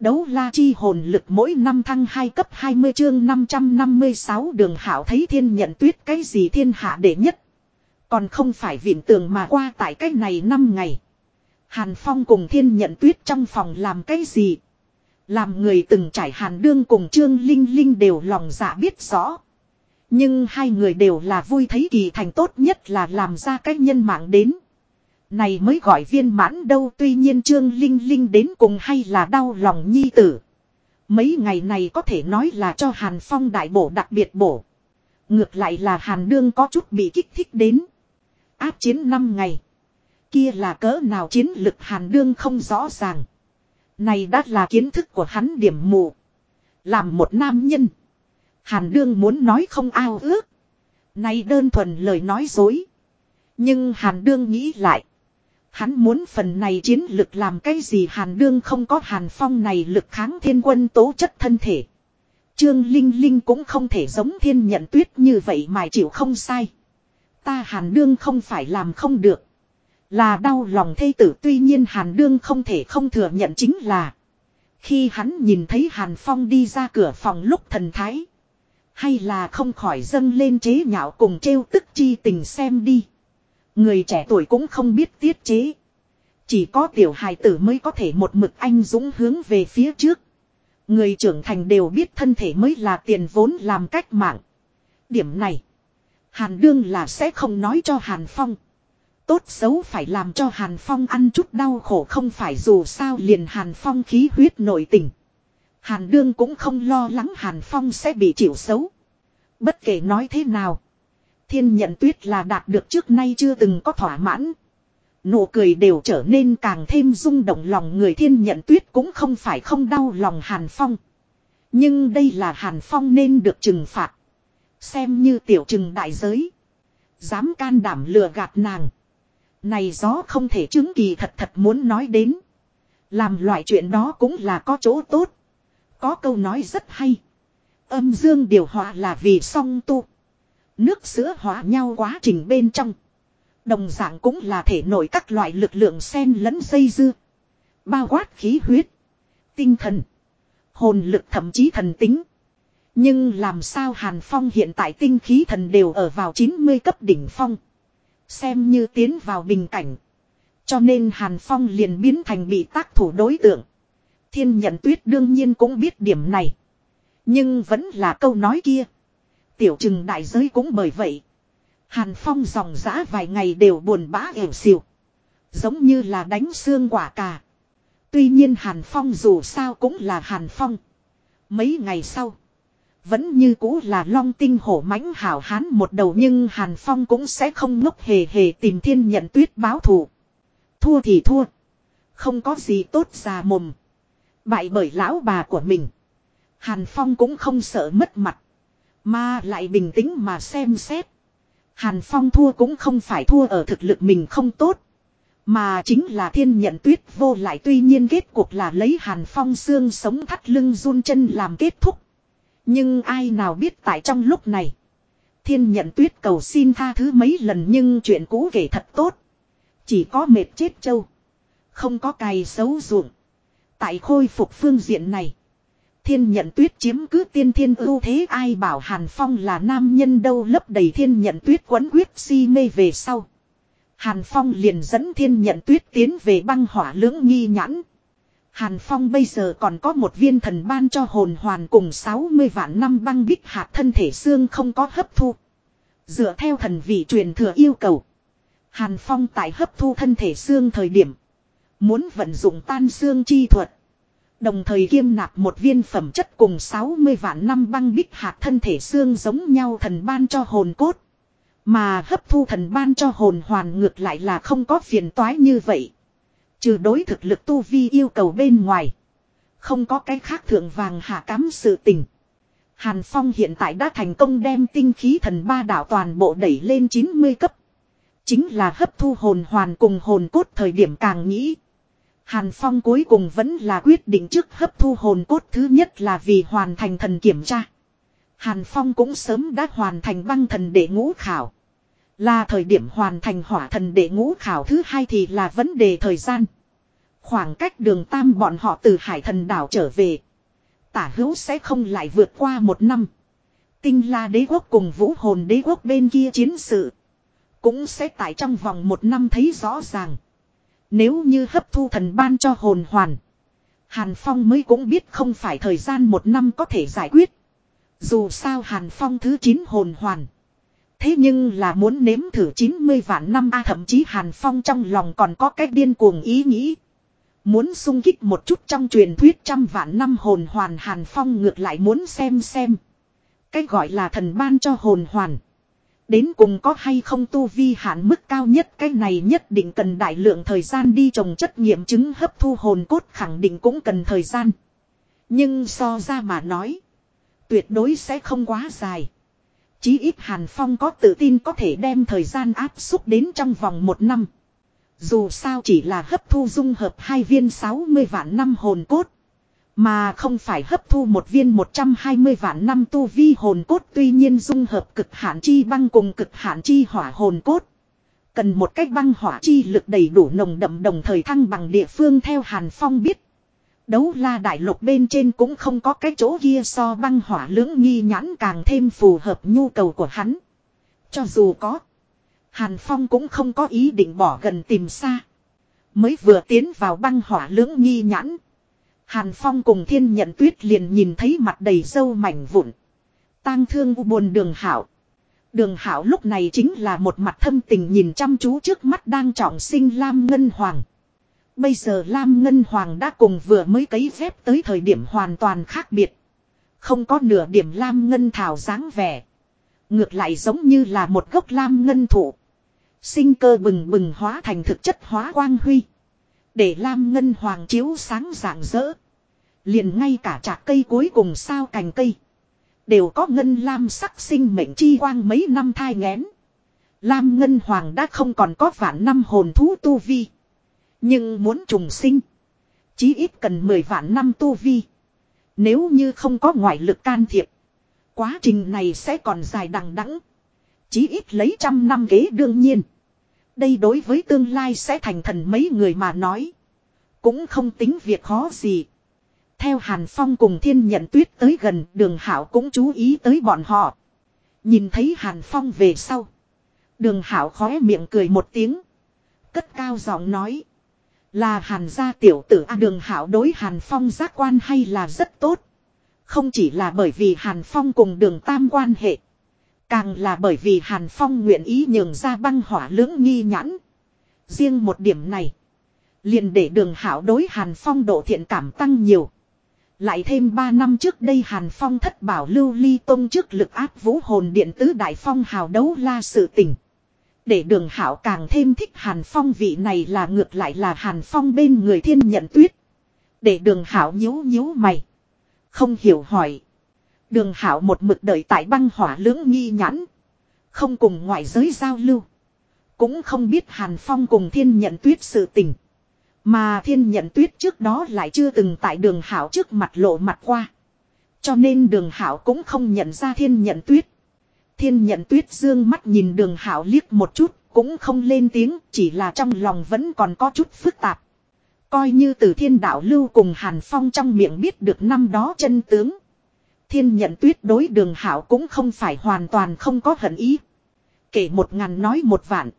Đấu la chi hồn lực mỗi năm thăng 2 cấp 20 chương 556 đường hảo thấy thiên nhận tuyết cái gì thiên hạ đệ nhất. Còn không phải viện tường mà qua tại cái này 5 ngày. Hàn Phong cùng thiên nhận tuyết trong phòng làm cái gì. Làm người từng trải hàn đương cùng Trương Linh Linh đều lòng dạ biết rõ. Nhưng hai người đều là vui thấy kỳ thành tốt nhất là làm ra cái nhân mạng đến. Này mới gọi viên mãn đâu, tuy nhiên Trương Linh Linh đến cùng hay là đau lòng nhi tử. Mấy ngày này có thể nói là cho Hàn Phong đại bổ đặc biệt bổ. Ngược lại là Hàn Đương có chút bị kích thích đến. Áp chiến 5 ngày. Kia là cỡ nào chiến lực Hàn Đương không rõ ràng. Này đã là kiến thức của hắn điểm mù. Làm một nam nhân. Hàn Đương muốn nói không ao ước. Này đơn thuần lời nói dối. Nhưng Hàn Đương nghĩ lại. Hắn muốn phần này chiến lực làm cái gì Hàn Đương không có Hàn Phong này lực kháng thiên quân tố chất thân thể. Trương Linh Linh cũng không thể giống thiên nhận tuyết như vậy mà chịu không sai. Ta Hàn Đương không phải làm không được. Là đau lòng thê tử, tuy nhiên Hàn Đương không thể không thừa nhận chính là. Khi hắn nhìn thấy Hàn Phong đi ra cửa phòng lúc thần thái. Hay là không khỏi dâng lên chế nhạo cùng trêu tức chi tình xem đi. Người trẻ tuổi cũng không biết tiết chế. Chỉ có tiểu hài tử mới có thể một mực anh dũng hướng về phía trước. Người trưởng thành đều biết thân thể mới là tiền vốn làm cách mạng. Điểm này. Hàn đương là sẽ không nói cho Hàn Phong. Tốt xấu phải làm cho Hàn Phong ăn chút đau khổ không phải dù sao liền Hàn Phong khí huyết nội tình. Hàn đương cũng không lo lắng Hàn Phong sẽ bị chịu xấu. Bất kể nói thế nào. Thiên nhận tuyết là đạt được trước nay chưa từng có thỏa mãn. Nụ cười đều trở nên càng thêm rung động lòng người thiên nhận tuyết cũng không phải không đau lòng Hàn Phong. Nhưng đây là Hàn Phong nên được trừng phạt. Xem như tiểu trừng đại giới. Dám can đảm lừa gạt nàng. Này gió không thể chứng kỳ thật thật muốn nói đến. Làm loại chuyện đó cũng là có chỗ tốt. Có câu nói rất hay. Âm dương điều hòa là vì song tu. Nước sữa hóa nhau quá trình bên trong. Đồng dạng cũng là thể nổi các loại lực lượng xen lẫn dây dưa. Bao quát khí huyết. Tinh thần. Hồn lực thậm chí thần tính. Nhưng làm sao Hàn Phong hiện tại tinh khí thần đều ở vào 90 cấp đỉnh phong. Xem như tiến vào bình cảnh. Cho nên Hàn Phong liền biến thành bị tác thủ đối tượng. Thiên nhận tuyết đương nhiên cũng biết điểm này. Nhưng vẫn là câu nói kia. Tiểu trừng đại giới cũng bởi vậy. Hàn Phong dòng dã vài ngày đều buồn bã ẻo xìu. Giống như là đánh xương quả cà. Tuy nhiên Hàn Phong dù sao cũng là Hàn Phong. Mấy ngày sau. Vẫn như cũ là long tinh hổ mãnh hảo hán một đầu nhưng Hàn Phong cũng sẽ không ngốc hề hề tìm thiên nhận tuyết báo thù. Thua thì thua. Không có gì tốt già mồm. Bại bởi lão bà của mình. Hàn Phong cũng không sợ mất mặt. Mà lại bình tĩnh mà xem xét. Hàn Phong thua cũng không phải thua ở thực lực mình không tốt. Mà chính là thiên nhận tuyết vô lại tuy nhiên kết cuộc là lấy Hàn Phong xương sống thắt lưng run chân làm kết thúc. Nhưng ai nào biết tại trong lúc này. Thiên nhận tuyết cầu xin tha thứ mấy lần nhưng chuyện cũ kể thật tốt. Chỉ có mệt chết châu. Không có cày xấu ruộng. Tại khôi phục phương diện này. Thiên nhận tuyết chiếm cứ tiên thiên ưu thế, ai bảo Hàn Phong là nam nhân đâu, lấp đầy thiên nhận tuyết quấn quyết si mê về sau. Hàn Phong liền dẫn thiên nhận tuyết tiến về băng hỏa lưỡng nghi nhãn. Hàn Phong bây giờ còn có một viên thần ban cho hồn hoàn cùng 60 vạn năm băng bích hạt thân thể xương không có hấp thu. Dựa theo thần vị truyền thừa yêu cầu. Hàn Phong tại hấp thu thân thể xương thời điểm. Muốn vận dụng tan xương chi thuật. Đồng thời kiêm nạp một viên phẩm chất cùng 60 vạn năm băng bích hạt thân thể xương giống nhau thần ban cho hồn cốt. Mà hấp thu thần ban cho hồn hoàn ngược lại là không có phiền toái như vậy. Trừ đối thực lực tu vi yêu cầu bên ngoài. Không có cái khác thượng vàng hạ cám sự tình. Hàn Phong hiện tại đã thành công đem tinh khí thần ba đảo toàn bộ đẩy lên 90 cấp. Chính là hấp thu hồn hoàn cùng hồn cốt thời điểm càng nghĩ. Hàn Phong cuối cùng vẫn là quyết định trước hấp thu hồn cốt thứ nhất là vì hoàn thành thần kiểm tra. Hàn Phong cũng sớm đã hoàn thành băng thần đệ ngũ khảo. Là thời điểm hoàn thành hỏa thần đệ ngũ khảo thứ hai thì là vấn đề thời gian. Khoảng cách đường tam bọn họ từ hải thần đảo trở về. Tả hữu sẽ không lại vượt qua một năm. Tinh la đế quốc cùng vũ hồn đế quốc bên kia chiến sự. Cũng sẽ tại trong vòng một năm thấy rõ ràng. Nếu như hấp thu thần ban cho hồn hoàn. Hàn Phong mới cũng biết không phải thời gian một năm có thể giải quyết. Dù sao Hàn Phong thứ 9 hồn hoàn. Thế nhưng là muốn nếm thử 90 vạn năm a, thậm chí Hàn Phong trong lòng còn có cách điên cuồng ý nghĩ. Muốn sung kích một chút trong truyền thuyết trăm vạn năm hồn hoàn, Hàn Phong ngược lại muốn xem xem. cái gọi là thần ban cho hồn hoàn. Đến cùng có hay không tu vi hạn mức cao nhất, cái này nhất định cần đại lượng thời gian đi trồng chất nghiệm chứng hấp thu hồn cốt khẳng định cũng cần thời gian. Nhưng so ra mà nói. Tuyệt đối sẽ không quá dài. Chí ít Hàn Phong có tự tin có thể đem thời gian áp xúc đến trong vòng một năm. Dù sao chỉ là hấp thu dung hợp hai viên 60 vạn năm hồn cốt. Mà không phải hấp thu một viên 120 vạn năm tu vi hồn cốt, tuy nhiên dung hợp cực hạn chi băng cùng cực hạn chi hỏa hồn cốt. Cần một cách băng hỏa chi lực đầy đủ nồng đậm đồng thời thăng bằng địa phương theo Hàn Phong biết. Đấu la đại lục bên trên cũng không có cái chỗ kia so băng hỏa lưỡng nghi nhãn càng thêm phù hợp nhu cầu của hắn. Cho dù có. Hàn Phong cũng không có ý định bỏ gần tìm xa. Mới vừa tiến vào băng hỏa lưỡng nghi nhãn. Hàn Phong cùng thiên nhận tuyết liền nhìn thấy mặt đầy dâu mảnh vụn. tang thương u buồn đường hảo. Đường hảo lúc này chính là một mặt thâm tình nhìn chăm chú trước mắt đang trọng sinh Lam Ngân Hoàng. Bây giờ Lam Ngân Hoàng đã cùng vừa mới cấy phép tới thời điểm hoàn toàn khác biệt. Không có nửa điểm Lam Ngân Thảo dáng vẻ. Ngược lại giống như là một gốc Lam Ngân thụ. Sinh cơ bừng bừng hóa thành thực chất hóa quang huy. Để Lam Ngân Hoàng chiếu sáng rạng rỡ. Liền ngay cả trạc cây cuối cùng sao cành cây. Đều có ngân lam sắc sinh mệnh chi quang mấy năm thai ngén. Lam Ngân Hoàng đã không còn có vạn năm hồn thú tu vi. Nhưng muốn trùng sinh. Chí ít cần 10 vạn năm tu vi. Nếu như không có ngoại lực can thiệp. Quá trình này sẽ còn dài đằng đẵng Chí ít lấy trăm năm ghế đương nhiên. Đây đối với tương lai sẽ thành thần mấy người mà nói. Cũng không tính việc khó gì. Theo Hàn Phong cùng thiên nhận tuyết tới gần, đường Hảo cũng chú ý tới bọn họ. Nhìn thấy Hàn Phong về sau. Đường Hảo khóe miệng cười một tiếng. Cất cao giọng nói. Là Hàn gia tiểu tử A đường Hảo đối Hàn Phong giác quan hay là rất tốt. Không chỉ là bởi vì Hàn Phong cùng đường tam quan hệ. Càng là bởi vì Hàn Phong nguyện ý nhường ra băng hỏa lưỡng nghi nhãn. Riêng một điểm này. liền để đường hảo đối Hàn Phong độ thiện cảm tăng nhiều. Lại thêm 3 năm trước đây Hàn Phong thất bảo lưu ly tông trước lực áp vũ hồn điện tứ đại phong hào đấu la sự tình. Để đường hảo càng thêm thích Hàn Phong vị này là ngược lại là Hàn Phong bên người thiên nhận tuyết. Để đường hảo nhíu nhíu mày. Không hiểu hỏi. Đường hảo một mực đợi tại băng hỏa lưỡng nghi nhãn. Không cùng ngoại giới giao lưu. Cũng không biết Hàn Phong cùng thiên nhận tuyết sự tình. Mà thiên nhận tuyết trước đó lại chưa từng tại đường hảo trước mặt lộ mặt qua. Cho nên đường hảo cũng không nhận ra thiên nhận tuyết. Thiên nhận tuyết dương mắt nhìn đường hảo liếc một chút, cũng không lên tiếng, chỉ là trong lòng vẫn còn có chút phức tạp. Coi như từ thiên đạo lưu cùng Hàn Phong trong miệng biết được năm đó chân tướng. Thiên nhận tuyết đối đường hảo cũng không phải hoàn toàn không có hận ý. Kể một ngàn nói một vạn.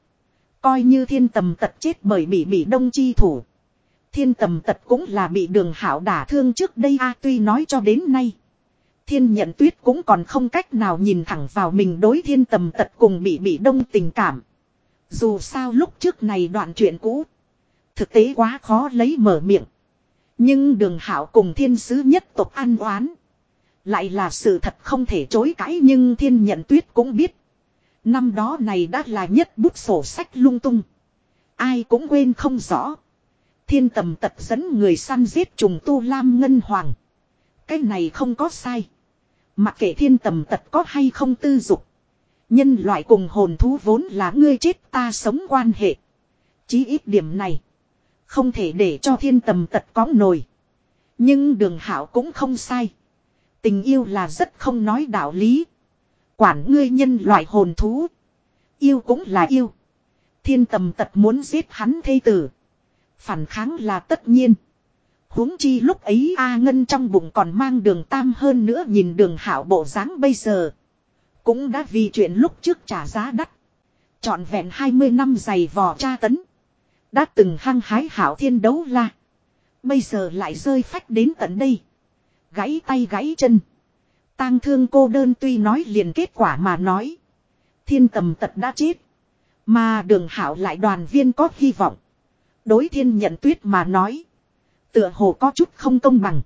Coi như thiên tầm tật chết bởi bị bị đông chi thủ. Thiên tầm tật cũng là bị đường hảo đả thương trước đây a tuy nói cho đến nay. Thiên nhận tuyết cũng còn không cách nào nhìn thẳng vào mình đối thiên tầm tật cùng bị bị đông tình cảm. Dù sao lúc trước này đoạn chuyện cũ. Thực tế quá khó lấy mở miệng. Nhưng đường hảo cùng thiên sứ nhất tộc an oán. Lại là sự thật không thể chối cãi nhưng thiên nhận tuyết cũng biết. Năm đó này đã là nhất bút sổ sách lung tung. Ai cũng quên không rõ. Thiên tầm tật dẫn người săn giết trùng tu lam ngân hoàng. Cái này không có sai. Mặc kệ thiên tầm tật có hay không tư dục. Nhân loại cùng hồn thú vốn là ngươi chết ta sống quan hệ. Chí ít điểm này. Không thể để cho thiên tầm tật có nổi. Nhưng đường hảo cũng không sai. Tình yêu là rất không nói đạo lý. Quản ngươi nhân loại hồn thú. Yêu cũng là yêu. Thiên tầm tật muốn giết hắn thây tử. Phản kháng là tất nhiên. huống chi lúc ấy A Ngân trong bụng còn mang đường tam hơn nữa nhìn đường hảo bộ dáng bây giờ. Cũng đã vì chuyện lúc trước trả giá đắt. Chọn vẹn 20 năm giày vò tra tấn. Đã từng hăng hái hảo thiên đấu la. Bây giờ lại rơi phách đến tận đây. Gãy tay gãy chân. tang thương cô đơn tuy nói liền kết quả mà nói. Thiên tầm tật đã chết. Mà đường hảo lại đoàn viên có hy vọng. Đối thiên nhận tuyết mà nói. Tựa hồ có chút không công bằng.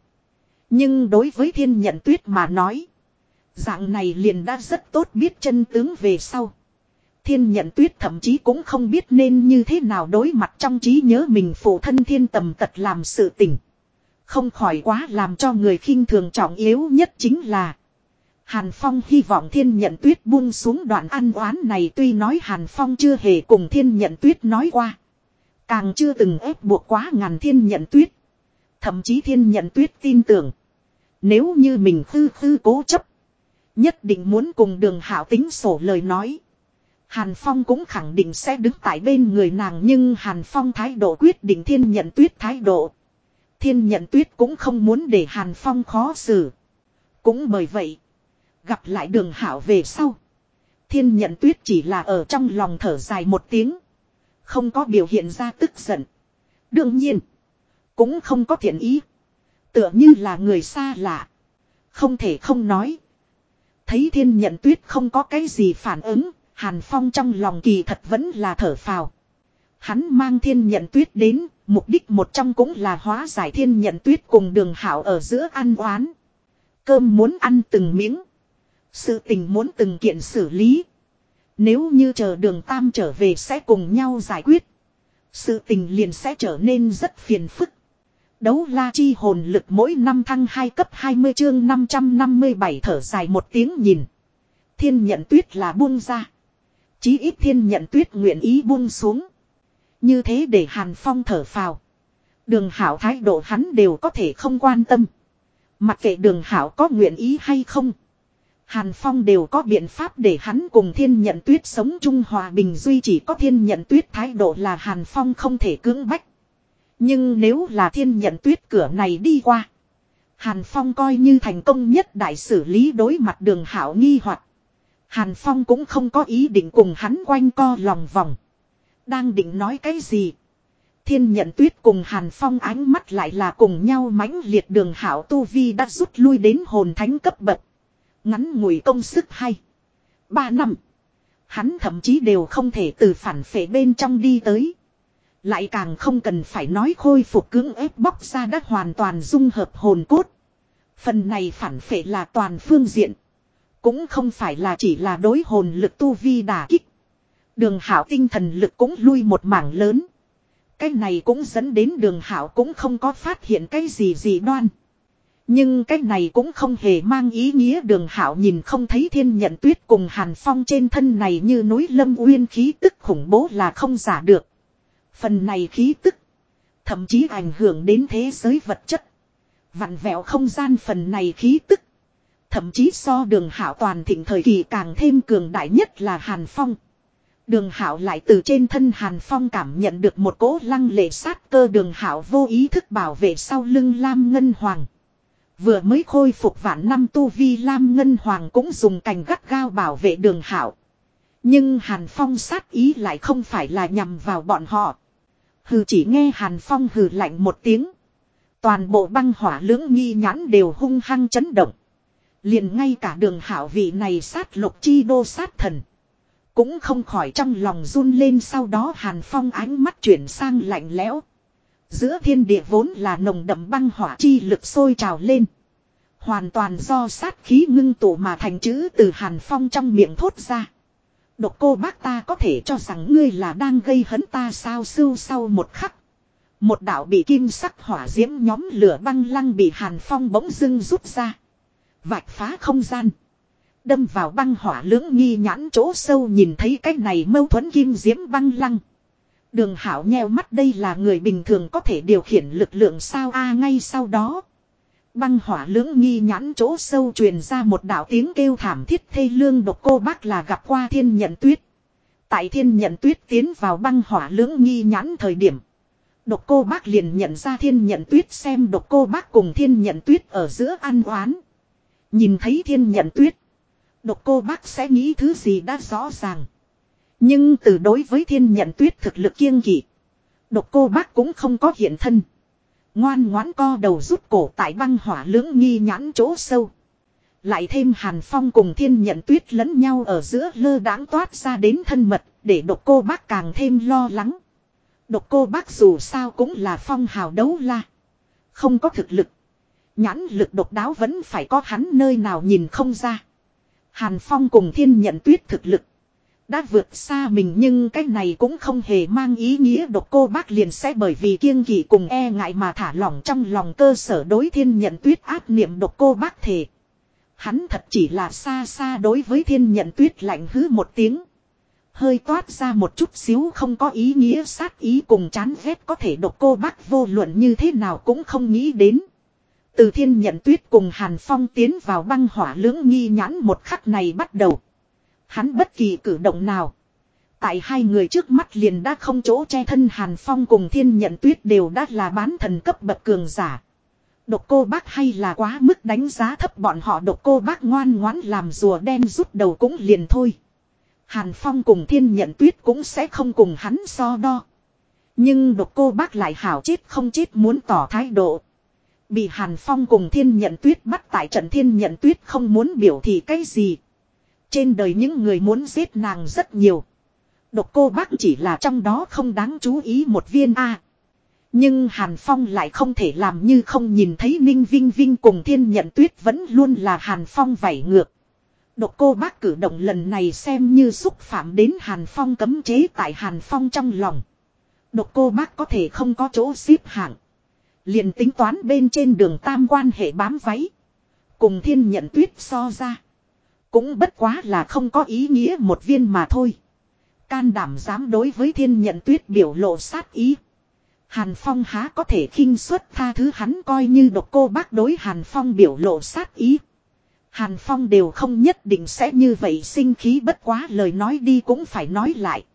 Nhưng đối với thiên nhận tuyết mà nói. Dạng này liền đã rất tốt biết chân tướng về sau. Thiên nhận tuyết thậm chí cũng không biết nên như thế nào đối mặt trong trí nhớ mình phụ thân thiên tầm tật làm sự tình. Không khỏi quá làm cho người khinh thường trọng yếu nhất chính là. Hàn Phong hy vọng thiên nhận tuyết buông xuống đoạn ăn oán này tuy nói Hàn Phong chưa hề cùng thiên nhận tuyết nói qua. Càng chưa từng ép buộc quá ngàn thiên nhận tuyết. Thậm chí thiên nhận tuyết tin tưởng. Nếu như mình khư khư cố chấp. Nhất định muốn cùng đường hảo tính sổ lời nói. Hàn Phong cũng khẳng định sẽ đứng tại bên người nàng nhưng Hàn Phong thái độ quyết định thiên nhận tuyết thái độ. Thiên nhận tuyết cũng không muốn để Hàn Phong khó xử. Cũng bởi vậy, gặp lại đường hảo về sau. Thiên nhận tuyết chỉ là ở trong lòng thở dài một tiếng. Không có biểu hiện ra tức giận. Đương nhiên, cũng không có thiện ý. Tựa như là người xa lạ. Không thể không nói. Thấy thiên nhận tuyết không có cái gì phản ứng, Hàn Phong trong lòng kỳ thật vẫn là thở phào. Hắn mang thiên nhận tuyết đến, mục đích một trong cũng là hóa giải thiên nhận tuyết cùng đường hảo ở giữa ăn oán. Cơm muốn ăn từng miếng. Sự tình muốn từng kiện xử lý. Nếu như chờ đường tam trở về sẽ cùng nhau giải quyết. Sự tình liền sẽ trở nên rất phiền phức. Đấu la chi hồn lực mỗi năm thăng 2 cấp 20 chương 557 thở dài một tiếng nhìn. Thiên nhận tuyết là buông ra. Chí ít thiên nhận tuyết nguyện ý buông xuống. Như thế để Hàn Phong thở phào. Đường hảo thái độ hắn đều có thể không quan tâm. Mặc kệ đường hảo có nguyện ý hay không. Hàn Phong đều có biện pháp để hắn cùng thiên nhận tuyết sống chung hòa bình duy chỉ có thiên nhận tuyết thái độ là Hàn Phong không thể cưỡng bách. Nhưng nếu là thiên nhận tuyết cửa này đi qua. Hàn Phong coi như thành công nhất đại xử lý đối mặt đường hảo nghi hoặc Hàn Phong cũng không có ý định cùng hắn quanh co lòng vòng. Đang định nói cái gì? Thiên nhận tuyết cùng Hàn Phong ánh mắt lại là cùng nhau mãnh liệt đường hảo tu vi đã rút lui đến hồn thánh cấp bậc. Ngắn ngủi công sức hay. Ba năm. Hắn thậm chí đều không thể từ phản phệ bên trong đi tới. Lại càng không cần phải nói khôi phục cưỡng ép bóc ra đã hoàn toàn dung hợp hồn cốt. Phần này phản phệ là toàn phương diện. Cũng không phải là chỉ là đối hồn lực tu vi đà kích. Đường hảo tinh thần lực cũng lui một mảng lớn. Cái này cũng dẫn đến đường hảo cũng không có phát hiện cái gì gì đoan. Nhưng cái này cũng không hề mang ý nghĩa đường hảo nhìn không thấy thiên nhận tuyết cùng hàn phong trên thân này như núi lâm uyên khí tức khủng bố là không giả được. Phần này khí tức. Thậm chí ảnh hưởng đến thế giới vật chất. Vặn vẹo không gian phần này khí tức. Thậm chí so đường hảo toàn thịnh thời kỳ càng thêm cường đại nhất là Hàn Phong. Đường hảo lại từ trên thân Hàn Phong cảm nhận được một cỗ lăng lệ sát cơ đường hảo vô ý thức bảo vệ sau lưng Lam Ngân Hoàng. Vừa mới khôi phục vạn năm tu vi, Lam Ngân Hoàng cũng dùng cành gắt gao bảo vệ đường hảo. Nhưng Hàn Phong sát ý lại không phải là nhằm vào bọn họ. Hừ, chỉ nghe Hàn Phong hừ lạnh một tiếng. Toàn bộ băng hỏa lưỡng nghi nhãn đều hung hăng chấn động. Liền ngay cả đường hảo vị này sát lục chi đô sát thần. Cũng không khỏi trong lòng run lên sau đó Hàn Phong ánh mắt chuyển sang lạnh lẽo. Giữa thiên địa vốn là nồng đậm băng hỏa chi lực sôi trào lên. Hoàn toàn do sát khí ngưng tụ mà thành chữ từ Hàn Phong trong miệng thốt ra. Độc cô bác ta có thể cho rằng ngươi là đang gây hấn ta sao sưu sau một khắc. Một đạo bị kim sắc hỏa diễm nhóm lửa băng lăng bị Hàn Phong bỗng dưng rút ra. Vạch phá không gian. Đâm vào băng hỏa lưỡng nghi nhãn chỗ sâu nhìn thấy cái này mâu thuẫn kim diễm băng lăng. Đường hảo nheo mắt đây là người bình thường có thể điều khiển lực lượng sao a ngay sau đó. Băng hỏa lưỡng nghi nhãn chỗ sâu truyền ra một đạo tiếng kêu thảm thiết thê lương độc cô bác là gặp qua thiên nhận tuyết. Tại thiên nhận tuyết tiến vào băng hỏa lưỡng nghi nhãn thời điểm. Độc cô bác liền nhận ra thiên nhận tuyết xem độc cô bác cùng thiên nhận tuyết ở giữa ăn oán. Nhìn thấy thiên nhận tuyết. Độc cô bác sẽ nghĩ thứ gì đã rõ ràng. Nhưng từ đối với thiên nhận tuyết thực lực kiêng kỵ. Độc cô bác cũng không có hiện thân. Ngoan ngoãn co đầu rút cổ tại băng hỏa lưỡng nghi nhãn chỗ sâu. Lại thêm hàn phong cùng thiên nhận tuyết lẫn nhau ở giữa lơ đáng toát ra đến thân mật, để độc cô bác càng thêm lo lắng. Độc cô bác dù sao cũng là phong hào đấu la. Không có thực lực. Nhãn lực độc đáo vẫn phải có hắn nơi nào nhìn không ra. Hàn Phong cùng thiên nhận tuyết thực lực. Đã vượt xa mình nhưng cái này cũng không hề mang ý nghĩa độc cô bác liền sẽ bởi vì kiêng kỵ cùng e ngại mà thả lỏng trong lòng cơ sở đối thiên nhận tuyết áp niệm độc cô bác thể. Hắn thật chỉ là xa xa đối với thiên nhận tuyết lạnh hứ một tiếng. Hơi toát ra một chút xíu không có ý nghĩa sát ý cùng chán ghét có thể độc cô bác vô luận như thế nào cũng không nghĩ đến. Từ thiên nhận tuyết cùng Hàn Phong tiến vào băng hỏa lưỡng nghi nhãn một khắc này bắt đầu. Hắn bất kỳ cử động nào. Tại hai người trước mắt liền đã không chỗ che thân Hàn Phong cùng thiên nhận tuyết đều đã là bán thần cấp bậc cường giả. Độc cô bác hay là quá mức đánh giá thấp bọn họ, độc cô bác ngoan ngoãn làm rùa đen rút đầu cũng liền thôi. Hàn Phong cùng thiên nhận tuyết cũng sẽ không cùng hắn so đo. Nhưng độc cô bác lại hảo chết không chết muốn tỏ thái độ. Bị Hàn Phong cùng thiên nhận tuyết bắt tại trận thiên nhận tuyết không muốn biểu thị cái gì. Trên đời những người muốn giết nàng rất nhiều. Độc cô bác chỉ là trong đó không đáng chú ý một viên A. Nhưng Hàn Phong lại không thể làm như không nhìn thấy Ninh Vinh Vinh cùng thiên nhận tuyết vẫn luôn là Hàn Phong vảy ngược. Độc cô bác cử động lần này xem như xúc phạm đến Hàn Phong cấm chế tại Hàn Phong trong lòng. Độc cô bác có thể không có chỗ xếp hạng liền tính toán bên trên đường tam quan hệ bám váy. Cùng thiên nhận tuyết so ra. Cũng bất quá là không có ý nghĩa một viên mà thôi. Can đảm dám đối với thiên nhận tuyết biểu lộ sát ý. Hàn Phong há có thể khinh suất tha thứ hắn coi như độc cô bác đối Hàn Phong biểu lộ sát ý. Hàn Phong đều không nhất định sẽ như vậy sinh khí bất quá lời nói đi cũng phải nói lại.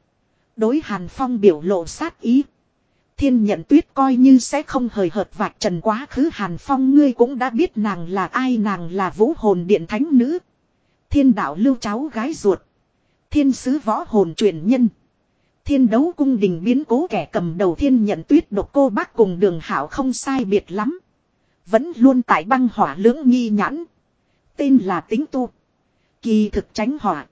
Đối Hàn Phong biểu lộ sát ý. Thiên nhận tuyết coi như sẽ không hời hợt vạch trần quá khứ Hàn Phong ngươi cũng đã biết nàng là ai, nàng là vũ hồn điện thánh nữ. Thiên đạo lưu cháu gái ruột. Thiên sứ võ hồn truyền nhân. Thiên đấu cung đình biến cố kẻ cầm đầu thiên nhận tuyết độc cô bác cùng đường hảo không sai biệt lắm. Vẫn luôn tại băng hỏa lưỡng nghi nhãn. Tên là tính tu. Kỳ thực tránh hỏa.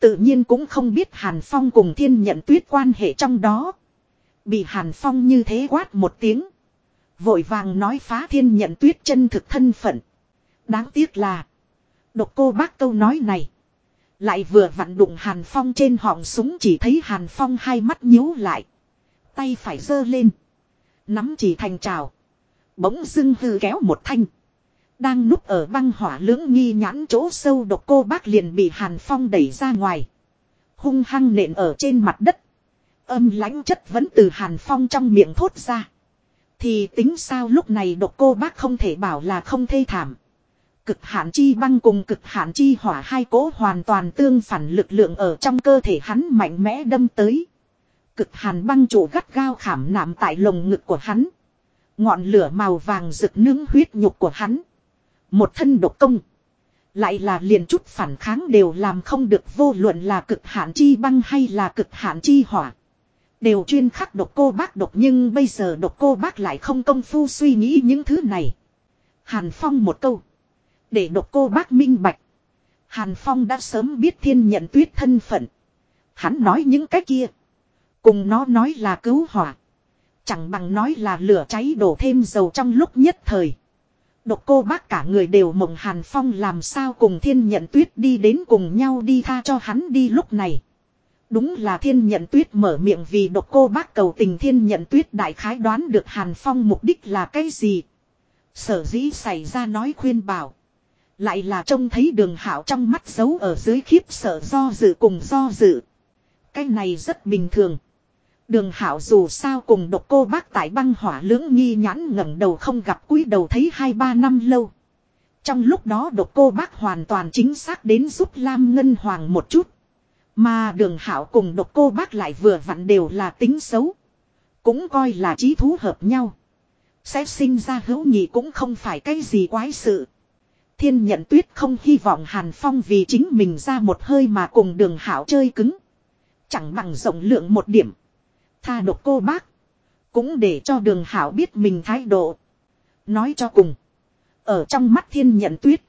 Tự nhiên cũng không biết Hàn Phong cùng thiên nhận tuyết quan hệ trong đó. Bị Hàn Phong như thế quát một tiếng. Vội vàng nói phá thiên nhận tuyết chân thực thân phận. Đáng tiếc là. Độc cô bác câu nói này. Lại vừa vặn đụng Hàn Phong trên họng súng chỉ thấy Hàn Phong hai mắt nhíu lại. Tay phải giơ lên. Nắm chỉ thành trào. Bỗng dưng hư kéo một thanh. Đang núp ở băng hỏa lưỡng nghi nhãn chỗ sâu độc cô bác liền bị Hàn Phong đẩy ra ngoài. Hung hăng nện ở trên mặt đất. Âm lãnh chất vẫn từ Hàn Phong trong miệng thốt ra. Thì tính sao lúc này độc cô bác không thể bảo là không thê thảm. Cực hạn chi băng cùng cực hạn chi hỏa hai cố hoàn toàn tương phản lực lượng ở trong cơ thể hắn mạnh mẽ đâm tới. Cực hàn băng trụ gắt gao khảm nạm tại lồng ngực của hắn. Ngọn lửa màu vàng rực nướng huyết nhục của hắn. Một thân độc công. Lại là liền chút phản kháng đều làm không được vô luận là cực hạn chi băng hay là cực hạn chi hỏa. Đều chuyên khắc độc cô bác độc nhưng bây giờ độc cô bác lại không công phu suy nghĩ những thứ này. Hàn Phong một câu. Để độc cô bác minh bạch. Hàn Phong đã sớm biết thiên nhận tuyết thân phận. Hắn nói những cái kia. Cùng nó nói là cứu hỏa. Chẳng bằng nói là lửa cháy đổ thêm dầu trong lúc nhất thời. Độc cô bác cả người đều mộng Hàn Phong làm sao cùng thiên nhận tuyết đi đến cùng nhau đi tha cho hắn đi lúc này. Đúng là thiên nhận tuyết mở miệng vì độc cô bác cầu tình thiên nhận tuyết đại khái đoán được Hàn Phong mục đích là cái gì. Sở dĩ xảy ra nói khuyên bảo. Lại là trông thấy đường hảo trong mắt giấu ở dưới khiếp sợ do dự cùng do dự. Cái này rất bình thường. Đường hảo dù sao cùng độc cô bác tại băng hỏa lưỡng nghi nhãn ngẩng đầu không gặp cúi đầu thấy hai ba năm lâu. Trong lúc đó độc cô bác hoàn toàn chính xác đến giúp Lam Ngân Hoàng một chút. Mà đường hảo cùng độc cô bác lại vừa vặn đều là tính xấu. Cũng coi là trí thú hợp nhau. Sẽ sinh ra hữu nhị cũng không phải cái gì quái sự. Thiên nhận tuyết không hy vọng Hàn Phong vì chính mình ra một hơi mà cùng đường hảo chơi cứng. Chẳng bằng rộng lượng một điểm. Tha độc cô bác. Cũng để cho đường hảo biết mình thái độ. Nói cho cùng. Ở trong mắt thiên nhận tuyết.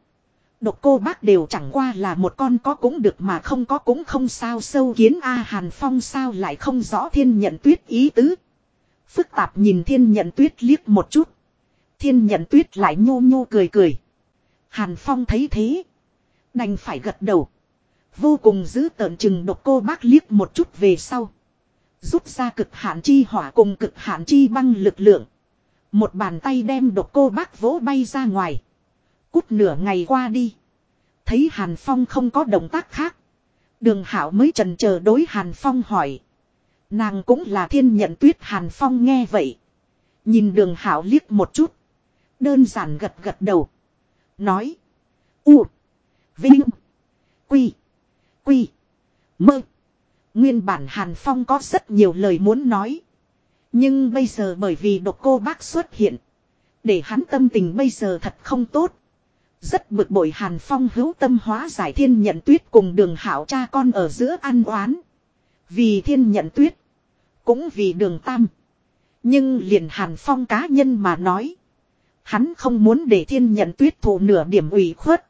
Độc cô bác đều chẳng qua là một con có cũng được mà không có cũng không sao sâu kiến A Hàn Phong sao lại không rõ thiên nhận tuyết ý tứ. Phức tạp nhìn thiên nhận tuyết liếc một chút. Thiên nhận tuyết lại nhô nhô cười cười. Hàn Phong thấy thế. Đành phải gật đầu. Vô cùng giữ tợn chừng độc cô bác liếc một chút về sau. Rút ra cực hạn chi hỏa cùng cực hạn chi băng lực lượng. Một bàn tay đem độc cô bác vỗ bay ra ngoài. Cút nửa ngày qua đi. Thấy Hàn Phong không có động tác khác. Đường Hảo mới trần chờ đối Hàn Phong hỏi. Nàng cũng là thiên nhận tuyết Hàn Phong nghe vậy. Nhìn đường Hảo liếc một chút. Đơn giản gật gật đầu. Nói. U. Vinh. Quy. Quy. Mơ. Nguyên bản Hàn Phong có rất nhiều lời muốn nói. Nhưng bây giờ bởi vì độc cô bác xuất hiện. Để hắn tâm tình bây giờ thật không tốt. Rất bực bội Hàn Phong hữu tâm hóa giải thiên nhận tuyết cùng đường hảo cha con ở giữa ăn oán. Vì thiên nhận tuyết. Cũng vì đường tam. Nhưng liền Hàn Phong cá nhân mà nói. Hắn không muốn để thiên nhận tuyết thụ nửa điểm ủy khuất.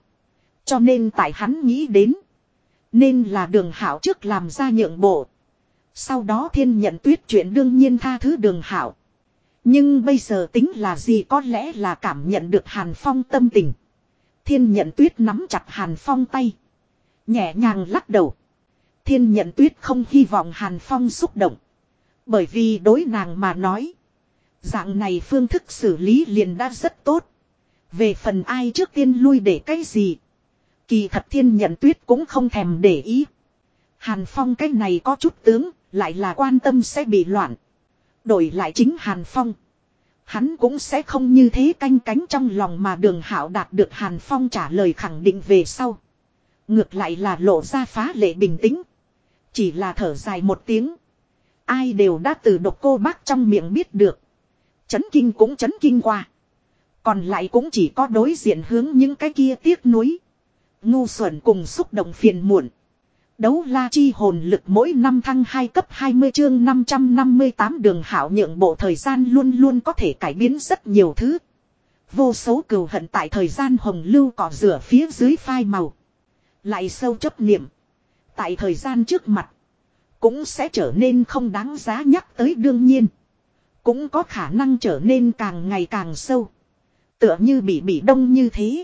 Cho nên tại hắn nghĩ đến. Nên là đường hảo trước làm ra nhượng bộ. Sau đó thiên nhận tuyết chuyện đương nhiên tha thứ đường hảo. Nhưng bây giờ tính là gì có lẽ là cảm nhận được Hàn Phong tâm tình. Thiên nhận tuyết nắm chặt Hàn Phong tay. Nhẹ nhàng lắc đầu. Thiên nhận tuyết không hy vọng Hàn Phong xúc động. Bởi vì đối nàng mà nói. Dạng này phương thức xử lý liền đã rất tốt. Về phần ai trước tiên lui để cái gì. Kỳ thật thiên nhận tuyết cũng không thèm để ý. Hàn Phong cái này có chút tướng, lại là quan tâm sẽ bị loạn. Đổi lại chính Hàn Phong. Hắn cũng sẽ không như thế canh cánh trong lòng mà đường hảo đạt được Hàn Phong trả lời khẳng định về sau. Ngược lại là lộ ra phá lệ bình tĩnh. Chỉ là thở dài một tiếng. Ai đều đã từ độc cô bác trong miệng biết được. Chấn kinh cũng chấn kinh qua. Còn lại cũng chỉ có đối diện hướng những cái kia tiếc nuối. Ngu xuẩn cùng xúc động phiền muộn. Đấu la chi hồn lực mỗi năm thăng 2 cấp 20 chương 558 đường hảo nhượng bộ thời gian luôn luôn có thể cải biến rất nhiều thứ. Vô số cừu hận tại thời gian hồng lưu cỏ rửa phía dưới phai màu. Lại sâu chấp niệm. Tại thời gian trước mặt. Cũng sẽ trở nên không đáng giá nhắc tới đương nhiên. Cũng có khả năng trở nên càng ngày càng sâu. Tựa như bị bị đông như thế.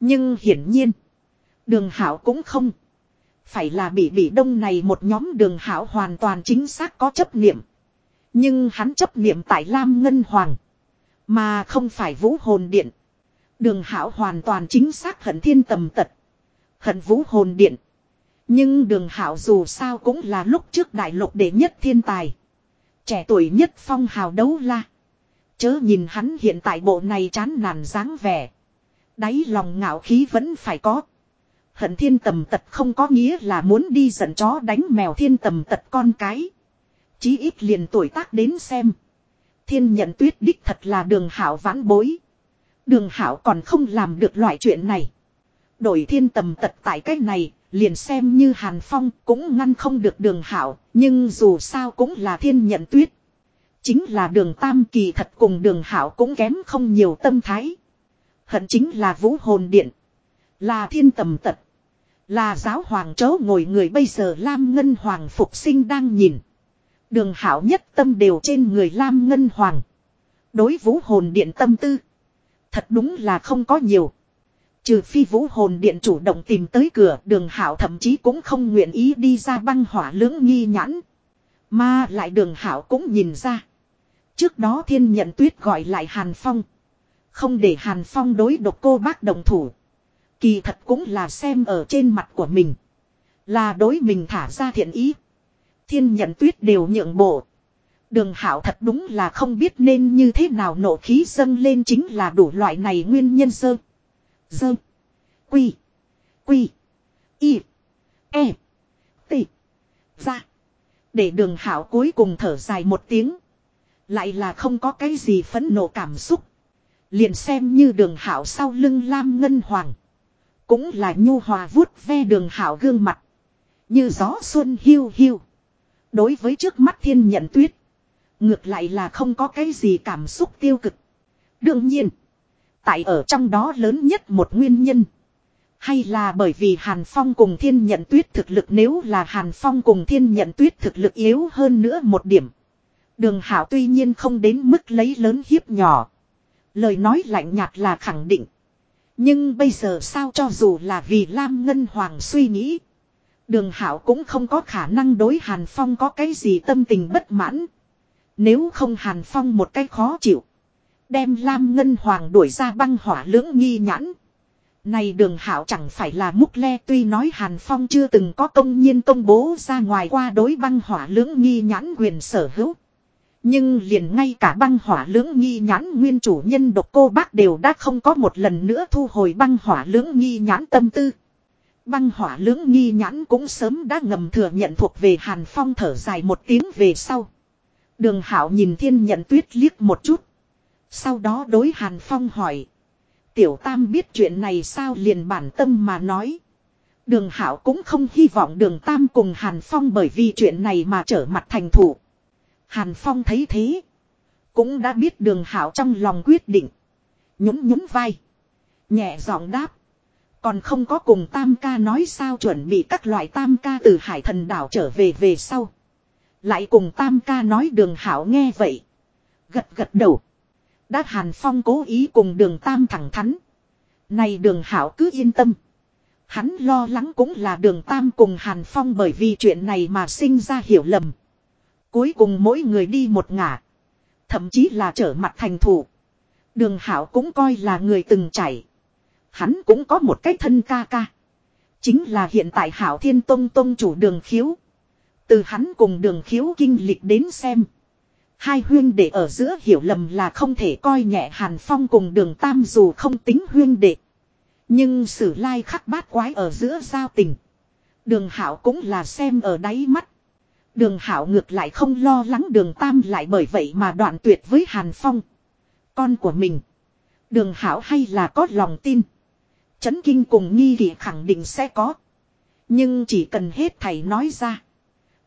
Nhưng hiển nhiên. Đường hảo cũng không. Phải là bị bị đông này một nhóm đường hảo hoàn toàn chính xác có chấp niệm. Nhưng hắn chấp niệm tại Lam Ngân Hoàng. Mà không phải vũ hồn điện. Đường hảo hoàn toàn chính xác hận thiên tầm tật. Hận vũ hồn điện. Nhưng đường hảo dù sao cũng là lúc trước đại lục đệ nhất thiên tài. Trẻ tuổi nhất phong hào đấu la. Chớ nhìn hắn hiện tại bộ này chán nản dáng vẻ. Đáy lòng ngạo khí vẫn phải có. Hận thiên tầm tật không có nghĩa là muốn đi giận chó đánh mèo thiên tầm tật con cái. Chí ít liền tuổi tác đến xem. Thiên nhận tuyết đích thật là đường hảo vãn bối. Đường hảo còn không làm được loại chuyện này. Đổi thiên tầm tật tại cách này, liền xem như Hàn Phong cũng ngăn không được đường hảo, nhưng dù sao cũng là thiên nhận tuyết. Chính là đường tam kỳ thật cùng đường hảo cũng kém không nhiều tâm thái. Hận chính là vũ hồn điện. Là thiên tầm tật. Là giáo hoàng chớ ngồi người bây giờ Lam Ngân Hoàng phục sinh đang nhìn. Đường hảo nhất tâm đều trên người Lam Ngân Hoàng. Đối vũ hồn điện tâm tư. Thật đúng là không có nhiều. Trừ phi vũ hồn điện chủ động tìm tới cửa, đường hảo thậm chí cũng không nguyện ý đi ra băng hỏa lưỡng nghi nhãn. Mà lại đường hảo cũng nhìn ra. Trước đó thiên nhận tuyết gọi lại Hàn Phong. Không để Hàn Phong đối độc cô bác đồng thủ. Kỳ thật cũng là xem ở trên mặt của mình. Là đối mình thả ra thiện ý. Thiên nhận tuyết đều nhượng bộ. Đường hảo thật đúng là không biết nên như thế nào nộ khí dâng lên chính là đủ loại này nguyên nhân sơ. Dơ. Quy. Quy. Y. E. T. Ra. Để đường hảo cuối cùng thở dài một tiếng. Lại là không có cái gì phấn nộ cảm xúc. Liền xem như đường hảo sau lưng lam ngân hoàng. Cũng là nhu hòa vuốt ve đường hảo gương mặt. Như gió xuân hiu hiu. Đối với trước mắt thiên nhận tuyết. Ngược lại là không có cái gì cảm xúc tiêu cực. Đương nhiên. Tại ở trong đó lớn nhất một nguyên nhân. Hay là bởi vì Hàn Phong cùng thiên nhận tuyết thực lực nếu là Hàn Phong cùng thiên nhận tuyết thực lực yếu hơn nữa một điểm. Đường Hảo tuy nhiên không đến mức lấy lớn hiếp nhỏ. Lời nói lạnh nhạt là khẳng định. Nhưng bây giờ sao cho dù là vì Lam Ngân Hoàng suy nghĩ. Đường Hảo cũng không có khả năng đối Hàn Phong có cái gì tâm tình bất mãn. Nếu không Hàn Phong một cái khó chịu. Đem Lam Ngân Hoàng đuổi ra băng hỏa lưỡng nghi nhãn. Này đường hảo chẳng phải là múc le, tuy nói Hàn Phong chưa từng có công nhiên công bố ra ngoài qua đối băng hỏa lưỡng nghi nhãn quyền sở hữu. Nhưng liền ngay cả băng hỏa lưỡng nghi nhãn nguyên chủ nhân độc cô bác đều đã không có một lần nữa thu hồi băng hỏa lưỡng nghi nhãn tâm tư. Băng hỏa lưỡng nghi nhãn cũng sớm đã ngầm thừa nhận thuộc về Hàn Phong thở dài một tiếng về sau. Đường hảo nhìn thiên nhận tuyết liếc một chút. Sau đó đối Hàn Phong hỏi. Tiểu Tam biết chuyện này sao liền bản tâm mà nói. Đường Hảo cũng không hy vọng đường Tam cùng Hàn Phong bởi vì chuyện này mà trở mặt thành thủ. Hàn Phong thấy thế. Cũng đã biết đường Hảo trong lòng quyết định. Nhún nhún vai. Nhẹ giọng đáp. Còn không có cùng Tam ca nói sao chuẩn bị các loại Tam ca từ Hải thần đảo trở về về sau. Lại cùng Tam ca nói đường Hảo nghe vậy. Gật gật đầu. Đã Hàn Phong cố ý cùng đường Tam thẳng thắn. Này đường Hảo cứ yên tâm. Hắn lo lắng cũng là đường Tam cùng Hàn Phong bởi vì chuyện này mà sinh ra hiểu lầm. Cuối cùng mỗi người đi một ngả. Thậm chí là trở mặt thành thủ. Đường Hảo cũng coi là người từng chảy. Hắn cũng có một cái thân ca ca. Chính là hiện tại Hảo Thiên Tông Tông chủ đường khiếu. Từ hắn cùng đường khiếu kinh lịch đến xem. Hai huyên đệ ở giữa hiểu lầm là không thể coi nhẹ Hàn Phong cùng đường Tam dù không tính huyên đệ. Nhưng sử lai khắc bát quái ở giữa giao tình. Đường Hảo cũng là xem ở đáy mắt. Đường Hảo ngược lại không lo lắng đường Tam lại bởi vậy mà đoạn tuyệt với Hàn Phong. Con của mình. Đường Hảo hay là có lòng tin. Chấn kinh cùng nghi kỵ khẳng định sẽ có. Nhưng chỉ cần hết thầy nói ra.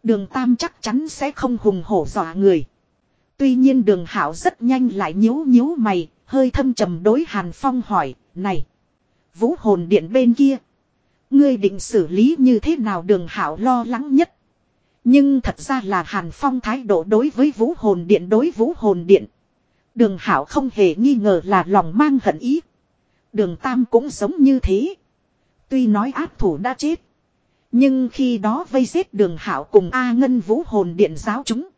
Đường Tam chắc chắn sẽ không hùng hổ dọa người. Tuy nhiên đường hảo rất nhanh lại nhíu nhíu mày, hơi thâm trầm đối Hàn Phong hỏi, này, vũ hồn điện bên kia, ngươi định xử lý như thế nào đường hảo lo lắng nhất. Nhưng thật ra là Hàn Phong thái độ đối với vũ hồn điện, đối vũ hồn điện. Đường hảo không hề nghi ngờ là lòng mang hận ý. Đường Tam cũng giống như thế. Tuy nói ác thủ đã chết. Nhưng khi đó vây giết đường hảo cùng A Ngân vũ hồn điện giáo chúng.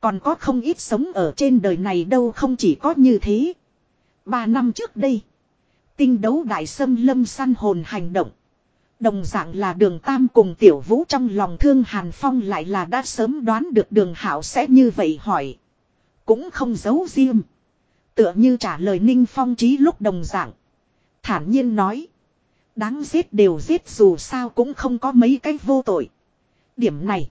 Còn có không ít sống ở trên đời này đâu không chỉ có như thế. Ba năm trước đây. Tinh đấu đại sâm lâm săn hồn hành động. Đồng dạng là đường Tam cùng tiểu vũ trong lòng thương Hàn Phong lại là đã sớm đoán được đường Hảo sẽ như vậy hỏi. Cũng không giấu riêng. Tựa như trả lời Ninh Phong trí lúc đồng dạng. Thản nhiên nói. Đáng giết đều giết dù sao cũng không có mấy cái vô tội. Điểm này.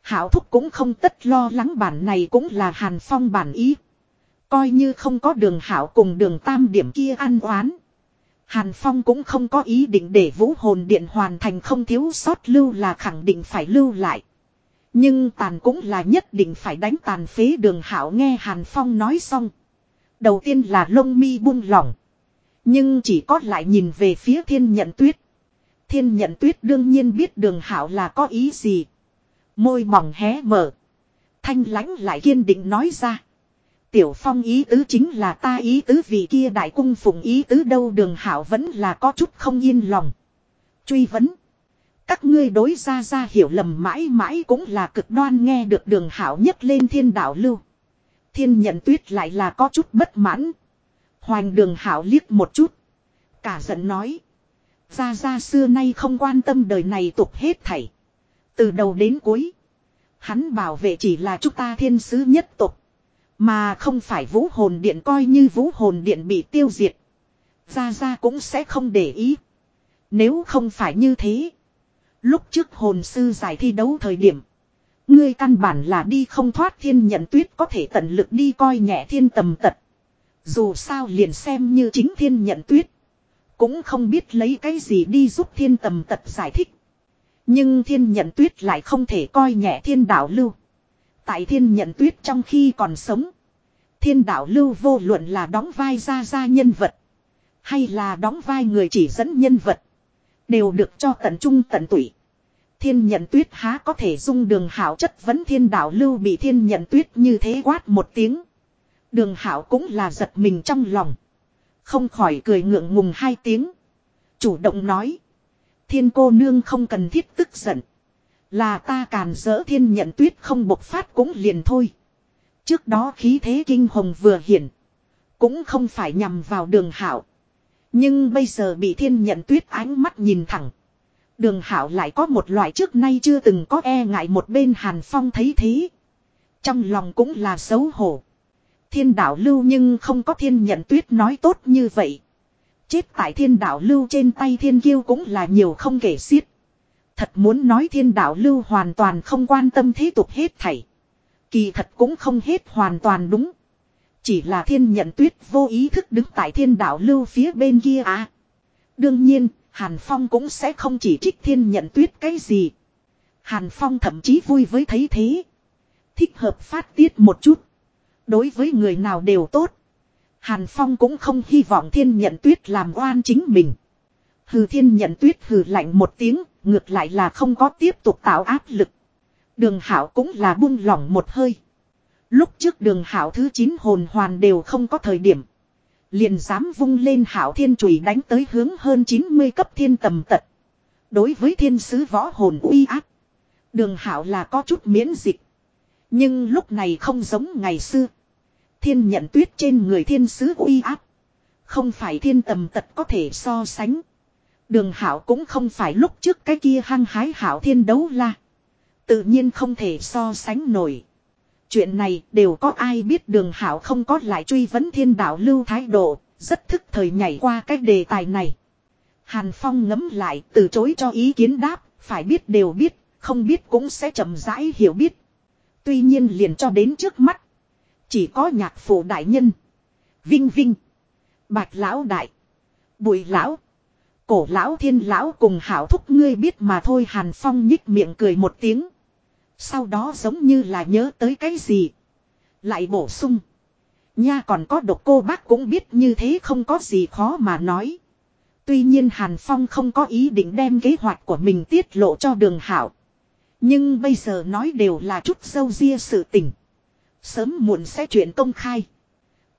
Hảo thúc cũng không tất lo lắng bản này cũng là Hàn Phong bản ý. Coi như không có đường Hảo cùng đường tam điểm kia ăn oán. Hàn Phong cũng không có ý định để vũ hồn điện hoàn thành không thiếu sót lưu là khẳng định phải lưu lại. Nhưng tàn cũng là nhất định phải đánh tàn phế đường Hảo nghe Hàn Phong nói xong. Đầu tiên là lông mi buông lỏng. Nhưng chỉ có lại nhìn về phía thiên nhận tuyết. Thiên nhận tuyết đương nhiên biết đường Hảo là có ý gì. Môi mỏng hé mở. Thanh lãnh lại kiên định nói ra. Tiểu phong ý tứ chính là ta ý tứ vì kia đại cung phụng ý tứ đâu đường hảo vẫn là có chút không yên lòng. Truy vấn. Các ngươi đối ra ra hiểu lầm mãi mãi cũng là cực đoan nghe được đường hảo nhất lên thiên đạo lưu. Thiên nhận tuyết lại là có chút bất mãn. Hoành đường hảo liếc một chút. Cả giận nói. Ra ra xưa nay không quan tâm đời này tục hết thảy. Từ đầu đến cuối. Hắn bảo vệ chỉ là chúng ta thiên sứ nhất tục. Mà không phải vũ hồn điện coi như vũ hồn điện bị tiêu diệt. Ra ra cũng sẽ không để ý. Nếu không phải như thế. Lúc trước hồn sư giải thi đấu thời điểm. Ngươi căn bản là đi không thoát thiên nhận tuyết có thể tận lực đi coi nhẹ thiên tầm tật. Dù sao liền xem như chính thiên nhận tuyết. Cũng không biết lấy cái gì đi giúp thiên tầm tật giải thích. Nhưng thiên nhận tuyết lại không thể coi nhẹ thiên đạo lưu. Tại thiên nhận tuyết trong khi còn sống. Thiên đạo lưu vô luận là đóng vai ra ra nhân vật. Hay là đóng vai người chỉ dẫn nhân vật. Đều được cho tận trung tận tụy. Thiên nhận tuyết há có thể dung đường hảo chất vấn thiên đạo lưu bị thiên nhận tuyết như thế quát một tiếng. Đường hảo cũng là giật mình trong lòng. Không khỏi cười ngượng ngùng hai tiếng. Chủ động nói. Thiên cô nương không cần thiết tức giận. Là ta càn dỡ thiên nhận tuyết không bộc phát cũng liền thôi. Trước đó khí thế kinh hồng vừa hiển. Cũng không phải nhằm vào đường hảo. Nhưng bây giờ bị thiên nhận tuyết ánh mắt nhìn thẳng. Đường hảo lại có một loại trước nay chưa từng có e ngại một bên hàn phong thấy thế. Trong lòng cũng là xấu hổ. Thiên đạo lưu nhưng không có thiên nhận tuyết nói tốt như vậy. Chết tại thiên đạo lưu trên tay thiên kiêu cũng là nhiều không kể xiết. Thật muốn nói thiên đạo lưu hoàn toàn không quan tâm thế tục hết thảy. Kỳ thật cũng không hết hoàn toàn đúng. Chỉ là thiên nhận tuyết vô ý thức đứng tại thiên đạo lưu phía bên kia à. Đương nhiên, Hàn Phong cũng sẽ không chỉ trích thiên nhận tuyết cái gì. Hàn Phong thậm chí vui với thấy thế. Thích hợp phát tiết một chút. Đối với người nào đều tốt. Hàn Phong cũng không hy vọng thiên nhận tuyết làm oan chính mình. Hừ thiên nhận tuyết hừ lạnh một tiếng, ngược lại là không có tiếp tục tạo áp lực. Đường hảo cũng là buông lỏng một hơi. Lúc trước đường hảo thứ 9 hồn hoàn đều không có thời điểm. Liền dám vung lên hảo thiên chùy đánh tới hướng hơn 90 cấp thiên tầm tật. Đối với thiên sứ võ hồn uy áp. Đường hảo là có chút miễn dịch. Nhưng lúc này không giống ngày xưa. Thiên nhận tuyết trên người thiên sứ uy áp. Không phải thiên tầm tật có thể so sánh. Đường hảo cũng không phải lúc trước cái kia hăng hái hảo thiên đấu la. Tự nhiên không thể so sánh nổi. Chuyện này đều có ai biết đường hảo không có lại truy vấn thiên đạo lưu thái độ, rất thức thời nhảy qua cái đề tài này. Hàn Phong ngấm lại từ chối cho ý kiến đáp, phải biết đều biết, không biết cũng sẽ chậm rãi hiểu biết. Tuy nhiên liền cho đến trước mắt. Chỉ có nhạc phụ đại nhân. Vinh Vinh. Bạch lão đại. Bùi lão. Cổ lão thiên lão cùng hảo thúc ngươi biết mà thôi, Hàn Phong nhích miệng cười một tiếng. Sau đó giống như là nhớ tới cái gì. Lại bổ sung. Nha còn có độc cô bác cũng biết như thế không có gì khó mà nói. Tuy nhiên Hàn Phong không có ý định đem kế hoạch của mình tiết lộ cho đường hảo. Nhưng bây giờ nói đều là chút dâu ria sự tình. Sớm muộn sẽ chuyện công khai.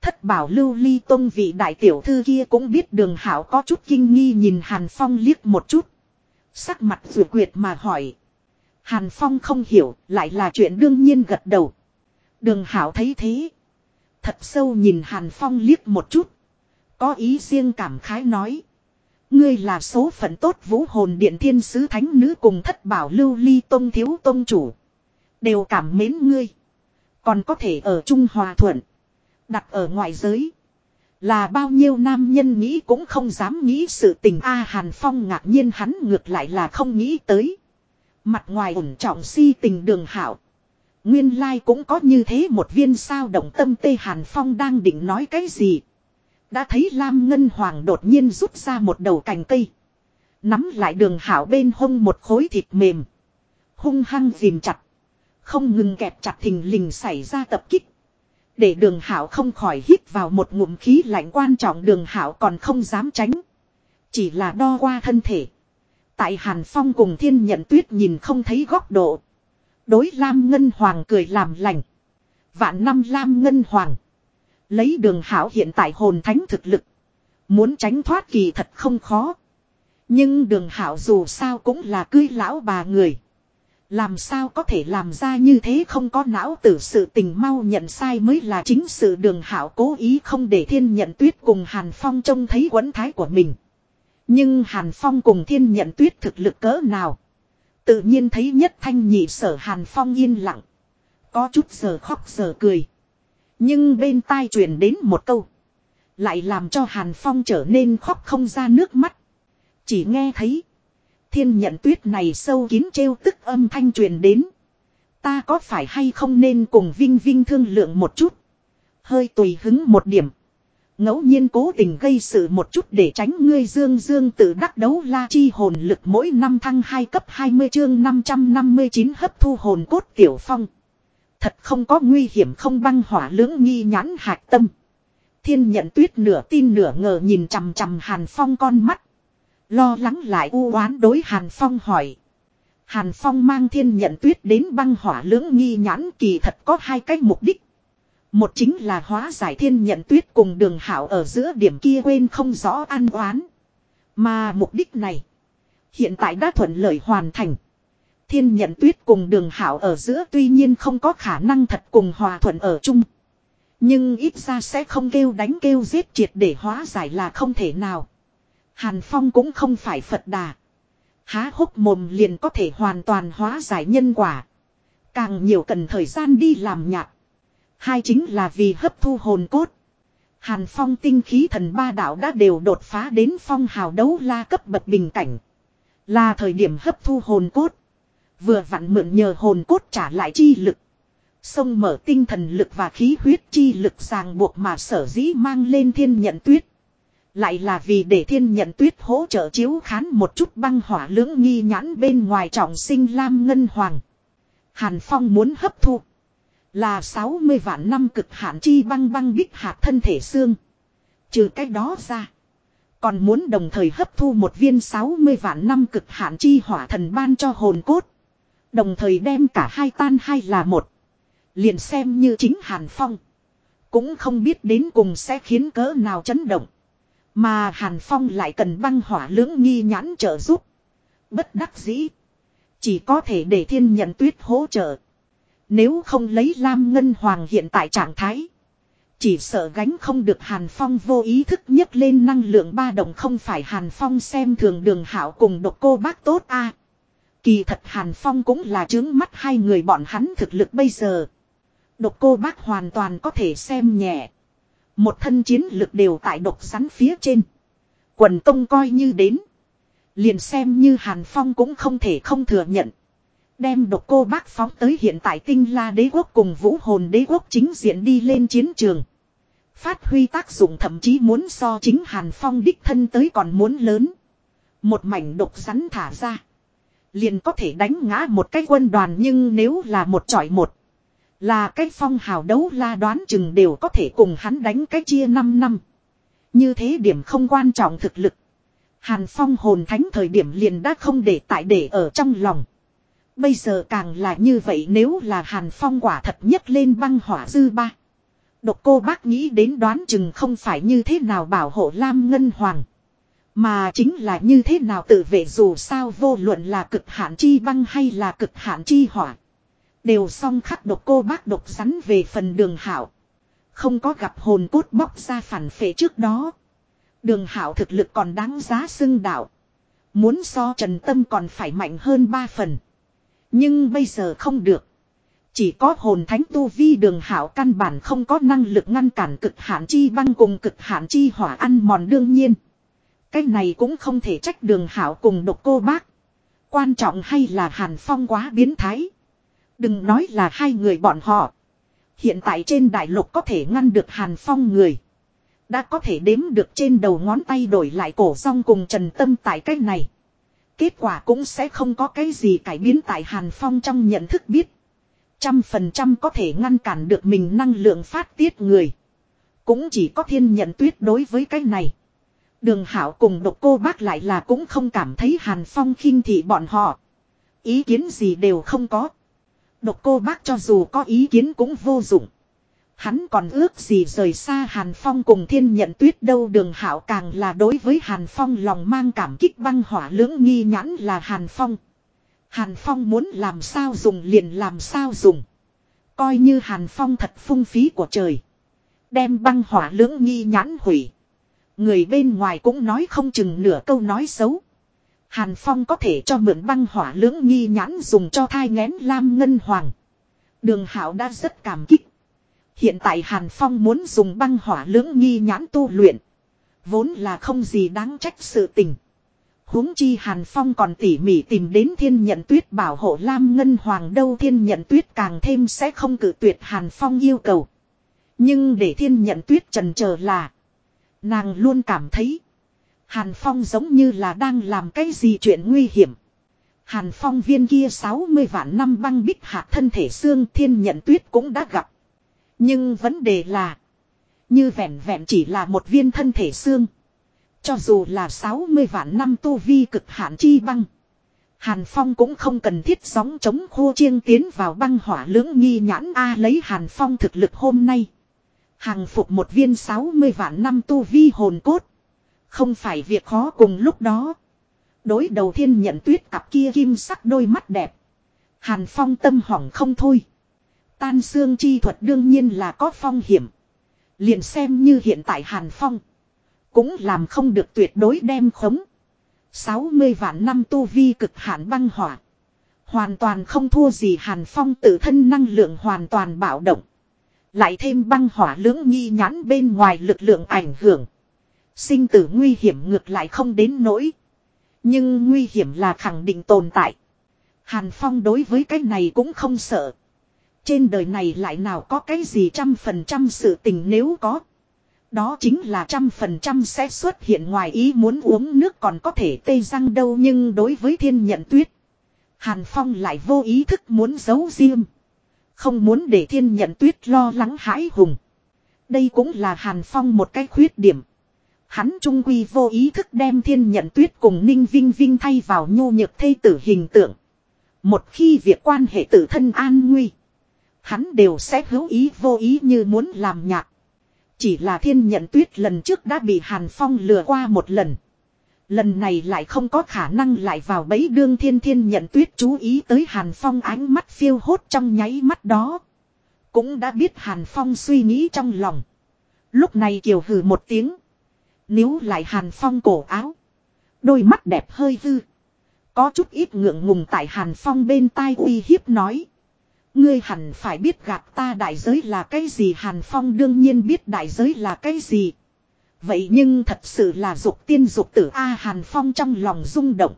Thất bảo lưu ly tông vị đại tiểu thư kia cũng biết đường hảo có chút kinh nghi nhìn Hàn Phong liếc một chút. Sắc mặt rùa quyệt mà hỏi. Hàn Phong không hiểu, lại là chuyện đương nhiên gật đầu. Đường Hảo thấy thế. Thật sâu nhìn Hàn Phong liếc một chút. Có ý riêng cảm khái nói. Ngươi là số phận tốt vũ hồn điện thiên sứ thánh nữ cùng thất bảo lưu ly tông thiếu tông chủ. Đều cảm mến ngươi. Còn có thể ở Trung Hòa Thuận. Đặt ở ngoại giới. Là bao nhiêu nam nhân nghĩ cũng không dám nghĩ sự tình A Hàn Phong ngạc nhiên hắn ngược lại là không nghĩ tới. Mặt ngoài ổn trọng si tình đường hảo. Nguyên lai cũng có như thế một viên sao động tâm tê Hàn Phong đang định nói cái gì. Đã thấy Lam Ngân Hoàng đột nhiên rút ra một đầu cành cây. Nắm lại đường hảo bên hông một khối thịt mềm. Hung hăng dìm chặt. Không ngừng kẹp chặt thình lình xảy ra tập kích. Để đường hảo không khỏi hít vào một ngụm khí lạnh quan trọng đường hảo còn không dám tránh. Chỉ là đo qua thân thể. Tại Hàn Phong cùng thiên nhận tuyết nhìn không thấy góc độ. Đối Lam Ngân Hoàng cười làm lành. Vạn năm Lam Ngân Hoàng. Lấy đường hảo hiện tại hồn thánh thực lực. Muốn tránh thoát kỳ thật không khó. Nhưng đường hảo dù sao cũng là cưới lão bà người. Làm sao có thể làm ra như thế không có não tử sự tình mau nhận sai mới là chính sự đường hảo cố ý không để thiên nhận tuyết cùng Hàn Phong trông thấy quấn thái của mình. Nhưng Hàn Phong cùng thiên nhận tuyết thực lực cỡ nào. Tự nhiên thấy nhất thanh nhị sở Hàn Phong yên lặng. Có chút giờ khóc giờ cười. Nhưng bên tai truyền đến một câu. Lại làm cho Hàn Phong trở nên khóc không ra nước mắt. Chỉ nghe thấy. Thiên nhận tuyết này sâu kín trêu tức âm thanh truyền đến. Ta có phải hay không nên cùng Vinh Vinh thương lượng một chút. Hơi tùy hứng một điểm. ngẫu nhiên cố tình gây sự một chút để tránh ngươi dương dương tự đắc đấu la chi hồn lực mỗi năm thăng 2 cấp 20 chương 559 hấp thu hồn cốt tiểu phong. Thật không có nguy hiểm không băng hỏa lưỡng nghi nhãn hạc tâm. Thiên nhận tuyết nửa tin nửa ngờ nhìn chằm chằm Hàn Phong con mắt. Lo lắng lại u oán đối Hàn Phong hỏi. Hàn Phong mang thiên nhận tuyết đến băng hỏa lưỡng nghi nhãn kỳ thật có hai cách mục đích. Một chính là hóa giải thiên nhận tuyết cùng đường hảo ở giữa điểm kia quên không rõ an oán. Mà mục đích này. Hiện tại đã thuận lợi hoàn thành. Thiên nhận tuyết cùng đường hảo ở giữa tuy nhiên không có khả năng thật cùng hòa thuận ở chung. Nhưng ít ra sẽ không kêu đánh kêu giết triệt để hóa giải là không thể nào. Hàn Phong cũng không phải Phật đà. Há hốc mồm liền có thể hoàn toàn hóa giải nhân quả. Càng nhiều cần thời gian đi làm nhạt. Hai chính là vì hấp thu hồn cốt. Hàn Phong tinh khí thần ba đạo đã đều đột phá đến phong hào đấu la cấp bậc bình cảnh. Là thời điểm hấp thu hồn cốt. Vừa vặn mượn nhờ hồn cốt trả lại chi lực. Sông mở tinh thần lực và khí huyết chi lực ràng buộc mà sở dĩ mang lên thiên nhận tuyết. Lại là vì để thiên nhận tuyết hỗ trợ chiếu khán một chút băng hỏa lưỡng nghi nhãn bên ngoài trọng sinh lam ngân hoàng. Hàn Phong muốn hấp thu. Là 60 vạn năm cực hạn chi băng băng bích hạt thân thể xương. Trừ cái đó ra. Còn muốn đồng thời hấp thu một viên 60 vạn năm cực hạn chi hỏa thần ban cho hồn cốt. Đồng thời đem cả hai tan hai là một. Liền xem như chính Hàn Phong. Cũng không biết đến cùng sẽ khiến cỡ nào chấn động. Mà Hàn Phong lại cần băng hỏa lưỡng nghi nhãn trợ giúp. Bất đắc dĩ. Chỉ có thể để thiên nhận tuyết hỗ trợ. Nếu không lấy Lam Ngân Hoàng hiện tại trạng thái. Chỉ sợ gánh không được Hàn Phong vô ý thức nhấc lên năng lượng ba đồng không phải Hàn Phong xem thường đường hảo cùng độc cô bác tốt a Kỳ thật Hàn Phong cũng là trướng mắt hai người bọn hắn thực lực bây giờ. Độc cô bác hoàn toàn có thể xem nhẹ. Một thân chiến lực đều tại độc rắn phía trên. Quần công coi như đến. Liền xem như Hàn Phong cũng không thể không thừa nhận. Đem độc cô bác phóng tới hiện tại tinh la đế quốc cùng vũ hồn đế quốc chính diện đi lên chiến trường. Phát huy tác dụng thậm chí muốn so chính Hàn Phong đích thân tới còn muốn lớn. Một mảnh độc rắn thả ra. Liền có thể đánh ngã một cái quân đoàn nhưng nếu là một trọi một. Là cái phong hào đấu la đoán chừng đều có thể cùng hắn đánh cái chia 5 năm. Như thế điểm không quan trọng thực lực. Hàn phong hồn thánh thời điểm liền đã không để tại để ở trong lòng. Bây giờ càng là như vậy nếu là hàn phong quả thật nhất lên băng hỏa dư ba. Độc cô bác nghĩ đến đoán chừng không phải như thế nào bảo hộ Lam Ngân Hoàng. Mà chính là như thế nào tự vệ dù sao vô luận là cực hạn chi băng hay là cực hạn chi hỏa. Đều xong khắc độc cô bác độc rắn về phần đường hảo. Không có gặp hồn cốt bóc ra phản phệ trước đó. Đường hảo thực lực còn đáng giá xưng đạo. Muốn so trần tâm còn phải mạnh hơn ba phần. Nhưng bây giờ không được. Chỉ có hồn thánh tu vi đường hảo căn bản không có năng lực ngăn cản cực hạn chi băng cùng cực hạn chi hỏa ăn mòn đương nhiên. Cái này cũng không thể trách đường hảo cùng độc cô bác. Quan trọng hay là hàn phong quá biến thái. Đừng nói là hai người bọn họ. Hiện tại trên đại lục có thể ngăn được hàn phong người. Đã có thể đếm được trên đầu ngón tay đổi lại cổ song cùng trần tâm tại cách này. Kết quả cũng sẽ không có cái gì cải biến tại hàn phong trong nhận thức biết. Trăm phần trăm có thể ngăn cản được mình năng lượng phát tiết người. Cũng chỉ có thiên nhận tuyết đối với cái này. Đường hảo cùng độc cô bác lại là cũng không cảm thấy hàn phong khinh thị bọn họ. Ý kiến gì đều không có. Độc cô bác cho dù có ý kiến cũng vô dụng. Hắn còn ước gì rời xa Hàn Phong cùng thiên nhận tuyết đâu đường hảo càng là đối với Hàn Phong lòng mang cảm kích băng hỏa lưỡng nghi nhãn là Hàn Phong. Hàn Phong muốn làm sao dùng liền làm sao dùng. Coi như Hàn Phong thật phung phí của trời. Đem băng hỏa lưỡng nghi nhãn hủy. Người bên ngoài cũng nói không chừng nửa câu nói xấu. Hàn Phong có thể cho mượn băng hỏa lưỡng nghi nhãn dùng cho thai ngén lam ngân hoàng. Đường Hảo đã rất cảm kích. Hiện tại Hàn Phong muốn dùng băng hỏa lưỡng nghi nhãn tu luyện. Vốn là không gì đáng trách sự tình. huống chi Hàn Phong còn tỉ mỉ tìm đến thiên nhận tuyết bảo hộ Lam Ngân Hoàng đâu thiên nhận tuyết càng thêm sẽ không cử tuyệt Hàn Phong yêu cầu. Nhưng để thiên nhận tuyết trần chờ là. Nàng luôn cảm thấy. Hàn Phong giống như là đang làm cái gì chuyện nguy hiểm. Hàn Phong viên kia 60 vạn năm băng bích hạ thân thể xương thiên nhận tuyết cũng đã gặp. Nhưng vấn đề là. Như vẹn vẹn chỉ là một viên thân thể xương. Cho dù là 60 vạn năm tu vi cực hạn chi băng. Hàn Phong cũng không cần thiết sóng chống khô chiêng tiến vào băng hỏa lưỡng nghi nhãn A lấy Hàn Phong thực lực hôm nay. Hàng phục một viên 60 vạn năm tu vi hồn cốt. Không phải việc khó cùng lúc đó. Đối đầu thiên nhận tuyết cặp kia kim sắc đôi mắt đẹp. Hàn Phong tâm hỏng không thôi. Tan xương chi thuật đương nhiên là có phong hiểm. Liền xem như hiện tại Hàn Phong. Cũng làm không được tuyệt đối đem khống. 60 vạn năm tu vi cực hạn băng hỏa. Hoàn toàn không thua gì Hàn Phong tự thân năng lượng hoàn toàn bạo động. Lại thêm băng hỏa lưỡng nghi nhãn bên ngoài lực lượng ảnh hưởng. Sinh tử nguy hiểm ngược lại không đến nỗi. Nhưng nguy hiểm là khẳng định tồn tại. Hàn Phong đối với cái này cũng không sợ. Trên đời này lại nào có cái gì trăm phần trăm sự tình nếu có. Đó chính là trăm phần trăm sẽ xuất hiện ngoài ý muốn uống nước còn có thể tê răng đâu nhưng đối với thiên nhận tuyết. Hàn Phong lại vô ý thức muốn giấu riêng. Không muốn để thiên nhận tuyết lo lắng hãi hùng. Đây cũng là Hàn Phong một cái khuyết điểm. Hắn trung quy vô ý thức đem thiên nhận tuyết cùng ninh vinh vinh thay vào nhô nhược thây tử hình tượng. Một khi việc quan hệ tự thân an nguy. Hắn đều sẽ hữu ý vô ý như muốn làm nhạc. Chỉ là thiên nhận tuyết lần trước đã bị Hàn Phong lừa qua một lần. Lần này lại không có khả năng lại vào bẫy đương thiên thiên nhận tuyết chú ý tới Hàn Phong ánh mắt phiêu hốt trong nháy mắt đó. Cũng đã biết Hàn Phong suy nghĩ trong lòng. Lúc này kiều hừ một tiếng. Níu lại Hàn Phong cổ áo. Đôi mắt đẹp hơi hư. Có chút ít ngượng ngùng tại Hàn Phong bên tai uy hiếp nói. Ngươi hẳn phải biết gạt ta đại giới là cái gì Hàn Phong đương nhiên biết đại giới là cái gì. Vậy nhưng thật sự là dục tiên dục tử A Hàn Phong trong lòng rung động.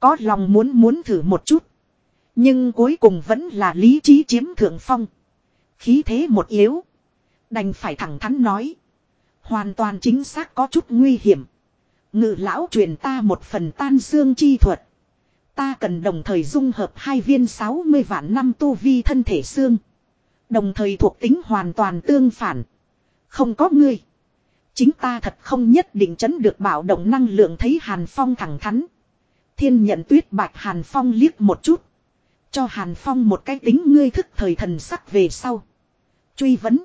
Có lòng muốn muốn thử một chút. Nhưng cuối cùng vẫn là lý trí chiếm thượng phong. Khí thế một yếu. Đành phải thẳng thắn nói. Hoàn toàn chính xác có chút nguy hiểm. Ngự lão truyền ta một phần tan xương chi thuật. Ta cần đồng thời dung hợp hai viên 60 vạn năm tu vi thân thể xương. Đồng thời thuộc tính hoàn toàn tương phản. Không có ngươi. Chính ta thật không nhất định chấn được bảo động năng lượng thấy Hàn Phong thẳng thắn. Thiên nhận tuyết bạch Hàn Phong liếc một chút. Cho Hàn Phong một cái tính ngươi thức thời thần sắc về sau. Truy vấn.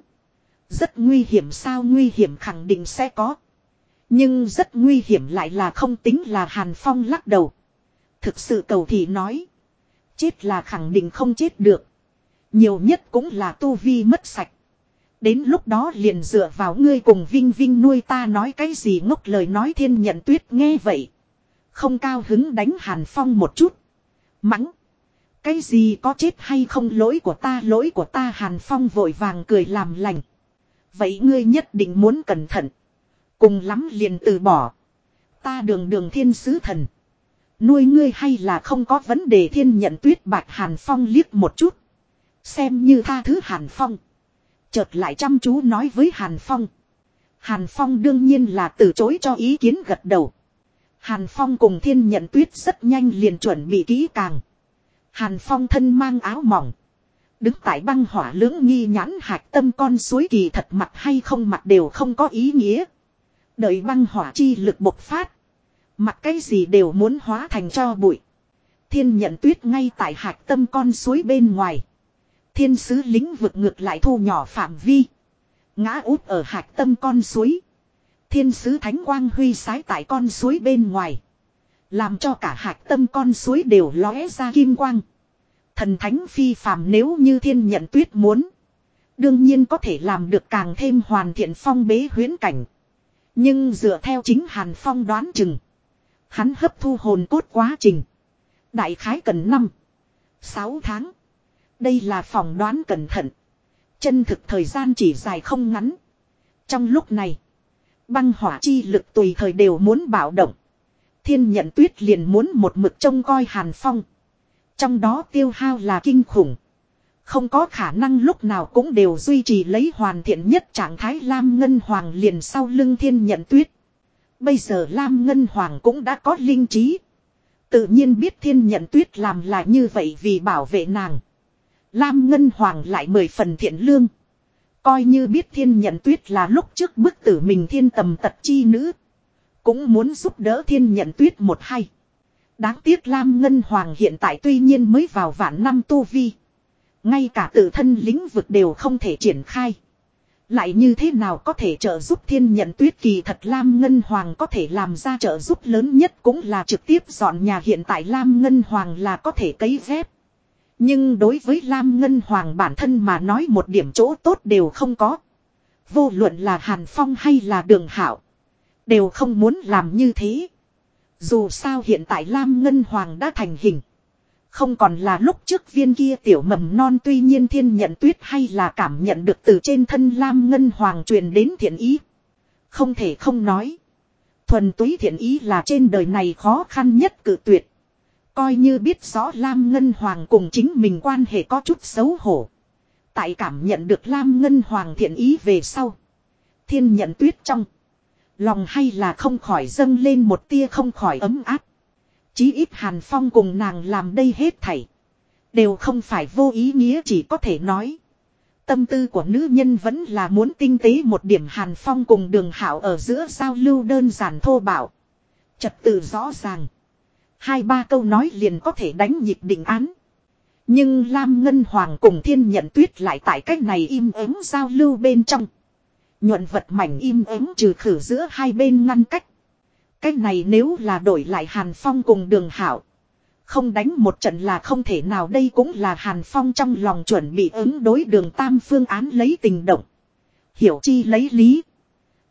Rất nguy hiểm sao nguy hiểm khẳng định sẽ có. Nhưng rất nguy hiểm lại là không tính là Hàn Phong lắc đầu. Thực sự cầu thị nói. Chết là khẳng định không chết được. Nhiều nhất cũng là tu vi mất sạch. Đến lúc đó liền dựa vào ngươi cùng Vinh Vinh nuôi ta nói cái gì ngốc lời nói thiên nhận tuyết nghe vậy. Không cao hứng đánh Hàn Phong một chút. Mắng. Cái gì có chết hay không lỗi của ta, lỗi của ta Hàn Phong vội vàng cười làm lành. Vậy ngươi nhất định muốn cẩn thận. Cùng lắm liền từ bỏ. Ta đường đường thiên sứ thần. Nuôi ngươi hay là không có vấn đề thiên nhận tuyết bạch Hàn Phong liếc một chút. Xem như tha thứ Hàn Phong. Chợt lại chăm chú nói với Hàn Phong. Hàn Phong đương nhiên là từ chối cho ý kiến gật đầu. Hàn Phong cùng thiên nhận tuyết rất nhanh liền chuẩn bị kỹ càng. Hàn Phong thân mang áo mỏng. Đứng tại băng hỏa lưỡng nghi nhãn hạch tâm con suối kỳ thật mặt hay không mặt đều không có ý nghĩa. Đợi băng hỏa chi lực bộc phát. Mặt cái gì đều muốn hóa thành cho bụi. Thiên nhận tuyết ngay tại hạch tâm con suối bên ngoài. Thiên sứ lính vực ngược lại thu nhỏ phạm vi. Ngã út ở hạch tâm con suối. Thiên sứ thánh quang huy sái tại con suối bên ngoài. Làm cho cả hạch tâm con suối đều lóe ra kim quang. Thần thánh phi phàm nếu như thiên nhận tuyết muốn. Đương nhiên có thể làm được càng thêm hoàn thiện phong bế huyến cảnh. Nhưng dựa theo chính Hàn Phong đoán chừng. Hắn hấp thu hồn cốt quá trình. Đại khái cần 5, 6 tháng. Đây là phỏng đoán cẩn thận. Chân thực thời gian chỉ dài không ngắn. Trong lúc này, băng hỏa chi lực tùy thời đều muốn bạo động. Thiên nhận tuyết liền muốn một mực trông coi Hàn Phong. Trong đó tiêu hao là kinh khủng. Không có khả năng lúc nào cũng đều duy trì lấy hoàn thiện nhất trạng thái Lam Ngân Hoàng liền sau lưng thiên nhận tuyết. Bây giờ Lam Ngân Hoàng cũng đã có linh trí. Tự nhiên biết thiên nhận tuyết làm là như vậy vì bảo vệ nàng. Lam Ngân Hoàng lại mười phần thiện lương. Coi như biết thiên nhận tuyết là lúc trước bức tử mình thiên tầm tật chi nữ. Cũng muốn giúp đỡ thiên nhận tuyết một hay. Đáng tiếc Lam Ngân Hoàng hiện tại tuy nhiên mới vào vạn năm tu vi. Ngay cả tự thân lĩnh vực đều không thể triển khai. Lại như thế nào có thể trợ giúp thiên nhận tuyết kỳ thật Lam Ngân Hoàng có thể làm ra trợ giúp lớn nhất cũng là trực tiếp dọn nhà hiện tại Lam Ngân Hoàng là có thể cấy dép. Nhưng đối với Lam Ngân Hoàng bản thân mà nói một điểm chỗ tốt đều không có. Vô luận là Hàn Phong hay là Đường Hảo. Đều không muốn làm như thế. Dù sao hiện tại Lam Ngân Hoàng đã thành hình. Không còn là lúc trước viên kia tiểu mầm non tuy nhiên thiên nhận tuyết hay là cảm nhận được từ trên thân Lam Ngân Hoàng truyền đến thiện ý. Không thể không nói. Thuần túy thiện ý là trên đời này khó khăn nhất cự tuyệt. Coi như biết rõ Lam Ngân Hoàng cùng chính mình quan hệ có chút xấu hổ. Tại cảm nhận được Lam Ngân Hoàng thiện ý về sau. Thiên nhận tuyết trong. Lòng hay là không khỏi dâng lên một tia không khỏi ấm áp. Chí ít Hàn Phong cùng nàng làm đây hết thảy. Đều không phải vô ý nghĩa chỉ có thể nói. Tâm tư của nữ nhân vẫn là muốn tinh tế một điểm Hàn Phong cùng đường hảo ở giữa giao lưu đơn giản thô bạo. Trật tự rõ ràng. Hai ba câu nói liền có thể đánh nhịp định án. Nhưng Lam Ngân Hoàng cùng thiên nhận tuyết lại tại cách này im ắng giao lưu bên trong. Nhuận vật mảnh im ắng trừ khử giữa hai bên ngăn cách. Cách này nếu là đổi lại Hàn Phong cùng đường hảo. Không đánh một trận là không thể nào đây cũng là Hàn Phong trong lòng chuẩn bị ứng đối đường tam phương án lấy tình động. Hiểu chi lấy lý.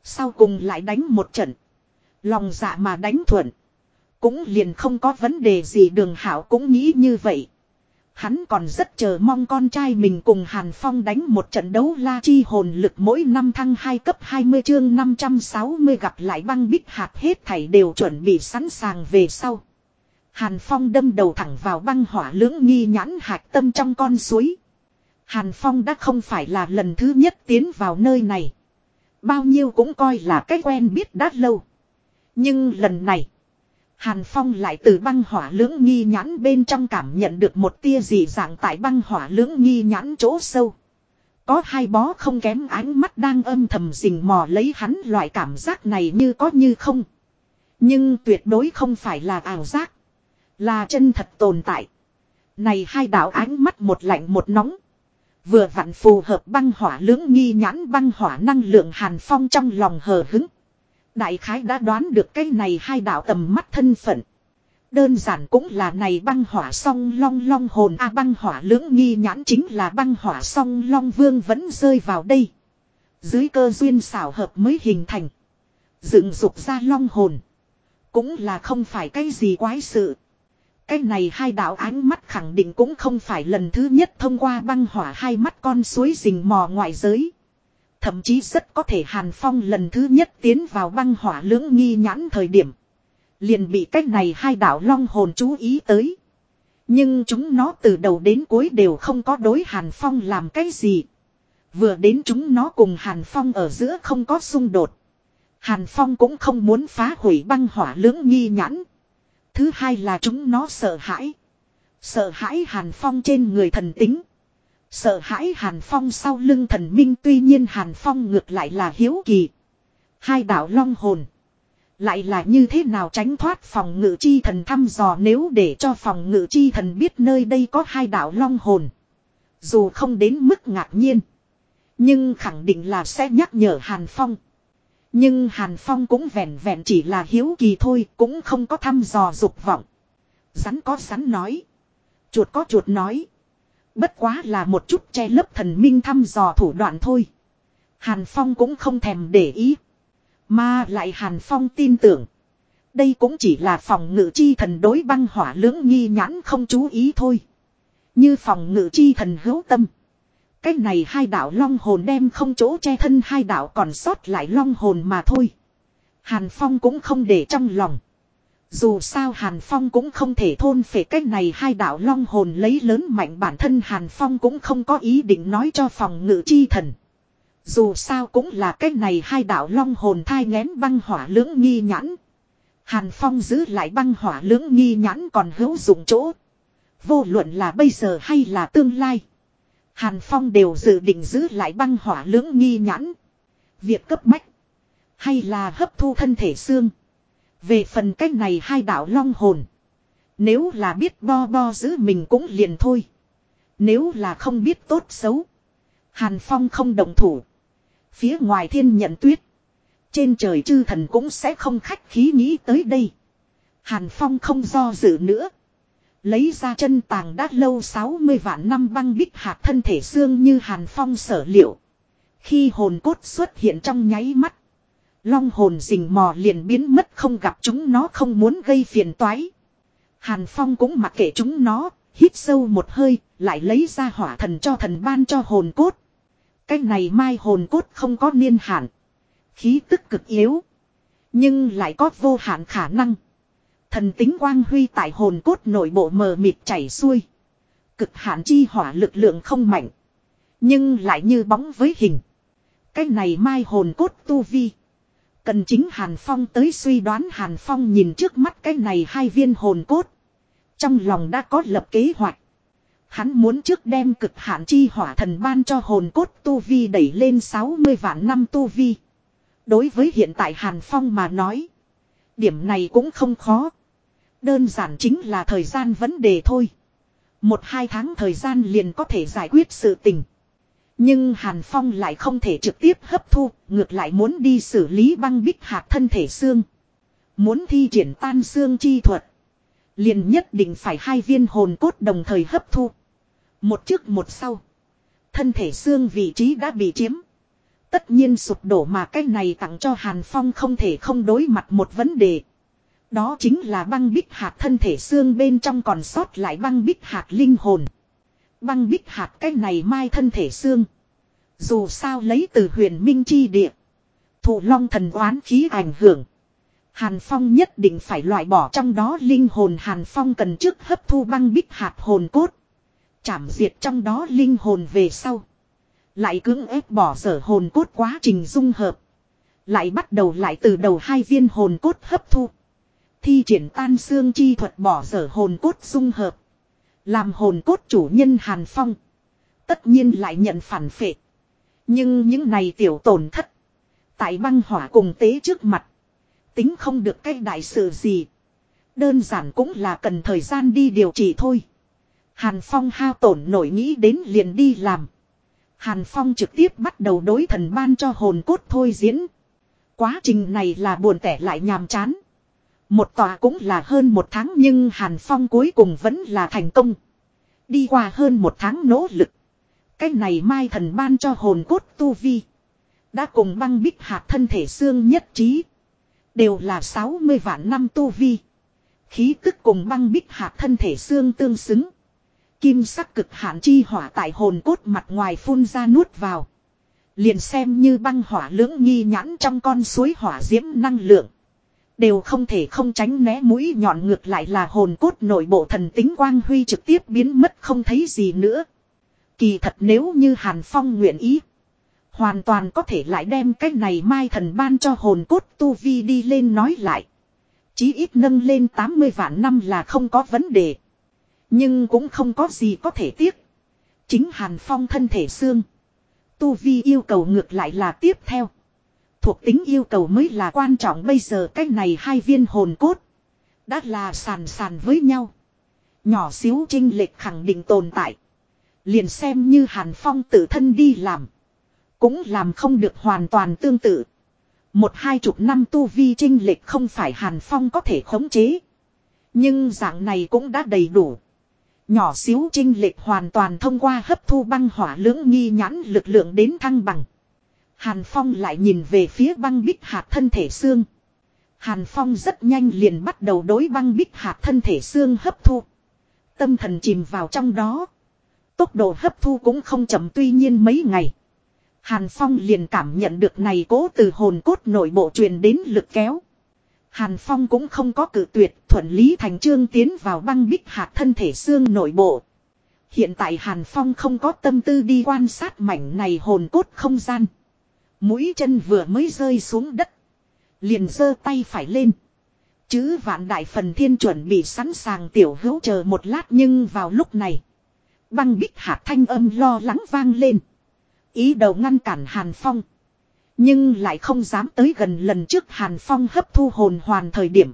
Sau cùng lại đánh một trận. Lòng dạ mà đánh thuận. Cũng liền không có vấn đề gì đường hảo cũng nghĩ như vậy. Hắn còn rất chờ mong con trai mình cùng Hàn Phong đánh một trận đấu la chi hồn lực mỗi năm thăng 2 cấp 20 chương 560 gặp lại băng bích hạt hết thảy đều chuẩn bị sẵn sàng về sau. Hàn Phong đâm đầu thẳng vào băng hỏa lưỡng nghi nhãn hạt tâm trong con suối. Hàn Phong đã không phải là lần thứ nhất tiến vào nơi này. Bao nhiêu cũng coi là cái quen biết đã lâu. Nhưng lần này. Hàn Phong lại từ băng hỏa lưỡng nghi nhãn bên trong cảm nhận được một tia dị dạng tại băng hỏa lưỡng nghi nhãn chỗ sâu. Có hai bó không kém ánh mắt đang âm thầm rình mò lấy hắn loại cảm giác này như có như không. Nhưng tuyệt đối không phải là ảo giác. Là chân thật tồn tại. Này hai đạo ánh mắt một lạnh một nóng. Vừa vặn phù hợp băng hỏa lưỡng nghi nhãn băng hỏa năng lượng hàn phong trong lòng hờ hứng. Đại khái đã đoán được cái này hai đạo tầm mắt thân phận. Đơn giản cũng là này băng hỏa song long long hồn a băng hỏa lưỡng nghi nhãn chính là băng hỏa song long vương vẫn rơi vào đây. Dưới cơ duyên xảo hợp mới hình thành. Dựng dục ra long hồn. Cũng là không phải cái gì quái sự. Cái này hai đạo ánh mắt khẳng định cũng không phải lần thứ nhất thông qua băng hỏa hai mắt con suối rình mò ngoại giới. Thậm chí rất có thể Hàn Phong lần thứ nhất tiến vào băng hỏa lưỡng nghi nhãn thời điểm. Liền bị cách này hai đạo long hồn chú ý tới. Nhưng chúng nó từ đầu đến cuối đều không có đối Hàn Phong làm cái gì. Vừa đến chúng nó cùng Hàn Phong ở giữa không có xung đột. Hàn Phong cũng không muốn phá hủy băng hỏa lưỡng nghi nhãn. Thứ hai là chúng nó sợ hãi. Sợ hãi Hàn Phong trên người thần tính. Sợ hãi Hàn Phong sau lưng thần minh tuy nhiên Hàn Phong ngược lại là hiếu kỳ. Hai đạo long hồn. Lại là như thế nào tránh thoát phòng ngự chi thần thăm dò nếu để cho phòng ngự chi thần biết nơi đây có hai đạo long hồn. Dù không đến mức ngạc nhiên. Nhưng khẳng định là sẽ nhắc nhở Hàn Phong. Nhưng Hàn Phong cũng vẹn vẹn chỉ là hiếu kỳ thôi, cũng không có thăm dò dục vọng. Rắn có rắn nói. Chuột có chuột nói. Bất quá là một chút che lấp thần minh thăm dò thủ đoạn thôi. Hàn Phong cũng không thèm để ý. Mà lại Hàn Phong tin tưởng. Đây cũng chỉ là phòng ngự chi thần đối băng hỏa lưỡng nghi nhãn không chú ý thôi. Như phòng ngự chi thần hữu tâm. Cách này hai đạo long hồn đem không chỗ che thân hai đạo còn sót lại long hồn mà thôi. Hàn Phong cũng không để trong lòng. Dù sao Hàn Phong cũng không thể thôn phệ cách này hai đạo long hồn lấy lớn mạnh bản thân Hàn Phong cũng không có ý định nói cho phòng ngự chi thần. Dù sao cũng là cách này hai đạo long hồn thai ngén băng hỏa lưỡng nghi nhãn. Hàn Phong giữ lại băng hỏa lưỡng nghi nhãn còn hữu dụng chỗ. Vô luận là bây giờ hay là tương lai. Hàn Phong đều dự định giữ lại băng hỏa lưỡng nghi nhãn. Việc cấp bách. Hay là hấp thu thân thể xương. Về phần cách này hai đạo long hồn. Nếu là biết bo bo giữ mình cũng liền thôi. Nếu là không biết tốt xấu. Hàn Phong không đồng thủ. Phía ngoài thiên nhận tuyết. Trên trời chư thần cũng sẽ không khách khí nghĩ tới đây. Hàn Phong không do dự nữa. Lấy ra chân tàng đã lâu 60 vạn năm băng bích hạt thân thể xương như Hàn Phong sở liệu. Khi hồn cốt xuất hiện trong nháy mắt. Long hồn rình mò liền biến mất không gặp chúng nó không muốn gây phiền toái. Hàn Phong cũng mặc kệ chúng nó, hít sâu một hơi, lại lấy ra hỏa thần cho thần ban cho hồn cốt. Cái này mai hồn cốt không có niên hạn. Khí tức cực yếu. Nhưng lại có vô hạn khả năng. Thần tính quang huy tại hồn cốt nội bộ mờ mịt chảy xuôi. Cực hạn chi hỏa lực lượng không mạnh. Nhưng lại như bóng với hình. Cái này mai hồn cốt tu vi. Cần chính Hàn Phong tới suy đoán Hàn Phong nhìn trước mắt cái này hai viên hồn cốt. Trong lòng đã có lập kế hoạch. Hắn muốn trước đem cực hạn chi hỏa thần ban cho hồn cốt tu vi đẩy lên 60 vạn năm tu vi. Đối với hiện tại Hàn Phong mà nói. Điểm này cũng không khó. Đơn giản chính là thời gian vấn đề thôi. Một hai tháng thời gian liền có thể giải quyết sự tình. Nhưng Hàn Phong lại không thể trực tiếp hấp thu, ngược lại muốn đi xử lý băng bích hạt thân thể xương. Muốn thi triển tan xương chi thuật. Liền nhất định phải hai viên hồn cốt đồng thời hấp thu. Một trước một sau. Thân thể xương vị trí đã bị chiếm. Tất nhiên sụp đổ mà cái này tặng cho Hàn Phong không thể không đối mặt một vấn đề. Đó chính là băng bích hạt thân thể xương bên trong còn sót lại băng bích hạt linh hồn. Băng bích hạt cái này mai thân thể xương. Dù sao lấy từ huyền minh chi địa. Thủ long thần oán khí ảnh hưởng. Hàn Phong nhất định phải loại bỏ trong đó linh hồn Hàn Phong cần trước hấp thu băng bích hạt hồn cốt. Chảm diệt trong đó linh hồn về sau. Lại cưỡng ép bỏ sở hồn cốt quá trình dung hợp. Lại bắt đầu lại từ đầu hai viên hồn cốt hấp thu. Thi triển tan xương chi thuật bỏ sở hồn cốt dung hợp. Làm hồn cốt chủ nhân Hàn Phong. Tất nhiên lại nhận phản phệ. Nhưng những này tiểu tổn thất. Tại băng hỏa cùng tế trước mặt. Tính không được cái đại sự gì. Đơn giản cũng là cần thời gian đi điều trị thôi. Hàn Phong hao tổn nổi nghĩ đến liền đi làm. Hàn Phong trực tiếp bắt đầu đối thần ban cho hồn cốt thôi diễn. Quá trình này là buồn tẻ lại nhàm chán. Một tòa cũng là hơn một tháng nhưng Hàn Phong cuối cùng vẫn là thành công. Đi qua hơn một tháng nỗ lực. Cái này mai thần ban cho hồn cốt tu vi. Đã cùng băng bích hạt thân thể xương nhất trí. Đều là 60 vạn năm tu vi. Khí tức cùng băng bích hạt thân thể xương tương xứng. Kim sắc cực hạn chi hỏa tại hồn cốt mặt ngoài phun ra nuốt vào. Liền xem như băng hỏa lưỡng nghi nhãn trong con suối hỏa diễm năng lượng. Đều không thể không tránh né mũi nhọn ngược lại là hồn cốt nội bộ thần tính quang huy trực tiếp biến mất không thấy gì nữa. Kỳ thật nếu như Hàn Phong nguyện ý. Hoàn toàn có thể lại đem cái này mai thần ban cho hồn cốt tu vi đi lên nói lại. Chí ít nâng lên 80 vạn năm là không có vấn đề. Nhưng cũng không có gì có thể tiếc. Chính Hàn Phong thân thể xương. Tu vi yêu cầu ngược lại là tiếp theo. Thuộc tính yêu cầu mới là quan trọng bây giờ cái này hai viên hồn cốt. Đã là sàn sàn với nhau. Nhỏ xíu trinh lệch khẳng định tồn tại. Liền xem như Hàn Phong tự thân đi làm. Cũng làm không được hoàn toàn tương tự. Một hai chục năm tu vi trinh lệch không phải Hàn Phong có thể khống chế. Nhưng dạng này cũng đã đầy đủ. Nhỏ xíu trinh lệch hoàn toàn thông qua hấp thu băng hỏa lưỡng nghi nhãn lực lượng đến thăng bằng. Hàn Phong lại nhìn về phía băng bích hạt thân thể xương. Hàn Phong rất nhanh liền bắt đầu đối băng bích hạt thân thể xương hấp thu. Tâm thần chìm vào trong đó. Tốc độ hấp thu cũng không chậm tuy nhiên mấy ngày. Hàn Phong liền cảm nhận được này cố từ hồn cốt nội bộ truyền đến lực kéo. Hàn Phong cũng không có cử tuyệt, thuận lý thành trương tiến vào băng bích hạt thân thể xương nội bộ. Hiện tại Hàn Phong không có tâm tư đi quan sát mảnh này hồn cốt không gian. Mũi chân vừa mới rơi xuống đất. Liền giơ tay phải lên. Chứ vạn đại phần thiên chuẩn bị sẵn sàng tiểu hữu chờ một lát nhưng vào lúc này. Băng bích hạt thanh âm lo lắng vang lên. Ý đầu ngăn cản Hàn Phong. Nhưng lại không dám tới gần lần trước Hàn Phong hấp thu hồn hoàn thời điểm.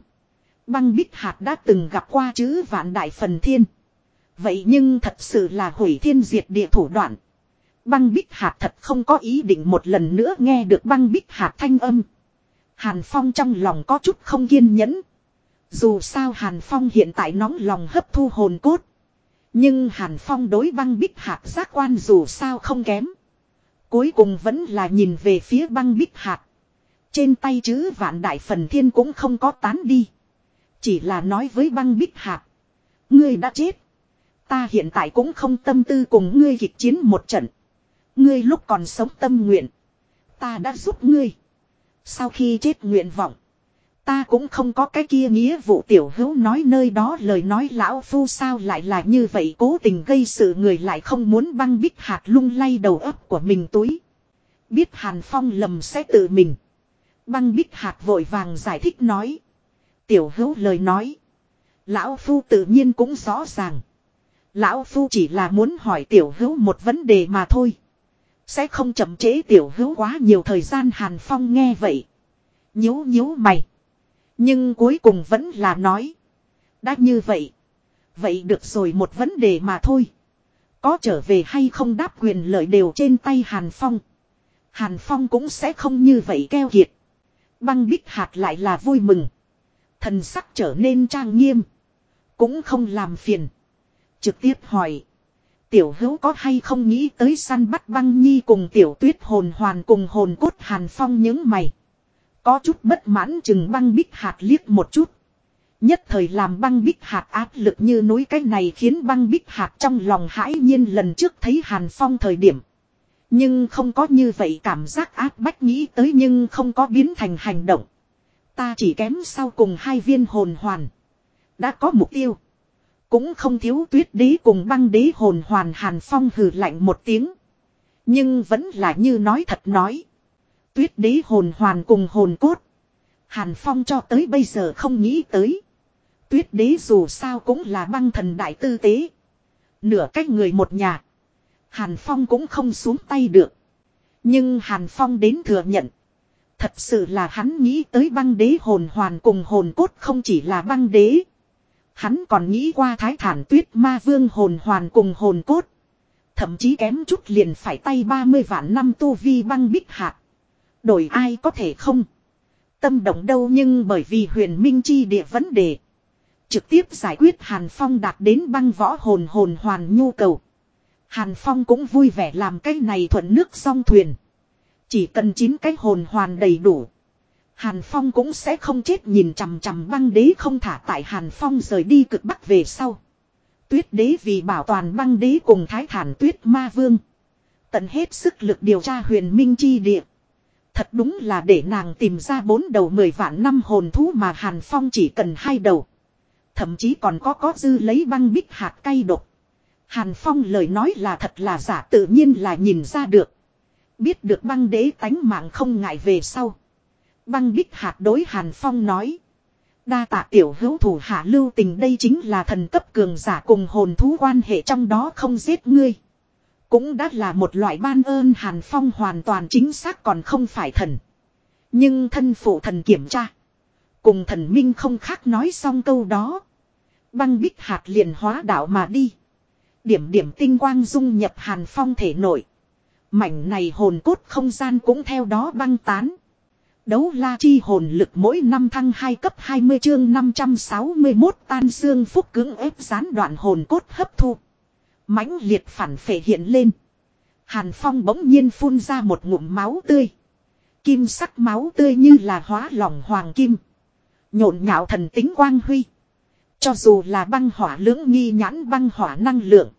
Băng bích hạt đã từng gặp qua chữ vạn đại phần thiên. Vậy nhưng thật sự là hủy thiên diệt địa thủ đoạn. Băng bích hạt thật không có ý định một lần nữa nghe được băng bích hạt thanh âm. Hàn Phong trong lòng có chút không kiên nhẫn. Dù sao Hàn Phong hiện tại nóng lòng hấp thu hồn cốt. Nhưng Hàn Phong đối băng bích hạt giác quan dù sao không kém. Cuối cùng vẫn là nhìn về phía băng bích hạt. Trên tay chữ vạn đại phần thiên cũng không có tán đi. Chỉ là nói với băng bích hạt. Ngươi đã chết. Ta hiện tại cũng không tâm tư cùng ngươi kịch chiến một trận. Ngươi lúc còn sống tâm nguyện. Ta đã giúp ngươi. Sau khi chết nguyện vọng. Ta cũng không có cái kia nghĩa vụ tiểu hữu nói nơi đó lời nói lão phu sao lại là như vậy cố tình gây sự người lại không muốn băng bích hạt lung lay đầu ấp của mình túi. Biết Hàn Phong lầm sẽ tự mình. Băng bích hạt vội vàng giải thích nói. Tiểu hữu lời nói. Lão phu tự nhiên cũng rõ ràng. Lão phu chỉ là muốn hỏi tiểu hữu một vấn đề mà thôi. Sẽ không chậm chế tiểu hữu quá nhiều thời gian Hàn Phong nghe vậy. Nhíu nhíu mày. Nhưng cuối cùng vẫn là nói. Đã như vậy. Vậy được rồi một vấn đề mà thôi. Có trở về hay không đáp quyền lợi đều trên tay Hàn Phong. Hàn Phong cũng sẽ không như vậy keo kiệt. Băng bích hạt lại là vui mừng. Thần sắc trở nên trang nghiêm. Cũng không làm phiền. Trực tiếp hỏi. Tiểu hữu có hay không nghĩ tới săn bắt băng nhi cùng tiểu tuyết hồn hoàn cùng hồn cốt Hàn Phong những mày. Có chút bất mãn chừng băng bích hạt liếc một chút. Nhất thời làm băng bích hạt áp lực như núi cái này khiến băng bích hạt trong lòng hãi nhiên lần trước thấy Hàn Phong thời điểm. Nhưng không có như vậy cảm giác áp bách nghĩ tới nhưng không có biến thành hành động. Ta chỉ kém sau cùng hai viên hồn hoàn. Đã có mục tiêu. Cũng không thiếu tuyết đế cùng băng đế hồn hoàn Hàn Phong hừ lạnh một tiếng. Nhưng vẫn là như nói thật nói. Tuyết đế hồn hoàn cùng hồn cốt. Hàn Phong cho tới bây giờ không nghĩ tới. Tuyết đế dù sao cũng là băng thần đại tư tế. Nửa cách người một nhà. Hàn Phong cũng không xuống tay được. Nhưng Hàn Phong đến thừa nhận. Thật sự là hắn nghĩ tới băng đế hồn hoàn cùng hồn cốt không chỉ là băng đế. Hắn còn nghĩ qua thái thản tuyết ma vương hồn hoàn cùng hồn cốt. Thậm chí kém chút liền phải tay 30 vạn năm tu vi băng bích hạt. Đổi ai có thể không? Tâm động đâu nhưng bởi vì huyền minh chi địa vấn đề. Trực tiếp giải quyết Hàn Phong đạt đến băng võ hồn hồn hoàn nhu cầu. Hàn Phong cũng vui vẻ làm cái này thuận nước song thuyền. Chỉ cần chín cái hồn hoàn đầy đủ. Hàn Phong cũng sẽ không chết nhìn chằm chằm băng đế không thả tại Hàn Phong rời đi cực bắc về sau. Tuyết đế vì bảo toàn băng đế cùng thái thản tuyết ma vương. Tận hết sức lực điều tra huyền minh chi địa. Thật đúng là để nàng tìm ra bốn đầu mười vạn năm hồn thú mà Hàn Phong chỉ cần hai đầu. Thậm chí còn có có dư lấy băng bích hạt cay độc. Hàn Phong lời nói là thật là giả tự nhiên là nhìn ra được. Biết được băng đế tánh mạng không ngại về sau. Băng bích hạt đối Hàn Phong nói. Đa tạ tiểu hữu thủ hạ lưu tình đây chính là thần cấp cường giả cùng hồn thú quan hệ trong đó không giết ngươi. Cũng đã là một loại ban ơn Hàn Phong hoàn toàn chính xác còn không phải thần. Nhưng thân phụ thần kiểm tra. Cùng thần minh không khác nói xong câu đó. Băng bích hạt liền hóa đạo mà đi. Điểm điểm tinh quang dung nhập Hàn Phong thể nội. Mảnh này hồn cốt không gian cũng theo đó băng tán. Đấu la chi hồn lực mỗi năm thăng 2 cấp 20 chương 561 tan xương phúc cứng ép gián đoạn hồn cốt hấp thu mãnh liệt phản phệ hiện lên. Hàn Phong bỗng nhiên phun ra một ngụm máu tươi. Kim sắc máu tươi như là hóa lỏng hoàng kim. Nhộn nhạo thần tính quang huy. Cho dù là băng hỏa lưỡng nghi nhãn băng hỏa năng lượng.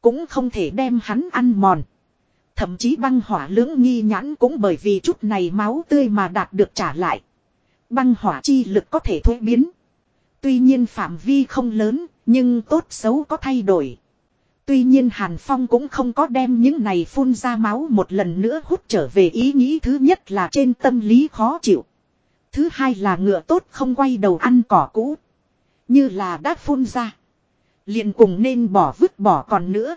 Cũng không thể đem hắn ăn mòn. Thậm chí băng hỏa lưỡng nghi nhãn cũng bởi vì chút này máu tươi mà đạt được trả lại. Băng hỏa chi lực có thể thuế biến. Tuy nhiên phạm vi không lớn, nhưng tốt xấu có thay đổi. Tuy nhiên Hàn Phong cũng không có đem những này phun ra máu một lần nữa hút trở về ý nghĩ thứ nhất là trên tâm lý khó chịu. Thứ hai là ngựa tốt không quay đầu ăn cỏ cũ. Như là đã phun ra. liền cùng nên bỏ vứt bỏ còn nữa.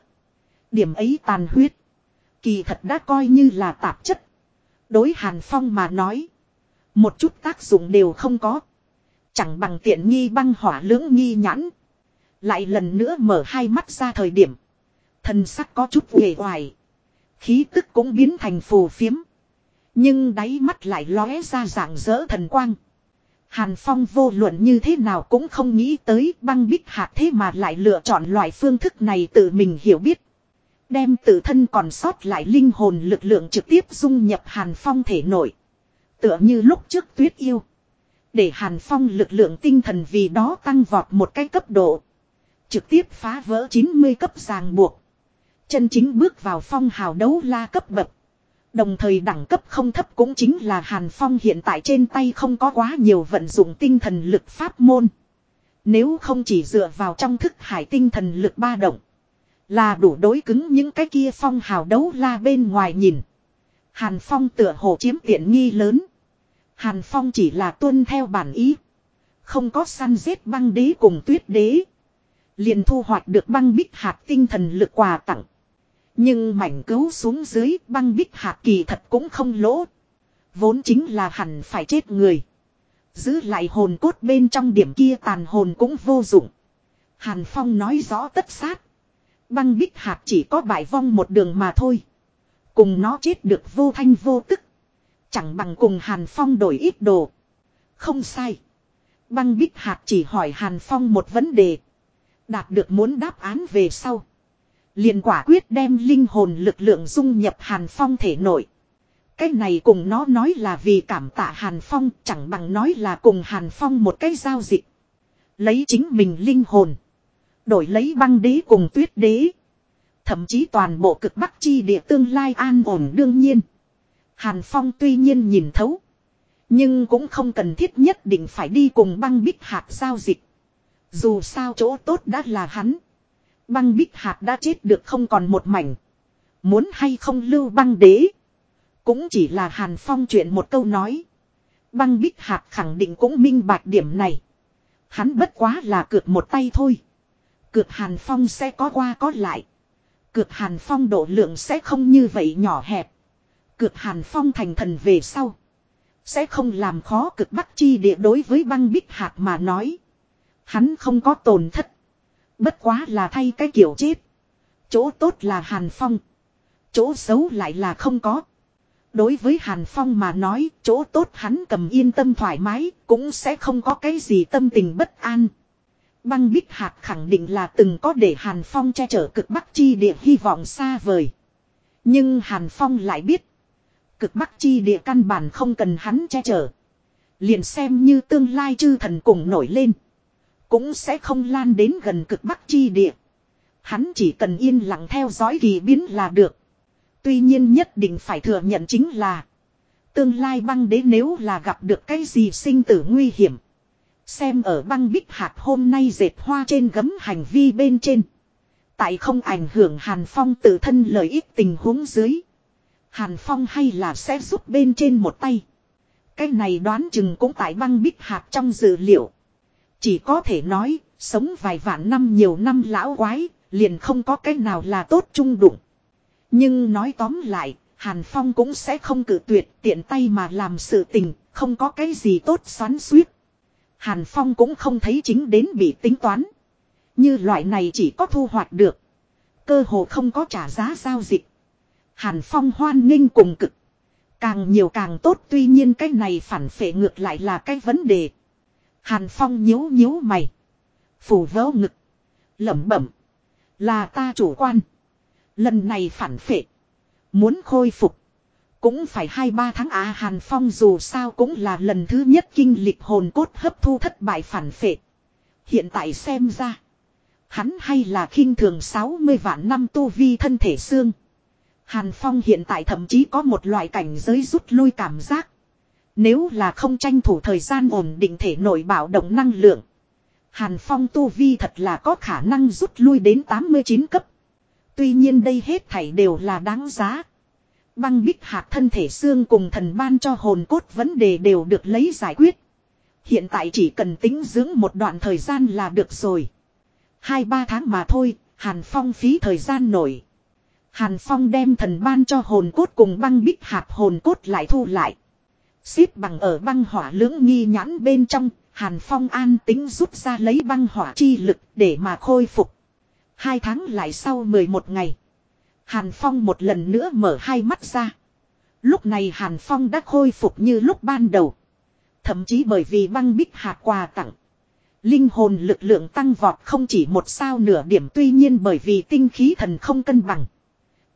Điểm ấy tàn huyết. Kỳ thật đã coi như là tạp chất. Đối Hàn Phong mà nói. Một chút tác dụng đều không có. Chẳng bằng tiện nghi băng hỏa lưỡng nghi nhãn. Lại lần nữa mở hai mắt ra thời điểm. Thần sắc có chút ghề hoài. Khí tức cũng biến thành phù phiếm. Nhưng đáy mắt lại lóe ra dạng dỡ thần quang. Hàn Phong vô luận như thế nào cũng không nghĩ tới băng bích hạt thế mà lại lựa chọn loại phương thức này tự mình hiểu biết. Đem tự thân còn sót lại linh hồn lực lượng trực tiếp dung nhập Hàn Phong thể nội. Tựa như lúc trước tuyết yêu. Để Hàn Phong lực lượng tinh thần vì đó tăng vọt một cái cấp độ. Trực tiếp phá vỡ 90 cấp ràng buộc. Chân chính bước vào phong hào đấu la cấp bậc. Đồng thời đẳng cấp không thấp cũng chính là Hàn Phong hiện tại trên tay không có quá nhiều vận dụng tinh thần lực pháp môn. Nếu không chỉ dựa vào trong thức hải tinh thần lực ba động. Là đủ đối cứng những cái kia phong hào đấu la bên ngoài nhìn. Hàn Phong tựa hồ chiếm tiện nghi lớn. Hàn Phong chỉ là tuân theo bản ý. Không có săn giết băng đế cùng tuyết đế. Liền thu hoạch được băng bích hạt tinh thần lực quà tặng. Nhưng mảnh cứu xuống dưới, băng bích hạt kỳ thật cũng không lỗ. Vốn chính là hẳn phải chết người. Giữ lại hồn cốt bên trong điểm kia tàn hồn cũng vô dụng. Hàn Phong nói rõ tất sát. Băng bích hạt chỉ có bại vong một đường mà thôi. Cùng nó chết được vô thanh vô tức. Chẳng bằng cùng Hàn Phong đổi ít đồ. Không sai. Băng bích hạt chỉ hỏi Hàn Phong một vấn đề. Đạt được muốn đáp án về sau. liền quả quyết đem linh hồn lực lượng dung nhập Hàn Phong thể nội. Cái này cùng nó nói là vì cảm tạ Hàn Phong, chẳng bằng nói là cùng Hàn Phong một cái giao dịch. Lấy chính mình linh hồn. Đổi lấy băng đế cùng tuyết đế. Thậm chí toàn bộ cực bắc chi địa tương lai an ổn đương nhiên. Hàn Phong tuy nhiên nhìn thấu. Nhưng cũng không cần thiết nhất định phải đi cùng băng bích hạt giao dịch. Dù sao chỗ tốt đã là hắn. Băng bích hạt đã chết được không còn một mảnh. Muốn hay không lưu băng đế. Cũng chỉ là Hàn Phong chuyện một câu nói. Băng bích hạt khẳng định cũng minh bạch điểm này. Hắn bất quá là cược một tay thôi. Cược Hàn Phong sẽ có qua có lại. Cược Hàn Phong độ lượng sẽ không như vậy nhỏ hẹp. Cược Hàn Phong thành thần về sau. Sẽ không làm khó cực bắc chi địa đối với băng bích hạt mà nói. Hắn không có tổn thất. Bất quá là thay cái kiểu chết. Chỗ tốt là Hàn Phong. Chỗ xấu lại là không có. Đối với Hàn Phong mà nói, chỗ tốt hắn cầm yên tâm thoải mái, cũng sẽ không có cái gì tâm tình bất an. Băng Bích Hạt khẳng định là từng có để Hàn Phong che chở cực Bắc chi địa hy vọng xa vời. Nhưng Hàn Phong lại biết, cực Bắc chi địa căn bản không cần hắn che chở. Liền xem như tương lai chư thần cùng nổi lên. Cũng sẽ không lan đến gần cực Bắc chi địa. Hắn chỉ cần yên lặng theo dõi kỳ biến là được. Tuy nhiên nhất định phải thừa nhận chính là Tương lai băng đế nếu là gặp được cái gì sinh tử nguy hiểm Xem ở băng bích hạt hôm nay dệt hoa trên gấm hành vi bên trên. Tại không ảnh hưởng Hàn Phong tự thân lợi ích tình huống dưới. Hàn Phong hay là sẽ giúp bên trên một tay. Cái này đoán chừng cũng tại băng bích hạt trong dự liệu. Chỉ có thể nói, sống vài vạn năm nhiều năm lão quái, liền không có cái nào là tốt chung đụng. Nhưng nói tóm lại, Hàn Phong cũng sẽ không cử tuyệt tiện tay mà làm sự tình, không có cái gì tốt xoắn suýt. Hàn Phong cũng không thấy chính đến bị tính toán. Như loại này chỉ có thu hoạch được. Cơ hồ không có trả giá giao dịch. Hàn Phong hoan nghênh cùng cực. Càng nhiều càng tốt, tuy nhiên cái này phản phệ ngược lại là cái vấn đề. Hàn Phong nhíu nhíu mày. Phủ vớ ngực. lẩm bẩm. Là ta chủ quan. Lần này phản phệ. Muốn khôi phục. Cũng phải hai ba tháng á Hàn Phong dù sao cũng là lần thứ nhất kinh lịch hồn cốt hấp thu thất bại phản phệ. Hiện tại xem ra. Hắn hay là khinh thường 60 vạn năm tu vi thân thể xương. Hàn Phong hiện tại thậm chí có một loại cảnh giới rút lui cảm giác. Nếu là không tranh thủ thời gian ổn định thể nội bạo động năng lượng. Hàn Phong tu vi thật là có khả năng rút lui đến 89 cấp. Tuy nhiên đây hết thảy đều là đáng giá. Băng bích hạt thân thể xương cùng thần ban cho hồn cốt vấn đề đều được lấy giải quyết. Hiện tại chỉ cần tính dưỡng một đoạn thời gian là được rồi. Hai ba tháng mà thôi, Hàn Phong phí thời gian nổi. Hàn Phong đem thần ban cho hồn cốt cùng băng bích hạt hồn cốt lại thu lại. Xếp bằng ở băng hỏa lưỡng nghi nhãn bên trong, Hàn Phong an tính rút ra lấy băng hỏa chi lực để mà khôi phục. Hai tháng lại sau 11 ngày. Hàn Phong một lần nữa mở hai mắt ra. Lúc này Hàn Phong đã khôi phục như lúc ban đầu. Thậm chí bởi vì băng bích hạt quà tặng. Linh hồn lực lượng tăng vọt không chỉ một sao nửa điểm, tuy nhiên bởi vì tinh khí thần không cân bằng.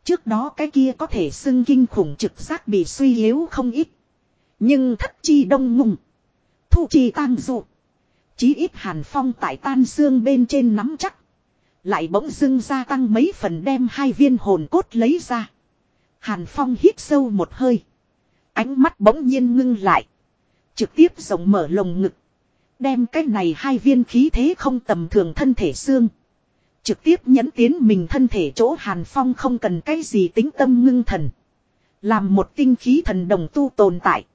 Trước đó cái kia có thể xưng kinh khủng trực giác bị suy yếu không ít. Nhưng thất chi đông ngùng. Thu chi tăng dụ. Chí ít hàn phong tại tan xương bên trên nắm chắc. Lại bỗng dưng gia tăng mấy phần đem hai viên hồn cốt lấy ra. Hàn phong hít sâu một hơi. Ánh mắt bỗng nhiên ngưng lại. Trực tiếp rộng mở lồng ngực. Đem cái này hai viên khí thế không tầm thường thân thể xương. Trực tiếp nhẫn tiến mình thân thể chỗ Hàn Phong không cần cái gì tính tâm ngưng thần. Làm một tinh khí thần đồng tu tồn tại.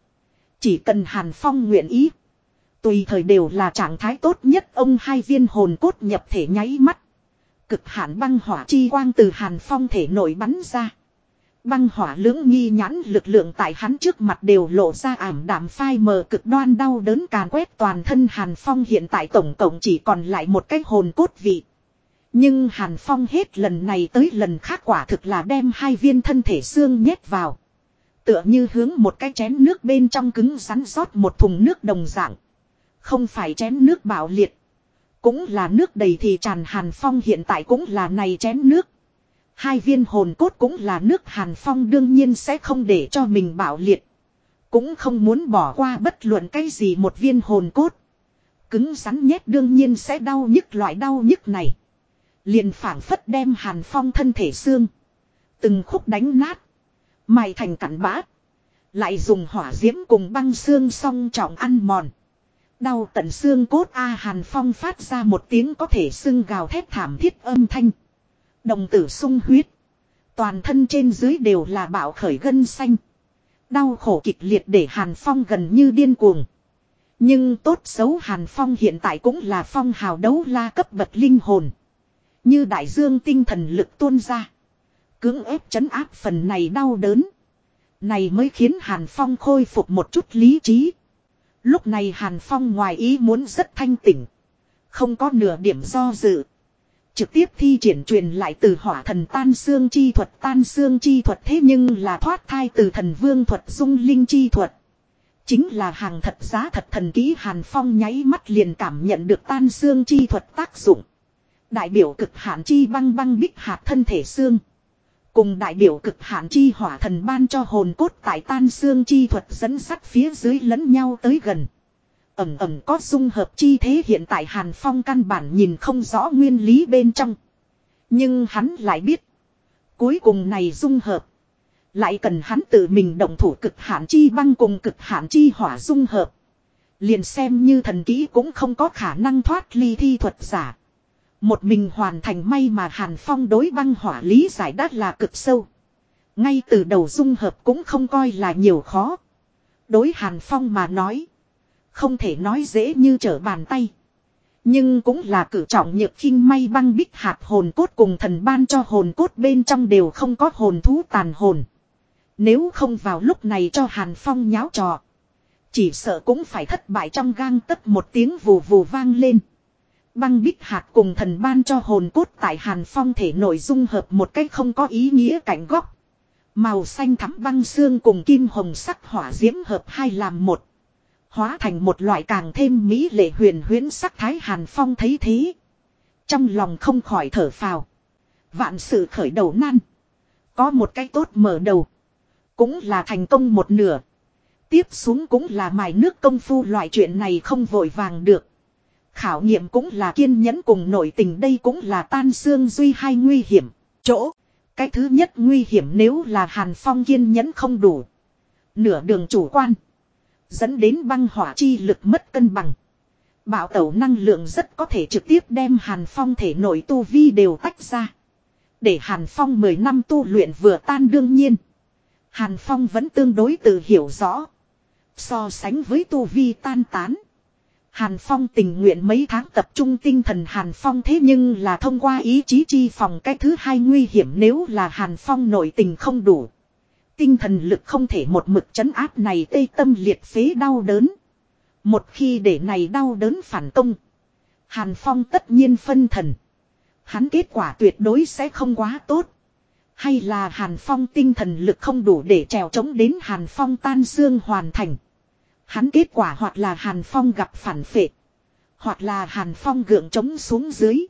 Chỉ cần Hàn Phong nguyện ý. Tùy thời đều là trạng thái tốt nhất, ông hai viên hồn cốt nhập thể nháy mắt. Cực hạn băng hỏa chi quang từ Hàn Phong thể nổi bắn ra. Băng hỏa lưỡng nghi nhãn lực lượng tại hắn trước mặt đều lộ ra ảm đạm phai mờ cực đoan đau đớn càn quét toàn thân Hàn Phong hiện tại tổng cộng chỉ còn lại một cái hồn cốt vị. Nhưng Hàn Phong hết lần này tới lần khác quả thực là đem hai viên thân thể xương nhét vào. Tựa như hướng một cái chén nước bên trong cứng rắn rót một thùng nước đồng dạng. Không phải chén nước bạo liệt. Cũng là nước đầy thì tràn Hàn Phong hiện tại cũng là này chén nước. Hai viên hồn cốt cũng là nước Hàn Phong đương nhiên sẽ không để cho mình bạo liệt. Cũng không muốn bỏ qua bất luận cái gì một viên hồn cốt. Cứng rắn nhét đương nhiên sẽ đau nhức loại đau nhức này. Liền phảng phất đem Hàn Phong thân thể xương. Từng khúc đánh nát. Mày thành cặn bã. Lại dùng hỏa diễm cùng băng xương song trọng ăn mòn. Đau tận xương cốt A Hàn Phong phát ra một tiếng có thể xưng gào thét thảm thiết âm thanh. Đồng tử sung huyết. Toàn thân trên dưới đều là bạo khởi gân xanh. Đau khổ kịch liệt để Hàn Phong gần như điên cuồng. Nhưng tốt xấu Hàn Phong hiện tại cũng là phong hào đấu la cấp bậc linh hồn. Như đại dương tinh thần lực tuôn ra. Cưỡng ép chấn áp phần này đau đớn. Này mới khiến Hàn Phong khôi phục một chút lý trí. Lúc này Hàn Phong ngoài ý muốn rất thanh tỉnh. Không có nửa điểm do dự. Trực tiếp thi triển truyền lại từ hỏa thần tan xương chi thuật, tan xương chi thuật thế nhưng là thoát thai từ thần vương thuật, dung linh chi thuật. Chính là hàng thật giá thật thần ký Hàn Phong nháy mắt liền cảm nhận được tan xương chi thuật tác dụng. Đại biểu cực hạn chi băng băng bích hạt thân thể xương. Cùng đại biểu cực hạn chi hỏa thần ban cho hồn cốt tại tan xương chi thuật dẫn sắt phía dưới lẫn nhau tới gần. Ẩm ẩm có dung hợp chi thế hiện tại Hàn Phong căn bản nhìn không rõ nguyên lý bên trong. Nhưng hắn lại biết. Cuối cùng này dung hợp. Lại cần hắn tự mình động thủ cực hạn chi băng cùng cực hạn chi hỏa dung hợp. Liền xem như thần kỹ cũng không có khả năng thoát ly thi thuật giả. Một mình hoàn thành may mà Hàn Phong đối băng hỏa lý giải đắt là cực sâu. Ngay từ đầu dung hợp cũng không coi là nhiều khó. Đối Hàn Phong mà nói. Không thể nói dễ như trở bàn tay. Nhưng cũng là cử trọng nhược khinh may băng bích hạt hồn cốt cùng thần ban cho hồn cốt bên trong đều không có hồn thú tàn hồn. Nếu không vào lúc này cho Hàn Phong nháo trò. Chỉ sợ cũng phải thất bại trong gang tất một tiếng vù vù vang lên. Băng bích hạt cùng thần ban cho hồn cốt tại Hàn Phong thể nội dung hợp một cách không có ý nghĩa cảnh góc. Màu xanh thắm băng xương cùng kim hồng sắc hỏa diễm hợp hai làm một. Hóa thành một loại càng thêm mỹ lệ huyền huyến sắc thái Hàn Phong thấy thế. Trong lòng không khỏi thở phào. Vạn sự khởi đầu nan. Có một cái tốt mở đầu. Cũng là thành công một nửa. Tiếp xuống cũng là mài nước công phu loại chuyện này không vội vàng được. Khảo nghiệm cũng là kiên nhẫn cùng nội tình, đây cũng là tan xương duy hai nguy hiểm. Chỗ. Cái thứ nhất nguy hiểm nếu là Hàn Phong kiên nhẫn không đủ. Nửa đường chủ quan. Dẫn đến băng hỏa chi lực mất cân bằng. Bảo tẩu năng lượng rất có thể trực tiếp đem Hàn Phong thể nội tu vi đều tách ra. Để Hàn Phong 10 năm tu luyện vừa tan đương nhiên. Hàn Phong vẫn tương đối tự hiểu rõ. So sánh với tu vi tan tán. Hàn Phong tình nguyện mấy tháng tập trung tinh thần Hàn Phong thế nhưng là thông qua ý chí chi phòng cái thứ hai nguy hiểm nếu là Hàn Phong nội tình không đủ. Tinh thần lực không thể một mực chấn áp này tê tâm liệt phế đau đớn. Một khi để này đau đớn phản công. Hàn Phong tất nhiên phân thần. Hắn kết quả tuyệt đối sẽ không quá tốt. Hay là Hàn Phong tinh thần lực không đủ để trèo chống đến Hàn Phong tan xương hoàn thành. Hắn kết quả hoặc là Hàn Phong gặp phản phệ. Hoặc là Hàn Phong gượng chống xuống dưới.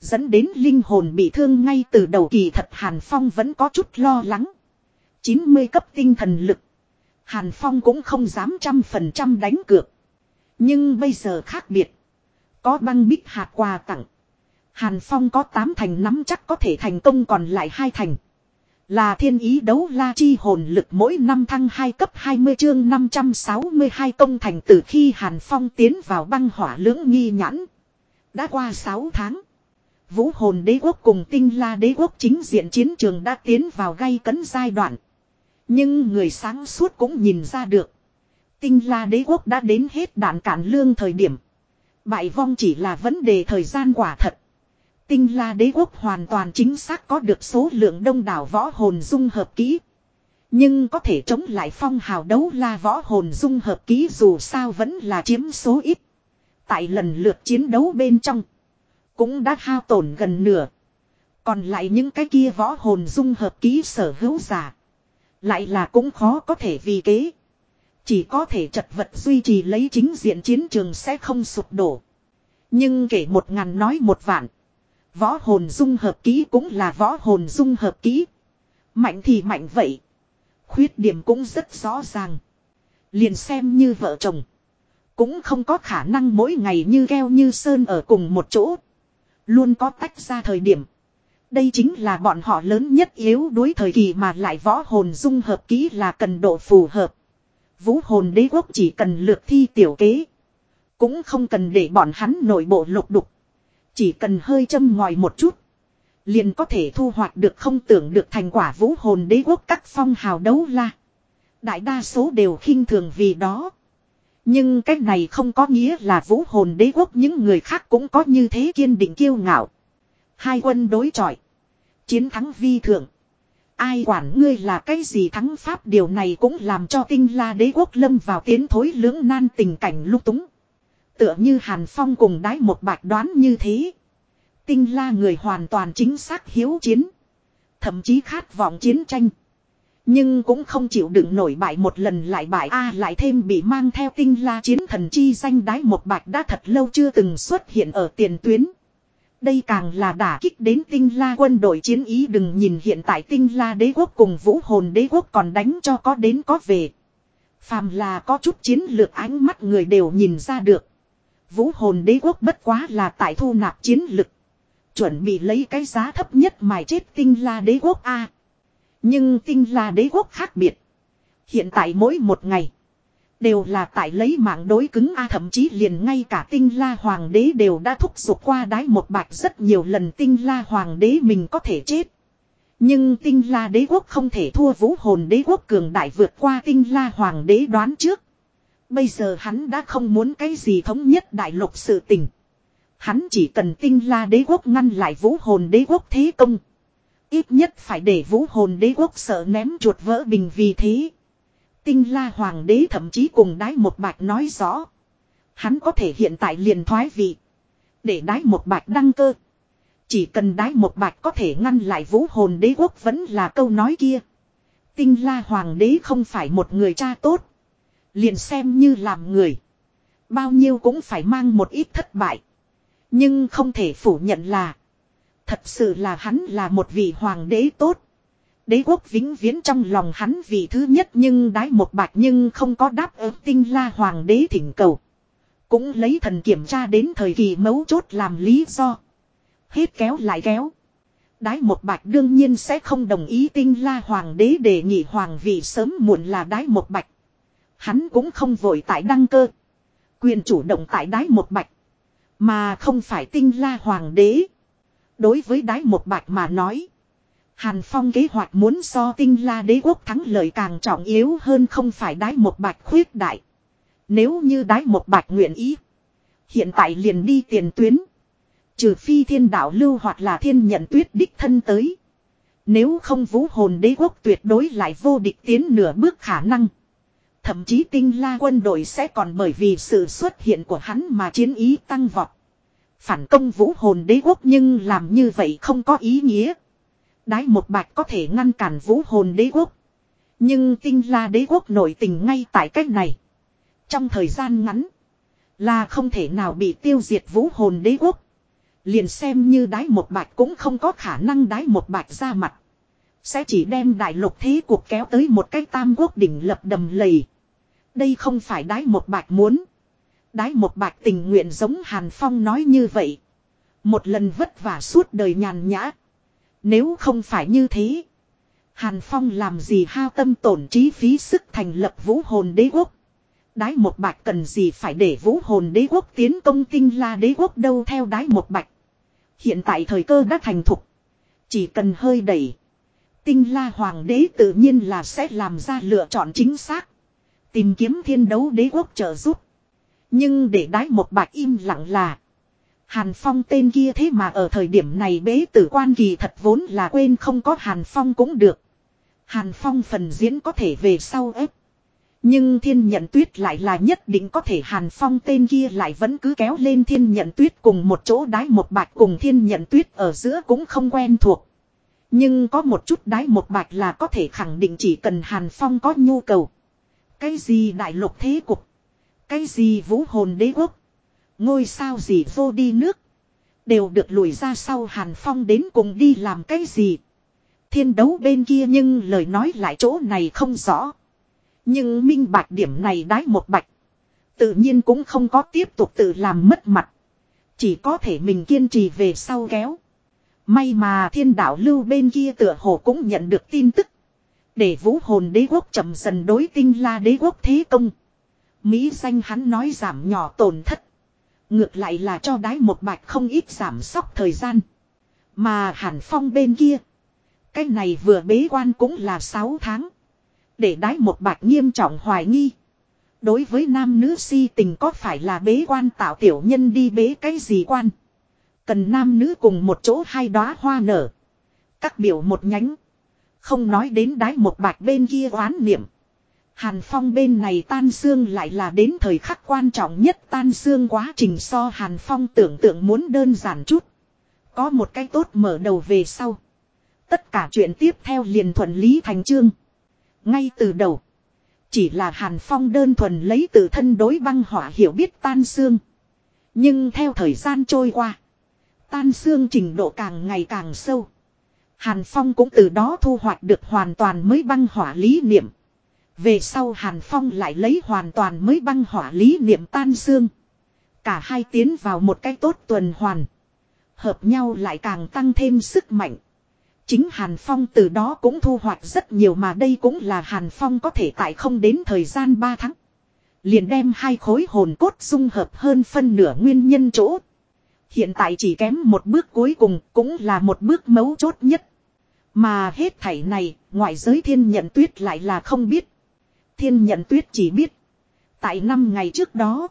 Dẫn đến linh hồn bị thương ngay từ đầu kỳ thật Hàn Phong vẫn có chút lo lắng. 90 cấp tinh thần lực. Hàn Phong cũng không dám trăm phần trăm đánh cược. Nhưng bây giờ khác biệt. Có băng bích hạt quà tặng. Hàn Phong có 8 thành nắm chắc có thể thành công còn lại hai thành. Là thiên ý đấu la chi hồn lực mỗi năm thăng 2 cấp 20 chương 562 công thành từ khi Hàn Phong tiến vào băng hỏa lưỡng nghi nhãn. Đã qua 6 tháng. Vũ hồn đế quốc cùng tinh la đế quốc chính diện chiến trường đã tiến vào gây cấn giai đoạn. Nhưng người sáng suốt cũng nhìn ra được. Tinh la đế quốc đã đến hết đạn cản lương thời điểm. Bại vong chỉ là vấn đề thời gian quả thật. Tinh la đế quốc hoàn toàn chính xác có được số lượng đông đảo võ hồn dung hợp kỹ. Nhưng có thể chống lại phong hào đấu la võ hồn dung hợp kỹ dù sao vẫn là chiếm số ít. Tại lần lượt chiến đấu bên trong. Cũng đã hao tổn gần nửa. Còn lại những cái kia võ hồn dung hợp kỹ sở hữu giả. Lại là cũng khó có thể vì kế. Chỉ có thể chật vật duy trì lấy chính diện chiến trường sẽ không sụp đổ. Nhưng kể một ngàn nói một vạn. Võ hồn dung hợp ký cũng là võ hồn dung hợp ký Mạnh thì mạnh vậy. Khuyết điểm cũng rất rõ ràng. Liền xem như vợ chồng. Cũng không có khả năng mỗi ngày như keo như sơn ở cùng một chỗ. Luôn có tách ra thời điểm. Đây chính là bọn họ lớn nhất yếu đối thời kỳ mà lại võ hồn dung hợp ký là cần độ phù hợp. Vũ hồn đế quốc chỉ cần lược thi tiểu kế. Cũng không cần để bọn hắn nội bộ lục đục. Chỉ cần hơi châm ngòi một chút. Liền có thể thu hoạch được không tưởng được thành quả vũ hồn đế quốc các phong hào đấu la. Đại đa số đều khinh thường vì đó. Nhưng cách này không có nghĩa là vũ hồn đế quốc những người khác cũng có như thế kiên định kiêu ngạo. Hai quân đối chọi. Chiến thắng vi thượng. Ai quản ngươi là cái gì thắng pháp, điều này cũng làm cho tinh la đế quốc lâm vào tiến thối lưỡng nan tình cảnh lúc túng. Tựa như Hàn Phong cùng đái một bạch đoán như thế. Tinh la người hoàn toàn chính xác hiếu chiến. Thậm chí khát vọng chiến tranh. Nhưng cũng không chịu đựng nổi bại một lần lại bại A lại thêm bị mang theo tinh la chiến thần chi danh đái một bạch đã thật lâu chưa từng xuất hiện ở tiền tuyến. Đây càng là đả kích đến tinh la quân đội chiến ý đừng nhìn hiện tại tinh la đế quốc cùng vũ hồn đế quốc còn đánh cho có đến có về. Phàm là có chút chiến lược ánh mắt người đều nhìn ra được. Vũ hồn đế quốc bất quá là tại thu nạp chiến lực. Chuẩn bị lấy cái giá thấp nhất mài chết tinh la đế quốc A. Nhưng tinh la đế quốc khác biệt. Hiện tại mỗi một ngày. Đều là tại lấy mạng đối cứng A, thậm chí liền ngay cả tinh la hoàng đế đều đã thúc giục qua đái một bạch rất nhiều lần tinh la hoàng đế mình có thể chết. Nhưng tinh la đế quốc không thể thua vũ hồn đế quốc cường đại vượt qua tinh la hoàng đế đoán trước. Bây giờ hắn đã không muốn cái gì thống nhất đại lục sự tình. Hắn chỉ cần tinh la đế quốc ngăn lại vũ hồn đế quốc thế công. Ít nhất phải để vũ hồn đế quốc sợ ném chuột vỡ bình vì thế. Tinh la hoàng đế thậm chí cùng đái một bạch nói rõ. Hắn có thể hiện tại liền thoái vị. Để đái một bạch đăng cơ. Chỉ cần đái một bạch có thể ngăn lại vũ hồn đế quốc vẫn là câu nói kia. Tinh la hoàng đế không phải một người cha tốt. Liền xem như làm người. Bao nhiêu cũng phải mang một ít thất bại. Nhưng không thể phủ nhận là. Thật sự là hắn là một vị hoàng đế tốt. Đế quốc vĩnh viễn trong lòng hắn vị thứ nhất nhưng đái một bạch nhưng không có đáp ứng tinh la hoàng đế thỉnh cầu. Cũng lấy thần kiểm tra đến thời kỳ mấu chốt làm lý do. Hết kéo lại kéo. Đái một bạch đương nhiên sẽ không đồng ý tinh la hoàng đế đề nghị hoàng vị sớm muộn là đái một bạch. Hắn cũng không vội tại đăng cơ. Quyền chủ động tại đái một bạch. Mà không phải tinh la hoàng đế. Đối với đái một bạch mà nói. Hàn Phong kế hoạch muốn so tinh la đế quốc thắng lợi càng trọng yếu hơn không phải đái một bạch khuyết đại. Nếu như đái một bạch nguyện ý. Hiện tại liền đi tiền tuyến. Trừ phi thiên đạo lưu hoặc là thiên nhận tuyết đích thân tới. Nếu không vũ hồn đế quốc tuyệt đối lại vô địch tiến nửa bước khả năng. Thậm chí tinh la quân đội sẽ còn bởi vì sự xuất hiện của hắn mà chiến ý tăng vọt. Phản công vũ hồn đế quốc nhưng làm như vậy không có ý nghĩa. Đái một bạch có thể ngăn cản vũ hồn đế quốc. Nhưng tinh la đế quốc nổi tình ngay tại cách này. Trong thời gian ngắn. Là không thể nào bị tiêu diệt vũ hồn đế quốc. Liền xem như đái một bạch cũng không có khả năng đái một bạch ra mặt. Sẽ chỉ đem đại lục thế cuộc kéo tới một cái tam quốc đỉnh lập đầm lầy. Đây không phải đái một bạch muốn. Đái một bạch tình nguyện giống Hàn Phong nói như vậy. Một lần vất vả suốt đời nhàn nhã. Nếu không phải như thế. Hàn Phong làm gì hao tâm tổn trí phí sức thành lập vũ hồn đế quốc. Đái một bạch cần gì phải để vũ hồn đế quốc tiến công tinh la đế quốc đâu theo đái một bạch. Hiện tại thời cơ đã thành thục. Chỉ cần hơi đẩy. Tinh la hoàng đế tự nhiên là sẽ làm ra lựa chọn chính xác. Tìm kiếm thiên đấu đế quốc trợ giúp. Nhưng để đái một bạch im lặng là. Hàn Phong tên kia thế mà ở thời điểm này bế tử quan kỳ thật vốn là quên không có Hàn Phong cũng được. Hàn Phong phần diễn có thể về sau ép. Nhưng thiên nhận tuyết lại là nhất định có thể Hàn Phong tên kia lại vẫn cứ kéo lên thiên nhận tuyết cùng một chỗ đái một bạch cùng thiên nhận tuyết ở giữa cũng không quen thuộc. Nhưng có một chút đái một bạch là có thể khẳng định chỉ cần Hàn Phong có nhu cầu. Cái gì đại lục thế cục. Cái gì vũ hồn đế quốc. Ngôi sao gì vô đi nước. Đều được lùi ra sau Hàn Phong đến cùng đi làm cái gì. Thiên đấu bên kia nhưng lời nói lại chỗ này không rõ. Nhưng minh bạch điểm này đái một bạch. Tự nhiên cũng không có tiếp tục tự làm mất mặt. Chỉ có thể mình kiên trì về sau kéo. May mà thiên đạo lưu bên kia tựa hồ cũng nhận được tin tức. Để vũ hồn đế quốc chậm dần đối tinh la đế quốc thế công. Mỹ danh hắn nói giảm nhỏ tổn thất. Ngược lại là cho đái một bạch không ít giảm sóc thời gian. Mà hàn phong bên kia. Cái này vừa bế quan cũng là 6 tháng. Để đái một bạch nghiêm trọng hoài nghi. Đối với nam nữ si tình có phải là bế quan tạo tiểu nhân đi bế cái gì quan. Cần nam nữ cùng một chỗ hai đóa hoa nở. Các biểu một nhánh. Không nói đến đái một bạch bên kia oán niệm. Hàn Phong bên này tan xương lại là đến thời khắc quan trọng nhất tan xương quá trình so Hàn Phong tưởng tượng muốn đơn giản chút. Có một cái tốt mở đầu về sau. Tất cả chuyện tiếp theo liền thuận lý thành chương. Ngay từ đầu. Chỉ là Hàn Phong đơn thuần lấy từ thân đối băng hỏa hiểu biết tan xương. Nhưng theo thời gian trôi qua. Tan xương trình độ càng ngày càng sâu. Hàn Phong cũng từ đó thu hoạch được hoàn toàn mới băng hỏa lý niệm. Về sau Hàn Phong lại lấy hoàn toàn mới băng hỏa lý niệm tan xương. Cả hai tiến vào một cái tốt tuần hoàn. Hợp nhau lại càng tăng thêm sức mạnh. Chính Hàn Phong từ đó cũng thu hoạch rất nhiều mà đây cũng là Hàn Phong có thể tại không đến thời gian 3 tháng. Liền đem hai khối hồn cốt dung hợp hơn phân nửa nguyên nhân chỗ. Hiện tại chỉ kém một bước cuối cùng cũng là một bước mấu chốt nhất. Mà hết thảy này, ngoại giới thiên nhận tuyết lại là không biết. Thiên nhận tuyết chỉ biết. Tại năm ngày trước đó.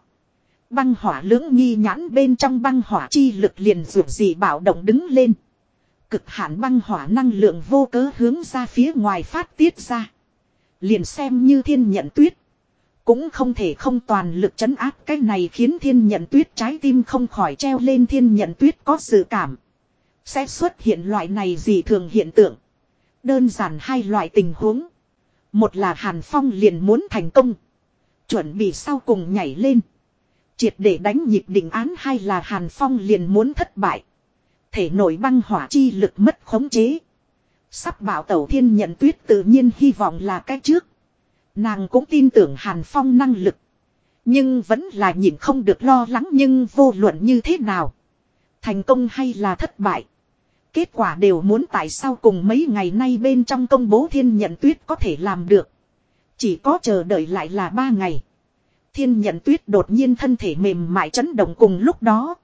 Băng hỏa lưỡng nghi nhãn bên trong băng hỏa chi lực liền ruột gì bảo động đứng lên. Cực hạn băng hỏa năng lượng vô cớ hướng ra phía ngoài phát tiết ra. Liền xem như thiên nhận tuyết. Cũng không thể không toàn lực chấn áp cái này khiến thiên nhận tuyết trái tim không khỏi treo lên thiên nhận tuyết có sự cảm. Sẽ xuất hiện loại này gì thường hiện tượng. Đơn giản hai loại tình huống. Một là Hàn Phong liền muốn thành công. Chuẩn bị sau cùng nhảy lên. Triệt để đánh nhịp định án hay là Hàn Phong liền muốn thất bại. Thể nổi băng hỏa chi lực mất khống chế. Sắp bảo tẩu thiên nhận tuyết tự nhiên hy vọng là cái trước. Nàng cũng tin tưởng Hàn Phong năng lực. Nhưng vẫn là nhìn không được lo lắng nhưng vô luận như thế nào. Thành công hay là thất bại. Kết quả đều muốn tại sao cùng mấy ngày nay bên trong công bố thiên nhận tuyết có thể làm được. Chỉ có chờ đợi lại là ba ngày. Thiên nhận tuyết đột nhiên thân thể mềm mại chấn động cùng lúc đó.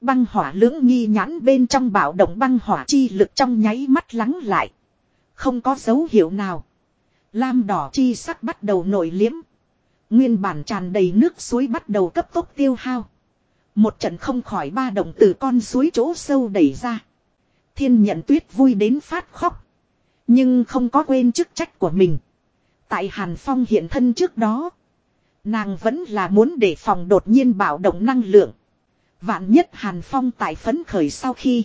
Băng hỏa lưỡng nghi nhãn bên trong bạo động băng hỏa chi lực trong nháy mắt lắng lại. Không có dấu hiệu nào. Lam đỏ chi sắc bắt đầu nổi liếm. Nguyên bản tràn đầy nước suối bắt đầu cấp tốc tiêu hao. Một trận không khỏi ba động từ con suối chỗ sâu đẩy ra. Thiên nhận tuyết vui đến phát khóc. Nhưng không có quên chức trách của mình. Tại Hàn Phong hiện thân trước đó. Nàng vẫn là muốn để phòng đột nhiên bạo động năng lượng. Vạn nhất Hàn Phong tại phấn khởi sau khi.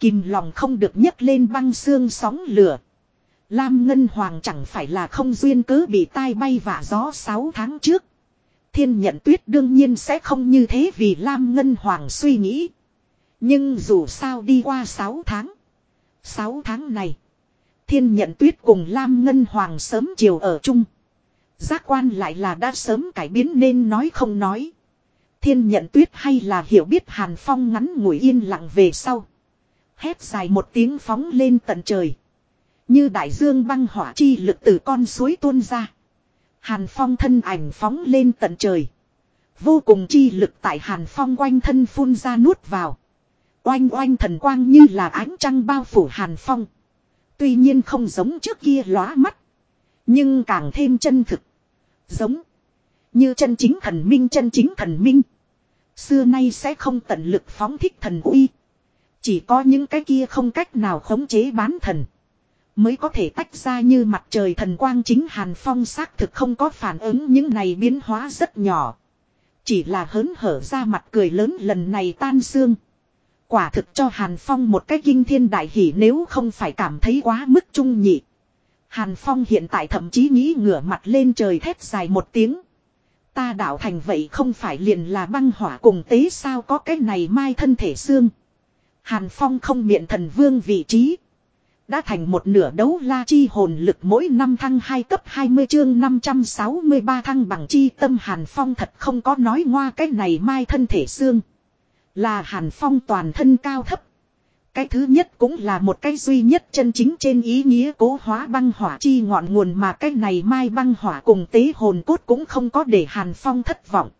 Kìm lòng không được nhấc lên băng xương sóng lửa. Lam Ngân Hoàng chẳng phải là không duyên cớ bị tai bay vả gió 6 tháng trước. Thiên nhận tuyết đương nhiên sẽ không như thế vì Lam Ngân Hoàng suy nghĩ. Nhưng dù sao đi qua 6 tháng. 6 tháng này. Thiên nhận tuyết cùng Lam Ngân Hoàng sớm chiều ở chung. Giác quan lại là đã sớm cải biến nên nói không nói. Thiên nhận tuyết hay là hiểu biết Hàn Phong ngắn ngủi yên lặng về sau. Hét dài một tiếng phóng lên tận trời. Như đại dương băng hỏa chi lực từ con suối tuôn ra. Hàn Phong thân ảnh phóng lên tận trời. Vô cùng chi lực tại Hàn Phong quanh thân phun ra nuốt vào. Oanh oanh thần quang như là ánh trăng bao phủ Hàn Phong. Tuy nhiên không giống trước kia lóa mắt. Nhưng càng thêm chân thực. Giống. Như chân chính thần minh, chân chính thần minh. Xưa nay sẽ không tận lực phóng thích thần uy. Chỉ có những cái kia không cách nào khống chế bán thần. Mới có thể tách ra như mặt trời thần quang chính Hàn Phong xác thực không có phản ứng những này biến hóa rất nhỏ. Chỉ là hớn hở ra mặt cười lớn lần này tan xương. Quả thực cho Hàn Phong một cái kinh thiên đại hỷ nếu không phải cảm thấy quá mức trung nhị. Hàn Phong hiện tại thậm chí nghĩ ngửa mặt lên trời thét dài một tiếng. Ta đạo thành vậy không phải liền là băng hỏa cùng tế sao có cái này mai thân thể xương. Hàn Phong không miệng thần vương vị trí. Đã thành một nửa đấu la chi hồn lực mỗi năm thăng 2 cấp 20 chương 563 thăng bằng chi tâm Hàn Phong thật không có nói ngoa cái này mai thân thể xương. Là Hàn Phong toàn thân cao thấp. Cái thứ nhất cũng là một cái duy nhất chân chính trên ý nghĩa cố hóa băng hỏa chi ngọn nguồn mà cái này mai băng hỏa cùng tế hồn cốt cũng không có để Hàn Phong thất vọng.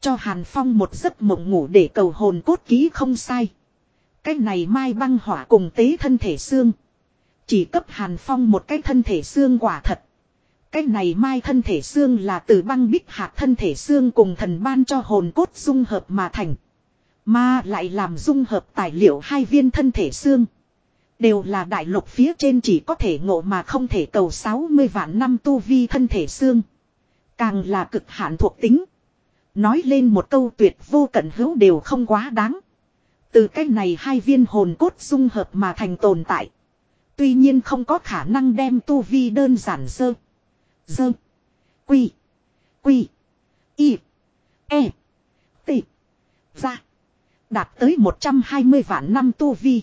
Cho Hàn Phong một giấc mộng ngủ để cầu hồn cốt ký không sai. Cái này mai băng hỏa cùng tế thân thể xương. Chỉ cấp Hàn Phong một cái thân thể xương quả thật. Cái này mai thân thể xương là từ băng bích hạt thân thể xương cùng thần ban cho hồn cốt dung hợp mà thành. Mà lại làm dung hợp tài liệu hai viên thân thể xương. Đều là đại lục phía trên chỉ có thể ngộ mà không thể cầu 60 vạn năm tu vi thân thể xương. Càng là cực hạn thuộc tính. Nói lên một câu tuyệt vô cận hữu đều không quá đáng. Từ cái này hai viên hồn cốt dung hợp mà thành tồn tại. Tuy nhiên không có khả năng đem tu vi đơn giản sơ. Dơ. Quy. Quy. Y. E. T. Ra. Đạt tới 120 vạn năm tu vi.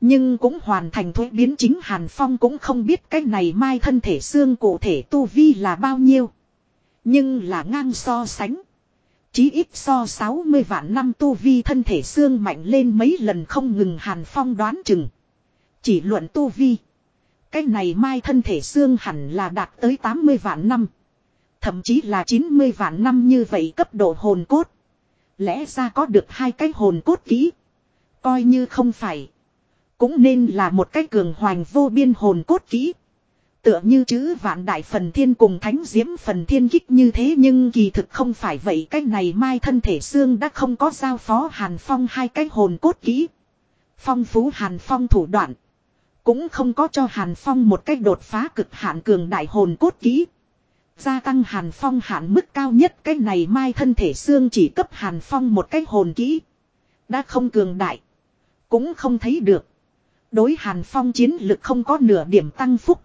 Nhưng cũng hoàn thành thuế biến chính Hàn Phong cũng không biết cái này mai thân thể xương cụ thể tu vi là bao nhiêu. Nhưng là ngang so sánh. Chí ít so 60 vạn năm tu vi thân thể xương mạnh lên mấy lần không ngừng Hàn Phong đoán chừng. Chỉ luận tu vi. Cái này mai thân thể xương hẳn là đạt tới 80 vạn năm. Thậm chí là 90 vạn năm như vậy cấp độ hồn cốt. Lẽ ra có được hai cái hồn cốt kỹ. Coi như không phải. Cũng nên là một cái cường hoành vô biên hồn cốt kỹ. Tựa như chữ vạn đại phần thiên cùng thánh diễm phần thiên kích như thế nhưng kỳ thực không phải vậy cái này mai thân thể xương đã không có giao phó hàn phong hai cái hồn cốt kỹ. Phong phú hàn phong thủ đoạn. Cũng không có cho hàn phong một cách đột phá cực hạn cường đại hồn cốt kỹ. Gia tăng hàn phong hạn mức cao nhất, cái này mai thân thể xương chỉ cấp hàn phong một cái hồn kỹ. Đã không cường đại. Cũng không thấy được. Đối hàn phong chiến lực không có nửa điểm tăng phúc.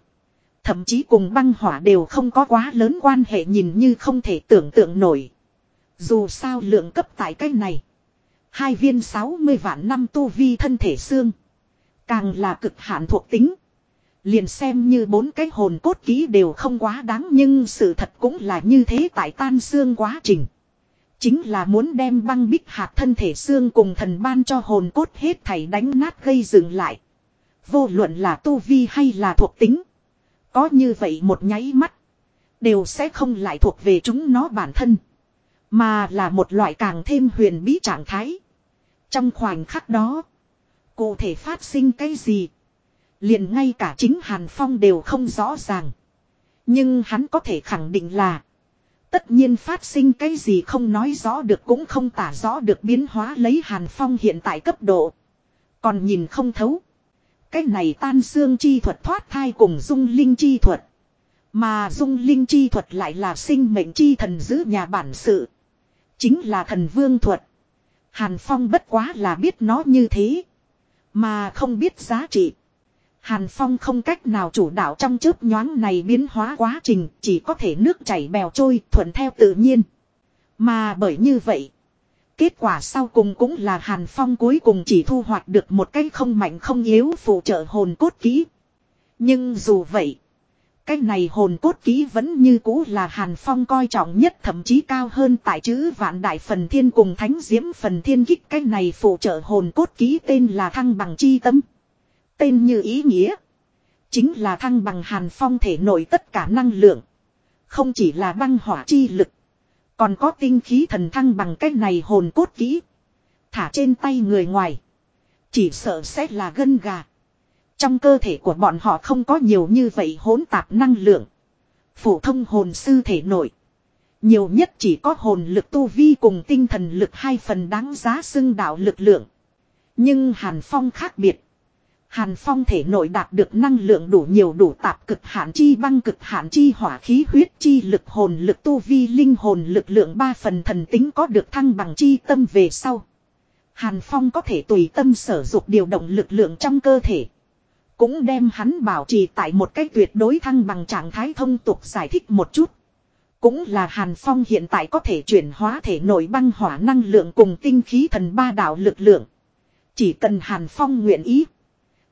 Thậm chí cùng băng hỏa đều không có quá lớn quan hệ nhìn như không thể tưởng tượng nổi. Dù sao lượng cấp tại cái này. Hai viên 60 vạn năm tu vi thân thể xương. Càng là cực hạn thuộc tính. Liền xem như bốn cái hồn cốt ký đều không quá đáng nhưng sự thật cũng là như thế tại tan xương quá trình. Chính là muốn đem băng bích hạt thân thể xương cùng thần ban cho hồn cốt hết thảy đánh nát gây dừng lại. Vô luận là tu vi hay là thuộc tính. Có như vậy một nháy mắt. Đều sẽ không lại thuộc về chúng nó bản thân. Mà là một loại càng thêm huyền bí trạng thái. Trong khoảnh khắc đó. Cụ thể phát sinh cái gì. Liền ngay cả chính Hàn Phong đều không rõ ràng. Nhưng hắn có thể khẳng định là. Tất nhiên phát sinh cái gì không nói rõ được cũng không tả rõ được biến hóa lấy Hàn Phong hiện tại cấp độ. Còn nhìn không thấu. Cái này tan xương chi thuật thoát thai cùng dung linh chi thuật. Mà dung linh chi thuật lại là sinh mệnh chi thần giữ nhà bản sự. Chính là thần vương thuật. Hàn Phong bất quá là biết nó như thế. Mà không biết giá trị. Hàn Phong không cách nào chủ đạo trong chớp nhoáng này biến hóa quá trình, chỉ có thể nước chảy bèo trôi thuận theo tự nhiên. Mà bởi như vậy, kết quả sau cùng cũng là Hàn Phong cuối cùng chỉ thu hoạch được một cái không mạnh không yếu phụ trợ hồn cốt kỹ. Nhưng dù vậy, cái này hồn cốt ký vẫn như cũ là Hàn Phong coi trọng nhất, thậm chí cao hơn tại chữ vạn đại phần thiên cùng thánh diễm phần thiên kích cái này phụ trợ hồn cốt ký tên là thăng bằng chi tâm. Tên như ý nghĩa. Chính là thăng bằng hàn phong thể nổi tất cả năng lượng. Không chỉ là băng hỏa chi lực. Còn có tinh khí thần thăng bằng cách này hồn cốt kỹ. Thả trên tay người ngoài. Chỉ sợ sẽ là gân gà. Trong cơ thể của bọn họ không có nhiều như vậy hỗn tạp năng lượng. Phổ thông hồn sư thể nổi. Nhiều nhất chỉ có hồn lực tu vi cùng tinh thần lực hai phần đáng giá xưng đạo lực lượng. Nhưng Hàn Phong khác biệt. Hàn Phong thể nội đạt được năng lượng đủ nhiều đủ tạp cực hạn chi băng cực hạn chi hỏa khí huyết chi lực hồn lực tu vi linh hồn lực lượng ba phần thần tính có được thăng bằng chi tâm về sau. Hàn Phong có thể tùy tâm sở dục điều động lực lượng trong cơ thể. Cũng đem hắn bảo trì tại một cái tuyệt đối thăng bằng trạng thái thông tục giải thích một chút. Cũng là Hàn Phong hiện tại có thể chuyển hóa thể nội băng hỏa năng lượng cùng tinh khí thần ba đạo lực lượng. Chỉ cần Hàn Phong nguyện ý.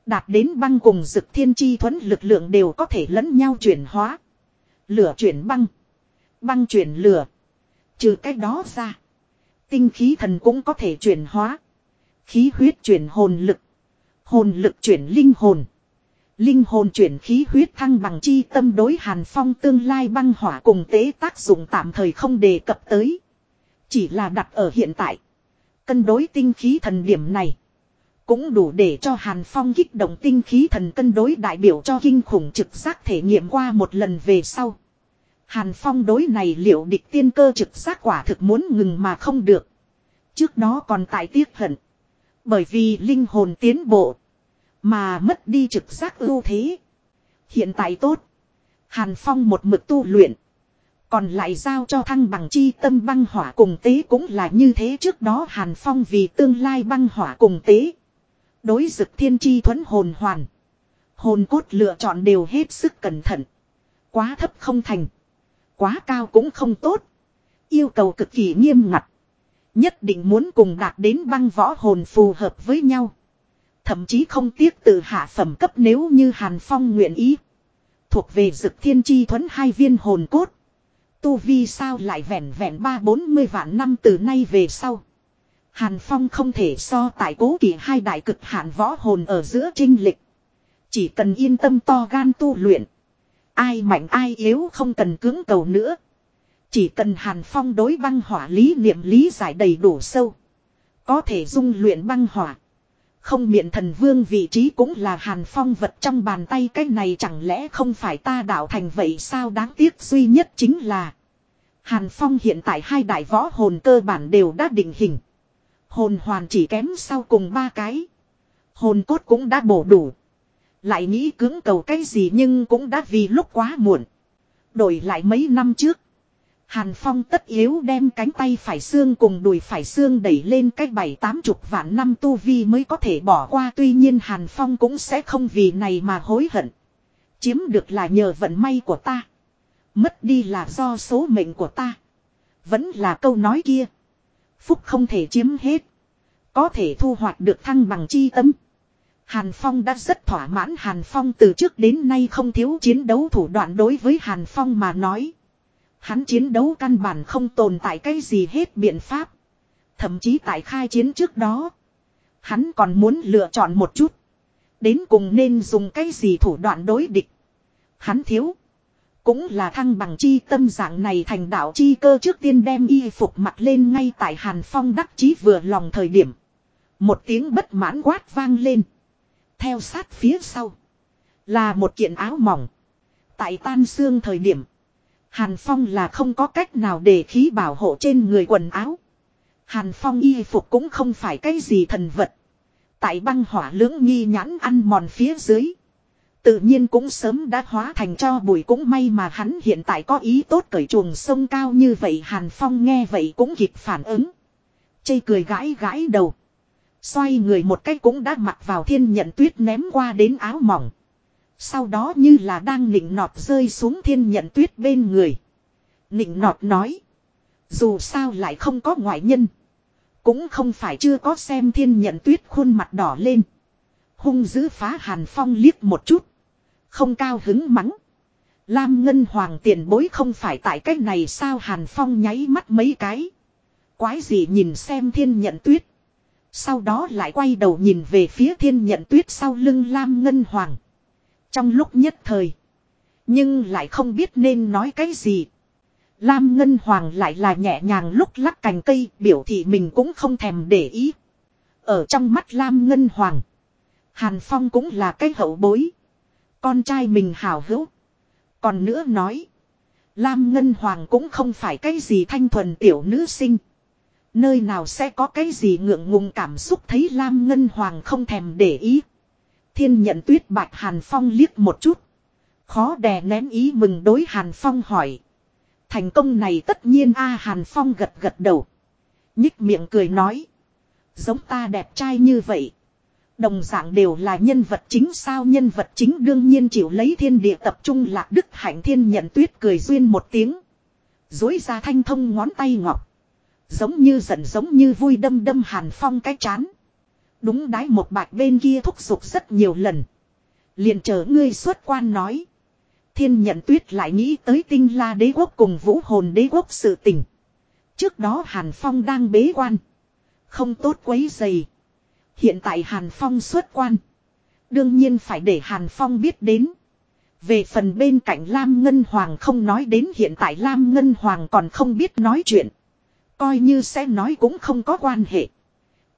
Đạt đến băng cùng dực thiên chi thuẫn lực lượng đều có thể lẫn nhau chuyển hóa. Lửa chuyển băng. Băng chuyển lửa. Trừ cách đó ra. Tinh khí thần cũng có thể chuyển hóa. Khí huyết chuyển hồn lực. Hồn lực chuyển linh hồn. Linh hồn chuyển khí huyết thăng bằng chi tâm đối hàn phong tương lai băng hỏa cùng tế tác dụng tạm thời không đề cập tới. Chỉ là đặt ở hiện tại. Cân đối tinh khí thần điểm này. Cũng đủ để cho Hàn Phong kích động tinh khí thần cân đối đại biểu cho kinh khủng trực giác thể nghiệm qua một lần về sau. Hàn Phong đối này liệu địch tiên cơ trực giác quả thực muốn ngừng mà không được. Trước đó còn tại tiếc hận. Bởi vì linh hồn tiến bộ. Mà mất đi trực giác ưu thế. Hiện tại tốt. Hàn Phong một mực tu luyện. Còn lại giao cho thăng bằng chi tâm băng hỏa cùng tế cũng là như thế trước đó Hàn Phong vì tương lai băng hỏa cùng tế. Đối dực thiên chi thuẫn hồn hoàn. Hồn cốt lựa chọn đều hết sức cẩn thận. Quá thấp không thành. Quá cao cũng không tốt. Yêu cầu cực kỳ nghiêm ngặt. Nhất định muốn cùng đạt đến băng võ hồn phù hợp với nhau. Thậm chí không tiếc từ hạ phẩm cấp nếu như Hàn Phong nguyện ý. Thuộc về dực thiên chi thuẫn hai viên hồn cốt. Tu vi sao lại vẹn vẹn ba bốn mươi vạn năm từ nay về sau. Hàn Phong không thể so tại cố kỳ hai đại cực hạn võ hồn ở giữa trinh lịch. Chỉ cần yên tâm to gan tu luyện. Ai mạnh ai yếu không cần cứng cầu nữa. Chỉ cần Hàn Phong đối băng hỏa lý niệm lý giải đầy đủ sâu. Có thể dung luyện băng hỏa. Không miệng thần vương vị trí cũng là Hàn Phong vật trong bàn tay, cái này chẳng lẽ không phải ta đạo thành vậy sao đáng tiếc duy nhất chính là. Hàn Phong hiện tại hai đại võ hồn cơ bản đều đã định hình. Hồn hoàn chỉ kém sau cùng ba cái. Hồn cốt cũng đã bổ đủ. Lại nghĩ cưỡng cầu cái gì nhưng cũng đã vì lúc quá muộn. Đổi lại mấy năm trước. Hàn Phong tất yếu đem cánh tay phải xương cùng đùi phải xương đẩy lên cách bảy tám chục vạn năm tu vi mới có thể bỏ qua tuy nhiên Hàn Phong cũng sẽ không vì này mà hối hận. Chiếm được là nhờ vận may của ta. Mất đi là do số mệnh của ta. Vẫn là câu nói kia. Phúc không thể chiếm hết. Có thể thu hoạch được thăng bằng chi tâm. Hàn Phong đã rất thỏa mãn Hàn Phong từ trước đến nay không thiếu chiến đấu thủ đoạn đối với Hàn Phong mà nói. Hắn chiến đấu căn bản không tồn tại cái gì hết biện pháp. Thậm chí tại khai chiến trước đó. Hắn còn muốn lựa chọn một chút. Đến cùng nên dùng cái gì thủ đoạn đối địch. Hắn thiếu. Cũng là thăng bằng chi tâm dạng này thành đạo chi cơ trước tiên đem y phục mặt lên ngay tại Hàn Phong đắc chí vừa lòng thời điểm. Một tiếng bất mãn quát vang lên. Theo sát phía sau. Là một kiện áo mỏng. Tại tan xương thời điểm. Hàn Phong là không có cách nào để khí bảo hộ trên người quần áo. Hàn Phong y phục cũng không phải cái gì thần vật. Tại băng hỏa lưỡng nghi nhãn ăn mòn phía dưới. Tự nhiên cũng sớm đã hóa thành cho bụi cũng may mà hắn hiện tại có ý tốt cởi chuồng sông cao như vậy, Hàn Phong nghe vậy cũng kịp phản ứng. Chây cười gãi gãi đầu. Xoay người một cái cũng đã mặc vào thiên nhận tuyết ném qua đến áo mỏng. Sau đó như là đang nịnh nọt rơi xuống thiên nhận tuyết bên người. Nịnh nọt nói. Dù sao lại không có ngoại nhân. Cũng không phải chưa có xem thiên nhận tuyết khuôn mặt đỏ lên. Hung dữ phá hàn phong liếc một chút. Không cao hứng mắng. Lam Ngân Hoàng tiền bối không phải tại cách này sao hàn phong nháy mắt mấy cái. Quái gì nhìn xem thiên nhận tuyết. Sau đó lại quay đầu nhìn về phía thiên nhận tuyết sau lưng Lam Ngân Hoàng. Trong lúc nhất thời. Nhưng lại không biết nên nói cái gì. Lam Ngân Hoàng lại là nhẹ nhàng lúc lắc cành cây, biểu thị mình cũng không thèm để ý. Ở trong mắt Lam Ngân Hoàng. Hàn Phong cũng là cái hậu bối. Con trai mình hào hữu. Còn nữa nói. Lam Ngân Hoàng cũng không phải cái gì thanh thuần tiểu nữ sinh. Nơi nào sẽ có cái gì ngượng ngùng cảm xúc thấy Lam Ngân Hoàng không thèm để ý. Thiên nhận tuyết bạch Hàn Phong liếc một chút. Khó đè nén ý mừng đối Hàn Phong hỏi. Thành công này tất nhiên a, Hàn Phong gật gật đầu. Nhích miệng cười nói. Giống ta đẹp trai như vậy. Đồng dạng đều là nhân vật chính sao nhân vật chính đương nhiên chịu lấy thiên địa tập trung lạc đức hạnh thiên nhận tuyết cười duyên một tiếng. Dối ra thanh thông ngón tay ngọc. Giống như giận giống như vui đâm đâm hàn phong cái chán. Đúng đái một bạch bên kia thúc giục rất nhiều lần. liền chờ ngươi xuất quan nói. Thiên nhận tuyết lại nghĩ tới tinh la đế quốc cùng vũ hồn đế quốc sự tình. Trước đó Hàn Phong đang bế quan. Không tốt quấy dày. Hiện tại Hàn Phong xuất quan. Đương nhiên phải để Hàn Phong biết đến. Về phần bên cạnh Lam Ngân Hoàng không nói đến hiện tại Lam Ngân Hoàng còn không biết nói chuyện. Coi như sẽ nói cũng không có quan hệ.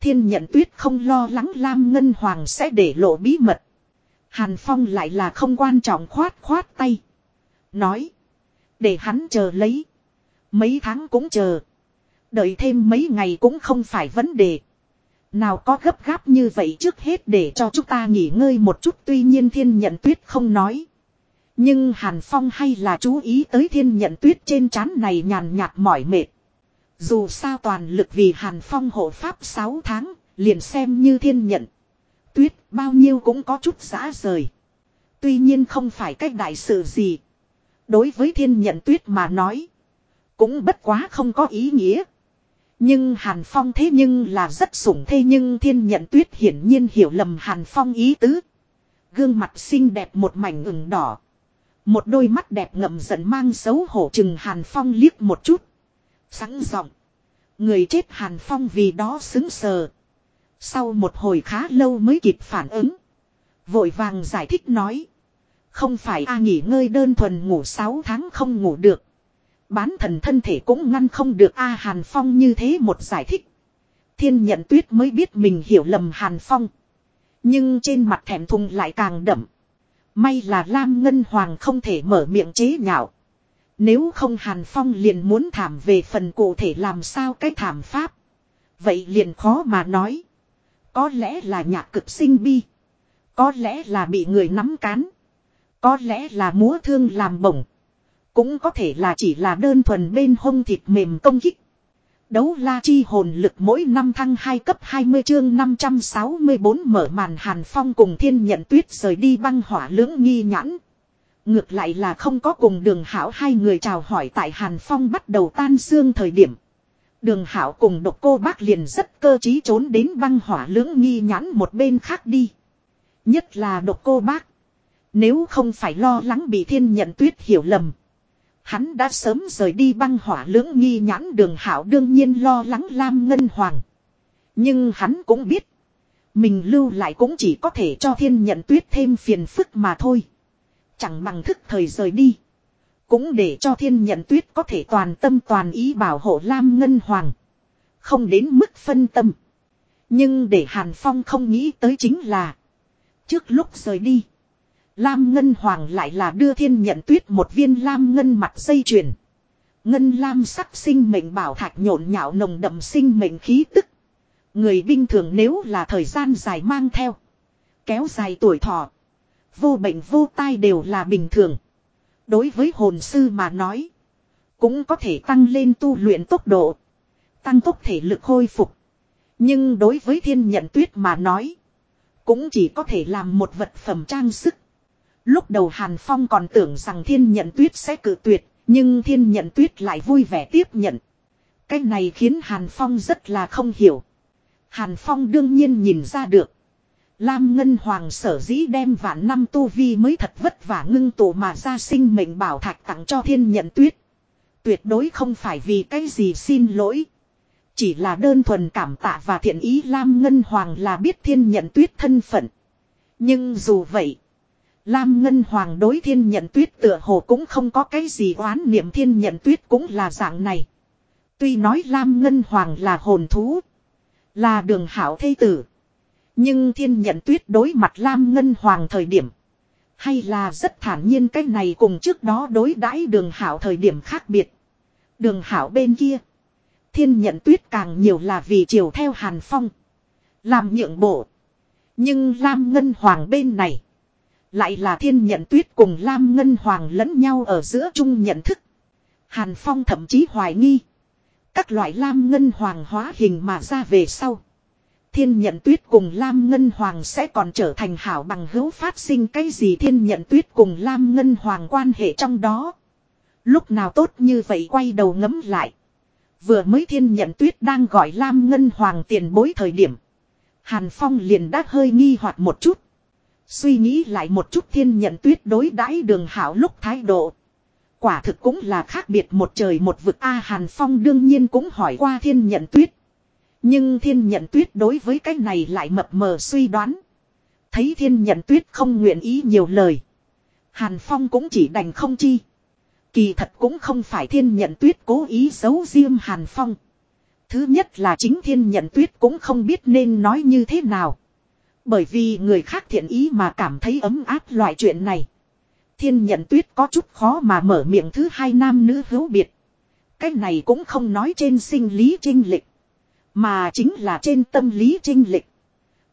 Thiên nhận tuyết không lo lắng Lam Ngân Hoàng sẽ để lộ bí mật. Hàn Phong lại là không quan trọng khoát khoát tay. Nói. Để hắn chờ lấy. Mấy tháng cũng chờ. Đợi thêm mấy ngày cũng không phải vấn đề. Nào có gấp gáp như vậy trước hết để cho chúng ta nghỉ ngơi một chút tuy nhiên thiên nhận tuyết không nói. Nhưng Hàn Phong hay là chú ý tới thiên nhận tuyết trên trán này nhàn nhạt mỏi mệt. Dù sao toàn lực vì Hàn Phong hộ pháp 6 tháng, liền xem như thiên nhận. Tuyết bao nhiêu cũng có chút giã rời. Tuy nhiên không phải cách đại sự gì. Đối với thiên nhận tuyết mà nói. Cũng bất quá không có ý nghĩa. Nhưng Hàn Phong thế nhưng là rất sủng thế nhưng thiên nhận tuyết hiển nhiên hiểu lầm Hàn Phong ý tứ. Gương mặt xinh đẹp một mảnh ửng đỏ. Một đôi mắt đẹp ngậm giận mang xấu hổ chừng Hàn Phong liếc một chút. Sáng giọng Người chết Hàn Phong vì đó xứng sờ. Sau một hồi khá lâu mới kịp phản ứng. Vội vàng giải thích nói. Không phải A nghỉ ngơi đơn thuần ngủ 6 tháng không ngủ được. Bán thần thân thể cũng ngăn không được A Hàn Phong như thế một giải thích. Thiên nhận tuyết mới biết mình hiểu lầm Hàn Phong. Nhưng trên mặt thèm thùng lại càng đậm. May là Lam Ngân Hoàng không thể mở miệng chế nhạo. Nếu không Hàn Phong liền muốn thảm về phần cụ thể làm sao cái thảm pháp. Vậy liền khó mà nói. Có lẽ là nhạc cực sinh bi. Có lẽ là bị người nắm cán. Có lẽ là múa thương làm bổng. Cũng có thể là chỉ là đơn thuần bên hông thịt mềm công kích. Đấu la chi hồn lực mỗi năm thăng 2 cấp 20 chương 564 mở màn hàn phong cùng thiên nhận tuyết rời đi băng hỏa lưỡng nghi nhãn. Ngược lại là không có cùng đường hảo hai người chào hỏi tại hàn phong bắt đầu tan xương thời điểm. Đường hảo cùng độc cô bác liền rất cơ trí trốn đến băng hỏa lưỡng nghi nhãn một bên khác đi. Nhất là độc cô bác. Nếu không phải lo lắng bị thiên nhận tuyết hiểu lầm. Hắn đã sớm rời đi băng hỏa lưỡng nghi nhãn đường hảo đương nhiên lo lắng Lam Ngân Hoàng. Nhưng hắn cũng biết. Mình lưu lại cũng chỉ có thể cho thiên nhận tuyết thêm phiền phức mà thôi. Chẳng bằng thức thời rời đi. Cũng để cho thiên nhận tuyết có thể toàn tâm toàn ý bảo hộ Lam Ngân Hoàng. Không đến mức phân tâm. Nhưng để Hàn Phong không nghĩ tới chính là. Trước lúc rời đi. Lam Ngân Hoàng lại là đưa thiên nhận tuyết một viên Lam Ngân mặt dây chuyền. Ngân Lam sắc sinh mệnh bảo thạch nhộn nhạo nồng đậm sinh mệnh khí tức. Người bình thường nếu là thời gian dài mang theo. Kéo dài tuổi thọ. Vô bệnh vô tai đều là bình thường. Đối với hồn sư mà nói. Cũng có thể tăng lên tu luyện tốc độ. Tăng tốc thể lực hồi phục. Nhưng đối với thiên nhận tuyết mà nói. Cũng chỉ có thể làm một vật phẩm trang sức. Lúc đầu Hàn Phong còn tưởng rằng thiên nhận tuyết sẽ cự tuyệt. Nhưng thiên nhận tuyết lại vui vẻ tiếp nhận. Cái này khiến Hàn Phong rất là không hiểu. Hàn Phong đương nhiên nhìn ra được. Lam Ngân Hoàng sở dĩ đem vạn năm tu vi mới thật vất vả ngưng tụ mà ra sinh mệnh bảo thạch tặng cho thiên nhận tuyết. Tuyệt đối không phải vì cái gì xin lỗi. Chỉ là đơn thuần cảm tạ và thiện ý Lam Ngân Hoàng là biết thiên nhận tuyết thân phận. Nhưng dù vậy. Lam Ngân Hoàng đối thiên nhận tuyết tựa hồ cũng không có cái gì oán niệm thiên nhận tuyết cũng là dạng này. Tuy nói Lam Ngân Hoàng là hồn thú. Là đường hảo thây tử. Nhưng thiên nhận tuyết đối mặt Lam Ngân Hoàng thời điểm. Hay là rất thản nhiên cái này cùng trước đó đối đãi đường hảo thời điểm khác biệt. Đường hảo bên kia. Thiên nhận tuyết càng nhiều là vì chiều theo Hàn Phong. Làm nhượng bộ. Nhưng Lam Ngân Hoàng bên này. Lại là thiên nhận tuyết cùng Lam Ngân Hoàng lẫn nhau ở giữa chung nhận thức. Hàn Phong thậm chí hoài nghi. Các loại Lam Ngân Hoàng hóa hình mà ra về sau. Thiên nhận tuyết cùng Lam Ngân Hoàng sẽ còn trở thành hảo bằng hữu phát sinh cái gì thiên nhận tuyết cùng Lam Ngân Hoàng quan hệ trong đó. Lúc nào tốt như vậy quay đầu ngấm lại. Vừa mới thiên nhận tuyết đang gọi Lam Ngân Hoàng tiền bối thời điểm. Hàn Phong liền đã hơi nghi hoặc một chút. Suy nghĩ lại một chút thiên nhận tuyết đối đãi đường hảo lúc thái độ. Quả thực cũng là khác biệt một trời một vực A Hàn Phong đương nhiên cũng hỏi qua thiên nhận tuyết. Nhưng thiên nhận tuyết đối với cái này lại mập mờ suy đoán. Thấy thiên nhận tuyết không nguyện ý nhiều lời. Hàn Phong cũng chỉ đành không chi. Kỳ thật cũng không phải thiên nhận tuyết cố ý giấu riêng Hàn Phong. Thứ nhất là chính thiên nhận tuyết cũng không biết nên nói như thế nào. Bởi vì người khác thiện ý mà cảm thấy ấm áp loại chuyện này. Thiên nhận tuyết có chút khó mà mở miệng thứ hai nam nữ hữu biệt. Cái này cũng không nói trên sinh lý trinh lịch. Mà chính là trên tâm lý trinh lịch.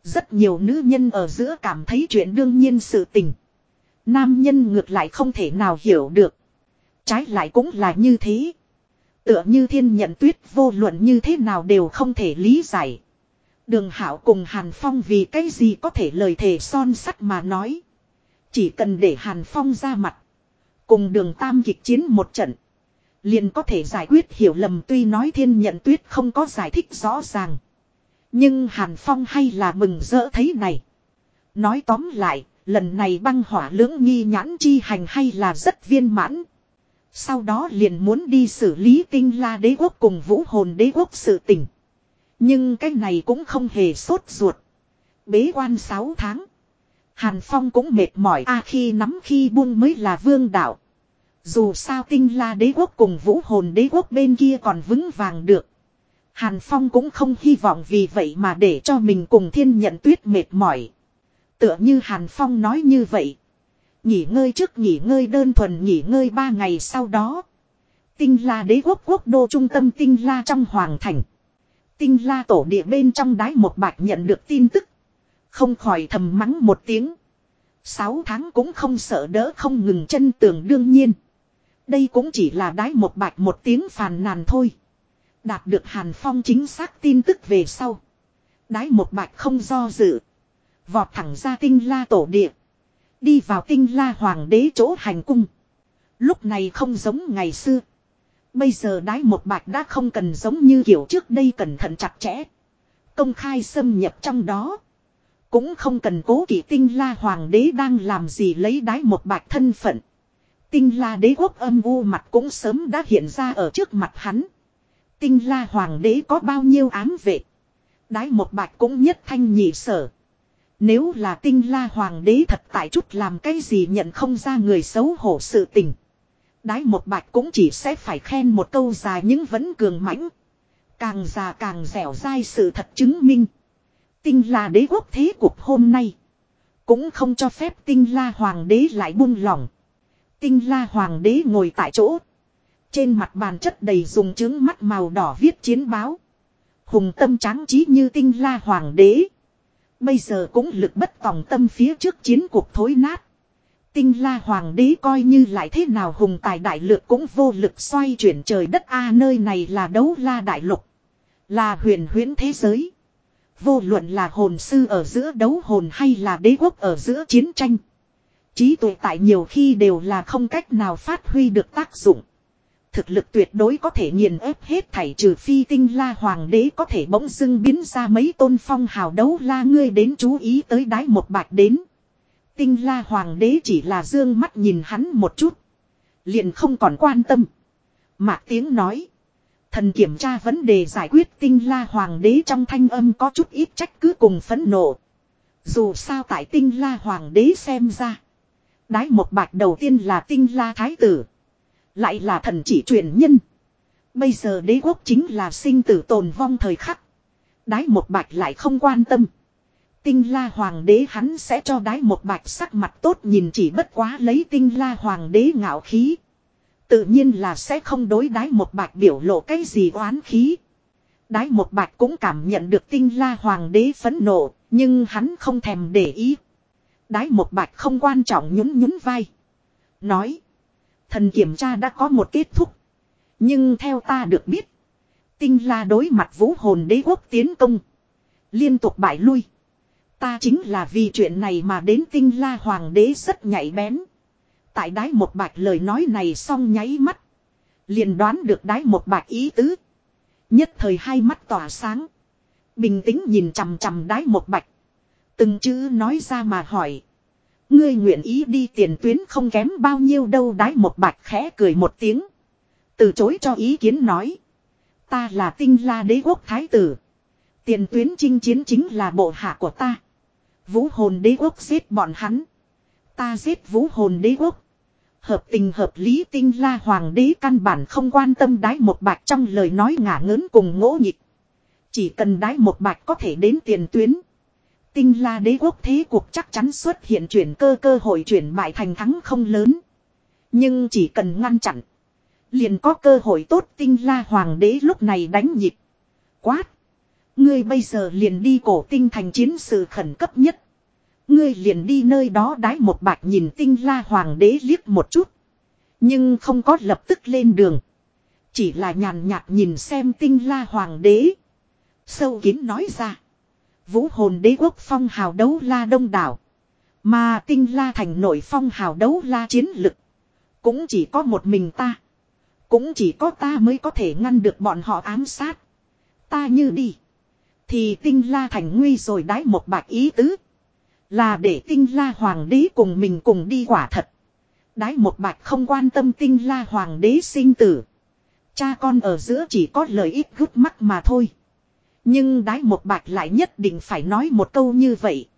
Rất nhiều nữ nhân ở giữa cảm thấy chuyện đương nhiên sự tình. Nam nhân ngược lại không thể nào hiểu được. Trái lại cũng là như thế. Tựa như thiên nhận tuyết, vô luận như thế nào đều không thể lý giải. Đường Hảo cùng Hàn Phong vì cái gì có thể lời thề son sắt mà nói. Chỉ cần để Hàn Phong ra mặt. Cùng đường tam kịch chiến một trận. Liền có thể giải quyết hiểu lầm tuy nói thiên nhận tuyết không có giải thích rõ ràng. Nhưng Hàn Phong hay là mừng rỡ thấy này. Nói tóm lại, lần này băng hỏa lưỡng nghi nhãn chi hành hay là rất viên mãn. Sau đó liền muốn đi xử lý tinh la đế quốc cùng vũ hồn đế quốc sự tình. Nhưng cái này cũng không hề sốt ruột. Bế quan 6 tháng. Hàn Phong cũng mệt mỏi a à, khi nắm khi buông mới là vương đạo. Dù sao tinh la đế quốc cùng vũ hồn đế quốc bên kia còn vững vàng được. Hàn Phong cũng không hy vọng vì vậy mà để cho mình cùng thiên nhận tuyết mệt mỏi. Tựa như Hàn Phong nói như vậy. Nghỉ ngơi trước nghỉ ngơi đơn thuần nghỉ ngơi ba ngày sau đó. Tinh la đế quốc quốc đô trung tâm tinh la trong hoàng thành. Tinh la tổ địa bên trong đái một bạch nhận được tin tức. Không khỏi thầm mắng một tiếng. Sáu tháng cũng không sợ đỡ không ngừng chân tường đương nhiên. Đây cũng chỉ là đái một bạch một tiếng phàn nàn thôi. Đạt được Hàn Phong chính xác tin tức về sau. Đái một bạch không do dự. Vọt thẳng ra tinh la tổ địa. Đi vào tinh la hoàng đế chỗ hành cung. Lúc này không giống ngày xưa. Bây giờ đái một bạch đã không cần giống như kiểu trước đây cẩn thận chặt chẽ. Công khai xâm nhập trong đó. Cũng không cần cố kỵ tinh la hoàng đế đang làm gì lấy đái một bạch thân phận. Tinh la đế quốc âm u mặt cũng sớm đã hiện ra ở trước mặt hắn. Tinh la hoàng đế có bao nhiêu ám vệ. Đái một bạch cũng nhất thanh nhị sở. Nếu là tinh la hoàng đế thật tại chút làm cái gì nhận không ra người xấu hổ sự tình. Đái một bạch cũng chỉ sẽ phải khen một câu dài nhưng vẫn cường mãnh. Càng già càng dẻo dai sự thật chứng minh. Tinh la đế quốc thế cuộc hôm nay. Cũng không cho phép tinh la hoàng đế lại buông lỏng. Tinh la hoàng đế ngồi tại chỗ. Trên mặt bàn chất đầy dùng chứng mắt màu đỏ viết chiến báo. Hùng tâm tráng trí như tinh la hoàng đế. Bây giờ cũng lực bất tòng tâm phía trước chiến cuộc thối nát. Tinh la hoàng đế coi như lại thế nào hùng tài đại lược cũng vô lực xoay chuyển trời đất a, nơi này là đấu la đại lục. Là huyền huyễn thế giới. Vô luận là hồn sư ở giữa đấu hồn hay là đế quốc ở giữa chiến tranh. Trí tuệ tại nhiều khi đều là không cách nào phát huy được tác dụng. Thực lực tuyệt đối có thể nghiền ép hết thảy trừ phi tinh la hoàng đế có thể bỗng dưng biến ra mấy tôn phong hào đấu la ngươi đến chú ý tới đái một bạch đến. Tinh la hoàng đế chỉ là dương mắt nhìn hắn một chút. Liền không còn quan tâm. Mạc tiếng nói. Thần kiểm tra vấn đề giải quyết tinh la hoàng đế trong thanh âm có chút ít trách cứ cùng phẫn nộ. Dù sao tại tinh la hoàng đế xem ra. Đái một bạch đầu tiên là tinh la thái tử. Lại là thần chỉ truyền nhân. Bây giờ đế quốc chính là sinh tử tồn vong thời khắc. Đái một bạch lại không quan tâm. Tinh la hoàng đế hắn sẽ cho đái một bạch sắc mặt tốt nhìn chỉ bất quá lấy tinh la hoàng đế ngạo khí. Tự nhiên là sẽ không đối đái một bạch biểu lộ cái gì oán khí. Đái một bạch cũng cảm nhận được tinh la hoàng đế phẫn nộ, nhưng hắn không thèm để ý. Đái một bạch không quan trọng nhún nhún vai. Nói. Thần kiểm tra đã có một kết thúc. Nhưng theo ta được biết. Tinh la đối mặt vũ hồn đế quốc tiến công. Liên tục bại lui. Ta chính là vì chuyện này mà đến tinh la hoàng đế rất nhạy bén. Tại đái một bạch lời nói này xong nháy mắt. Liền đoán được đái một bạch ý tứ. Nhất thời hai mắt tỏa sáng. Bình tĩnh nhìn chằm chằm đái một bạch. Từng chữ nói ra mà hỏi. Ngươi nguyện ý đi tiền tuyến không kém bao nhiêu đâu, đái một bạch khẽ cười một tiếng. Từ chối cho ý kiến nói. Ta là tinh la đế quốc thái tử. Tiền tuyến chinh chiến chính là bộ hạ của ta. Vũ hồn đế quốc giết bọn hắn. Ta giết vũ hồn đế quốc. Hợp tình hợp lý tinh la hoàng đế căn bản không quan tâm đái một bạch trong lời nói ngả ngớn cùng ngỗ nhịp. Chỉ cần đái một bạch có thể đến tiền tuyến. Tinh la đế quốc thế cuộc chắc chắn xuất hiện chuyển cơ cơ hội chuyển bại thành thắng không lớn. Nhưng chỉ cần ngăn chặn. Liền có cơ hội tốt tinh la hoàng đế lúc này đánh nhịp. Quát. Ngươi bây giờ liền đi cổ tinh thành chiến sự khẩn cấp nhất. Ngươi liền đi nơi đó đái một bạch nhìn tinh la hoàng đế liếc một chút. Nhưng không có lập tức lên đường. Chỉ là nhàn nhạt nhìn xem tinh la hoàng đế. Sâu kín nói ra. Vũ hồn đế quốc phong hào đấu la đông đảo. Mà tinh la thành nội phong hào đấu la chiến lực. Cũng chỉ có một mình ta. Cũng chỉ có ta mới có thể ngăn được bọn họ ám sát. Ta như đi. Thì tinh la thành nguy rồi đái một bạch ý tứ. Là để tinh la hoàng đế cùng mình cùng đi quả thật. Đái một bạch không quan tâm tinh la hoàng đế sinh tử. Cha con ở giữa chỉ có lợi ích gút mắt mà thôi. Nhưng đái một bạch lại nhất định phải nói một câu như vậy.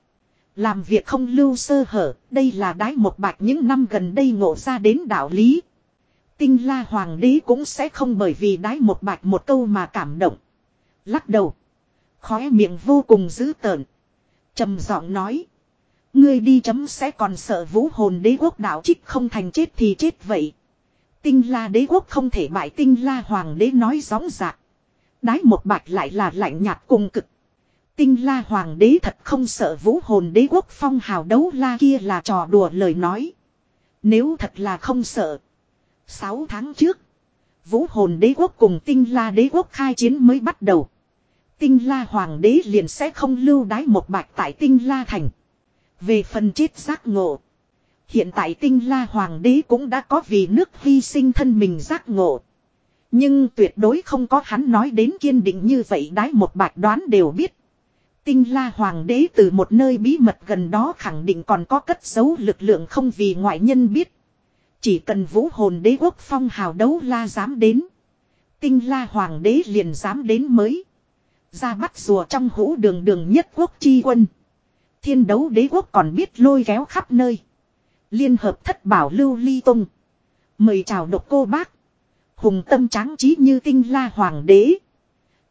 Làm việc không lưu sơ hở, đây là đái một bạch những năm gần đây ngộ ra đến đạo lý. Tinh la hoàng đế cũng sẽ không bởi vì đái một bạch một câu mà cảm động. Lắc đầu. Khóe miệng vô cùng dữ tợn. trầm giọng nói. Ngươi đi chấm sẽ còn sợ vũ hồn đế quốc đạo trích không thành chết thì chết vậy. Tinh la đế quốc không thể bại tinh la hoàng đế nói gióng dạc. Đái một bạch lại là lạnh nhạt cùng cực. Tinh la hoàng đế thật không sợ vũ hồn đế quốc phong hào đấu la kia là trò đùa lời nói. Nếu thật là không sợ. Sáu tháng trước. Vũ hồn đế quốc cùng tinh la đế quốc khai chiến mới bắt đầu. Tinh la hoàng đế liền sẽ không lưu đái một bạch tại tinh la thành. Về phần chết giác ngộ. Hiện tại tinh la hoàng đế cũng đã có vì nước hy sinh thân mình giác ngộ. Nhưng tuyệt đối không có hắn nói đến kiên định như vậy đái một bạch đoán đều biết. Tinh la hoàng đế từ một nơi bí mật gần đó khẳng định còn có cất giấu lực lượng không vì ngoại nhân biết. Chỉ cần vũ hồn đế quốc phong hào đấu la dám đến. Tinh la hoàng đế liền dám đến mới. Ra bắt rùa trong hũ đường đường nhất quốc chi quân. Thiên đấu đế quốc còn biết lôi kéo khắp nơi. Liên hợp thất bảo lưu ly tung. Mời chào độc cô bác. Hùng tâm tráng trí như tinh la hoàng đế.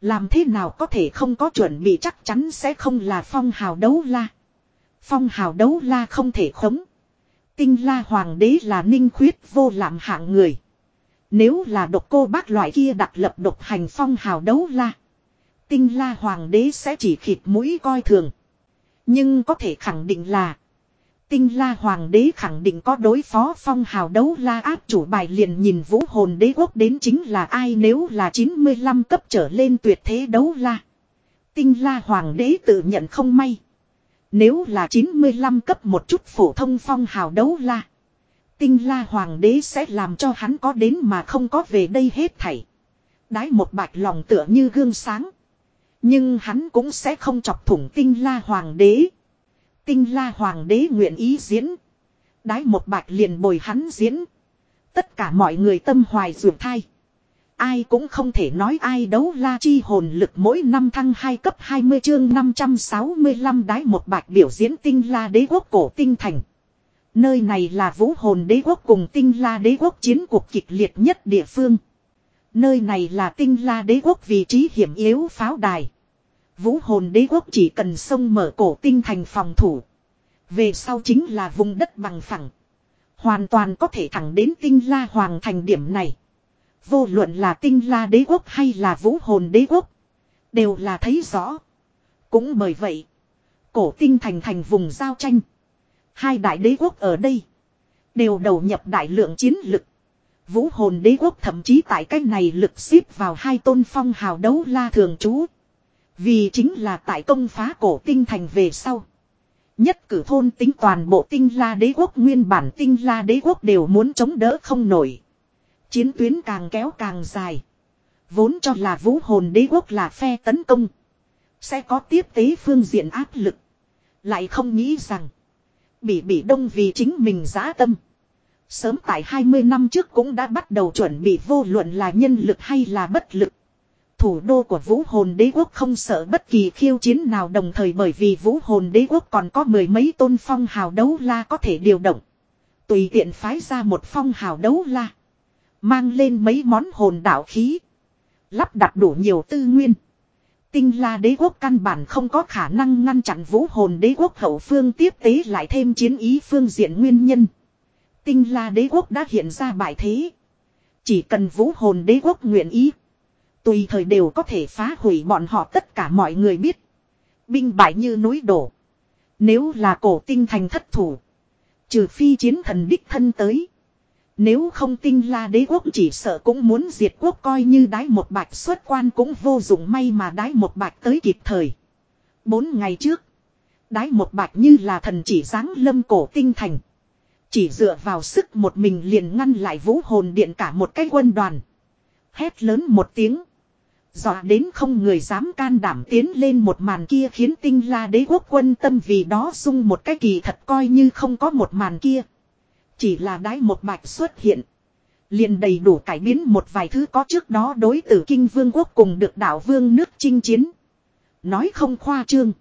Làm thế nào có thể không có chuẩn bị chắc chắn sẽ không là phong hào đấu la. Phong hào đấu la không thể khống. Tinh la hoàng đế là ninh khuyết vô làm hạng người. Nếu là độc cô bác loại kia đặt lập độc hành phong hào đấu la. Tinh la hoàng đế sẽ chỉ khịt mũi coi thường. Nhưng có thể khẳng định là. Tinh la hoàng đế khẳng định có đối phó phong hào đấu la áp chủ bài liền nhìn vũ hồn đế quốc đến chính là ai nếu là 95 cấp trở lên tuyệt thế đấu la. Tinh la hoàng đế tự nhận không may. Nếu là 95 cấp một chút phổ thông phong hào đấu la. Tinh la hoàng đế sẽ làm cho hắn có đến mà không có về đây hết thảy. Đái một bạch lòng tựa như gương sáng. Nhưng hắn cũng sẽ không chọc thủng tinh la hoàng đế. Tinh la hoàng đế nguyện ý diễn. Đái một bạch liền bồi hắn diễn. Tất cả mọi người tâm hoài ruột thai. Ai cũng không thể nói ai đấu la chi hồn lực mỗi năm thăng 2 cấp 20 chương 565 đái một bạch biểu diễn tinh la đế quốc cổ tinh thành. Nơi này là vũ hồn đế quốc cùng tinh la đế quốc chiến cuộc kịch liệt nhất địa phương. Nơi này là tinh la đế quốc vị trí hiểm yếu pháo đài. Vũ hồn đế quốc chỉ cần sông mở cổ tinh thành phòng thủ. Về sau chính là vùng đất bằng phẳng. Hoàn toàn có thể thẳng đến tinh la hoàng thành điểm này. Vô luận là tinh la đế quốc hay là vũ hồn đế quốc. Đều là thấy rõ. Cũng bởi vậy. Cổ tinh thành thành vùng giao tranh. Hai đại đế quốc ở đây. Đều đầu nhập đại lượng chiến lực. Vũ hồn đế quốc thậm chí tại cách này lực xếp vào hai tôn phong hào đấu la thường trú. Vì chính là tại công phá cổ tinh thành về sau. Nhất cử thôn tính toàn bộ tinh la đế quốc, nguyên bản tinh la đế quốc đều muốn chống đỡ không nổi. Chiến tuyến càng kéo càng dài. Vốn cho là vũ hồn đế quốc là phe tấn công. Sẽ có tiếp tế phương diện áp lực. Lại không nghĩ rằng. Bị bị đông vì chính mình giã tâm. Sớm tại 20 năm trước cũng đã bắt đầu chuẩn bị vô luận là nhân lực hay là bất lực. Thủ đô của vũ hồn đế quốc không sợ bất kỳ khiêu chiến nào đồng thời bởi vì vũ hồn đế quốc còn có mười mấy tôn phong hào đấu la có thể điều động. Tùy tiện phái ra một phong hào đấu la. Mang lên mấy món hồn đạo khí. Lắp đặt đủ nhiều tư nguyên. Tinh la đế quốc căn bản không có khả năng ngăn chặn vũ hồn đế quốc hậu phương tiếp tế lại thêm chiến ý phương diện nguyên nhân. Tinh la đế quốc đã hiện ra bại thế. Chỉ cần vũ hồn đế quốc nguyện ý. Tùy thời đều có thể phá hủy bọn họ tất cả mọi người biết. Binh bại như núi đổ. Nếu là cổ tinh thành thất thủ. Trừ phi chiến thần đích thân tới. Nếu không tinh la đế quốc chỉ sợ cũng muốn diệt quốc coi như đái một bạch xuất quan cũng vô dụng may mà đái một bạch tới kịp thời. Bốn ngày trước. Đái một bạch như là thần chỉ dáng lâm cổ tinh thành. Chỉ dựa vào sức một mình liền ngăn lại vũ hồn điện cả một cái quân đoàn. Hét lớn một tiếng. Dọa đến không người dám can đảm tiến lên một màn kia khiến tinh la đế quốc quân tâm vì đó sung một cái kỳ thật coi như không có một màn kia. Chỉ là đái một bạch xuất hiện. liền đầy đủ cải biến một vài thứ có trước đó đối tử kinh vương quốc cùng được đảo vương nước chinh chiến. Nói không khoa trương.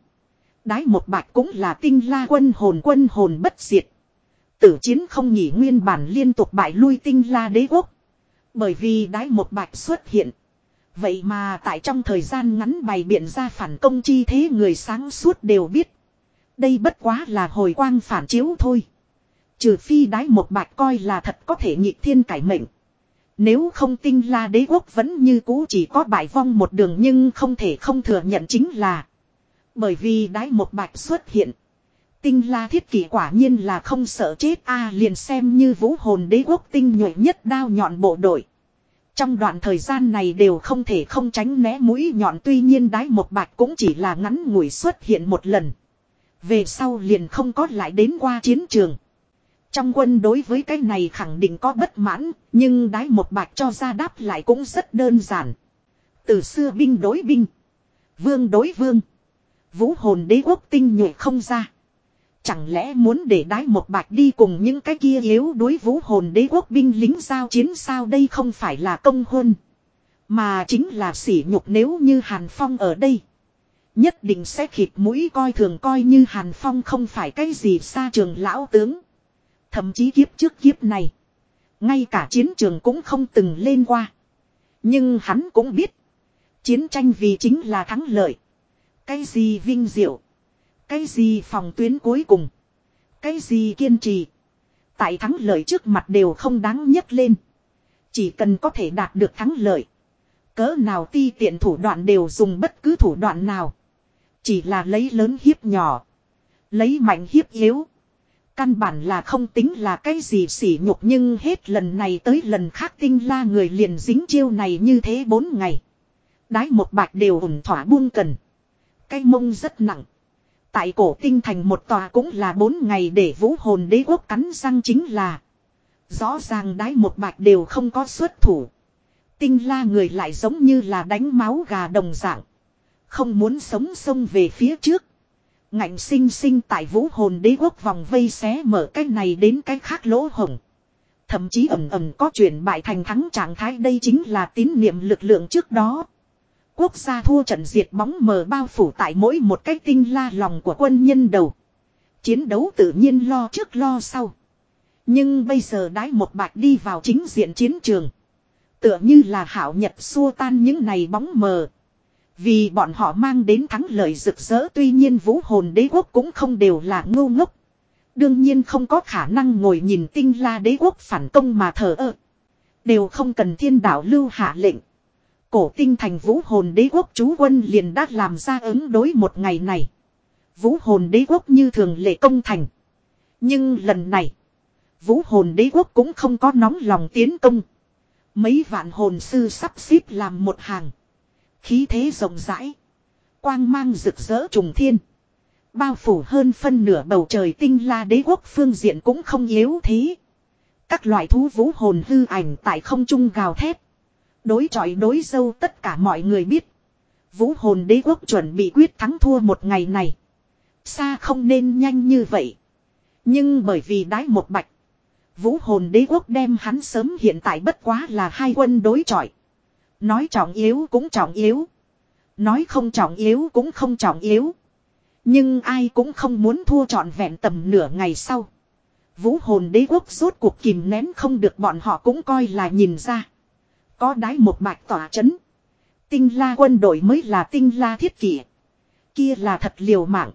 Đái một bạch cũng là tinh la quân hồn quân hồn bất diệt. Tử chiến không nhỉ nguyên bản liên tục bại lui tinh la đế quốc. Bởi vì đái một bạch xuất hiện. Vậy mà tại trong thời gian ngắn bày biện ra phản công chi thế người sáng suốt đều biết. Đây bất quá là hồi quang phản chiếu thôi. Trừ phi đái một bạch coi là thật có thể nhị thiên cải mệnh. Nếu không tinh la đế quốc vẫn như cũ chỉ có bại vong một đường nhưng không thể không thừa nhận chính là. Bởi vì đái một bạch xuất hiện. Tinh la thiết kỷ quả nhiên là không sợ chết a à, liền xem như vũ hồn đế quốc tinh nhuệ nhất đao nhọn bộ đội. Trong đoạn thời gian này đều không thể không tránh né mũi nhọn tuy nhiên đái một bạch cũng chỉ là ngắn ngủi xuất hiện một lần. Về sau liền không có lại đến qua chiến trường. Trong quân đối với cái này khẳng định có bất mãn, nhưng đái một bạch cho ra đáp lại cũng rất đơn giản. Từ xưa binh đối binh, vương đối vương, vũ hồn đế quốc tinh nhuệ không ra. Chẳng lẽ muốn để đái một bạch đi cùng những cái kia yếu đối vũ hồn đế quốc binh lính giao chiến sao đây không phải là công hôn. Mà chính là sỉ nhục nếu như Hàn Phong ở đây. Nhất định sẽ khịt mũi coi thường coi như Hàn Phong không phải cái gì xa trường lão tướng. Thậm chí kiếp trước kiếp này. Ngay cả chiến trường cũng không từng lên qua. Nhưng hắn cũng biết. Chiến tranh vì chính là thắng lợi. Cái gì vinh diệu. Cái gì phòng tuyến cuối cùng. Cái gì kiên trì. Tại thắng lợi trước mặt đều không đáng nhấc lên. Chỉ cần có thể đạt được thắng lợi. Cỡ nào ti tiện thủ đoạn đều dùng bất cứ thủ đoạn nào. Chỉ là lấy lớn hiếp nhỏ. Lấy mạnh hiếp yếu. Căn bản là không tính là cái gì sỉ nhục nhưng hết lần này tới lần khác tinh la người liền dính chiêu này như thế bốn ngày. Đái một bạch đều ủng thỏa buông cần. Cái mông rất nặng. Tại cổ tinh thành một tòa cũng là bốn ngày để vũ hồn đế quốc cắn răng chính là. Rõ ràng đái một bạch đều không có xuất thủ. Tinh la người lại giống như là đánh máu gà đồng dạng. Không muốn sống sông về phía trước. Ngạnh sinh sinh tại vũ hồn đế quốc vòng vây xé mở cái này đến cái khác lỗ hồng. Thậm chí ẩm ẩm có chuyển bại thành thắng trạng thái đây chính là tín niệm lực lượng trước đó. Quốc gia thua trận diệt bóng mờ bao phủ tại mỗi một cái tinh la lòng của quân nhân đầu. Chiến đấu tự nhiên lo trước lo sau. Nhưng bây giờ đái một bạch đi vào chính diện chiến trường. Tựa như là hảo nhật xua tan những này bóng mờ. Vì bọn họ mang đến thắng lợi rực rỡ, tuy nhiên vũ hồn đế quốc cũng không đều là ngu ngốc. Đương nhiên không có khả năng ngồi nhìn tinh la đế quốc phản công mà thờ ơ. Đều không cần thiên đạo lưu hạ lệnh. Cổ tinh thành vũ hồn đế quốc chú quân liền đã làm ra ứng đối một ngày này. Vũ hồn đế quốc như thường lệ công thành. Nhưng lần này, vũ hồn đế quốc cũng không có nóng lòng tiến công. Mấy vạn hồn sư sắp xếp làm một hàng. Khí thế rộng rãi. Quang mang rực rỡ trùng thiên. Bao phủ hơn phân nửa bầu trời tinh la đế quốc phương diện cũng không yếu thế. Các loại thú vũ hồn hư ảnh tại không trung gào thét. Đối chọi đối dâu tất cả mọi người biết. Vũ hồn đế quốc chuẩn bị quyết thắng thua một ngày này. Xa không nên nhanh như vậy. Nhưng bởi vì đái một bạch. Vũ hồn đế quốc đem hắn sớm hiện tại bất quá là hai quân đối chọi. Nói trọng yếu cũng trọng yếu. Nói không trọng yếu cũng không trọng yếu. Nhưng ai cũng không muốn thua trọn vẹn tầm nửa ngày sau. Vũ hồn đế quốc rốt cuộc kìm nén không được bọn họ cũng coi là nhìn ra. Có đái một bạch tỏa chấn. Tinh la quân đội mới là tinh la thiết kỷ. Kia là thật liều mạng.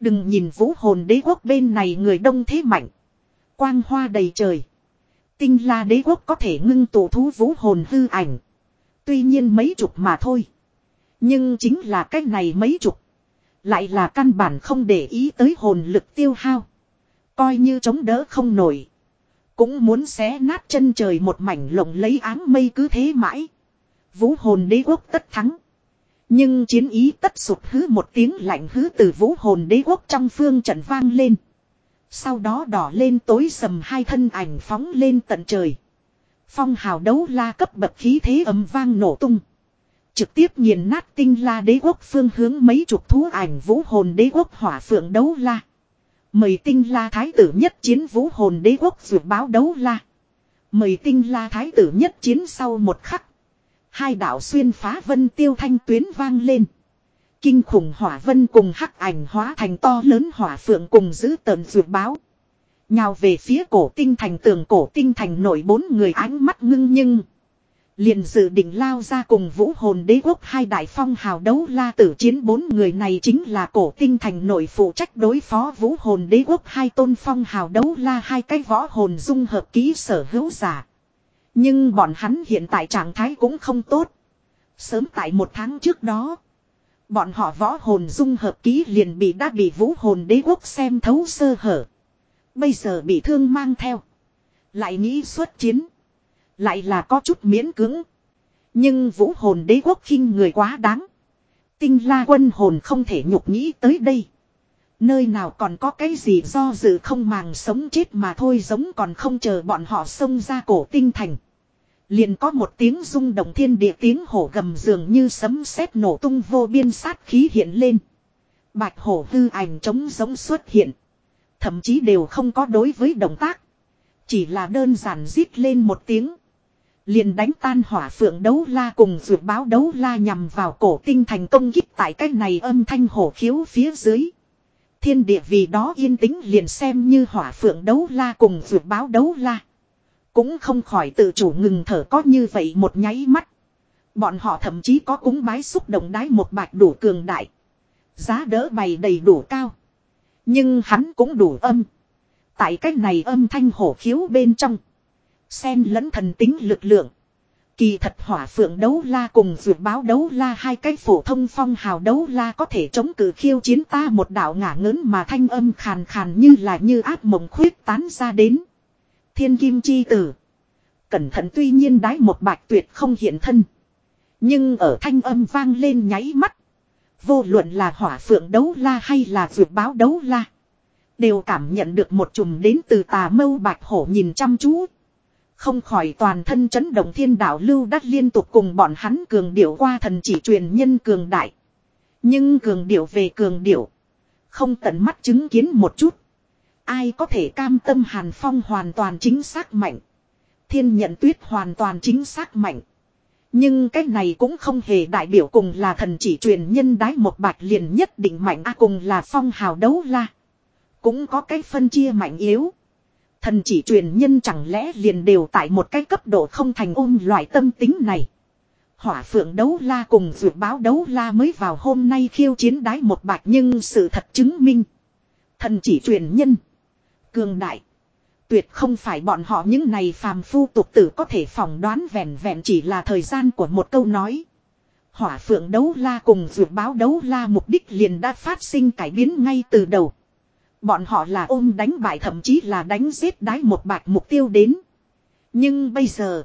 Đừng nhìn vũ hồn đế quốc bên này người đông thế mạnh. Quang hoa đầy trời. Tinh la đế quốc có thể ngưng tụ thú vũ hồn hư ảnh. Tuy nhiên mấy chục mà thôi. Nhưng chính là cách này mấy chục. Lại là căn bản không để ý tới hồn lực tiêu hao. Coi như chống đỡ không nổi. Cũng muốn xé nát chân trời một mảnh lộng lấy áng mây cứ thế mãi. Vũ hồn đế quốc tất thắng. Nhưng chiến ý tất sụt hứ một tiếng lạnh hứ từ vũ hồn đế quốc trong phương trận vang lên. Sau đó đỏ lên tối sầm hai thân ảnh phóng lên tận trời. Phong hào đấu la cấp bậc khí thế ấm vang nổ tung. Trực tiếp nghiền nát tinh la đế quốc phương hướng mấy chục thú ảnh vũ hồn đế quốc hỏa phượng đấu la. Mời tinh la thái tử nhất chiến vũ hồn đế quốc vượt báo đấu la. Mời tinh la thái tử nhất chiến sau một khắc. Hai đạo xuyên phá vân tiêu thanh tuyến vang lên. Kinh khủng hỏa vân cùng hắc ảnh hóa thành to lớn hỏa phượng cùng giữ tờn vượt báo. Nhào về phía cổ tinh thành tường cổ tinh thành nổi bốn người ánh mắt ngưng nhưng. Liền dự định lao ra cùng vũ hồn đế quốc hai đại phong hào đấu la tử chiến bốn người này chính là cổ tinh thành nội phụ trách đối phó vũ hồn đế quốc hai tôn phong hào đấu la hai cái võ hồn dung hợp ký sở hữu giả. Nhưng bọn hắn hiện tại trạng thái cũng không tốt. Sớm tại một tháng trước đó. Bọn họ võ hồn dung hợp ký liền bị đã bị vũ hồn đế quốc xem thấu sơ hở. Bây giờ bị thương mang theo. Lại nghĩ xuất chiến. Lại là có chút miễn cưỡng, Nhưng vũ hồn đế quốc khinh người quá đáng. Tinh la quân hồn không thể nhục nghĩ tới đây. Nơi nào còn có cái gì do dự không màng sống chết mà thôi giống còn không chờ bọn họ xông ra cổ tinh thành. Liền có một tiếng rung động thiên địa tiếng hổ gầm dường như sấm sét nổ tung vô biên sát khí hiện lên. Bạch hổ hư ảnh trống giống xuất hiện. Thậm chí đều không có đối với động tác. Chỉ là đơn giản rít lên một tiếng. Liền đánh tan hỏa phượng đấu la cùng vượt báo đấu la nhằm vào cổ tinh thành công kích tại cái này âm thanh hổ khiếu phía dưới. Thiên địa vì đó yên tĩnh liền xem như hỏa phượng đấu la cùng vượt báo đấu la. Cũng không khỏi tự chủ ngừng thở có như vậy một nháy mắt. Bọn họ thậm chí có cúng bái xúc động đái một bạch đủ cường đại. Giá đỡ bày đầy đủ cao. Nhưng hắn cũng đủ âm. Tại cách này âm thanh hổ khiếu bên trong. Xen lẫn thần tính lực lượng. Kỳ thật hỏa phượng đấu la cùng dược báo đấu la hai cái phổ thông phong hào đấu la có thể chống cự khiêu chiến ta một đạo ngả ngớn mà thanh âm khàn khàn như là như áp mộng khuyết tán ra đến. Thiên kim chi tử. Cẩn thận tuy nhiên đái một bạch tuyệt không hiện thân. Nhưng ở thanh âm vang lên nháy mắt. Vô luận là hỏa phượng đấu la hay là dược báo đấu la. Đều cảm nhận được một chùm đến từ tà mâu bạch hổ nhìn chăm chú. Không khỏi toàn thân chấn động thiên đạo lưu đắt liên tục cùng bọn hắn cường điệu qua thần chỉ truyền nhân cường đại. Nhưng cường điệu về cường điệu. Không tận mắt chứng kiến một chút. Ai có thể cam tâm hàn phong hoàn toàn chính xác mạnh. Thiên nhận tuyết hoàn toàn chính xác mạnh. Nhưng cái này cũng không hề đại biểu cùng là thần chỉ truyền nhân đái một bạch liền nhất định mạnh a cùng là phong hào đấu la. Cũng có cái phân chia mạnh yếu. Thần chỉ truyền nhân chẳng lẽ liền đều tại một cái cấp độ không thành ôm loại tâm tính này. Hỏa phượng đấu la cùng dược báo đấu la mới vào hôm nay khiêu chiến đái một bạch nhưng sự thật chứng minh. Thần chỉ truyền nhân. Cường đại. Tuyệt không phải bọn họ những này phàm phu tục tử có thể phỏng đoán vẹn vẹn chỉ là thời gian của một câu nói. Hỏa phượng đấu la cùng dược báo đấu la mục đích liền đã phát sinh cải biến ngay từ đầu. Bọn họ là ôm đánh bại thậm chí là đánh giết đái một bạch mục tiêu đến. Nhưng bây giờ,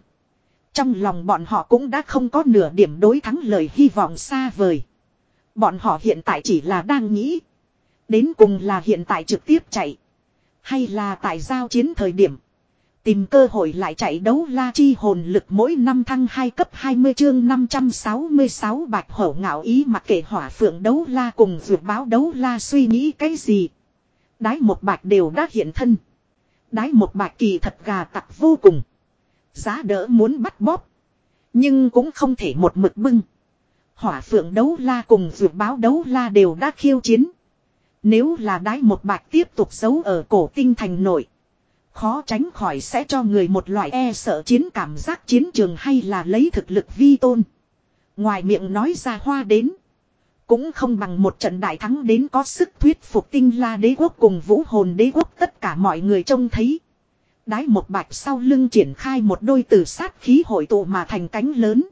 trong lòng bọn họ cũng đã không có nửa điểm đối thắng lời hy vọng xa vời. Bọn họ hiện tại chỉ là đang nghĩ. Đến cùng là hiện tại trực tiếp chạy. Hay là tại giao chiến thời điểm. Tìm cơ hội lại chạy đấu la chi hồn lực mỗi năm thăng 2 cấp 20 chương 566 bạch hổ ngạo ý mặc kệ hỏa phượng đấu la cùng vượt báo đấu la suy nghĩ cái gì. Đái một bạch đều đã hiện thân. Đái một bạch kỳ thật gà tặc vô cùng. Giá đỡ muốn bắt bóp. Nhưng cũng không thể một mực bưng. Hỏa phượng đấu la cùng vượt báo đấu la đều đã khiêu chiến. Nếu là đái một bạch tiếp tục giấu ở cổ tinh thành nội. Khó tránh khỏi sẽ cho người một loại e sợ chiến cảm giác chiến trường hay là lấy thực lực vi tôn. Ngoài miệng nói ra hoa đến. Cũng không bằng một trận đại thắng đến có sức thuyết phục tinh la đế quốc cùng vũ hồn đế quốc, tất cả mọi người trông thấy. Đái một bạch sau lưng triển khai một đôi tử sát khí hội tụ mà thành cánh lớn.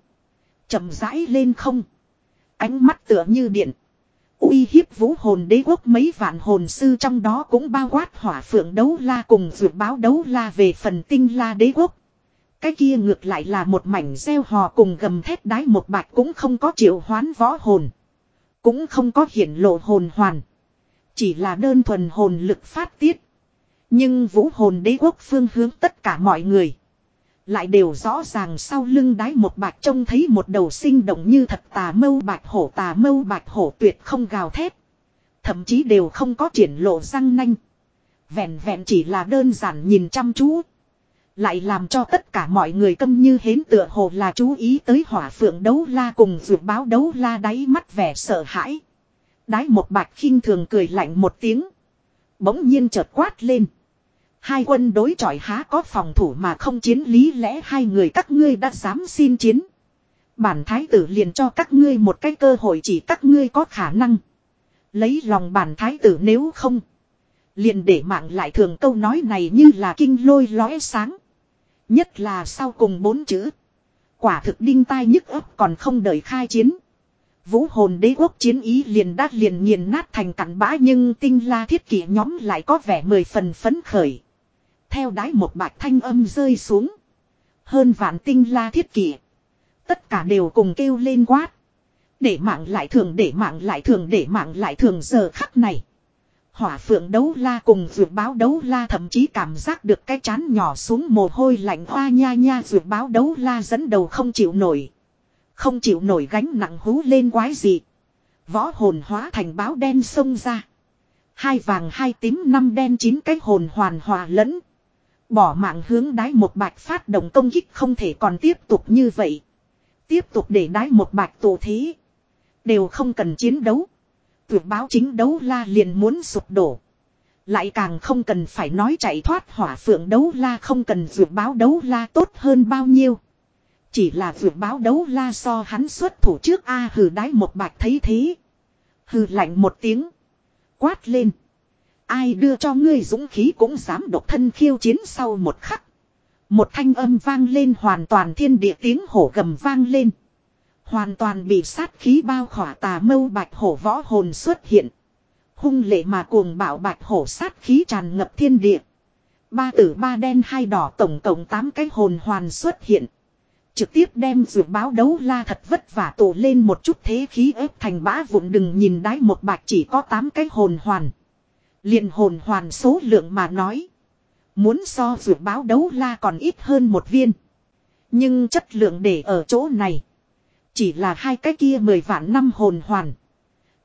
chậm rãi lên không. Ánh mắt tựa như điện uy hiếp vũ hồn đế quốc mấy vạn hồn sư trong đó cũng bao quát hỏa phượng đấu la cùng dược báo đấu la về phần tinh la đế quốc. Cái kia ngược lại là một mảnh gieo hò cùng gầm thét đái một bạch cũng không có triệu hoán võ hồn. Cũng không có hiển lộ hồn hoàn. Chỉ là đơn thuần hồn lực phát tiết. Nhưng vũ hồn đế quốc phương hướng tất cả mọi người. Lại đều rõ ràng sau lưng đái một bạch trông thấy một đầu sinh động như thật tà mâu bạch hổ tà mâu bạch hổ tuyệt không gào thét. Thậm chí đều không có triển lộ răng nanh. Vẹn vẹn chỉ là đơn giản nhìn chăm chú. Lại làm cho tất cả mọi người câm như hến tựa hồ là chú ý tới hỏa phượng đấu la cùng vượt báo đấu la đáy mắt vẻ sợ hãi. Đái một bạch khinh thường cười lạnh một tiếng. Bỗng nhiên chợt quát lên. Hai quân đối chọi há có phòng thủ mà không chiến lý lẽ hai người các ngươi đã dám xin chiến. Bản thái tử liền cho các ngươi một cái cơ hội chỉ các ngươi có khả năng. Lấy lòng bản thái tử nếu không. Liền để mạng lại thường câu nói này như là kinh lôi lóe sáng. Nhất là sau cùng bốn chữ. Quả thực đinh tai nhức ấp còn không đợi khai chiến. Vũ hồn đế quốc chiến ý liền đát liền nghiền nát thành cặn bã nhưng tinh la thiết kỷ nhóm lại có vẻ mười phần phấn khởi. Theo đái một bạch thanh âm rơi xuống. Hơn vạn tinh la thiết kỷ. Tất cả đều cùng kêu lên quát. Để mạng lại thường, để mạng lại thường, để mạng lại thường giờ khắc này. Hỏa phượng đấu la cùng vượt báo đấu la thậm chí cảm giác được cái chán nhỏ xuống mồ hôi lạnh hoa nha nha vượt báo đấu la dẫn đầu không chịu nổi. Không chịu nổi gánh nặng hú lên quái gì. Võ hồn hóa thành báo đen xông ra. Hai vàng hai tím năm đen chín cái hồn hoàn hòa lẫn. Bỏ mạng hướng đái một bạch phát động công kích không thể còn tiếp tục như vậy. Tiếp tục để đái một bạch tổ thế. Đều không cần chiến đấu. Tuyệt báo chính đấu la liền muốn sụp đổ. Lại càng không cần phải nói chạy thoát hỏa phượng đấu la không cần vượt báo đấu la tốt hơn bao nhiêu. Chỉ là vượt báo đấu la so hắn xuất thủ trước A hừ đái một bạch thấy thế. Hừ lạnh một tiếng. Quát lên. Ai đưa cho ngươi dũng khí cũng dám độc thân khiêu chiến sau một khắc. Một thanh âm vang lên hoàn toàn thiên địa tiếng hổ gầm vang lên. Hoàn toàn bị sát khí bao khỏa tà mâu bạch hổ võ hồn xuất hiện. Hung lệ mà cuồng bạo bạch hổ sát khí tràn ngập thiên địa. Ba tử ba đen hai đỏ tổng cộng tám cái hồn hoàn xuất hiện. Trực tiếp đem rượu báo đấu la thật vất vả tổ lên một chút thế khí ép thành bã vụn đừng nhìn đáy một bạch chỉ có tám cái hồn hoàn. liền hồn hoàn số lượng mà nói. Muốn so rượu báo đấu la còn ít hơn một viên. Nhưng chất lượng để ở chỗ này. Chỉ là hai cái kia mười vạn năm hồn hoàn.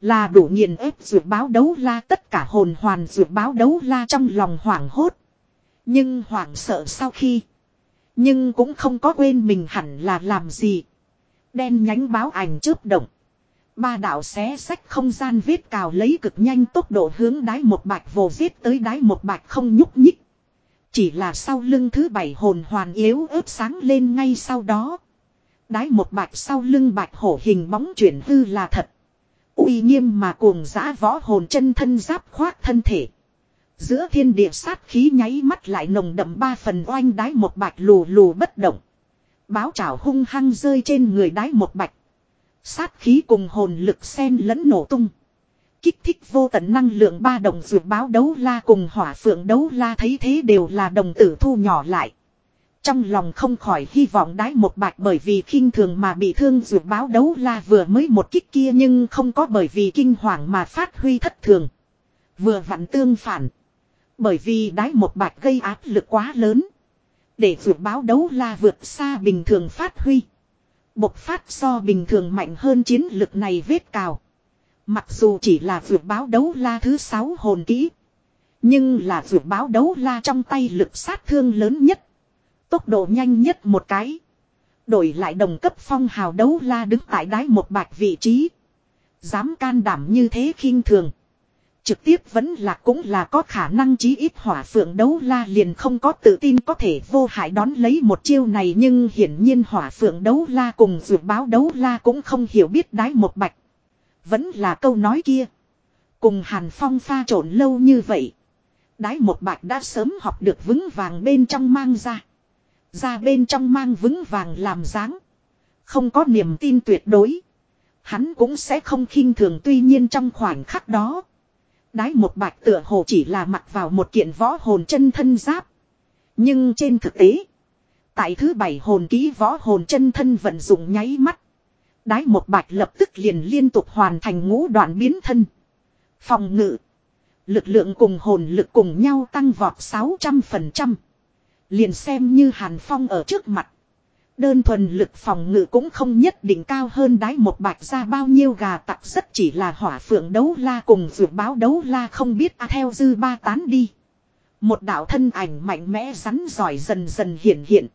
Là đủ nghiền ép rượu báo đấu la, tất cả hồn hoàn rượu báo đấu la trong lòng hoảng hốt. Nhưng hoảng sợ sau khi. Nhưng cũng không có quên mình hẳn là làm gì. Đen nhánh báo ảnh chớp động. Ba đạo xé sách không gian viết cào lấy cực nhanh tốc độ hướng đáy một bạch vồ viết tới đáy một bạch không nhúc nhích. Chỉ là sau lưng thứ bảy hồn hoàn yếu ớt sáng lên ngay sau đó. Đái một bạch sau lưng bạch hổ hình bóng chuyển hư là thật. uy nghiêm mà cuồng giã võ hồn chân thân giáp khoác thân thể. Giữa thiên địa sát khí nháy mắt lại nồng đậm ba phần oanh đái một bạch lù lù bất động. Báo trảo hung hăng rơi trên người đái một bạch. Sát khí cùng hồn lực sen lẫn nổ tung. Kích thích vô tận năng lượng ba đồng dược báo đấu la cùng hỏa phượng đấu la thấy thế đều là đồng tử thu nhỏ lại. Trong lòng không khỏi hy vọng đái một bạch bởi vì khinh thường mà bị thương dược báo đấu la vừa mới một kích kia nhưng không có bởi vì kinh hoàng mà phát huy thất thường. Vừa vặn tương phản. Bởi vì đái một bạch gây áp lực quá lớn. Để vượt báo đấu la vượt xa bình thường phát huy. Bộc phát so bình thường mạnh hơn chiến lực này vết cào. Mặc dù chỉ là vượt báo đấu la thứ sáu hồn kỹ. Nhưng là vượt báo đấu la trong tay lực sát thương lớn nhất. Tốc độ nhanh nhất một cái. Đổi lại đồng cấp phong hào đấu la đứng tại đáy một bạch vị trí. Dám can đảm như thế khinh thường. Trực tiếp vẫn là cũng là có khả năng chí ít hỏa phượng đấu la liền không có tự tin có thể vô hại đón lấy một chiêu này nhưng hiển nhiên hỏa phượng đấu la cùng dự báo đấu la cũng không hiểu biết đái một bạch. Vẫn là câu nói kia. Cùng hàn phong pha trộn lâu như vậy. Đái một bạch đã sớm học được vững vàng bên trong mang ra. Ra bên trong mang vững vàng làm dáng. Không có niềm tin tuyệt đối. Hắn cũng sẽ không khinh thường tuy nhiên trong khoảnh khắc đó. Đái một bạch tựa hồ chỉ là mặc vào một kiện võ hồn chân thân giáp. Nhưng trên thực tế. Tại thứ bảy hồn ký võ hồn chân thân vận dụng nháy mắt. Đái một bạch lập tức liền liên tục hoàn thành ngũ đoạn biến thân. Phòng ngự. Lực lượng cùng hồn lực cùng nhau tăng vọt 600%. Liền xem như Hàn Phong ở trước mặt. Đơn thuần lực phòng ngự cũng không nhất định cao hơn đái một bạch ra bao nhiêu gà tặc, rất chỉ là hỏa phượng đấu la cùng vượt báo đấu la không biết à theo dư ba tán đi. Một đạo thân ảnh mạnh mẽ rắn giỏi dần dần hiện hiện.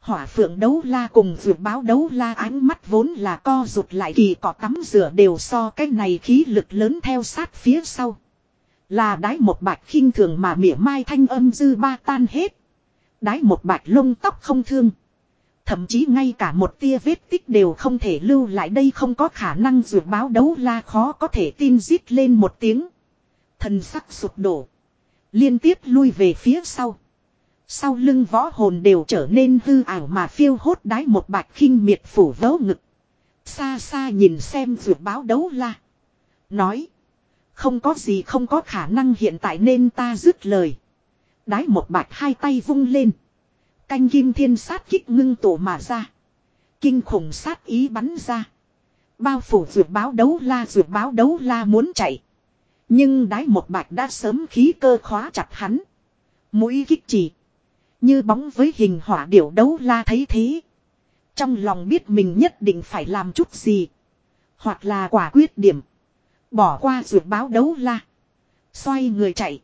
Hỏa phượng đấu la cùng vượt báo đấu la ánh mắt vốn là co rụt lại, kỳ cỏ tắm rửa đều so cái này khí lực lớn theo sát phía sau. Là đái một bạch khinh thường mà mỉa mai thanh âm dư ba tan hết. Đái một bạch lông tóc không thương. Thậm chí ngay cả một tia vết tích đều không thể lưu lại đây không có khả năng dự báo đấu la khó có thể tin giết lên một tiếng. Thần sắc sụp đổ. Liên tiếp lui về phía sau. Sau lưng võ hồn đều trở nên hư ảo mà phiêu hốt đái một bạch khinh miệt phủ vớ ngực. Xa xa nhìn xem dự báo đấu la. Nói. Không có gì không có khả năng hiện tại nên ta dứt lời. Đái một bạch hai tay vung lên. Canh kim thiên sát kích ngưng tổ mà ra. Kinh khủng sát ý bắn ra. Bao phủ vượt báo đấu la vượt báo đấu la muốn chạy. Nhưng đái một bạch đã sớm khí cơ khóa chặt hắn. Mũi kích chỉ. Như bóng với hình hỏa điểu đấu la thấy thế. Trong lòng biết mình nhất định phải làm chút gì. Hoặc là quả quyết điểm. Bỏ qua vượt báo đấu la. Xoay người chạy.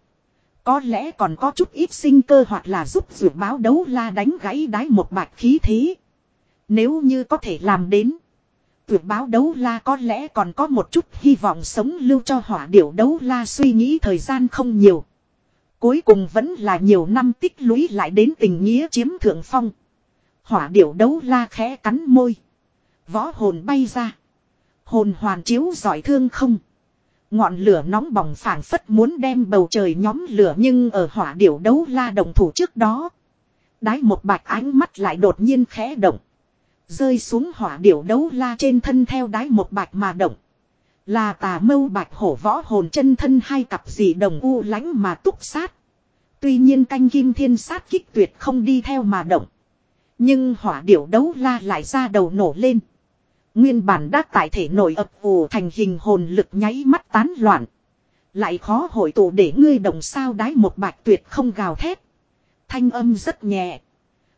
Có lẽ còn có chút ít sinh cơ hoặc là giúp dự báo đấu la đánh gãy đái một bạch khí thế. Nếu như có thể làm đến. tuyệt báo đấu la có lẽ còn có một chút hy vọng sống lưu cho hỏa điểu đấu la suy nghĩ thời gian không nhiều. cuối cùng vẫn là nhiều năm tích lũy lại đến tình nghĩa chiếm thượng phong. Hỏa điểu đấu la khẽ cắn môi. Võ hồn bay ra. Hồn hoàn chiếu giỏi thương không. Ngọn lửa nóng bỏng phảng phất muốn đem bầu trời nhóm lửa nhưng ở hỏa điểu đấu la đồng thủ trước đó. Đái một bạch ánh mắt lại đột nhiên khẽ động. Rơi xuống hỏa điểu đấu la trên thân theo đái một bạch mà động. Là tà mâu bạch hổ võ hồn chân thân hai cặp gì đồng u lánh mà túc sát. Tuy nhiên canh kim thiên sát kích tuyệt không đi theo mà động. Nhưng hỏa điểu đấu la lại ra đầu nổ lên. Nguyên bản đã tại thể nổi ập ù thành hình hồn lực nháy mắt tán loạn. Lại khó hội tụ để ngươi đồng sao đái một bạch tuyệt không gào thét. Thanh âm rất nhẹ.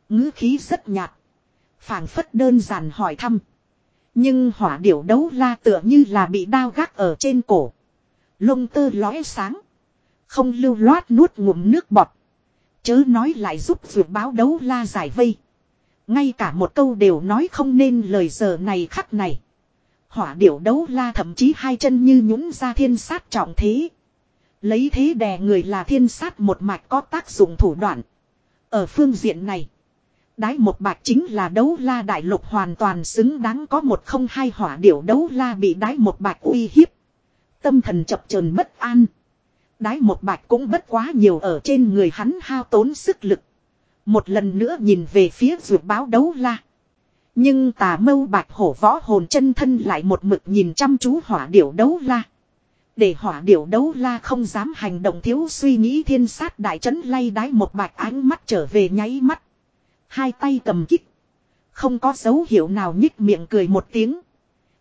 ngữ khí rất nhạt. phảng phất đơn giản hỏi thăm. Nhưng hỏa điểu đấu la tựa như là bị đao gác ở trên cổ. Lông tơ lóe sáng. Không lưu loát nuốt ngụm nước bọt. Chớ nói lại giúp vượt báo đấu la giải vây. Ngay cả một câu đều nói không nên lời giờ này khắc này. Hỏa điểu đấu la thậm chí hai chân như nhũng ra thiên sát trọng thế. Lấy thế đè người là thiên sát một mạch có tác dụng thủ đoạn. Ở phương diện này. Đái một bạch chính là đấu la đại lục hoàn toàn xứng đáng có một không hai hỏa điểu đấu la bị đái một bạch uy hiếp. Tâm thần chập chờn bất an. Đái một bạch cũng bất quá nhiều ở trên người hắn hao tốn sức lực. Một lần nữa nhìn về phía ruột báo đấu la. Nhưng tà mâu bạch hổ võ hồn chân thân lại một mực nhìn chăm chú hỏa điểu đấu la. Để hỏa điểu đấu la không dám hành động thiếu suy nghĩ thiên sát đại trấn lay đái một bạch ánh mắt trở về nháy mắt. Hai tay cầm kích. Không có dấu hiệu nào nhích miệng cười một tiếng.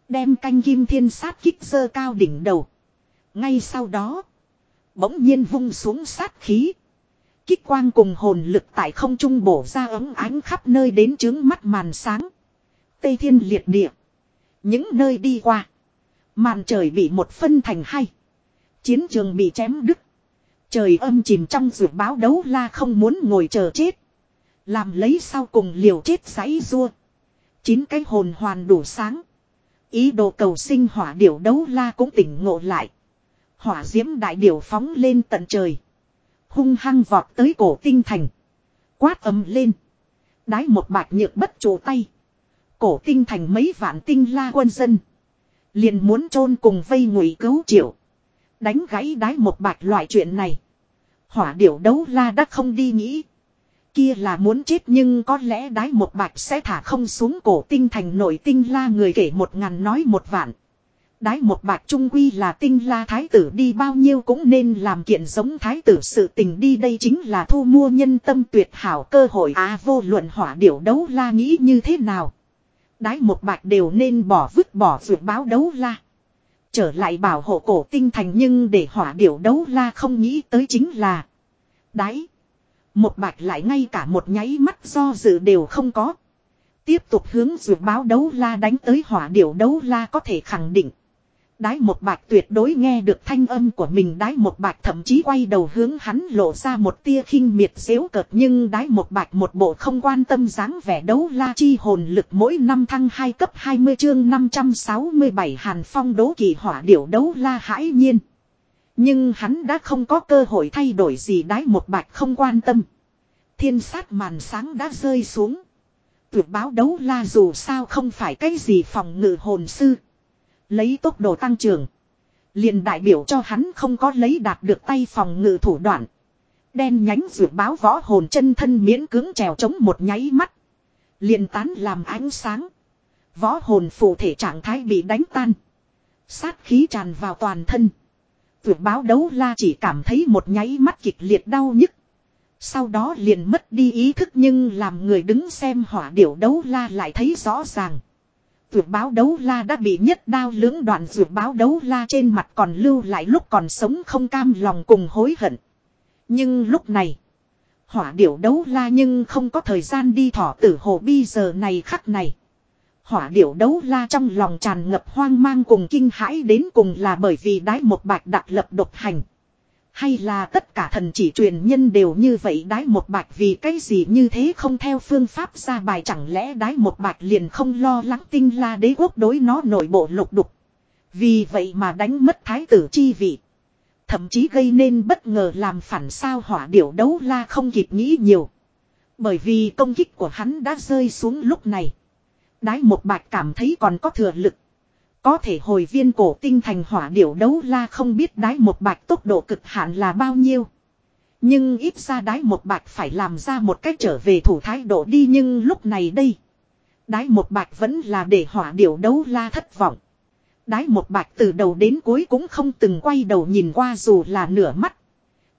Đem canh kim thiên sát kích dơ cao đỉnh đầu. Ngay sau đó. Bỗng nhiên vung xuống sát khí. Kích quang cùng hồn lực tại không trung bổ ra ấm ánh khắp nơi đến trướng mắt màn sáng. Tây thiên liệt địa. Những nơi đi qua. Màn trời bị một phân thành hai. Chiến trường bị chém đứt. Trời âm chìm trong rượu báo đấu la không muốn ngồi chờ chết. Làm lấy sau cùng liều chết giấy rua. Chín cái hồn hoàn đủ sáng. Ý đồ cầu sinh hỏa điểu đấu la cũng tỉnh ngộ lại. Hỏa diễm đại điểu phóng lên tận trời. Hung hăng vọt tới cổ tinh thành. Quát ầm lên. Đái một bạch nhược bất chủ tay. Cổ tinh thành mấy vạn tinh la quân dân. Liền muốn chôn cùng vây ngụy cứu triệu. Đánh gãy đái một bạch loại chuyện này. Hỏa điểu đấu la đã không đi nghĩ. Kia là muốn chết nhưng có lẽ đái một bạch sẽ thả không xuống cổ tinh thành nội tinh la người kể một ngàn nói một vạn. Đái một bạc trung quy là tinh la thái tử đi bao nhiêu cũng nên làm kiện giống thái tử sự tình đi đây chính là thu mua nhân tâm tuyệt hảo cơ hội á vô luận hỏa điểu đấu la nghĩ như thế nào. Đái một bạc đều nên bỏ vứt bỏ vượt báo đấu la. Trở lại bảo hộ cổ tinh thành nhưng để hỏa điểu đấu la không nghĩ tới chính là. Đái. Một bạc lại ngay cả một nháy mắt do dự đều không có. Tiếp tục hướng vượt báo đấu la đánh tới hỏa điểu đấu la có thể khẳng định. Đái một bạch tuyệt đối nghe được thanh âm của mình, đái một bạch thậm chí quay đầu hướng hắn lộ ra một tia khinh miệt xếu cợt, nhưng đái một bạch một bộ không quan tâm dáng vẻ đấu la chi hồn lực mỗi năm thăng 2 cấp 20 chương 567 hàn phong đố kỳ hỏa điểu đấu la hãi nhiên. Nhưng hắn đã không có cơ hội thay đổi gì, đái một bạch không quan tâm. Thiên sát màn sáng đã rơi xuống. Tuyệt báo đấu la dù sao không phải cái gì phòng ngự hồn sư. Lấy tốc độ tăng trưởng. liền đại biểu cho hắn không có lấy đạt được tay phòng ngự thủ đoạn. Đen nhánh rượu báo võ hồn chân thân miễn cứng trèo chống một nháy mắt. liền tán làm ánh sáng. Võ hồn phụ thể trạng thái bị đánh tan. Sát khí tràn vào toàn thân. Tuyệt báo đấu la chỉ cảm thấy một nháy mắt kịch liệt đau nhức. Sau đó liền mất đi ý thức nhưng làm người đứng xem hỏa điểu đấu la lại thấy rõ ràng. Dược báo đấu la đã bị nhất đao lưỡng đoạn dược báo đấu la trên mặt còn lưu lại lúc còn sống không cam lòng cùng hối hận. Nhưng lúc này, hỏa điểu đấu la nhưng không có thời gian đi thỏ tử hồ bi giờ này khắc này. Hỏa điểu đấu la trong lòng tràn ngập hoang mang cùng kinh hãi đến cùng là bởi vì đái một bạch đặc lập độc hành. Hay là tất cả thần chỉ truyền nhân đều như vậy đái một bạch vì cái gì như thế không theo phương pháp ra bài chẳng lẽ đái một bạch liền không lo lắng tinh la đế quốc đối nó nội bộ lục đục. Vì vậy mà đánh mất thái tử chi vị. Thậm chí gây nên bất ngờ làm phản sao hỏa điểu đấu la không kịp nghĩ nhiều. Bởi vì công kích của hắn đã rơi xuống lúc này. Đái một bạch cảm thấy còn có thừa lực. Có thể hồi viên cổ tinh thành hỏa điểu đấu la không biết đái một bạch tốc độ cực hạn là bao nhiêu. Nhưng ít ra đái một bạch phải làm ra một cách trở về thủ thái độ đi nhưng lúc này đây. Đái một bạch vẫn là để hỏa điểu đấu la thất vọng. Đái một bạch từ đầu đến cuối cũng không từng quay đầu nhìn qua dù là nửa mắt.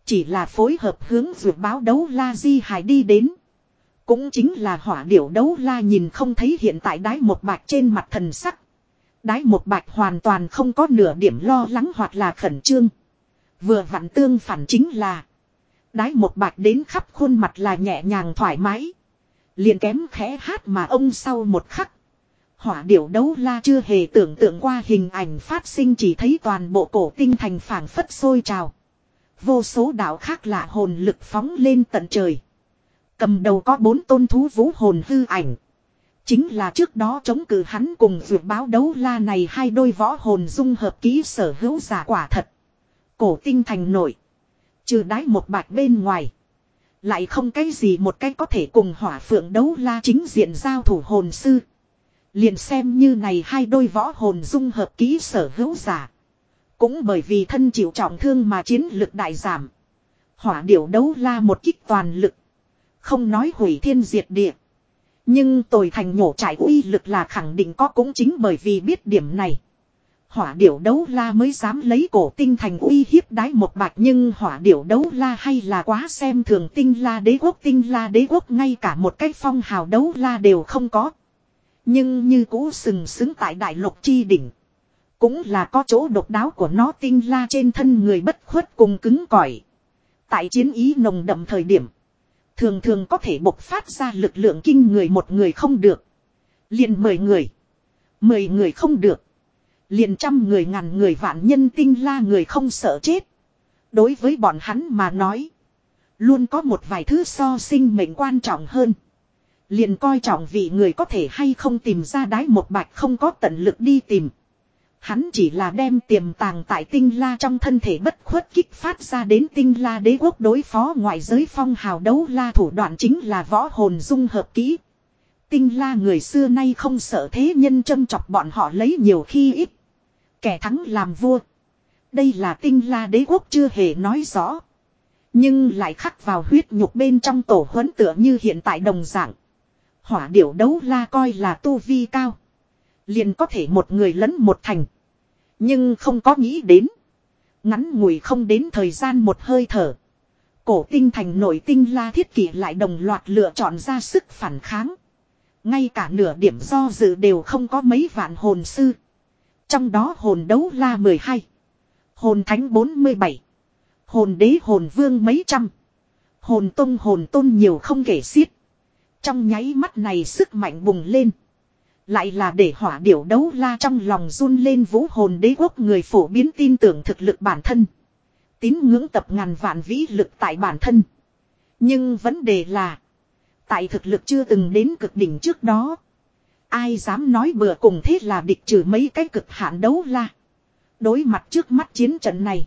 Chỉ là phối hợp hướng vượt báo đấu la di hải đi đến. Cũng chính là hỏa điểu đấu la nhìn không thấy hiện tại đái một bạch trên mặt thần sắc. Đái một bạch hoàn toàn không có nửa điểm lo lắng hoặc là khẩn trương. Vừa vặn tương phản chính là. Đái một bạch đến khắp khuôn mặt là nhẹ nhàng thoải mái. Liền kém khẽ hát mà ông sau một khắc. Hỏa điểu đấu la chưa hề tưởng tượng qua hình ảnh phát sinh chỉ thấy toàn bộ cổ tinh thành phảng phất sôi trào. Vô số đạo khác lạ hồn lực phóng lên tận trời. Cầm đầu có bốn tôn thú vũ hồn hư ảnh. Chính là trước đó chống cử hắn cùng vượt báo đấu la này hai đôi võ hồn dung hợp ký sở hữu giả quả thật. Cổ tinh thành nổi. Trừ đái một bạch bên ngoài. Lại không cái gì một cái có thể cùng hỏa phượng đấu la chính diện giao thủ hồn sư. Liền xem như này hai đôi võ hồn dung hợp ký sở hữu giả. Cũng bởi vì thân chịu trọng thương mà chiến lực đại giảm. Hỏa điểu đấu la một kích toàn lực. Không nói hủy thiên diệt địa. Nhưng tồi thành nhổ trải uy lực là khẳng định có cũng chính bởi vì biết điểm này. Hỏa điểu đấu la mới dám lấy cổ tinh thành uy hiếp đái một bạch nhưng hỏa điểu đấu la hay là quá xem thường tinh la đế quốc, tinh la đế quốc ngay cả một cái phong hào đấu la đều không có. Nhưng như cũ sừng sững tại đại lục chi đỉnh. Cũng là có chỗ độc đáo của nó, tinh la trên thân người bất khuất cùng cứng cỏi. Tại chiến ý nồng đậm thời điểm. Thường thường có thể bộc phát ra lực lượng kinh người một người không được. liền mười người. Mười người không được. liền trăm người ngàn người vạn nhân tinh la người không sợ chết. Đối với bọn hắn mà nói. Luôn có một vài thứ so sinh mệnh quan trọng hơn. Liền coi trọng vị người có thể hay không tìm ra đái một bạch không có tận lực đi tìm. Hắn chỉ là đem tiềm tàng tại tinh la trong thân thể bất khuất kích phát ra đến tinh la đế quốc đối phó ngoại giới phong hào đấu la thủ đoạn chính là võ hồn dung hợp kỹ. Tinh la người xưa nay không sợ thế nhân châm chọc bọn họ lấy nhiều khi ít. Kẻ thắng làm vua. Đây là tinh la đế quốc chưa hề nói rõ. Nhưng lại khắc vào huyết nhục bên trong tổ huấn tựa như hiện tại đồng dạng. Hỏa điểu đấu la coi là tu vi cao. Liền có thể một người lẫn một thành. Nhưng không có nghĩ đến. Ngắn ngủi không đến thời gian một hơi thở. Cổ tinh thành nội tinh la thiết kỷ lại đồng loạt lựa chọn ra sức phản kháng. Ngay cả nửa điểm do dự đều không có mấy vạn hồn sư. Trong đó hồn đấu la 12. Hồn thánh 47. Hồn đế hồn vương mấy trăm. Hồn tông hồn tôn nhiều không kể xiết. Trong nháy mắt này sức mạnh bùng lên. Lại là để hỏa điểu đấu la trong lòng run lên vũ hồn đế quốc người phổ biến tin tưởng thực lực bản thân. Tín ngưỡng tập ngàn vạn vĩ lực tại bản thân. Nhưng vấn đề là. Tại thực lực chưa từng đến cực đỉnh trước đó. Ai dám nói bừa cùng thế là địch trừ mấy cái cực hạn đấu la. Đối mặt trước mắt chiến trận này.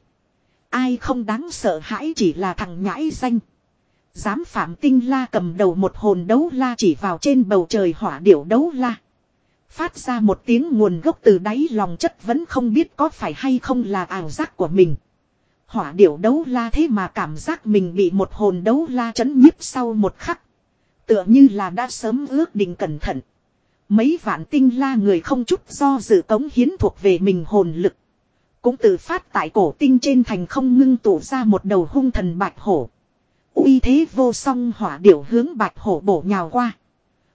Ai không đáng sợ hãi chỉ là thằng nhãi danh. Dám phạm tinh la cầm đầu một hồn đấu la chỉ vào trên bầu trời hỏa điểu đấu la. Phát ra một tiếng nguồn gốc từ đáy lòng chất vẫn không biết có phải hay không là ảo giác của mình. Hỏa điểu đấu la thế mà cảm giác mình bị một hồn đấu la chấn nhiếp sau một khắc. Tựa như là đã sớm ước định cẩn thận. Mấy vạn tinh la người không chút do dự cống hiến thuộc về mình hồn lực. Cũng tự phát tại cổ tinh trên thành không ngưng tụ ra một đầu hung thần bạch hổ uy thế vô song hỏa điểu hướng bạch hổ bổ nhào qua.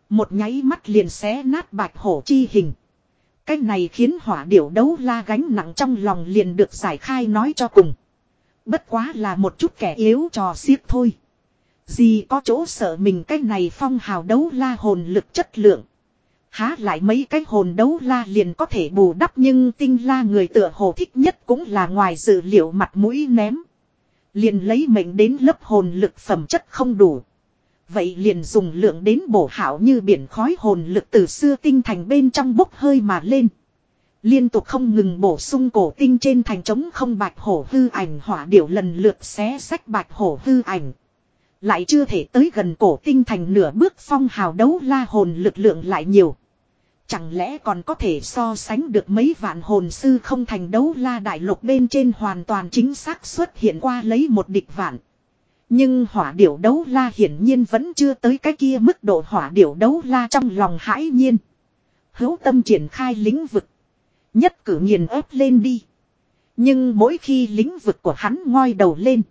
Một nháy mắt liền xé nát bạch hổ chi hình. Cái này khiến hỏa điểu đấu la gánh nặng trong lòng liền được giải khai nói cho cùng. Bất quá là một chút kẻ yếu trò xiếc thôi. Gì có chỗ sợ mình cái này phong hào đấu la hồn lực chất lượng. Há lại mấy cái hồn đấu la liền có thể bù đắp nhưng tinh la người tựa hồ thích nhất cũng là ngoài dự liệu mặt mũi ném. Liền lấy mệnh đến lớp hồn lực phẩm chất không đủ. Vậy liền dùng lượng đến bổ hảo như biển khói hồn lực từ xưa tinh thành bên trong bốc hơi mà lên. Liên tục không ngừng bổ sung cổ tinh trên thành trống không bạch hổ hư ảnh hỏa điểu lần lượt xé sách bạch hổ hư ảnh. Lại chưa thể tới gần cổ tinh thành nửa bước phong hào đấu la hồn lực lượng lại nhiều. Chẳng lẽ còn có thể so sánh được mấy vạn hồn sư không thành đấu la đại lục bên trên hoàn toàn chính xác xuất hiện qua lấy một địch vạn. Nhưng hỏa điểu đấu la hiển nhiên vẫn chưa tới cái kia mức độ hỏa điểu đấu la trong lòng hãi nhiên. Hữu tâm triển khai lĩnh vực. Nhất cử nghiền ép lên đi. Nhưng mỗi khi lĩnh vực của hắn ngoi đầu lên.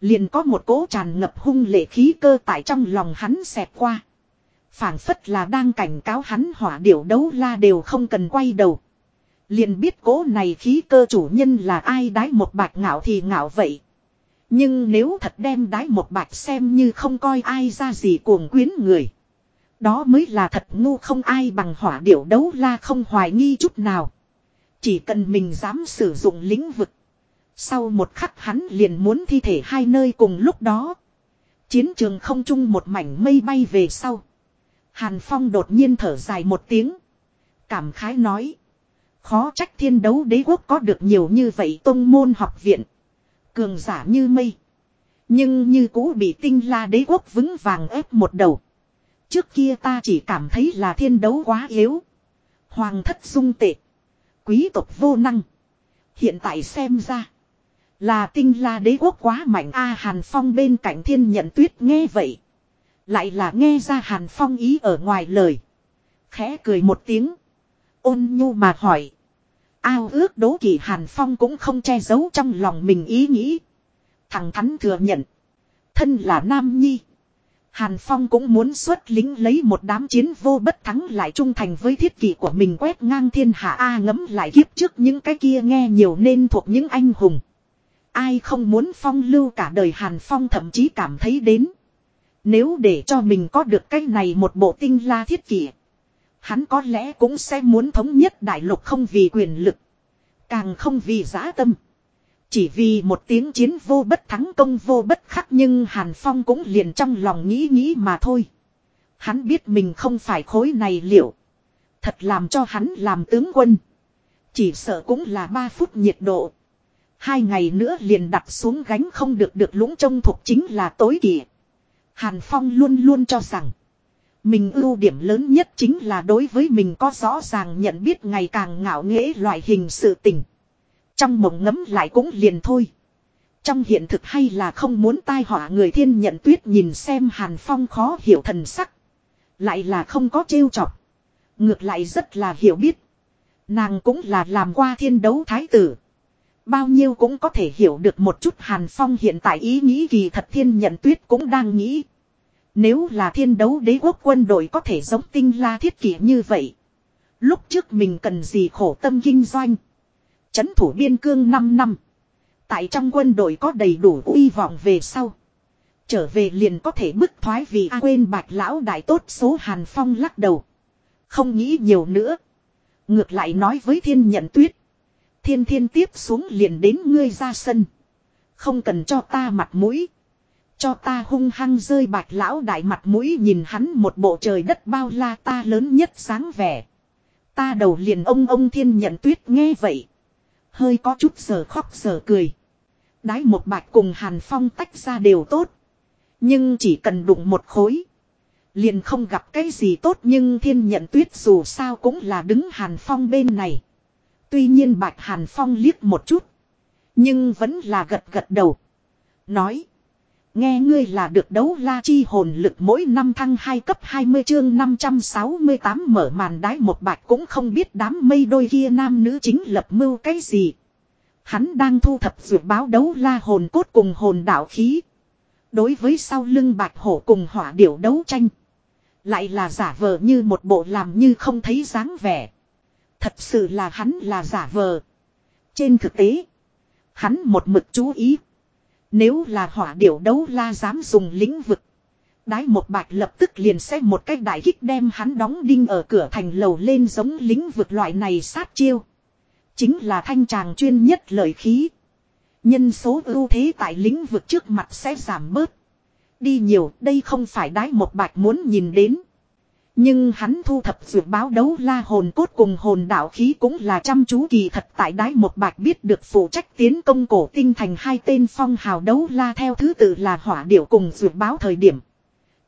Liền có một cỗ tràn ngập hung lệ khí cơ tại trong lòng hắn xẹt qua phảng phất là đang cảnh cáo hắn hỏa điểu đấu la đều không cần quay đầu. Liền biết cố này khí cơ chủ nhân là ai đái một bạch ngạo thì ngạo vậy. Nhưng nếu thật đem đái một bạch xem như không coi ai ra gì cuồng quyến người. Đó mới là thật ngu không ai bằng hỏa điểu đấu la không hoài nghi chút nào. Chỉ cần mình dám sử dụng lĩnh vực. Sau một khắc hắn liền muốn thi thể hai nơi cùng lúc đó. Chiến trường không chung một mảnh mây bay về sau. Hàn Phong đột nhiên thở dài một tiếng. Cảm khái nói. Khó trách thiên đấu đế quốc có được nhiều như vậy tông môn học viện. Cường giả như mây. Nhưng như cũ bị tinh la đế quốc vững vàng ép một đầu. Trước kia ta chỉ cảm thấy là thiên đấu quá yếu. Hoàng thất dung tệ. Quý tộc vô năng. Hiện tại xem ra. Là tinh la đế quốc quá mạnh A Hàn Phong bên cạnh thiên nhận tuyết nghe vậy. Lại là nghe ra Hàn Phong ý ở ngoài lời. Khẽ cười một tiếng. Ôn nhu mà hỏi. Ao ước đố kỵ Hàn Phong cũng không che giấu trong lòng mình ý nghĩ. Thằng thắn thừa nhận. Thân là Nam Nhi. Hàn Phong cũng muốn xuất lính lấy một đám chiến vô bất thắng lại trung thành với thiết kỷ của mình quét ngang thiên hạ A ngấm lại kiếp trước những cái kia nghe nhiều nên thuộc những anh hùng. Ai không muốn phong lưu cả đời Hàn Phong thậm chí cảm thấy đến. Nếu để cho mình có được cái này một bộ tinh la thiết kỷ. Hắn có lẽ cũng sẽ muốn thống nhất đại lục không vì quyền lực. Càng không vì giá tâm. Chỉ vì một tiếng chiến vô bất thắng công vô bất khắc nhưng Hàn Phong cũng liền trong lòng nghĩ nghĩ mà thôi. Hắn biết mình không phải khối này liệu. Thật làm cho hắn làm tướng quân. Chỉ sợ cũng là 3 phút nhiệt độ. Hai ngày nữa liền đặt xuống gánh không được được lũng trông thuộc chính là tối kỵ. Hàn Phong luôn luôn cho rằng. Mình ưu điểm lớn nhất chính là đối với mình có rõ ràng nhận biết ngày càng ngạo nghễ loại hình sự tình. Trong mộng ngấm lại cũng liền thôi. Trong hiện thực hay là không muốn tai họa người thiên nhận tuyết nhìn xem Hàn Phong khó hiểu thần sắc. Lại là không có trêu chọc. Ngược lại rất là hiểu biết. Nàng cũng là làm qua thiên đấu thái tử. Bao nhiêu cũng có thể hiểu được một chút Hàn Phong hiện tại ý nghĩ kỳ thật thiên nhận tuyết cũng đang nghĩ. Nếu là thiên đấu đế quốc quân đội có thể giống tinh la thiết kỷ như vậy. Lúc trước mình cần gì khổ tâm kinh doanh. Chấn thủ biên cương 5 năm. Tại trong quân đội có đầy đủ uy vọng về sau. Trở về liền có thể bức thoái vì a quên bạch lão đại tốt số Hàn Phong lắc đầu. Không nghĩ nhiều nữa. Ngược lại nói với thiên nhận tuyết. Thiên thiên tiếp xuống liền đến ngươi ra sân. Không cần cho ta mặt mũi. Cho ta hung hăng rơi bạch lão đại mặt mũi nhìn hắn một bộ trời đất bao la ta lớn nhất sáng vẻ. Ta đầu liền ông ông thiên nhận tuyết nghe vậy. Hơi có chút giờ khóc giờ cười. Đái một bạch cùng hàn phong tách ra đều tốt. Nhưng chỉ cần đụng một khối. Liền không gặp cái gì tốt nhưng thiên nhận tuyết dù sao cũng là đứng hàn phong bên này. Tuy nhiên Bạch Hàn Phong liếc một chút. Nhưng vẫn là gật gật đầu. Nói. Nghe ngươi là được đấu la chi hồn lực mỗi năm thăng 2 cấp 20 chương 568 mở màn đái một bạch cũng không biết đám mây đôi kia nam nữ chính lập mưu cái gì. Hắn đang thu thập dược báo đấu la hồn cốt cùng hồn đạo khí. Đối với sau lưng bạch hổ cùng hỏa điểu đấu tranh. Lại là giả vờ như một bộ làm như không thấy dáng vẻ. Thật sự là hắn là giả vờ. Trên thực tế. Hắn một mực chú ý. Nếu là hỏa điểu đấu la dám dùng lĩnh vực. Đái một bạch lập tức liền xếp một cách đại kích đem hắn đóng đinh ở cửa thành lầu lên giống lĩnh vực loại này sát chiêu. Chính là thanh tràng chuyên nhất lợi khí. Nhân số ưu thế tại lĩnh vực trước mặt sẽ giảm bớt. Đi nhiều, đây không phải đái một bạch muốn nhìn đến. Nhưng hắn thu thập dược báo đấu la hồn cốt cùng hồn đạo khí cũng là chăm chú kỳ thật tại đái một bạch biết được phụ trách tiến công cổ tinh thành hai tên phong hào đấu la theo thứ tự là hỏa điệu cùng dược báo thời điểm.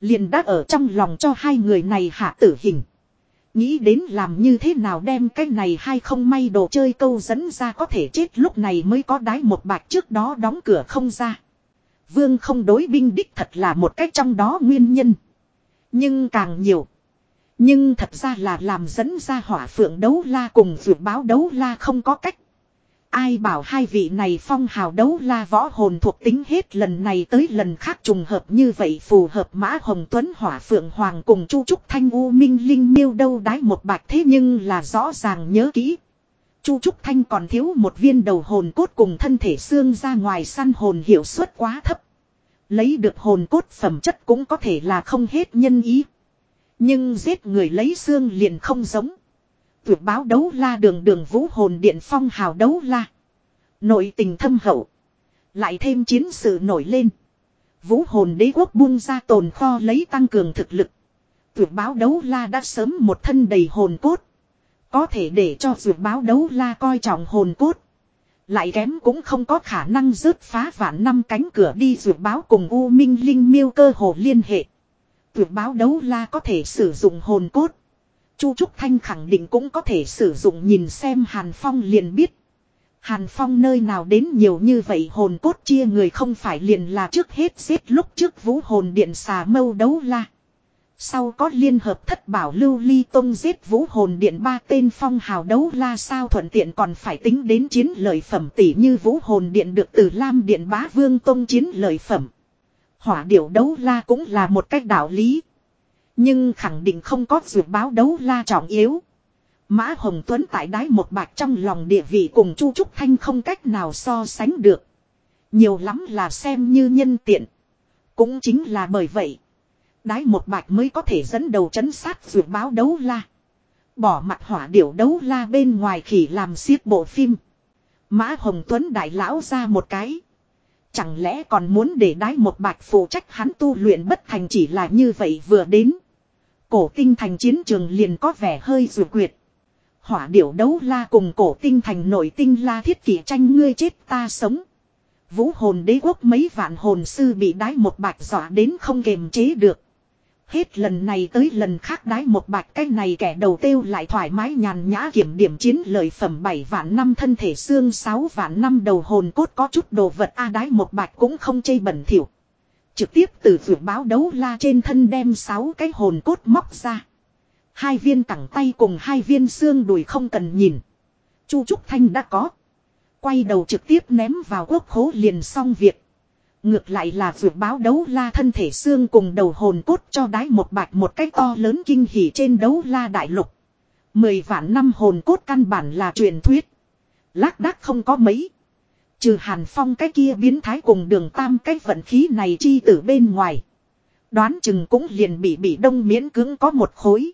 liền đã ở trong lòng cho hai người này hạ tử hình. Nghĩ đến làm như thế nào đem cái này hay không may đồ chơi câu dẫn ra có thể chết lúc này mới có đái một bạch trước đó đóng cửa không ra. Vương không đối binh đích thật là một cách trong đó nguyên nhân. Nhưng càng nhiều. Nhưng thật ra là làm dẫn ra hỏa phượng đấu la cùng vượt báo đấu la không có cách. Ai bảo hai vị này phong hào đấu la võ hồn thuộc tính hết lần này tới lần khác trùng hợp như vậy phù hợp mã hồng tuấn, hỏa phượng hoàng cùng chu trúc thanh, u minh linh, miêu đâu đái một bạch thế nhưng là rõ ràng nhớ kỹ. chu trúc thanh còn thiếu một viên đầu hồn cốt cùng thân thể xương ra ngoài săn hồn hiệu suất quá thấp. Lấy được hồn cốt phẩm chất cũng có thể là không hết nhân ý. Nhưng giết người lấy xương liền không giống. Tuyệt báo đấu la đường đường vũ hồn điện phong hào đấu la. Nội tình thâm hậu. Lại thêm chiến sự nổi lên. Vũ hồn đế quốc buông ra tồn kho lấy tăng cường thực lực. Tuyệt báo đấu la đã sớm một thân đầy hồn cốt. Có thể để cho tuyệt báo đấu la coi trọng hồn cốt. Lại kém cũng không có khả năng rớt phá vạn năm cánh cửa đi vượt báo cùng U Minh Linh miêu cơ hồ liên hệ tuyệt báo đấu la có thể sử dụng hồn cốt. Chu Trúc Thanh khẳng định cũng có thể sử dụng nhìn xem Hàn Phong liền biết. Hàn Phong nơi nào đến nhiều như vậy hồn cốt chia người không phải liền là trước hết giết lúc trước vũ hồn điện xà mâu đấu la. Sau có liên hợp thất bảo lưu ly tông giết vũ hồn điện ba tên phong hào đấu la sao thuận tiện còn phải tính đến chiến lợi phẩm tỷ như vũ hồn điện được từ Lam điện bá vương tông chiến lợi phẩm. Hỏa điểu đấu la cũng là một cách đạo lý. Nhưng khẳng định không có dự báo đấu la trọng yếu. Mã Hồng Tuấn tại đái một bạc trong lòng địa vị cùng Chu Trúc Thanh không cách nào so sánh được. Nhiều lắm là xem như nhân tiện. Cũng chính là bởi vậy. Đái một bạch mới có thể dẫn đầu chấn sát dự báo đấu la. Bỏ mặt hỏa điểu đấu la bên ngoài khỉ làm siết bộ phim. Mã Hồng Tuấn đại lão ra một cái. Chẳng lẽ còn muốn để đái một bạch phụ trách hắn tu luyện bất thành chỉ là như vậy vừa đến. Cổ tinh thành chiến trường liền có vẻ hơi dù quyệt. Hỏa điểu đấu la cùng cổ tinh thành nổi tinh la thiết kỷ tranh ngươi chết ta sống. Vũ hồn đế quốc mấy vạn hồn sư bị đái một bạch dọa đến không kềm chế được. Hết lần này tới lần khác đái một bạch cái này kẻ đầu tiêu lại thoải mái nhàn nhã kiểm điểm chiến lợi phẩm 7 vạn năm thân thể xương 6 vạn năm đầu hồn cốt có chút đồ vật a đái một bạch cũng không chây bẩn thỉu. Trực tiếp từ vượt báo đấu la trên thân đem 6 cái hồn cốt móc ra. Hai viên cẳng tay cùng hai viên xương đùi không cần nhìn. Chu Trúc Thanh đã có. Quay đầu trực tiếp ném vào quốc hố liền xong việc. Ngược lại là vượt báo đấu la thân thể xương cùng đầu hồn cốt cho đái một bạch một cái to lớn kinh hỉ trên đấu la đại lục. Mười vạn năm hồn cốt căn bản là truyền thuyết. Lác đác không có mấy. Trừ hàn phong cái kia biến thái cùng đường tam cái vận khí này chi từ bên ngoài. Đoán chừng cũng liền bị bị đông miễn cứng có một khối.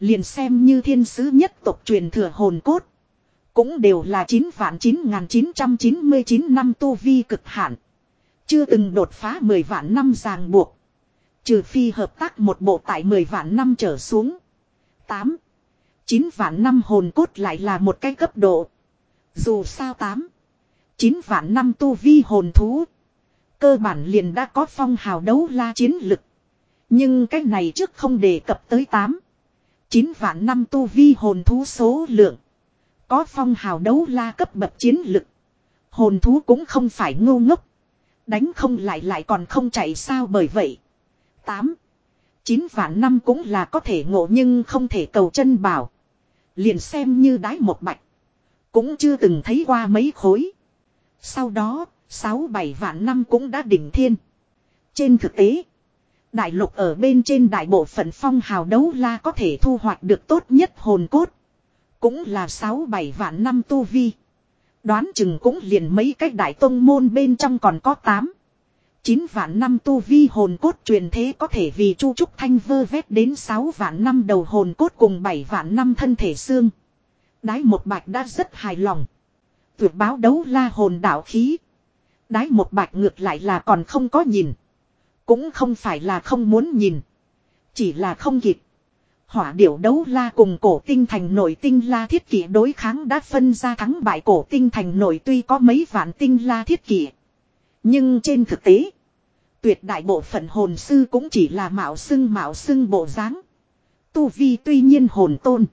Liền xem như thiên sứ nhất tộc truyền thừa hồn cốt. Cũng đều là 9 vạn 9999 năm tu vi cực hạn. Chưa từng đột phá 10 vạn năm ràng buộc. Trừ phi hợp tác một bộ tại 10 vạn năm trở xuống. 8. 9 vạn năm hồn cốt lại là một cái cấp độ. Dù sao 8. 9 vạn năm tu vi hồn thú. Cơ bản liền đã có phong hào đấu la chiến lực. Nhưng cái này trước không đề cập tới 8. 9 vạn năm tu vi hồn thú số lượng. Có phong hào đấu la cấp bậc chiến lực. Hồn thú cũng không phải ngu ngốc. Đánh không lại lại còn không chạy sao bởi vậy. 8. 9 vạn năm cũng là có thể ngộ nhưng không thể cầu chân bảo. Liền xem như đái một bạch. Cũng chưa từng thấy qua mấy khối. Sau đó, 6-7 vạn năm cũng đã đỉnh thiên. Trên thực tế, đại lục ở bên trên đại bộ phận phong hào đấu la có thể thu hoạch được tốt nhất hồn cốt. Cũng là 6-7 vạn năm tu vi. Đoán chừng cũng liền mấy cách đại tông môn bên trong còn có 8. 9 vạn năm tu vi hồn cốt truyền thế có thể vì Chu Trúc Thanh vơ vét đến 6 vạn năm đầu hồn cốt cùng 7 vạn năm thân thể xương. Đái một bạch đã rất hài lòng. Tuyệt báo đấu la hồn đạo khí. Đái một bạch ngược lại là còn không có nhìn. Cũng không phải là không muốn nhìn. Chỉ là không kịp. Hỏa điểu đấu la cùng cổ tinh thành nội tinh la thiết kỷ đối kháng đã phân ra thắng bại cổ tinh thành nội tuy có mấy vạn tinh la thiết kỷ. Nhưng trên thực tế, tuyệt đại bộ phận hồn sư cũng chỉ là mạo xưng mạo xưng bộ dáng. Tu vi tuy nhiên hồn tôn.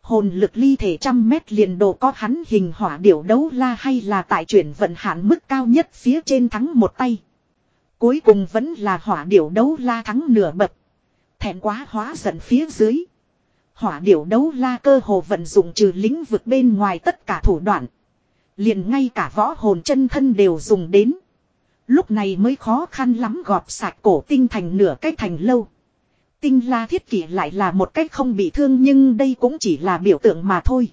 Hồn lực ly thể trăm mét liền đồ có hắn hình hỏa điểu đấu la hay là tại chuyển vận hạn mức cao nhất phía trên thắng một tay. Cuối cùng vẫn là hỏa điểu đấu la thắng nửa bậc. Thẹn quá hóa giận phía dưới. Hỏa điểu đấu la cơ hồ vận dụng trừ lĩnh vực bên ngoài tất cả thủ đoạn. Liền ngay cả võ hồn chân thân đều dùng đến. Lúc này mới khó khăn lắm gọt sạch cổ tinh thành nửa cái thành lâu. Tinh la thiết kỷ lại là một cách không bị thương nhưng đây cũng chỉ là biểu tượng mà thôi.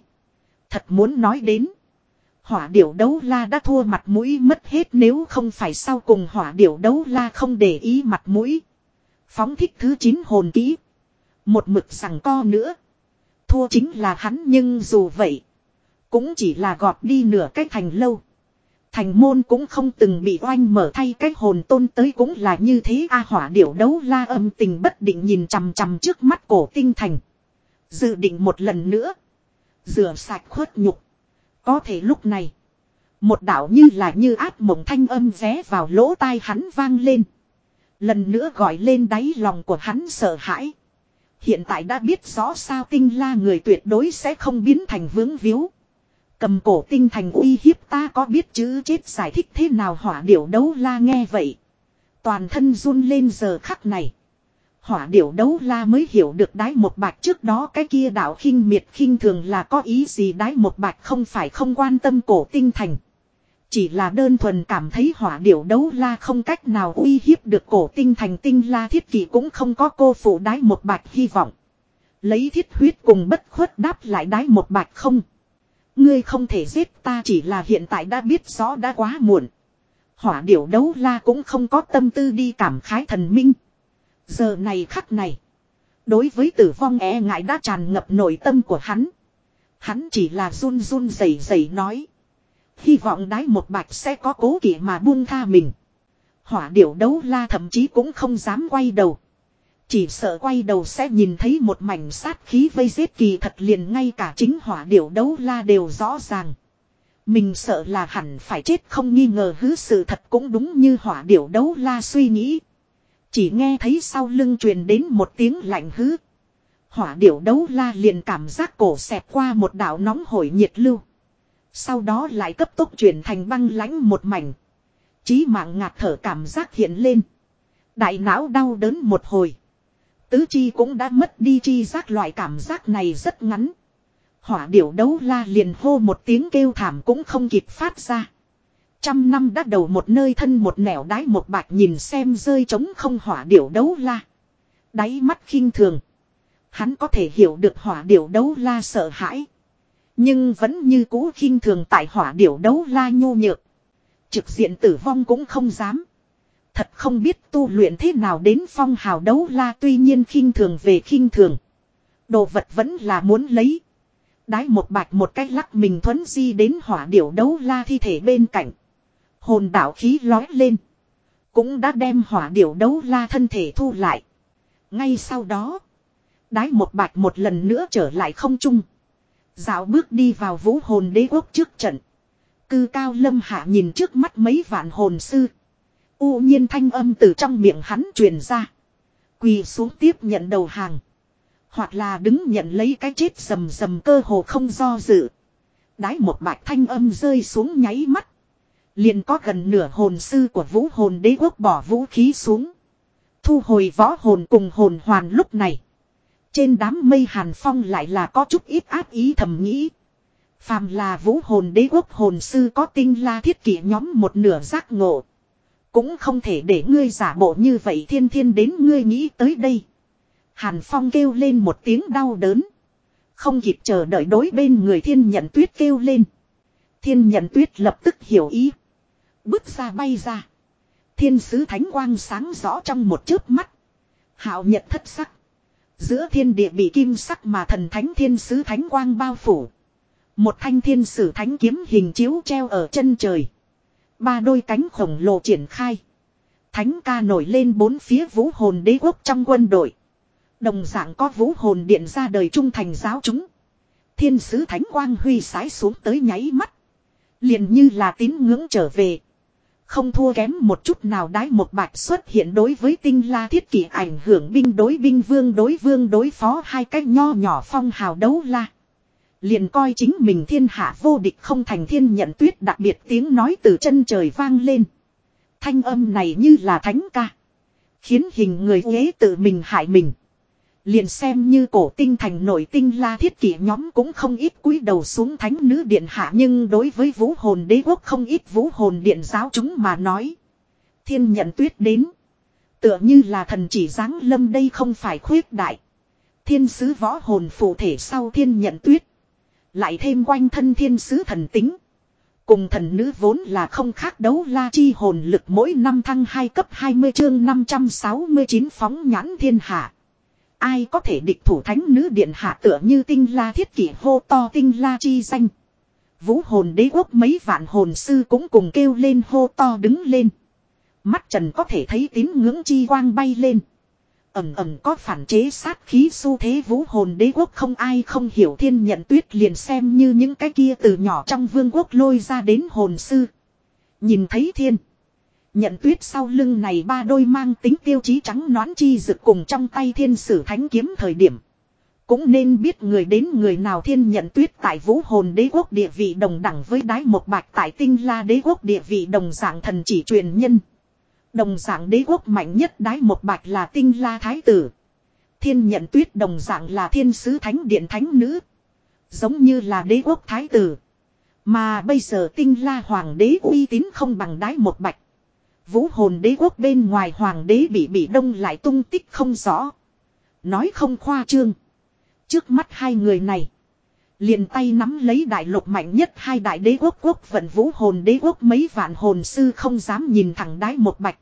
Thật muốn nói đến. Hỏa điểu đấu la đã thua mặt mũi mất hết nếu không phải sau cùng hỏa điểu đấu la không để ý mặt mũi. Phóng thích thứ 9 hồn kỹ. Một mực rằng co nữa. Thua chính là hắn nhưng dù vậy. Cũng chỉ là gọt đi nửa cách thành lâu. Thành môn cũng không từng bị oanh mở thay cái hồn tôn tới cũng là như thế A hỏa điểu đấu la âm tình bất định nhìn chằm chằm trước mắt cổ tinh thành. Dự định một lần nữa. Rửa sạch khuất nhục. Có thể lúc này. Một đạo như là như áp mộng thanh âm vé vào lỗ tai hắn vang lên. Lần nữa gọi lên đáy lòng của hắn sợ hãi. Hiện tại đã biết rõ sao tinh la người tuyệt đối sẽ không biến thành vướng víu. Cầm cổ tinh thành uy hiếp ta có biết chữ chết giải thích thế nào hỏa điểu đấu la nghe vậy. Toàn thân run lên giờ khắc này. Hỏa điểu đấu la mới hiểu được đái một bạch trước đó cái kia đạo khinh miệt khinh thường là có ý gì đái một bạch không phải không quan tâm cổ tinh thành. Chỉ là đơn thuần cảm thấy hỏa điểu đấu la không cách nào uy hiếp được cổ tinh thành tinh la thiết kỷ cũng không có cô phụ đái một bạch hy vọng. Lấy thiết huyết cùng bất khuất đáp lại đái một bạch không. Ngươi không thể giết ta chỉ là hiện tại đã biết rõ đã quá muộn. Hỏa điểu đấu la cũng không có tâm tư đi cảm khái thần minh. Giờ này khắc này. Đối với tử vong e ngại đã tràn ngập nội tâm của hắn. Hắn chỉ là run run rẩy rẩy nói. Hy vọng đái một bạch sẽ có cố kỵ mà buông tha mình. Hỏa điểu đấu la thậm chí cũng không dám quay đầu. Chỉ sợ quay đầu sẽ nhìn thấy một mảnh sát khí vây giết kỳ thật liền ngay cả chính hỏa điểu đấu la đều rõ ràng. Mình sợ là hẳn phải chết không nghi ngờ hứ sự thật cũng đúng như hỏa điểu đấu la suy nghĩ. Chỉ nghe thấy sau lưng truyền đến một tiếng lạnh hứ. Hỏa điểu đấu la liền cảm giác cổ xẹp qua một đảo nóng hổi nhiệt lưu. Sau đó lại cấp tốc chuyển thành băng lãnh một mảnh. Chí mạng ngạt thở cảm giác hiện lên. Đại não đau đớn một hồi. Tứ chi cũng đã mất đi chi giác loại cảm giác này rất ngắn. Hỏa điểu đấu la liền hô một tiếng kêu thảm cũng không kịp phát ra. Trăm năm đã đầu một nơi thân một nẻo đái một bạch nhìn xem rơi trống không hỏa điểu đấu la. Đáy mắt khinh thường. Hắn có thể hiểu được hỏa điểu đấu la sợ hãi. Nhưng vẫn như cũ khinh thường tại hỏa điểu đấu la nhu nhược. Trực diện tử vong cũng không dám. Thật không biết tu luyện thế nào đến phong hào đấu la tuy nhiên khinh thường về khinh thường. Đồ vật vẫn là muốn lấy. Đái một bạch một cách lắc mình thuấn di đến hỏa điểu đấu la thi thể bên cạnh. Hồn đạo khí lói lên. Cũng đã đem hỏa điểu đấu la thân thể thu lại. Ngay sau đó. Đái một bạch một lần nữa trở lại không trung. Dạo bước đi vào vũ hồn đế quốc trước trận. Cư cao lâm hạ nhìn trước mắt mấy vạn hồn sư. U nhiên thanh âm từ trong miệng hắn truyền ra. Quỳ xuống tiếp nhận đầu hàng. Hoặc là đứng nhận lấy cái chết sầm sầm cơ hồ không do dự. Đái một bạch thanh âm rơi xuống nháy mắt. Liền có gần nửa hồn sư của vũ hồn đế quốc bỏ vũ khí xuống. Thu hồi võ hồn cùng hồn hoàn lúc này. Trên đám mây hàn phong lại là có chút ít áp ý thầm nghĩ. Phàm là vũ hồn đế quốc hồn sư có tinh la thiết kỷ nhóm một nửa giác ngộ. Cũng không thể để ngươi giả bộ như vậy thiên thiên đến ngươi nghĩ tới đây. Hàn Phong kêu lên một tiếng đau đớn. Không kịp chờ đợi đối bên người thiên nhận tuyết kêu lên. Thiên nhận tuyết lập tức hiểu ý. Bước ra bay ra. Thiên sứ thánh quang sáng rõ trong một chớp mắt. Hạo nhật thất sắc. Giữa thiên địa bị kim sắc mà thần thánh thiên sứ thánh quang bao phủ. Một thanh thiên sử thánh kiếm hình chiếu treo ở chân trời. Ba đôi cánh khổng lồ triển khai. Thánh ca nổi lên bốn phía vũ hồn đế quốc trong quân đội. Đồng dạng có vũ hồn điện ra đời trung thành giáo chúng. Thiên sứ thánh quang huy sái xuống tới nháy mắt. liền như là tín ngưỡng trở về. Không thua kém một chút nào đái một bạch xuất hiện đối với tinh la thiết kỷ ảnh hưởng binh đối binh vương đối vương đối phó hai cách nho nhỏ phong hào đấu la. Liền coi chính mình thiên hạ vô địch không thành thiên nhận tuyết đặc biệt tiếng nói từ chân trời vang lên. Thanh âm này như là thánh ca. Khiến hình người ghế tự mình hại mình. Liền xem như cổ tinh thành nội tinh la thiết kỷ nhóm cũng không ít cúi đầu xuống thánh nữ điện hạ, nhưng đối với vũ hồn đế quốc không ít vũ hồn điện giáo chúng mà nói. Thiên nhận tuyết đến. Tựa như là thần chỉ giáng lâm đây không phải khuyết đại. Thiên sứ võ hồn phụ thể sau thiên nhận tuyết. Lại thêm quanh thân thiên sứ thần tính. Cùng thần nữ vốn là không khác đấu la chi hồn lực mỗi năm thăng 2 cấp 20 chương 569 phóng nhãn thiên hạ. Ai có thể địch thủ thánh nữ điện hạ tựa như tinh la thiết kỷ hô to tinh la chi danh. Vũ hồn đế quốc mấy vạn hồn sư cũng cùng kêu lên hô to đứng lên. Mắt trần có thể thấy tín ngưỡng chi quang bay lên. Ẩm ẩm có phản chế sát khí xu thế vũ hồn đế quốc không ai không hiểu thiên nhận tuyết liền xem như những cái kia từ nhỏ trong vương quốc lôi ra đến hồn sư. Nhìn thấy thiên. Nhận tuyết sau lưng này ba đôi mang tính tiêu chí trắng nón chi rực cùng trong tay thiên sử thánh kiếm thời điểm. Cũng nên biết người đến người nào thiên nhận tuyết tại vũ hồn đế quốc địa vị đồng đẳng với đái một bạch tại tinh la đế quốc địa vị đồng dạng thần chỉ truyền nhân. Đồng dạng đế quốc mạnh nhất đái một bạch là tinh la thái tử. Thiên nhận tuyết đồng dạng là thiên sứ thánh điện thánh nữ. Giống như là đế quốc thái tử. Mà bây giờ tinh la hoàng đế uy tín không bằng đái một bạch. Vũ hồn đế quốc bên ngoài hoàng đế bị bị đông lại tung tích không rõ. Nói không khoa trương. Trước mắt hai người này. liền tay nắm lấy đại lục mạnh nhất hai đại đế quốc quốc vận vũ hồn đế quốc mấy vạn hồn sư không dám nhìn thẳng đái một bạch.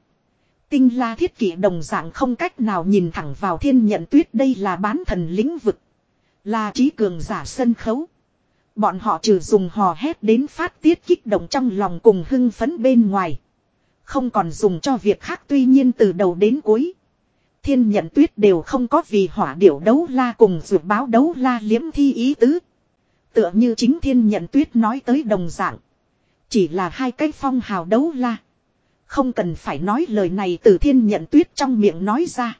Tinh la thiết kỷ đồng dạng không cách nào nhìn thẳng vào thiên nhận tuyết đây là bán thần lĩnh vực. Là trí cường giả sân khấu. Bọn họ trừ dùng hò hét đến phát tiết kích động trong lòng cùng hưng phấn bên ngoài. Không còn dùng cho việc khác tuy nhiên từ đầu đến cuối. Thiên nhận tuyết đều không có vì hỏa điểu đấu la cùng dược báo đấu la liếm thi ý tứ. Tựa như chính thiên nhận tuyết nói tới đồng dạng. Chỉ là hai cái phong hào đấu la. Không cần phải nói lời này từ thiên nhận tuyết trong miệng nói ra.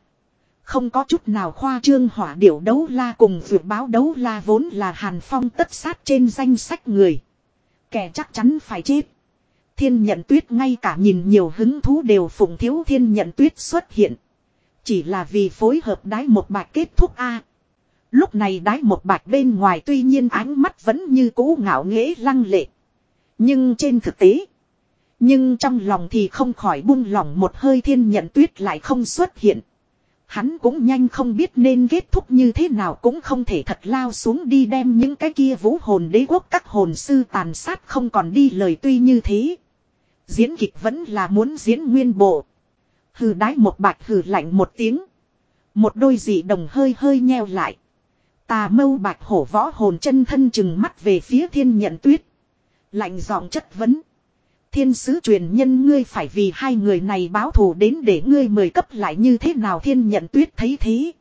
Không có chút nào khoa trương hỏa điểu đấu la cùng vượt báo đấu la vốn là hàn phong tất sát trên danh sách người. Kẻ chắc chắn phải chết. Thiên nhận tuyết ngay cả nhìn nhiều hứng thú đều phụng thiếu thiên nhận tuyết xuất hiện. Chỉ là vì phối hợp đái một bạch kết thúc A. Lúc này đái một bạch bên ngoài tuy nhiên ánh mắt vẫn như cũ ngạo nghễ lăng lệ. Nhưng trên thực tế. Nhưng trong lòng thì không khỏi buông lỏng một hơi thiên nhận tuyết lại không xuất hiện. Hắn cũng nhanh không biết nên kết thúc như thế nào cũng không thể thật lao xuống đi đem những cái kia vũ hồn đế quốc các hồn sư tàn sát không còn đi lời tuy như thế. Diễn kịch vẫn là muốn diễn nguyên bộ. Hừ đái một bạch hừ lạnh một tiếng. Một đôi dị đồng hơi hơi nheo lại. Tà mâu bạch hổ võ hồn chân thân chừng mắt về phía thiên nhận tuyết. Lạnh giọng chất vấn. Thiên sứ truyền nhân ngươi phải vì hai người này báo thù đến để ngươi mời cấp lại như thế nào thiên nhận tuyết thấy thế.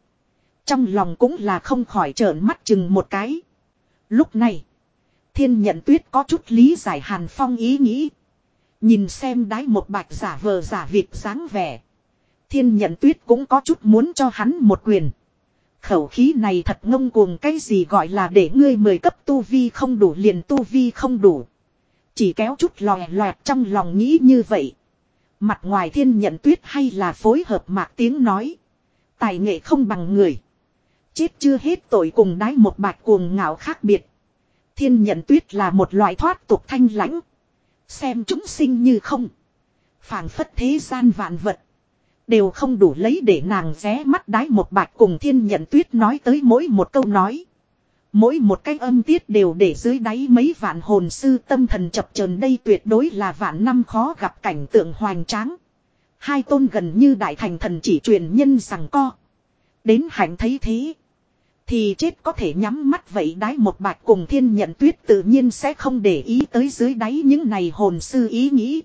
Trong lòng cũng là không khỏi trợn mắt chừng một cái. Lúc này, thiên nhận tuyết có chút lý giải hàn phong ý nghĩ. Nhìn xem đái một bạch giả vờ giả việc dáng vẻ. Thiên nhận tuyết cũng có chút muốn cho hắn một quyền. Khẩu khí này thật ngông cuồng cái gì gọi là để ngươi mời cấp tu vi không đủ liền tu vi không đủ. Chỉ kéo chút lòe loẹt trong lòng nghĩ như vậy. Mặt ngoài thiên nhận tuyết hay là phối hợp mạc tiếng nói. Tài nghệ không bằng người. Chết chưa hết tội cùng đái một bạch cuồng ngạo khác biệt. Thiên nhận tuyết là một loại thoát tục thanh lãnh. Xem chúng sinh như không. phảng phất thế gian vạn vật. Đều không đủ lấy để nàng ré mắt đái một bạch cùng thiên nhận tuyết nói tới mỗi một câu nói. Mỗi một cái âm tiết đều để dưới đáy mấy vạn hồn sư tâm thần chập chờn đây tuyệt đối là vạn năm khó gặp cảnh tượng hoành tráng. Hai tôn gần như đại thành thần chỉ truyền nhân rằng co. Đến hạnh thấy thế. Thì chết có thể nhắm mắt vậy đái một bạch cùng thiên nhận tuyết tự nhiên sẽ không để ý tới dưới đáy những này hồn sư ý nghĩ.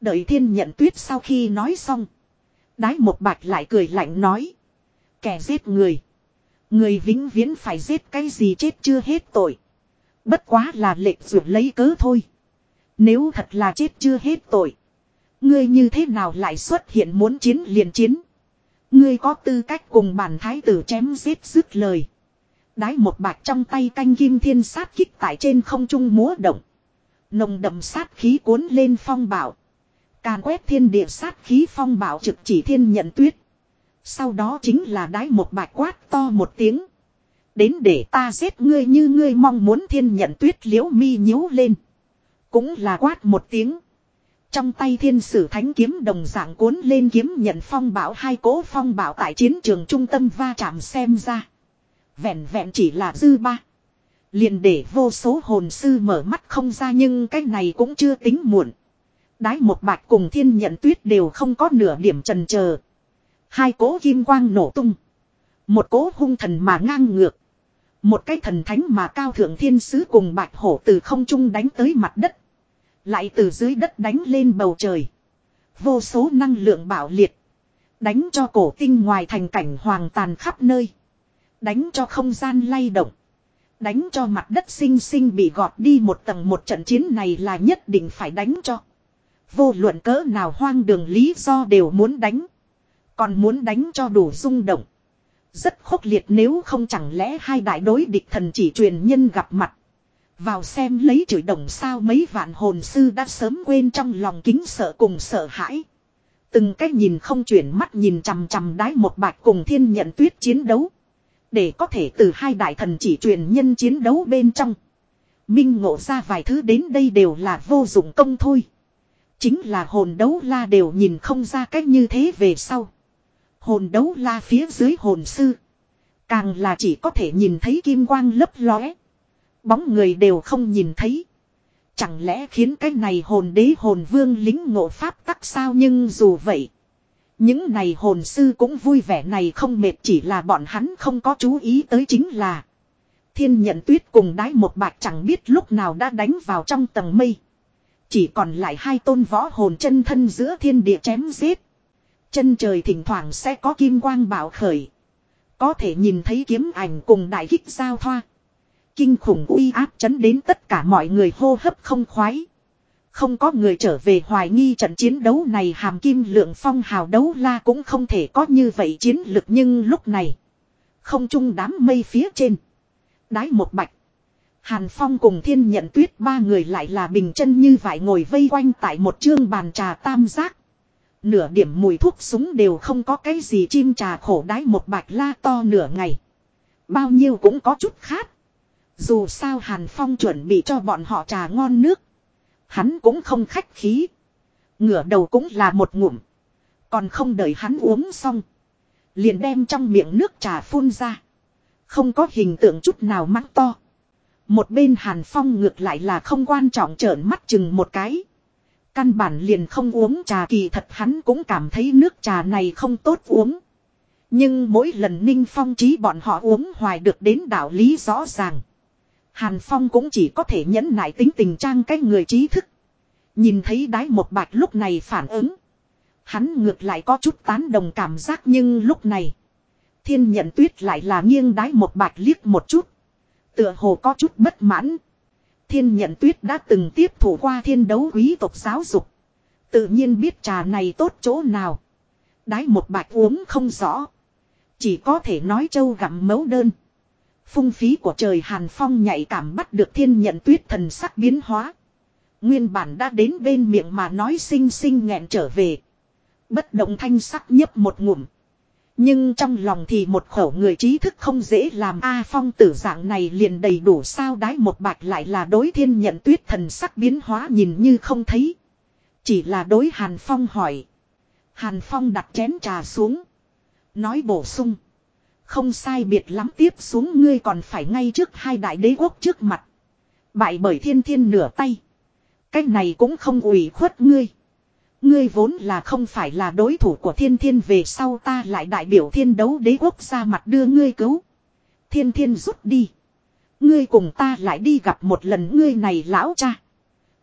Đợi thiên nhận tuyết sau khi nói xong. Đái một bạch lại cười lạnh nói. Kẻ giết người. Người vĩnh viễn phải giết cái gì chết chưa hết tội. Bất quá là lệ dụng lấy cớ thôi. Nếu thật là chết chưa hết tội. Ngươi như thế nào lại xuất hiện muốn chiến liền chiến. Ngươi có tư cách cùng bản thái tử chém giết dứt lời. Đái một bạc trong tay canh kim thiên sát kích tại trên không trung múa động. Nồng đậm sát khí cuốn lên phong bảo. Càn quét thiên địa sát khí phong bảo trực chỉ thiên nhận tuyết. Sau đó chính là đái một bạch quát to một tiếng. Đến để ta giết ngươi như ngươi mong muốn thiên nhận tuyết liễu mi nhíu lên. Cũng là quát một tiếng. Trong tay thiên sử thánh kiếm đồng dạng cuốn lên kiếm nhận phong bảo, hai cố phong bảo tại chiến trường trung tâm va chạm xem ra. Vẹn vẹn chỉ là dư ba. Liền để vô số hồn sư mở mắt không ra nhưng cái này cũng chưa tính muộn. Đái một bạch cùng thiên nhận tuyết đều không có nửa điểm trần chờ Hai cố kim quang nổ tung. Một cố hung thần mà ngang ngược. Một cái thần thánh mà cao thượng thiên sứ cùng bạch hổ từ không trung đánh tới mặt đất. Lại từ dưới đất đánh lên bầu trời. Vô số năng lượng bạo liệt. Đánh cho cổ tinh ngoài thành cảnh hoàng tàn khắp nơi. Đánh cho không gian lay động. Đánh cho mặt đất xinh xinh bị gọt đi một tầng một trận chiến này là nhất định phải đánh cho. Vô luận cỡ nào hoang đường lý do đều muốn đánh. Còn muốn đánh cho đủ rung động. Rất khốc liệt nếu không chẳng lẽ hai đại đối địch thần chỉ truyền nhân gặp mặt. Vào xem lấy chửi đồng sao mấy vạn hồn sư đã sớm quên trong lòng kính sợ cùng sợ hãi. Từng cái nhìn không chuyển mắt nhìn chằm chằm đái một bạch cùng thiên nhận tuyết chiến đấu. Để có thể từ hai đại thần chỉ truyền nhân chiến đấu bên trong. Minh ngộ ra vài thứ đến đây đều là vô dụng công thôi. Chính là hồn đấu la đều nhìn không ra cách như thế về sau. Hồn đấu la phía dưới hồn sư. Càng là chỉ có thể nhìn thấy kim quang lấp lóe. Bóng người đều không nhìn thấy. Chẳng lẽ khiến cái này hồn đế hồn vương lính ngộ pháp tắc sao nhưng dù vậy. Những này hồn sư cũng vui vẻ này không mệt chỉ là bọn hắn không có chú ý tới chính là. Thiên nhận tuyết cùng đái một bạc chẳng biết lúc nào đã đánh vào trong tầng mây. Chỉ còn lại hai tôn võ hồn chân thân giữa thiên địa chém giết. Chân trời thỉnh thoảng sẽ có kim quang bảo khởi. Có thể nhìn thấy kiếm ảnh cùng đại kích giao thoa. Kinh khủng uy áp chấn đến tất cả mọi người hô hấp không khoái. Không có người trở về hoài nghi trận chiến đấu này hàm kim lượng phong hào đấu la cũng không thể có như vậy chiến lực nhưng lúc này. Không chung đám mây phía trên. Đái một bạch. Hàn Phong cùng thiên nhận tuyết ba người lại là bình chân như vải ngồi vây quanh tại một chương bàn trà tam giác. Nửa điểm mùi thuốc súng đều không có cái gì chim trà khổ đái một bạch la to nửa ngày. Bao nhiêu cũng có chút khát. Dù sao Hàn Phong chuẩn bị cho bọn họ trà ngon nước. Hắn cũng không khách khí. Ngửa đầu cũng là một ngụm. Còn không đợi hắn uống xong. Liền đem trong miệng nước trà phun ra. Không có hình tượng chút nào mắng to. Một bên Hàn Phong ngược lại là không quan trọng trợn mắt chừng một cái. Căn bản liền không uống trà kỳ thật hắn cũng cảm thấy nước trà này không tốt uống. Nhưng mỗi lần Ninh Phong trí bọn họ uống hoài được đến đạo lý rõ ràng. Hàn Phong cũng chỉ có thể nhẫn nại tính tình trang cái người trí thức. Nhìn thấy đái một bạch lúc này phản ứng. Hắn ngược lại có chút tán đồng cảm giác nhưng lúc này. Thiên nhận tuyết lại là nghiêng đái một bạch liếc một chút. Tựa hồ có chút bất mãn. Thiên nhận tuyết đã từng tiếp thủ qua thiên đấu quý tộc giáo dục. Tự nhiên biết trà này tốt chỗ nào. Đái một bạch uống không rõ. Chỉ có thể nói châu gặm mấu đơn. Phung phí của trời Hàn Phong nhạy cảm bắt được thiên nhận tuyết thần sắc biến hóa. Nguyên bản đã đến bên miệng mà nói xinh xinh nghẹn trở về. Bất động thanh sắc nhấp một ngụm. Nhưng trong lòng thì một khẩu người trí thức không dễ làm A phong tử dạng này liền đầy đủ sao đái một bạch lại là đối thiên nhận tuyết thần sắc biến hóa nhìn như không thấy. Chỉ là đối Hàn Phong hỏi. Hàn Phong đặt chén trà xuống. Nói bổ sung. Không sai biệt lắm tiếp xuống ngươi còn phải ngay trước hai đại đế quốc trước mặt. Bại bởi thiên thiên nửa tay. Cách này cũng không ủy khuất ngươi. Ngươi vốn là không phải là đối thủ của thiên thiên về sau ta lại đại biểu thiên đấu đế quốc ra mặt đưa ngươi cứu. Thiên thiên rút đi. Ngươi cùng ta lại đi gặp một lần ngươi này lão cha.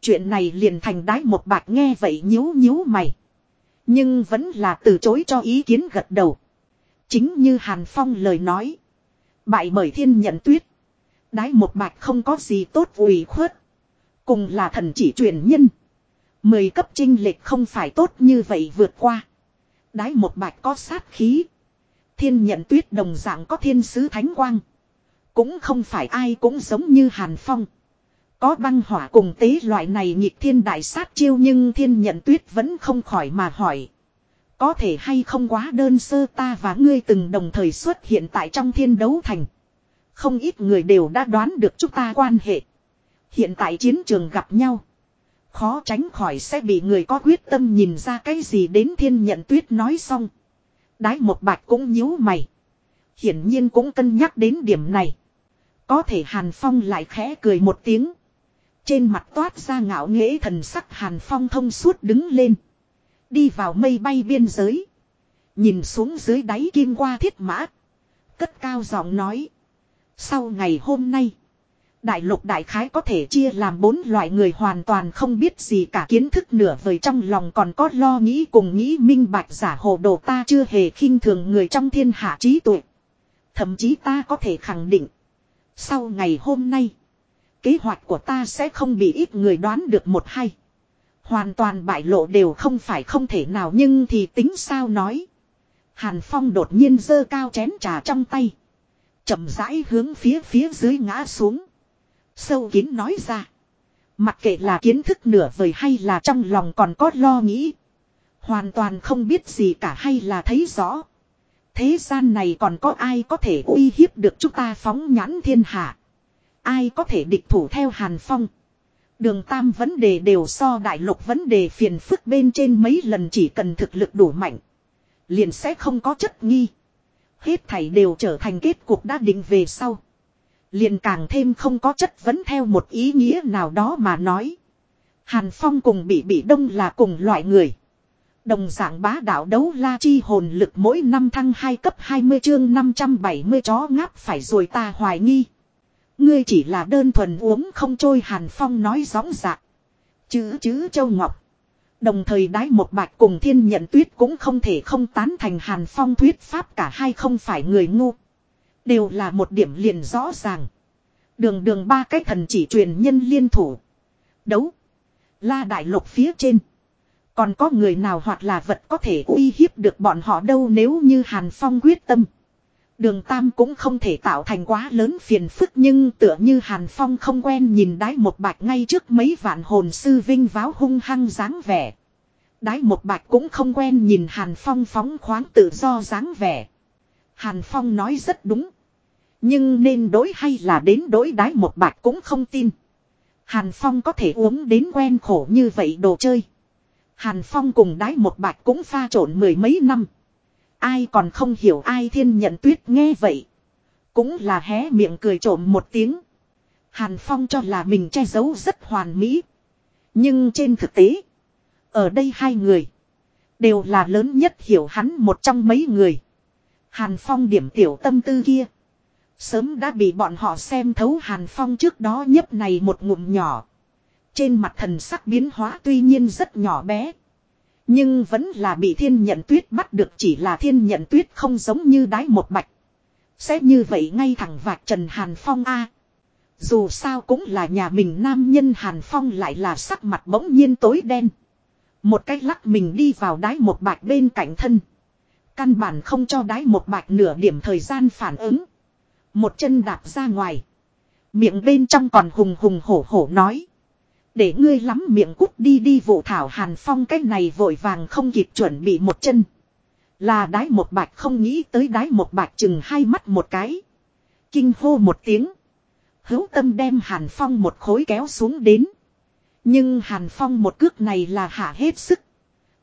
Chuyện này liền thành đái một bạc nghe vậy nhíu nhíu mày. Nhưng vẫn là từ chối cho ý kiến gật đầu. Chính như Hàn Phong lời nói. Bại bởi thiên nhận tuyết. Đái một bạch không có gì tốt ủy khuất. Cùng là thần chỉ truyền nhân. Mười cấp trinh lệch không phải tốt như vậy vượt qua. Đái một bạch có sát khí. Thiên nhận tuyết đồng dạng có thiên sứ thánh quang. Cũng không phải ai cũng giống như Hàn Phong. Có băng hỏa cùng tế loại này nhịp thiên đại sát chiêu nhưng thiên nhận tuyết vẫn không khỏi mà hỏi. Có thể hay không quá đơn sơ ta và ngươi từng đồng thời xuất hiện tại trong thiên đấu thành. Không ít người đều đã đoán được chúng ta quan hệ. Hiện tại chiến trường gặp nhau. Khó tránh khỏi sẽ bị người có quyết tâm nhìn ra cái gì đến thiên nhận tuyết nói xong. Đái một bạch cũng nhíu mày. Hiển nhiên cũng cân nhắc đến điểm này. Có thể Hàn Phong lại khẽ cười một tiếng. Trên mặt toát ra ngạo nghễ thần sắc Hàn Phong thông suốt đứng lên. Đi vào mây bay biên giới. Nhìn xuống dưới đáy kim qua thiết mã. Cất cao giọng nói. Sau ngày hôm nay. Đại lục đại khái có thể chia làm bốn loại người hoàn toàn không biết gì cả kiến thức nửa vời trong lòng còn có lo nghĩ cùng nghĩ minh bạch giả hồ đồ ta chưa hề khinh thường người trong thiên hạ trí tuệ. Thậm chí ta có thể khẳng định. Sau ngày hôm nay. Kế hoạch của ta sẽ không bị ít người đoán được một hay. Hoàn toàn bại lộ đều không phải không thể nào nhưng thì tính sao nói. Hàn Phong đột nhiên giơ cao chén trà trong tay. chậm rãi hướng phía phía dưới ngã xuống. Sâu kín nói ra. Mặc kệ là kiến thức nửa vời hay là trong lòng còn có lo nghĩ. Hoàn toàn không biết gì cả hay là thấy rõ. Thế gian này còn có ai có thể uy hiếp được chúng ta phóng nhãn thiên hạ. Ai có thể địch thủ theo Hàn Phong. Đường tam vấn đề đều so đại lục vấn đề phiền phức bên trên mấy lần chỉ cần thực lực đủ mạnh. Liền sẽ không có chất nghi. Hết thảy đều trở thành kết cục đã định về sau. Liền càng thêm không có chất vấn theo một ý nghĩa nào đó mà nói. Hàn Phong cùng bị bị đông là cùng loại người. Đồng dạng bá đạo đấu la chi hồn lực mỗi năm thăng 2 cấp 20 chương 570 chó ngáp phải rồi ta hoài nghi. Ngươi chỉ là đơn thuần uống không trôi Hàn Phong nói gióng dạc. Chứ chứ Châu Ngọc. Đồng thời đái một bạch cùng thiên nhận tuyết cũng không thể không tán thành Hàn Phong thuyết pháp cả hai không phải người ngu. Đều là một điểm liền rõ ràng. Đường đường ba cái thần chỉ truyền nhân liên thủ. Đấu. La đại lục phía trên. Còn có người nào hoặc là vật có thể uy hiếp được bọn họ đâu nếu như Hàn Phong quyết tâm. Đường Tam cũng không thể tạo thành quá lớn phiền phức nhưng tựa như Hàn Phong không quen nhìn đái một bạch ngay trước mấy vạn hồn sư vinh váo hung hăng dáng vẻ. Đái một bạch cũng không quen nhìn Hàn Phong phóng khoáng tự do dáng vẻ. Hàn Phong nói rất đúng. Nhưng nên đối hay là đến đối đái một bạch cũng không tin. Hàn Phong có thể uống đến quen khổ như vậy đồ chơi. Hàn Phong cùng đái một bạch cũng pha trộn mười mấy năm. Ai còn không hiểu ai thiên nhận tuyết nghe vậy. Cũng là hé miệng cười trộm một tiếng. Hàn Phong cho là mình che giấu rất hoàn mỹ. Nhưng trên thực tế. Ở đây hai người. Đều là lớn nhất hiểu hắn một trong mấy người. Hàn Phong điểm tiểu tâm tư kia. Sớm đã bị bọn họ xem thấu Hàn Phong trước đó nhấp này một ngụm nhỏ. Trên mặt thần sắc biến hóa tuy nhiên rất nhỏ bé. Nhưng vẫn là bị thiên nhận tuyết bắt được chỉ là thiên nhận tuyết không giống như đái một bạch. Sẽ như vậy ngay thẳng vạc Trần Hàn Phong A. Dù sao cũng là nhà mình nam nhân Hàn Phong lại là sắc mặt bỗng nhiên tối đen. Một cái lắc mình đi vào đái một bạch bên cạnh thân. Căn bản không cho đái một bạch nửa điểm thời gian phản ứng. Một chân đạp ra ngoài. Miệng bên trong còn hùng hùng hổ hổ nói. Để ngươi lắm miệng cút đi đi vụ thảo hàn phong cái này vội vàng không kịp chuẩn bị một chân. Là đái một bạch không nghĩ tới đái một bạch chừng hai mắt một cái. Kinh hô một tiếng. Hữu tâm đem hàn phong một khối kéo xuống đến. Nhưng hàn phong một cước này là hạ hết sức.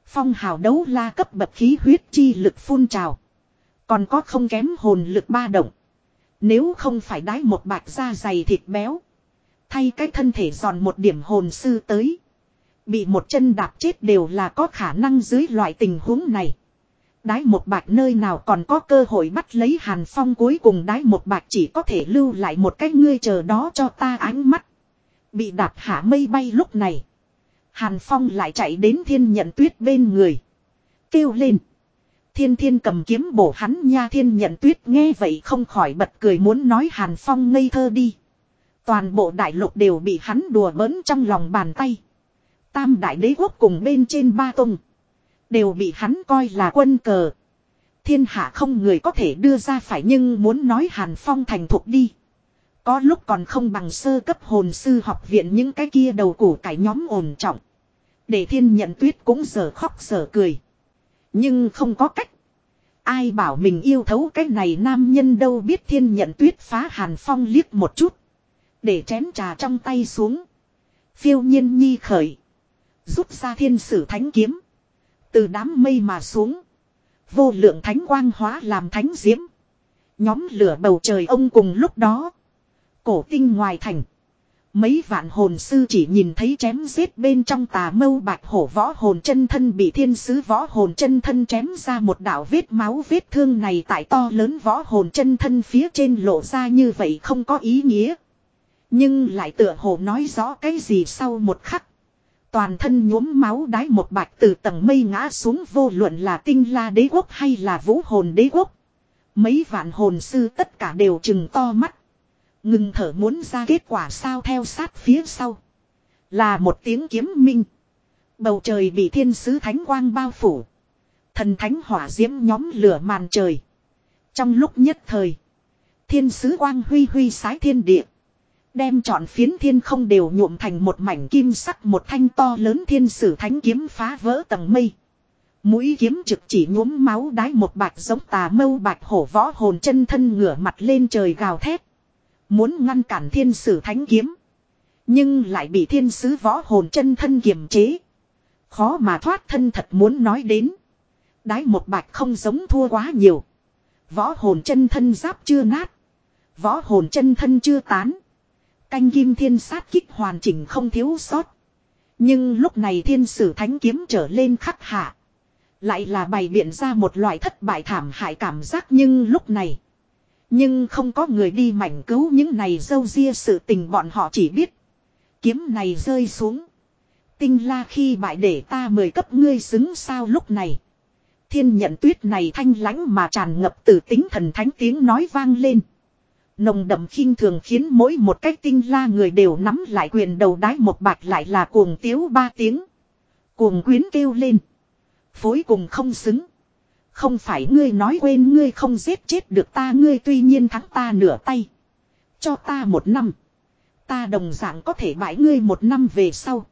Phong hào đấu la cấp bậc khí huyết chi lực phun trào. Còn có không kém hồn lực ba động. Nếu không phải đái một bạch da dày thịt béo. Thay cái thân thể giòn một điểm hồn sư tới. Bị một chân đạp chết đều là có khả năng dưới loại tình huống này. Đái một bạch nơi nào còn có cơ hội bắt lấy hàn phong cuối cùng đái một bạch chỉ có thể lưu lại một cái ngươi chờ đó cho ta ánh mắt. Bị đạp hạ mây bay lúc này. Hàn phong lại chạy đến thiên nhận tuyết bên người. Kêu lên. Thiên thiên cầm kiếm bổ hắn nha thiên nhận tuyết nghe vậy không khỏi bật cười muốn nói Hàn Phong ngây thơ đi. Toàn bộ đại lục đều bị hắn đùa bỡn trong lòng bàn tay. Tam đại đế quốc cùng bên trên ba tung. Đều bị hắn coi là quân cờ. Thiên hạ không người có thể đưa ra phải nhưng muốn nói Hàn Phong thành thục đi. Có lúc còn không bằng sơ cấp hồn sư học viện những cái kia đầu củ cải nhóm ổn trọng. Để thiên nhận tuyết cũng giờ khóc giờ cười. Nhưng không có cách. Ai bảo mình yêu thấu cái này nam nhân đâu biết thiên nhận tuyết phá hàn phong liếc một chút. Để chén trà trong tay xuống. Phiêu nhiên nhi khởi. Rút ra thiên sử thánh kiếm. Từ đám mây mà xuống. Vô lượng thánh quang hóa làm thánh diễm. Nhóm lửa bầu trời ông cùng lúc đó. Cổ tinh ngoài thành. Mấy vạn hồn sư chỉ nhìn thấy chém giết bên trong tà mâu bạch hổ võ hồn chân thân bị thiên sứ võ hồn chân thân chém ra một đạo vết máu vết thương này tại to lớn võ hồn chân thân phía trên lộ ra như vậy không có ý nghĩa. Nhưng lại tựa hồ nói rõ cái gì sau một khắc. Toàn thân nhuốm máu đái một bạch từ tầng mây ngã xuống vô luận là tinh la đế quốc hay là vũ hồn đế quốc. Mấy vạn hồn sư tất cả đều chừng to mắt. Ngừng thở muốn ra kết quả sao theo sát phía sau. Là một tiếng kiếm minh. Bầu trời bị thiên sứ thánh quang bao phủ. Thần thánh hỏa diễm nhóm lửa màn trời. Trong lúc nhất thời. Thiên sứ quang huy huy sái thiên địa. Đem trọn phiến thiên không đều nhuộm thành một mảnh kim sắc một thanh to lớn thiên sử thánh kiếm phá vỡ tầng mây. Mũi kiếm trực chỉ nhuốm máu đái một bạch giống tà mâu bạch hổ võ hồn chân thân ngửa mặt lên trời gào thét. Muốn ngăn cản thiên sử thánh kiếm. Nhưng lại bị thiên sứ võ hồn chân thân kiềm chế. Khó mà thoát thân thật muốn nói đến. Đái một bạch không giống thua quá nhiều. Võ hồn chân thân giáp chưa nát. Võ hồn chân thân chưa tán. Canh kim thiên sát kích hoàn chỉnh không thiếu sót. Nhưng lúc này thiên sử thánh kiếm trở lên khắc hạ. Lại là bày biện ra một loại thất bại thảm hại cảm giác nhưng lúc này. Nhưng không có người đi mảnh cứu những này dâu ria sự tình bọn họ chỉ biết. Kiếm này rơi xuống. Tinh la khi bại để ta mời cấp ngươi xứng sao lúc này. Thiên nhận tuyết này thanh lãnh mà tràn ngập từ tính thần thánh tiếng nói vang lên. Nồng đậm khinh thường khiến mỗi một cái tinh la người đều nắm lại quyền đầu đái một bạc lại là cuồng tiếu ba tiếng. Cuồng quyến kêu lên. Phối cùng không xứng. Không phải ngươi nói quên ngươi không giết chết được ta ngươi tuy nhiên thắng ta nửa tay. Cho ta một năm. Ta đồng dạng có thể bãi ngươi một năm về sau.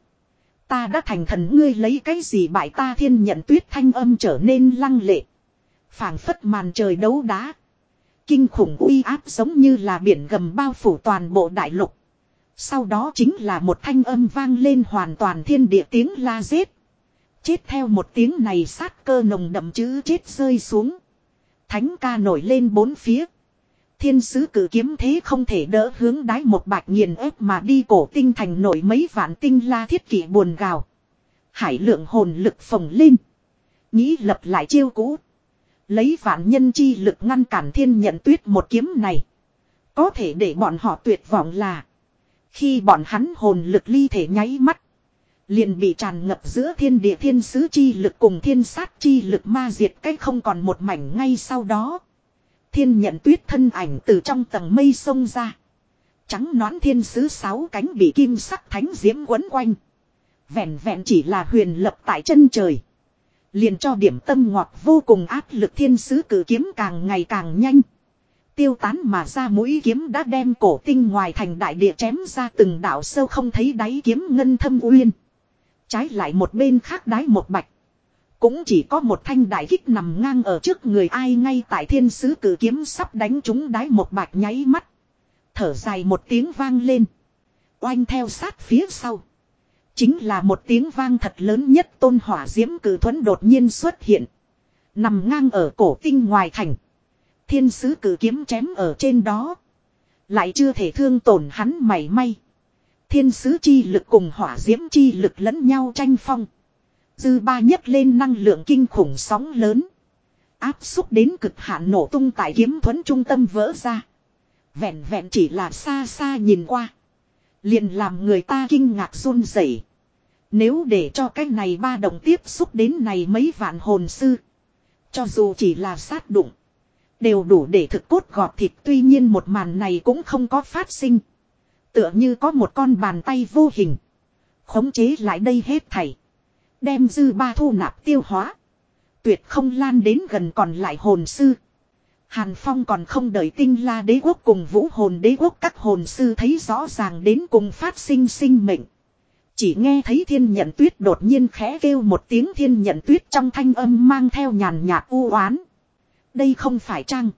Ta đã thành thần ngươi lấy cái gì bại ta thiên nhận tuyết thanh âm trở nên lăng lệ. phảng phất màn trời đấu đá. Kinh khủng uy áp giống như là biển gầm bao phủ toàn bộ đại lục. Sau đó chính là một thanh âm vang lên hoàn toàn thiên địa tiếng la giết. Chết theo một tiếng này sát cơ nồng đậm chữ chết rơi xuống. Thánh ca nổi lên bốn phía. Thiên sứ cử kiếm thế không thể đỡ hướng đái một bạch nghiền ép mà đi cổ tinh thành nổi mấy vạn tinh la thiết kỷ buồn gào. Hải lượng hồn lực phồng lên. Nghĩ lập lại chiêu cũ. Lấy vạn nhân chi lực ngăn cản thiên nhận tuyết một kiếm này. Có thể để bọn họ tuyệt vọng là. Khi bọn hắn hồn lực ly thể nháy mắt. Liền bị tràn ngập giữa thiên địa thiên sứ chi lực cùng thiên sát chi lực ma diệt cách không còn một mảnh ngay sau đó. Thiên nhận tuyết thân ảnh từ trong tầng mây sông ra. Trắng nón thiên sứ sáu cánh bị kim sắc thánh diễm quấn quanh. Vẹn vẹn chỉ là huyền lập tại chân trời. Liền cho điểm tâm ngọt vô cùng áp lực thiên sứ cử kiếm càng ngày càng nhanh. Tiêu tán mà ra mũi kiếm đã đem cổ tinh ngoài thành đại địa chém ra từng đảo sâu không thấy đáy kiếm ngân thâm uyên. Trái lại một bên khác đái một bạch. Cũng chỉ có một thanh đại kích nằm ngang ở trước người ai ngay tại thiên sứ cử kiếm sắp đánh chúng đái một bạch nháy mắt. Thở dài một tiếng vang lên. Oanh theo sát phía sau. Chính là một tiếng vang thật lớn nhất tôn hỏa diễm cử thuẫn đột nhiên xuất hiện. Nằm ngang ở cổ tinh ngoài thành. Thiên sứ cử kiếm chém ở trên đó. Lại chưa thể thương tổn hắn mảy may. Thiên sứ chi lực cùng hỏa diễm chi lực lẫn nhau tranh phong. Dư ba nhấc lên năng lượng kinh khủng sóng lớn. Áp xúc đến cực hạn nổ tung tại kiếm thuẫn trung tâm vỡ ra. Vẹn vẹn chỉ là xa xa nhìn qua. Liền làm người ta kinh ngạc run rẩy. Nếu để cho cái này ba đồng tiếp xúc đến này mấy vạn hồn sư. Cho dù chỉ là sát đụng. Đều đủ để thực cốt gọt thịt tuy nhiên một màn này cũng không có phát sinh. Tựa như có một con bàn tay vô hình. Khống chế lại đây hết thảy. Đem dư ba thu nạp tiêu hóa. Tuyệt không lan đến gần còn lại hồn sư. Hàn Phong còn không đợi tinh la đế quốc cùng vũ hồn đế quốc các hồn sư thấy rõ ràng đến cùng phát sinh sinh mệnh. Chỉ nghe thấy thiên nhận tuyết đột nhiên khẽ kêu một tiếng thiên nhận tuyết trong thanh âm mang theo nhàn nhạt u oán. Đây không phải trăng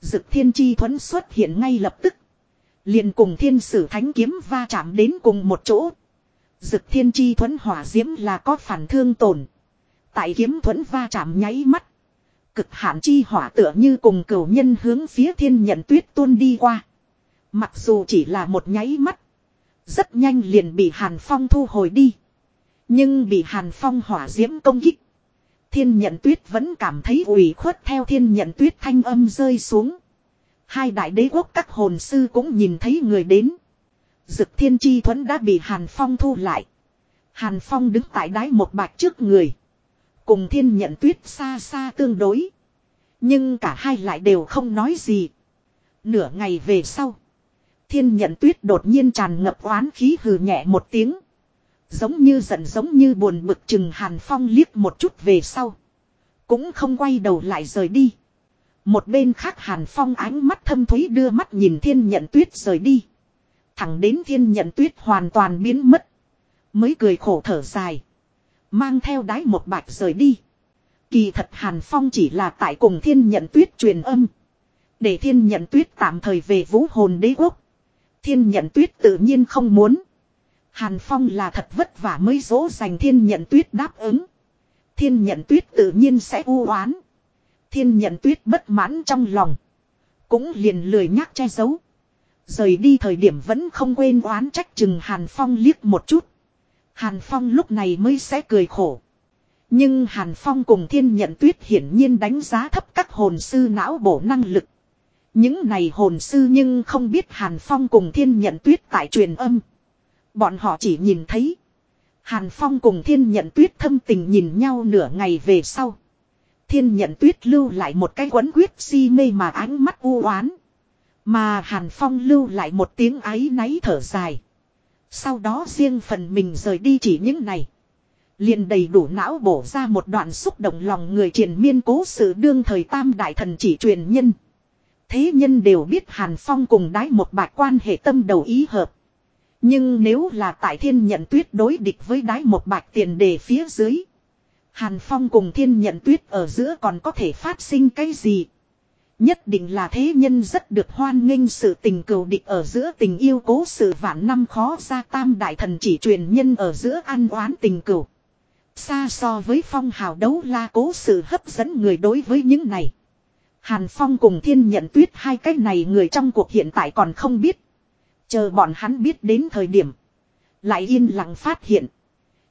Dực thiên chi thuẫn xuất hiện ngay lập tức. liền cùng thiên sử thánh kiếm va chạm đến cùng một chỗ. Dực thiên chi thuẫn hỏa diễm là có phản thương tổn. Tại kiếm thuẫn va chạm nháy mắt. Cực hạn chi hỏa tựa như cùng cửu nhân hướng phía thiên nhận tuyết tuôn đi qua. Mặc dù chỉ là một nháy mắt. Rất nhanh liền bị Hàn Phong thu hồi đi. Nhưng bị Hàn Phong hỏa diễm công kích. Thiên nhận tuyết vẫn cảm thấy ủy khuất theo thiên nhận tuyết thanh âm rơi xuống. Hai đại đế quốc các hồn sư cũng nhìn thấy người đến. Dực thiên chi thuẫn đã bị Hàn Phong thu lại. Hàn Phong đứng tại đáy một bạch trước người. Cùng thiên nhận tuyết xa xa tương đối. Nhưng cả hai lại đều không nói gì. Nửa ngày về sau. Thiên nhận tuyết đột nhiên tràn ngập oán khí hừ nhẹ một tiếng. Giống như giận giống như buồn bực chừng Hàn Phong liếc một chút về sau. Cũng không quay đầu lại rời đi. Một bên khác Hàn Phong ánh mắt thâm thúy đưa mắt nhìn thiên nhận tuyết rời đi. Thẳng đến thiên nhận tuyết hoàn toàn biến mất. Mới cười khổ thở dài. Mang theo đái một bạch rời đi. Kỳ thật Hàn Phong chỉ là tại cùng thiên nhận tuyết truyền âm. Để thiên nhận tuyết tạm thời về vũ hồn đế quốc. Thiên nhận tuyết tự nhiên không muốn. Hàn Phong là thật vất vả mới dỗ dành thiên nhận tuyết đáp ứng. Thiên nhận tuyết tự nhiên sẽ u oán. Thiên nhận tuyết bất mãn trong lòng. Cũng liền lười nhắc che giấu. Rời đi thời điểm vẫn không quên oán trách chừng Hàn Phong liếc một chút. Hàn Phong lúc này mới sẽ cười khổ. Nhưng Hàn Phong cùng thiên nhận tuyết hiển nhiên đánh giá thấp các hồn sư não bổ năng lực. Những này hồn sư nhưng không biết Hàn Phong cùng thiên nhận tuyết tại truyền âm. Bọn họ chỉ nhìn thấy. Hàn Phong cùng thiên nhận tuyết thâm tình nhìn nhau nửa ngày về sau. Thiên nhận tuyết lưu lại một cái quấn quyết si mê mà ánh mắt u oán. Mà Hàn Phong lưu lại một tiếng áy náy thở dài. Sau đó riêng phần mình rời đi chỉ những này. liền đầy đủ não bổ ra một đoạn xúc động lòng người triền miên cố sự đương thời tam đại thần chỉ truyền nhân. Thế nhân đều biết Hàn Phong cùng đái một bạc quan hệ tâm đầu ý hợp. Nhưng nếu là tại thiên nhận tuyết đối địch với đái một bạc tiền đề phía dưới. Hàn Phong cùng thiên nhận tuyết ở giữa còn có thể phát sinh cái gì? Nhất định là thế nhân rất được hoan nghênh sự tình cừu địch ở giữa tình yêu cố sự vạn năm khó ra tam đại thần chỉ truyền nhân ở giữa ăn oán tình cừu. Xa so với phong hào đấu la cố sự hấp dẫn người đối với những này. Hàn Phong cùng thiên nhận tuyết hai cái này người trong cuộc hiện tại còn không biết. Chờ bọn hắn biết đến thời điểm. Lại yên lặng phát hiện.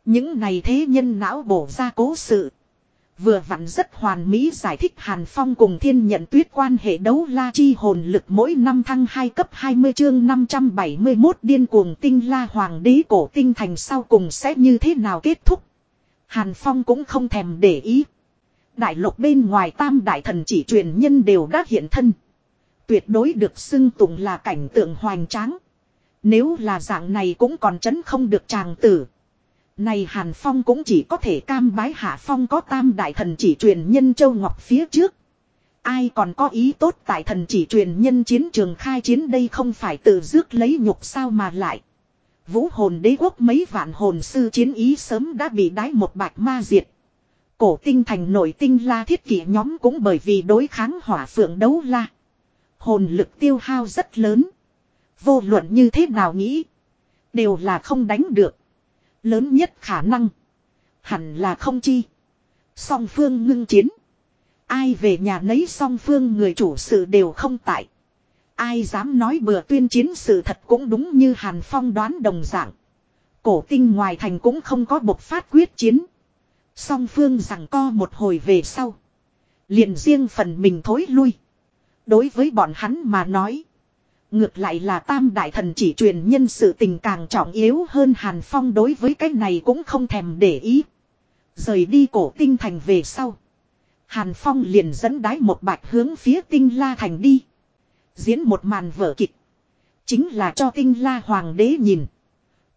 Những này thế nhân não bổ ra cố sự. Vừa vặn rất hoàn mỹ giải thích Hàn Phong cùng thiên nhận tuyết quan hệ đấu la chi hồn lực mỗi năm thăng 2 cấp 20 chương 571 điên cuồng tinh la hoàng đế cổ tinh thành sau cùng sẽ như thế nào kết thúc. Hàn Phong cũng không thèm để ý. Đại lục bên ngoài tam đại thần chỉ truyền nhân đều đã hiện thân. Tuyệt đối được xưng tụng là cảnh tượng hoành tráng. Nếu là dạng này cũng còn chấn không được chàng tử. Này Hàn Phong cũng chỉ có thể cam bái Hạ Phong có tam đại thần chỉ truyền nhân Châu Ngọc phía trước. Ai còn có ý tốt tại thần chỉ truyền nhân chiến trường khai chiến đây không phải tự dước lấy nhục sao mà lại. Vũ hồn đế quốc mấy vạn hồn sư chiến ý sớm đã bị đái một bạch ma diệt. Cổ tinh thành nội tinh la thiết kỷ nhóm cũng bởi vì đối kháng hỏa phượng đấu la. Hồn lực tiêu hao rất lớn. Vô luận như thế nào nghĩ. Đều là không đánh được. Lớn nhất khả năng. Hẳn là không chi. Song phương ngưng chiến. Ai về nhà nấy song phương người chủ sự đều không tại. Ai dám nói bừa tuyên chiến sự thật cũng đúng như Hàn Phong đoán đồng dạng. Cổ tinh ngoài thành cũng không có bộc phát quyết chiến. Song phương rằng co một hồi về sau. Liền riêng phần mình thối lui. Đối với bọn hắn mà nói. Ngược lại là tam đại thần chỉ truyền nhân sự tình càng trọng yếu hơn Hàn Phong đối với cái này cũng không thèm để ý. Rời đi cổ tinh thành về sau. Hàn Phong liền dẫn đái một bạch hướng phía tinh la thành đi. Diễn một màn vở kịch. Chính là cho tinh la hoàng đế nhìn.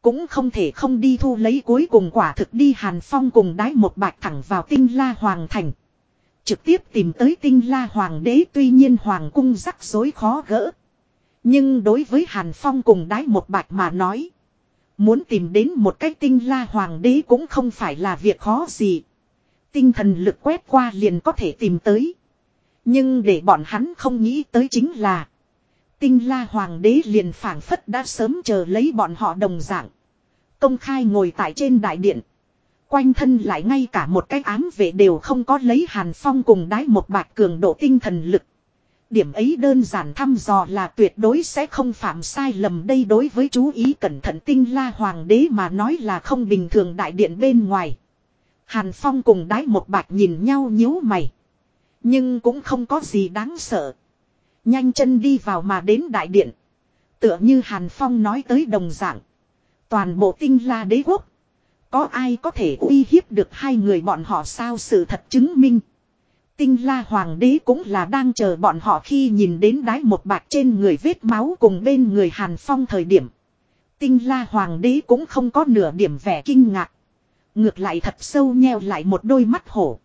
Cũng không thể không đi thu lấy cuối cùng quả thực đi Hàn Phong cùng đái một bạch thẳng vào tinh la hoàng thành. Trực tiếp tìm tới tinh la hoàng đế tuy nhiên hoàng cung rắc rối khó gỡ. Nhưng đối với Hàn Phong cùng đái một bạch mà nói. Muốn tìm đến một cái tinh la hoàng đế cũng không phải là việc khó gì. Tinh thần lực quét qua liền có thể tìm tới. Nhưng để bọn hắn không nghĩ tới chính là. Tinh la hoàng đế liền phảng phất đã sớm chờ lấy bọn họ đồng dạng. Công khai ngồi tại trên đại điện. Quanh thân lại ngay cả một cái ám vệ đều không có lấy hàn phong cùng đái một bạc cường độ tinh thần lực. Điểm ấy đơn giản thăm dò là tuyệt đối sẽ không phạm sai lầm đây đối với chú ý cẩn thận tinh la hoàng đế mà nói là không bình thường đại điện bên ngoài. Hàn Phong cùng đái một bạch nhìn nhau nhíu mày. Nhưng cũng không có gì đáng sợ. Nhanh chân đi vào mà đến đại điện. Tựa như Hàn Phong nói tới đồng dạng. Toàn bộ tinh la đế quốc. Có ai có thể uy hiếp được hai người bọn họ sao sự thật chứng minh. Tinh la hoàng đế cũng là đang chờ bọn họ khi nhìn đến đái một bạc trên người vết máu cùng bên người Hàn Phong thời điểm. Tinh la hoàng đế cũng không có nửa điểm vẻ kinh ngạc. Ngược lại thật sâu nheo lại một đôi mắt hổ.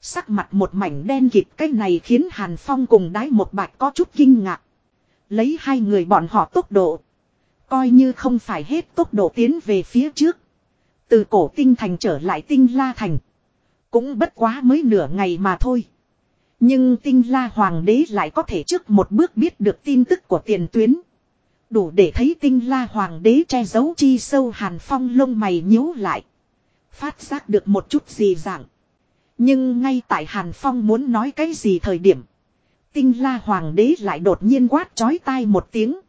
Sắc mặt một mảnh đen kịt, cái này khiến Hàn Phong cùng đái một bạc có chút kinh ngạc. Lấy hai người bọn họ tốc độ. Coi như không phải hết tốc độ tiến về phía trước. Từ cổ tinh thành trở lại tinh la thành. Cũng bất quá mới nửa ngày mà thôi. Nhưng tinh la hoàng đế lại có thể trước một bước biết được tin tức của tiền tuyến. Đủ để thấy tinh la hoàng đế che giấu chi sâu hàn phong lông mày nhíu lại. Phát giác được một chút gì dạng. Nhưng ngay tại hàn phong muốn nói cái gì thời điểm. Tinh la hoàng đế lại đột nhiên quát chói tai một tiếng.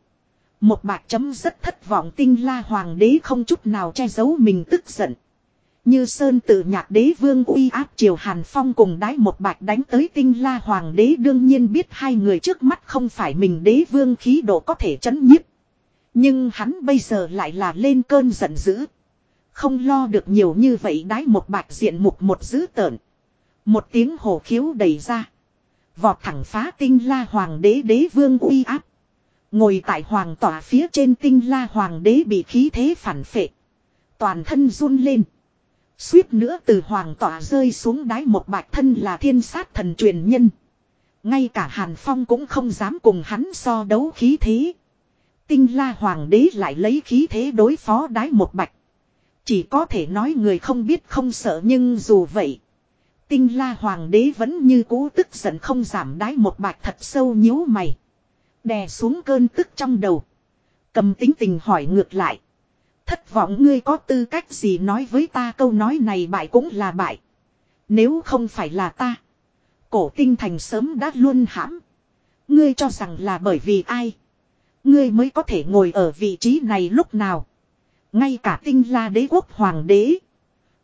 Một bạc chấm rất thất vọng tinh la hoàng đế không chút nào che giấu mình tức giận. Như Sơn tự nhạc đế vương uy áp triều Hàn Phong cùng đái một bạch đánh tới tinh la hoàng đế đương nhiên biết hai người trước mắt không phải mình đế vương khí độ có thể chấn nhiếp. Nhưng hắn bây giờ lại là lên cơn giận dữ. Không lo được nhiều như vậy đái một bạch diện mục một dữ tợn. Một tiếng hổ khiếu đầy ra. Vọt thẳng phá tinh la hoàng đế đế vương uy áp. Ngồi tại hoàng tỏa phía trên tinh la hoàng đế bị khí thế phản phệ. Toàn thân run lên. Suýt nữa từ hoàng tỏa rơi xuống đáy một bạch thân là thiên sát thần truyền nhân. Ngay cả Hàn Phong cũng không dám cùng hắn so đấu khí thế. Tinh la hoàng đế lại lấy khí thế đối phó đái một bạch. Chỉ có thể nói người không biết không sợ nhưng dù vậy. Tinh la hoàng đế vẫn như cũ tức giận không giảm đái một bạch thật sâu nhíu mày. Đè xuống cơn tức trong đầu. Cầm tính tình hỏi ngược lại. Thất vọng ngươi có tư cách gì nói với ta câu nói này bại cũng là bại. Nếu không phải là ta. Cổ tinh thành sớm đã luôn hãm. Ngươi cho rằng là bởi vì ai. Ngươi mới có thể ngồi ở vị trí này lúc nào. Ngay cả tinh la đế quốc hoàng đế.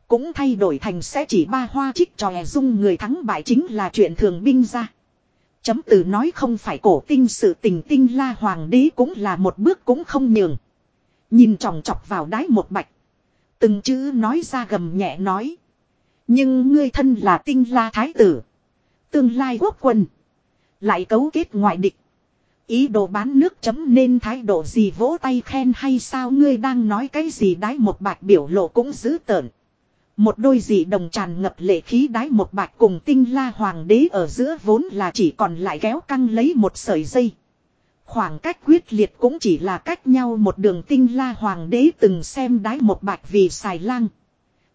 Cũng thay đổi thành sẽ chỉ ba hoa trích tròe dung người thắng bại chính là chuyện thường binh ra. Chấm từ nói không phải cổ tinh sự tình tinh la hoàng đế cũng là một bước cũng không nhường. Nhìn tròng chọc vào đáy một bạch. Từng chữ nói ra gầm nhẹ nói. Nhưng ngươi thân là tinh la thái tử. Tương lai quốc quân. Lại cấu kết ngoại địch. Ý đồ bán nước chấm nên thái độ gì vỗ tay khen hay sao ngươi đang nói cái gì đái một bạch biểu lộ cũng dữ tợn. Một đôi dị đồng tràn ngập lệ khí đái một bạch cùng tinh la hoàng đế ở giữa vốn là chỉ còn lại kéo căng lấy một sợi dây. Khoảng cách quyết liệt cũng chỉ là cách nhau một đường tinh la hoàng đế từng xem đái một bạch vì xài lang.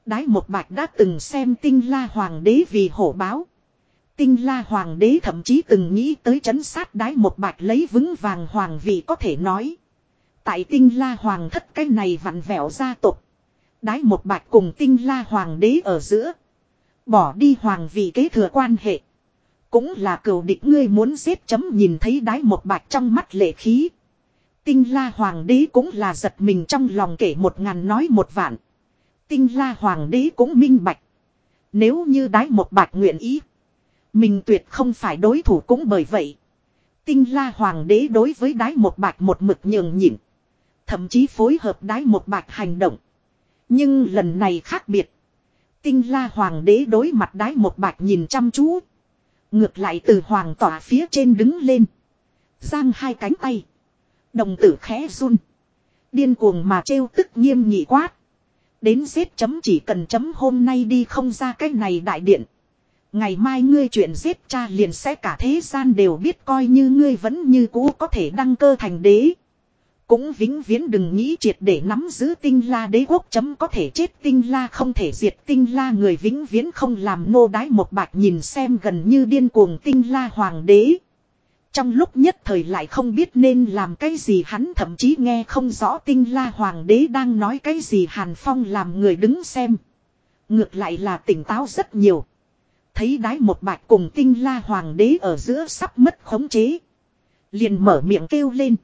Đái một bạch đã từng xem tinh la hoàng đế vì hổ báo. Tinh la hoàng đế thậm chí từng nghĩ tới chấn sát đái một bạch lấy vững vàng hoàng vị có thể nói. Tại tinh la hoàng thất cái này vặn vẹo gia tộc, Đái một bạch cùng tinh la hoàng đế ở giữa. Bỏ đi hoàng vị kế thừa quan hệ. Cũng là cầu địch ngươi muốn giết chấm nhìn thấy đái một bạch trong mắt lệ khí. Tinh la hoàng đế cũng là giật mình trong lòng kể một ngàn nói một vạn. Tinh la hoàng đế cũng minh bạch. Nếu như đái một bạch nguyện ý. Mình tuyệt không phải đối thủ cũng bởi vậy. Tinh la hoàng đế đối với đái một bạch một mực nhường nhịn. Thậm chí phối hợp đái một bạch hành động. Nhưng lần này khác biệt. Tinh la hoàng đế đối mặt đái một bạch nhìn chăm chú. Ngược lại từ hoàng tỏa phía trên đứng lên. Giang hai cánh tay. Đồng tử khẽ run. Điên cuồng mà trêu tức nghiêm nghị quát. Đến giết chấm chỉ cần chấm hôm nay đi không ra cái này đại điện. Ngày mai ngươi chuyện giết cha liền sẽ cả thế gian đều biết coi như ngươi vẫn như cũ có thể đăng cơ thành đế. Cũng vĩnh viễn đừng nghĩ triệt để nắm giữ tinh la đế quốc chấm có thể chết tinh la không thể diệt tinh la người vĩnh viễn không làm nô đái một bạc nhìn xem gần như điên cuồng tinh la hoàng đế. Trong lúc nhất thời lại không biết nên làm cái gì, hắn thậm chí nghe không rõ tinh la hoàng đế đang nói cái gì Hàn Phong làm người đứng xem. Ngược lại là tỉnh táo rất nhiều. Thấy đái một bạch cùng tinh la hoàng đế ở giữa sắp mất khống chế. Liền mở miệng kêu lên.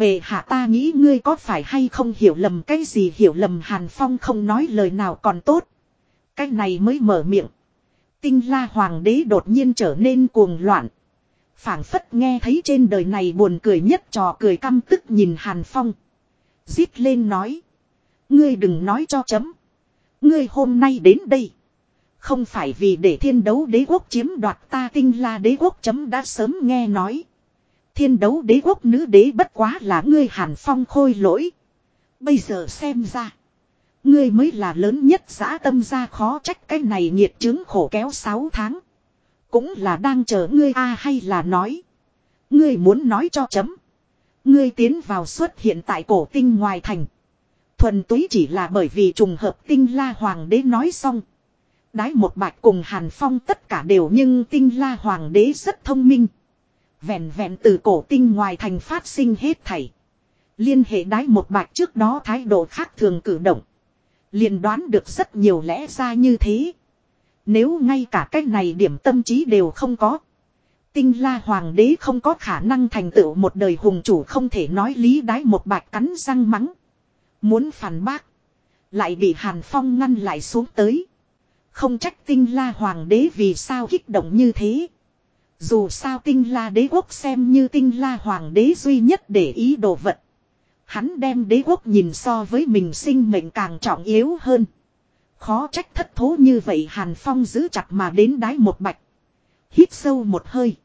Bề hạ ta nghĩ ngươi có phải hay không hiểu lầm cái gì hiểu lầm Hàn Phong không nói lời nào còn tốt. Cái này mới mở miệng. Tinh la hoàng đế đột nhiên trở nên cuồng loạn phảng phất nghe thấy trên đời này buồn cười nhất trò cười căm tức nhìn Hàn Phong. Giết lên nói. Ngươi đừng nói cho chấm. Ngươi hôm nay đến đây. Không phải vì để thiên đấu đế quốc chiếm đoạt ta tinh la đế quốc chấm đã sớm nghe nói. Thiên đấu đế quốc nữ đế bất quá là ngươi Hàn Phong khôi lỗi. Bây giờ xem ra. Ngươi mới là lớn nhất giã tâm ra khó trách cái này nhiệt chứng khổ kéo 6 tháng. Cũng là đang chờ ngươi a hay là nói. Ngươi muốn nói cho chấm. Ngươi tiến vào xuất hiện tại cổ tinh ngoài thành. Thuần túy chỉ là bởi vì trùng hợp tinh la hoàng đế nói xong. Đái một bạch cùng Hàn Phong tất cả đều nhưng tinh la hoàng đế rất thông minh. Vẹn vẹn từ cổ tinh ngoài thành phát sinh hết thảy. Liên hệ đái một bạch trước đó thái độ khác thường cử động. liền đoán được rất nhiều lẽ ra như thế. Nếu ngay cả cái này điểm tâm trí đều không có. Tinh la hoàng đế không có khả năng thành tựu một đời hùng chủ không thể nói lý đái một bạch cắn răng mắng. Muốn phản bác. Lại bị Hàn Phong ngăn lại xuống tới. Không trách tinh la hoàng đế vì sao kích động như thế. Dù sao tinh la đế quốc xem như tinh la hoàng đế duy nhất để ý đồ vật. Hắn đem đế quốc nhìn so với mình sinh mệnh càng trọng yếu hơn. Khó trách thất thố như vậy Hàn Phong giữ chặt mà đến đái một bạch. Hít sâu một hơi.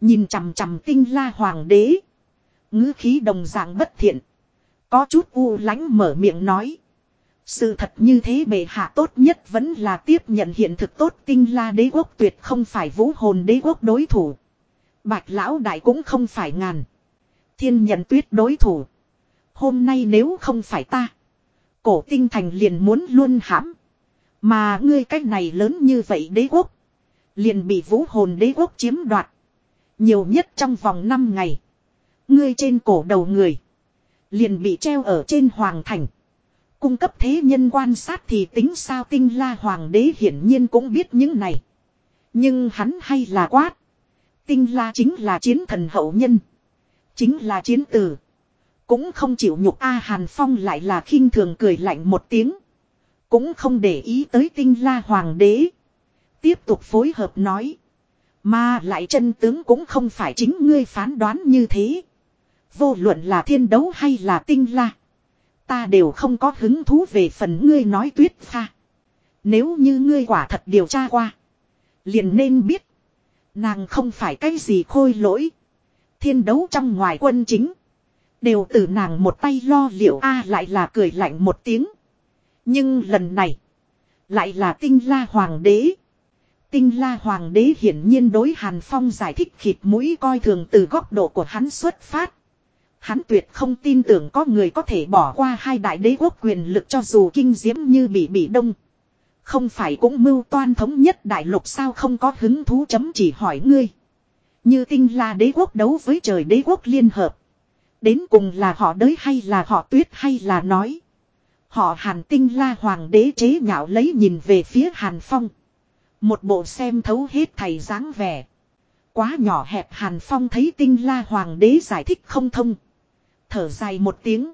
Nhìn chằm chằm tinh la hoàng đế. ngữ khí đồng dạng bất thiện. Có chút u lánh mở miệng nói. Sự thật như thế bệ hạ tốt nhất vẫn là tiếp nhận hiện thực tốt tinh la đế quốc tuyệt không phải vũ hồn đế quốc đối thủ. Bạch lão đại cũng không phải ngàn. Thiên nhận tuyết đối thủ. Hôm nay nếu không phải ta. Cổ tinh thành liền muốn luôn hãm. Mà ngươi cách này lớn như vậy đế quốc. Liền bị vũ hồn đế quốc chiếm đoạt. Nhiều nhất trong vòng 5 ngày. Ngươi trên cổ đầu người. Liền bị treo ở trên hoàng thành. Cung cấp thế nhân quan sát thì tính sao tinh la hoàng đế hiển nhiên cũng biết những này. Nhưng hắn hay là quát. Tinh la chính là chiến thần hậu nhân. Chính là chiến tử. Cũng không chịu nhục A Hàn Phong lại là khinh thường cười lạnh một tiếng. Cũng không để ý tới tinh la hoàng đế. Tiếp tục phối hợp nói. Mà lại chân tướng cũng không phải chính ngươi phán đoán như thế. Vô luận là thiên đấu hay là tinh la. Ta đều không có hứng thú về phần ngươi nói tuyết pha. Nếu như ngươi quả thật điều tra qua. Liền nên biết. Nàng không phải cái gì khôi lỗi. Thiên đấu trong ngoài quân chính. Đều từ nàng một tay lo liệu A lại là cười lạnh một tiếng. Nhưng lần này. Lại là tinh la hoàng đế. Tinh la hoàng đế hiển nhiên đối Hàn Phong giải thích khịt mũi coi thường từ góc độ của hắn xuất phát. Hắn tuyệt không tin tưởng có người có thể bỏ qua hai đại đế quốc quyền lực cho dù kinh diễm như bị bị đông. Không phải cũng mưu toan thống nhất đại lục sao không có hứng thú chấm chỉ hỏi ngươi. Như tinh la đế quốc đấu với trời đế quốc liên hợp. Đến cùng là họ đới hay là họ tuyết hay là nói. Họ hàn tinh la hoàng đế chế nhạo lấy nhìn về phía hàn phong. Một bộ xem thấu hết thầy dáng vẻ. Quá nhỏ hẹp hàn phong thấy tinh la hoàng đế giải thích không thông. Thở dài một tiếng.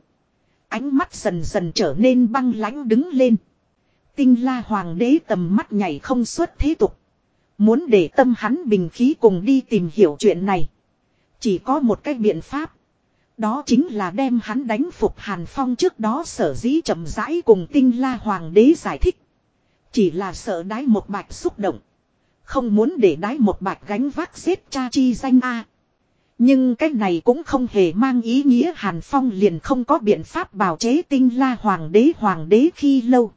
Ánh mắt dần dần trở nên băng lãnh đứng lên. Tinh la hoàng đế tầm mắt nhảy không xuất thế tục. Muốn để tâm hắn bình khí cùng đi tìm hiểu chuyện này. Chỉ có một cách biện pháp. Đó chính là đem hắn đánh phục Hàn Phong trước đó sở dĩ chậm rãi cùng tinh la hoàng đế giải thích. Chỉ là sợ đái một bạch xúc động. Không muốn để đái một bạch gánh vác giết cha chi danh A. Nhưng cái này cũng không hề mang ý nghĩa Hàn Phong liền không có biện pháp bào chế tinh la hoàng đế hoàng đế khi lâu.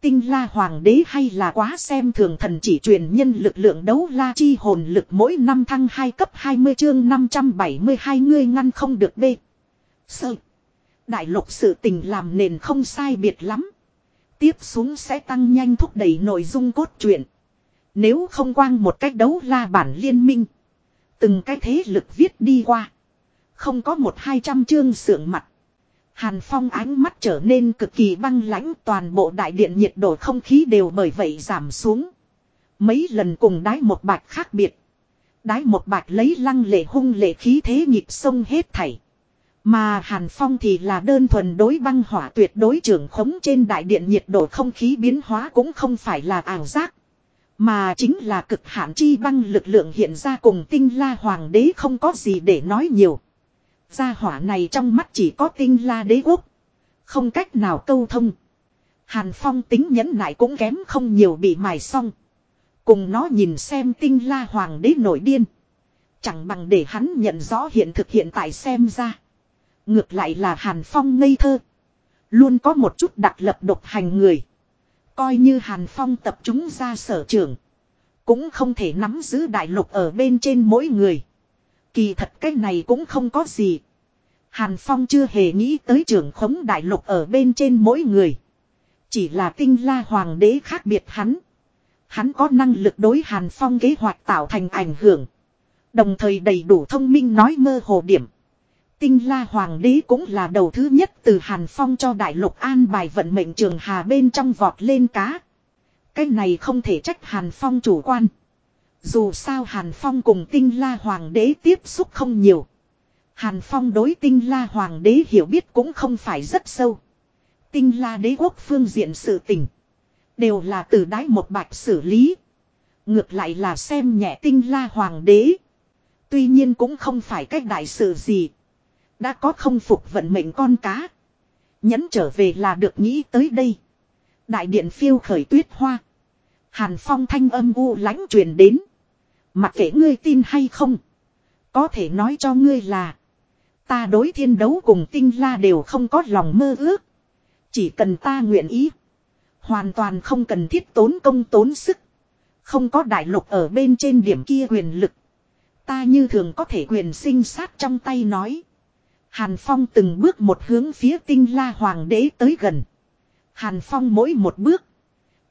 Tinh la hoàng đế hay là quá xem thường thần chỉ truyền nhân lực lượng đấu la chi hồn lực mỗi năm thăng 2 cấp 20 chương 572 người ngăn không được bê. Sợ. Đại lục sự tình làm nền không sai biệt lắm. Tiếp xuống sẽ tăng nhanh thúc đẩy nội dung cốt truyện. Nếu không quang một cách đấu la bản liên minh. Từng cái thế lực viết đi qua. Không có một hai trăm chương sưởng mặt. Hàn Phong ánh mắt trở nên cực kỳ băng lãnh, toàn bộ đại điện nhiệt độ không khí đều bởi vậy giảm xuống. Mấy lần cùng đái một bạch khác biệt. Đái một bạch lấy lăng lệ hung lệ khí thế nhịp sông hết thảy. Mà Hàn Phong thì là đơn thuần đối băng hỏa tuyệt đối trưởng khống trên đại điện nhiệt độ không khí biến hóa cũng không phải là ảo giác. Mà chính là cực hạn chi băng lực lượng hiện ra cùng tinh la hoàng đế không có gì để nói nhiều. Gia hỏa này trong mắt chỉ có tinh la đế quốc. Không cách nào câu thông. Hàn Phong tính nhẫn nại cũng kém không nhiều bị mài xong. Cùng nó nhìn xem tinh la hoàng đế nổi điên. Chẳng bằng để hắn nhận rõ hiện thực hiện tại xem ra. Ngược lại là Hàn Phong ngây thơ. Luôn có một chút đặc lập độc hành người. Coi như Hàn Phong tập trung ra sở trường. Cũng không thể nắm giữ đại lục ở bên trên mỗi người. Kỳ thật cái này cũng không có gì. Hàn Phong chưa hề nghĩ tới trưởng khống đại lục ở bên trên mỗi người. Chỉ là tinh la hoàng đế khác biệt hắn. Hắn có năng lực đối Hàn Phong kế hoạch tạo thành ảnh hưởng. Đồng thời đầy đủ thông minh nói mơ hồ điểm. Tinh la hoàng đế cũng là đầu thứ nhất từ Hàn Phong cho đại lục an bài vận mệnh trường hà bên trong vọt lên cá. Cái này không thể trách Hàn Phong chủ quan. Dù sao Hàn Phong cùng tinh la hoàng đế tiếp xúc không nhiều. Hàn Phong đối tinh la hoàng đế hiểu biết cũng không phải rất sâu. Tinh la đế quốc phương diện sự tình. Đều là từ đái một bạch xử lý. Ngược lại là xem nhẹ tinh la hoàng đế. Tuy nhiên cũng không phải cách đại sự gì. Đã có không phục vận mệnh con cá. Nhấn trở về là được nghĩ tới đây. Đại điện phiêu khởi tuyết hoa. Hàn phong thanh âm u lãnh truyền đến. Mặc kệ ngươi tin hay không. Có thể nói cho ngươi là. Ta đối thiên đấu cùng tinh la đều không có lòng mơ ước. Chỉ cần ta nguyện ý. Hoàn toàn không cần thiết tốn công tốn sức. Không có đại lục ở bên trên điểm kia quyền lực. Ta như thường có thể quyền sinh sát trong tay nói. Hàn Phong từng bước một hướng phía tinh la hoàng đế tới gần. Hàn Phong mỗi một bước.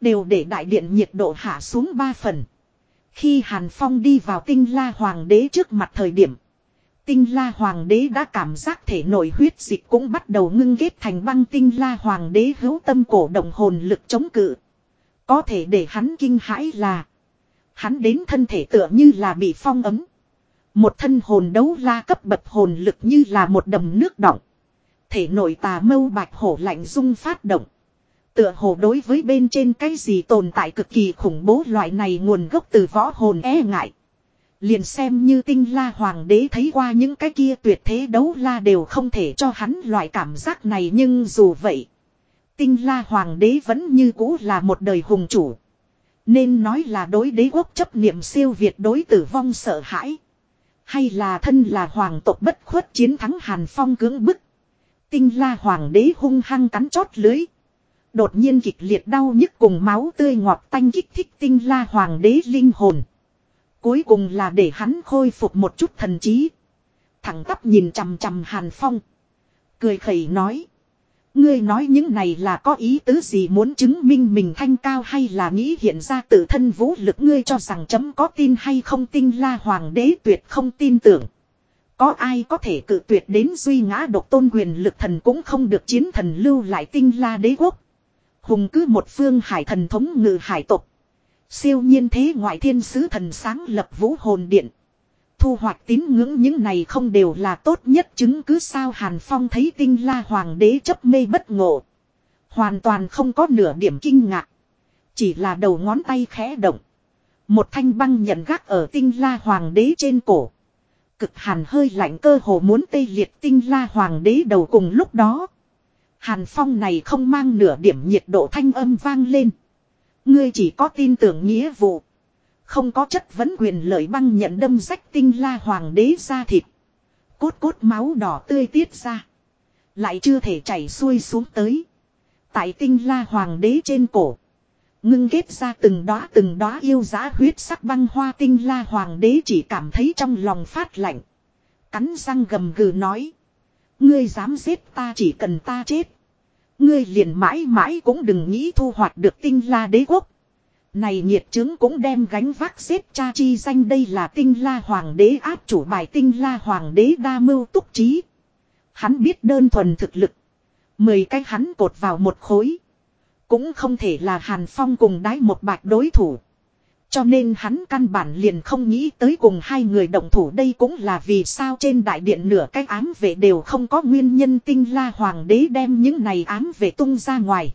Đều để đại điện nhiệt độ hạ xuống ba phần. Khi Hàn Phong đi vào tinh la hoàng đế trước mặt thời điểm. Tinh la hoàng đế đã cảm giác thể nội huyết dịch cũng bắt đầu ngưng ghét thành băng tinh la hoàng đế hữu tâm cổ động hồn lực chống cự. Có thể để hắn kinh hãi là. Hắn đến thân thể tựa như là bị phong ấm. Một thân hồn đấu la cấp bậc hồn lực như là một đầm nước động. Thể nội tà mâu bạch hổ lạnh dung phát động. Tựa hồ đối với bên trên cái gì tồn tại cực kỳ khủng bố loại này nguồn gốc từ võ hồn e ngại. Liền xem như tinh la hoàng đế thấy qua những cái kia tuyệt thế đấu la đều không thể cho hắn loại cảm giác này nhưng dù vậy. Tinh la hoàng đế vẫn như cũ là một đời hùng chủ. Nên nói là đối đế quốc chấp niệm siêu việt đối tử vong sợ hãi. Hay là thân là hoàng tộc bất khuất chiến thắng Hàn Phong cưỡng bức. Tinh la hoàng đế hung hăng cắn chót lưới. Đột nhiên kịch liệt đau nhức cùng máu tươi ngọt tanh kích thích tinh la hoàng đế linh hồn. Cuối cùng là để hắn khôi phục một chút thần trí. Thẳng tắp nhìn chằm chằm Hàn Phong. Cười khẩy nói. Ngươi nói những này là có ý tứ gì muốn chứng minh mình thanh cao hay là nghĩ hiện ra tự thân vũ lực ngươi cho rằng chấm có tin hay không tin la hoàng đế tuyệt không tin tưởng. Có ai có thể cự tuyệt đến duy ngã độc tôn quyền lực thần cũng không được chiến thần lưu lại tinh la đế quốc. Hùng cứ một phương hải thần thống ngự hải tộc. Siêu nhiên thế ngoại thiên sứ thần sáng lập vũ hồn điện. Thu hoạch tín ngưỡng những này không đều là tốt nhất chứng cứ sao Hàn Phong thấy tinh la hoàng đế chấp mê bất ngộ. Hoàn toàn không có nửa điểm kinh ngạc. Chỉ là đầu ngón tay khẽ động. Một thanh băng nhận gác ở tinh la hoàng đế trên cổ. Cực hàn hơi lạnh cơ hồ muốn tê liệt tinh la hoàng đế đầu cùng lúc đó. Hàn phong này không mang nửa điểm nhiệt độ thanh âm vang lên. Ngươi chỉ có tin tưởng nghĩa vụ. Không có chất vấn quyền lợi băng nhận đâm rách tinh la hoàng đế ra thịt. Cốt cốt máu đỏ tươi tiết ra. Lại chưa thể chảy xuôi xuống tới. Tại tinh la hoàng đế trên cổ. Ngưng kết ra từng đóa từng đóa yêu giá huyết sắc băng hoa tinh la hoàng đế chỉ cảm thấy trong lòng phát lạnh. Cắn răng gầm gừ nói. Ngươi dám giết ta chỉ cần ta chết. Ngươi liền mãi mãi cũng đừng nghĩ thu hoạch được tinh la đế quốc. Này nhiệt chứng cũng đem gánh vác xếp cha chi danh đây là tinh la hoàng đế áp chủ bài tinh la hoàng đế đa mưu túc trí. Hắn biết đơn thuần thực lực. Mười cái hắn cột vào một khối. Cũng không thể là Hàn Phong cùng đái một bạch đối thủ. Cho nên hắn căn bản liền không nghĩ tới cùng hai người động thủ đây cũng là vì sao trên đại điện nửa cái ám vệ đều không có nguyên nhân tinh la hoàng đế đem những này ám vệ tung ra ngoài.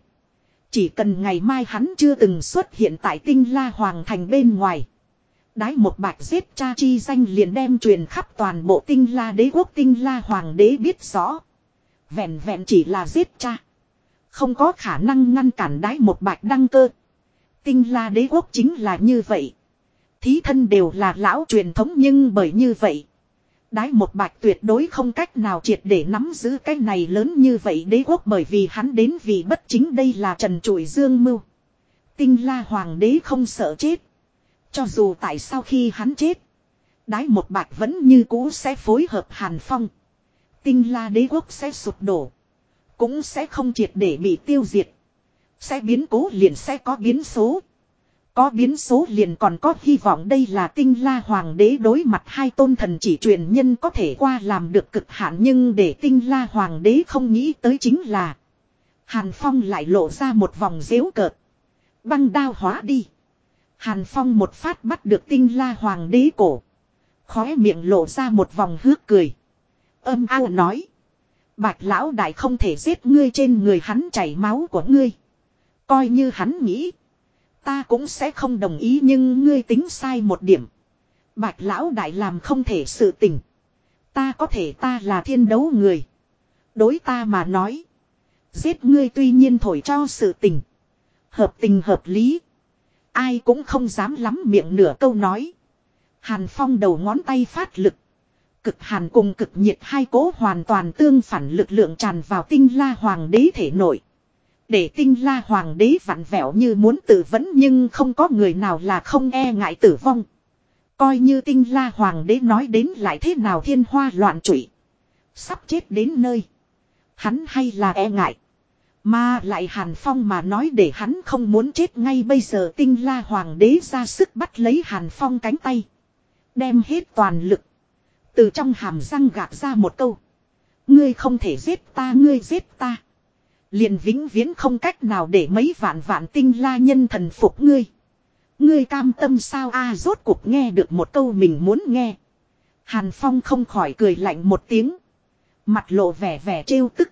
Chỉ cần ngày mai hắn chưa từng xuất hiện tại tinh la hoàng thành bên ngoài. Đái một bạch giết cha chi danh liền đem truyền khắp toàn bộ tinh la đế quốc tinh la hoàng đế biết rõ. Vẹn vẹn chỉ là giết cha. Không có khả năng ngăn cản đái một bạch đăng cơ. Tinh la đế quốc chính là như vậy. Thí thân đều là lão truyền thống nhưng bởi như vậy. Đái một bạch tuyệt đối không cách nào triệt để nắm giữ cái này lớn như vậy đế quốc bởi vì hắn đến vì bất chính đây là trần trụi dương mưu. Tinh la hoàng đế không sợ chết. Cho dù tại sao khi hắn chết. Đái một bạch vẫn như cũ sẽ phối hợp hàn phong. Tinh la đế quốc sẽ sụp đổ. Cũng sẽ không triệt để bị tiêu diệt. Sẽ biến cố liền sẽ có biến số. Có biến số liền còn có hy vọng đây là tinh la hoàng đế đối mặt hai tôn thần chỉ truyền nhân có thể qua làm được cực hạn nhưng để tinh la hoàng đế không nghĩ tới chính là Hàn Phong lại lộ ra một vòng dễu cợt. Băng đao hóa đi. Hàn Phong một phát bắt được tinh la hoàng đế cổ. Khóe miệng lộ ra một vòng hước cười. Âm ao nói. Bạch lão đại không thể giết ngươi trên người hắn chảy máu của ngươi. Coi như hắn nghĩ. Ta cũng sẽ không đồng ý nhưng ngươi tính sai một điểm. Bạch lão đại làm không thể sự tình. Ta có thể ta là thiên đấu người. Đối ta mà nói. Giết ngươi tuy nhiên thổi cho sự tình. Hợp tình hợp lý. Ai cũng không dám lắm miệng nửa câu nói. Hàn phong đầu ngón tay phát lực. Cực hàn cùng cực nhiệt hai cố hoàn toàn tương phản lực lượng tràn vào tinh la hoàng đế thể nội. Để tinh la hoàng đế vặn vẹo như muốn tử vấn nhưng không có người nào là không e ngại tử vong. Coi như tinh la hoàng đế nói đến lại thế nào thiên hoa loạn trụy. Sắp chết đến nơi. Hắn hay là e ngại. Mà lại Hàn Phong mà nói để hắn không muốn chết ngay bây giờ tinh la hoàng đế ra sức bắt lấy Hàn Phong cánh tay. Đem hết toàn lực. Từ trong hàm răng gạt ra một câu. Ngươi không thể giết ta, ngươi giết ta. Liền vĩnh viễn không cách nào để mấy vạn vạn tinh la nhân thần phục ngươi. Ngươi cam tâm sao a, rốt cuộc nghe được một câu mình muốn nghe. Hàn Phong không khỏi cười lạnh một tiếng. Mặt lộ vẻ vẻ trêu tức.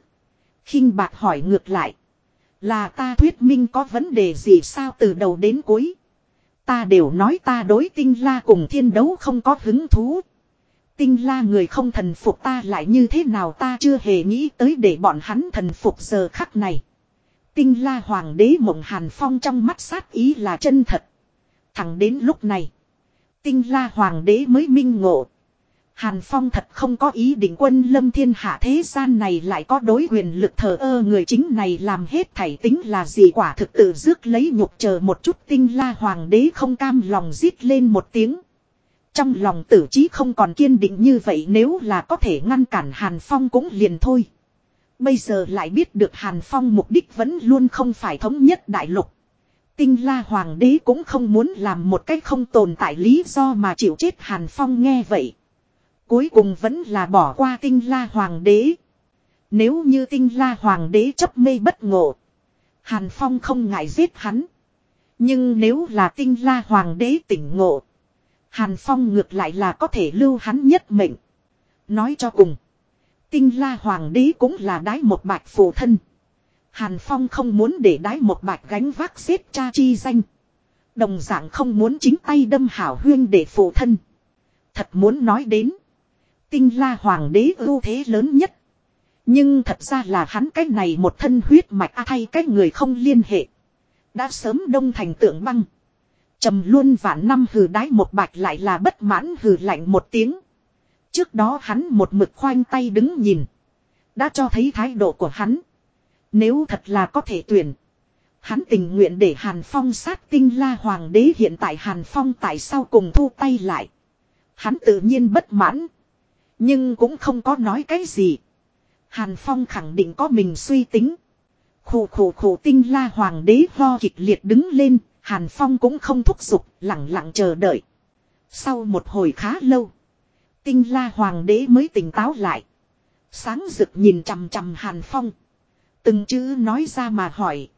khinh bạc hỏi ngược lại. Là ta thuyết minh có vấn đề gì sao từ đầu đến cuối. Ta đều nói ta đối tinh la cùng thiên đấu không có hứng thú. Tinh la người không thần phục ta lại như thế nào ta chưa hề nghĩ tới để bọn hắn thần phục giờ khắc này. Tinh la hoàng đế mộng hàn phong trong mắt sát ý là chân thật. Thẳng đến lúc này. Tinh la hoàng đế mới minh ngộ. Hàn Phong thật không có ý định quân lâm thiên hạ thế gian này lại có đối quyền lực thờ ơ người chính này làm hết thảy tính là gì quả thực tự rước lấy nhục chờ một chút tinh la hoàng đế không cam lòng giết lên một tiếng. Trong lòng tử trí không còn kiên định như vậy nếu là có thể ngăn cản Hàn Phong cũng liền thôi. Bây giờ lại biết được Hàn Phong mục đích vẫn luôn không phải thống nhất đại lục. Tinh la hoàng đế cũng không muốn làm một cách không tồn tại lý do mà chịu chết Hàn Phong nghe vậy. Cuối cùng vẫn là bỏ qua tinh la hoàng đế. Nếu như tinh la hoàng đế chấp mê bất ngộ. Hàn Phong không ngại giết hắn. Nhưng nếu là tinh la hoàng đế tỉnh ngộ. Hàn Phong ngược lại là có thể lưu hắn nhất mệnh. Nói cho cùng. Tinh la hoàng đế cũng là đái một bạch phụ thân. Hàn Phong không muốn để đái một bạch gánh vác xếp cha chi danh. Đồng dạng không muốn chính tay đâm hảo huyên để phụ thân. Thật muốn nói đến. Tinh la hoàng đế ưu thế lớn nhất. Nhưng thật ra là hắn cái này một thân huyết mạch a thay cái người không liên hệ. Đã sớm đông thành tượng băng trầm luôn vạn năm hừ đái một bạch lại là bất mãn hừ lạnh một tiếng. Trước đó hắn một mực khoanh tay đứng nhìn. Đã cho thấy thái độ của hắn. Nếu thật là có thể tuyển. Hắn tình nguyện để Hàn Phong sát tinh la hoàng đế hiện tại Hàn Phong tại sao cùng thu tay lại. Hắn tự nhiên bất mãn. Nhưng cũng không có nói cái gì. Hàn Phong khẳng định có mình suy tính. Khủ khủ khủ tinh la hoàng đế ho kịch liệt đứng lên. Hàn Phong cũng không thúc giục, lặng lặng chờ đợi. Sau một hồi khá lâu. Tinh la hoàng đế mới tỉnh táo lại. Sáng rực nhìn chằm chằm Hàn Phong. Từng chữ nói ra mà hỏi.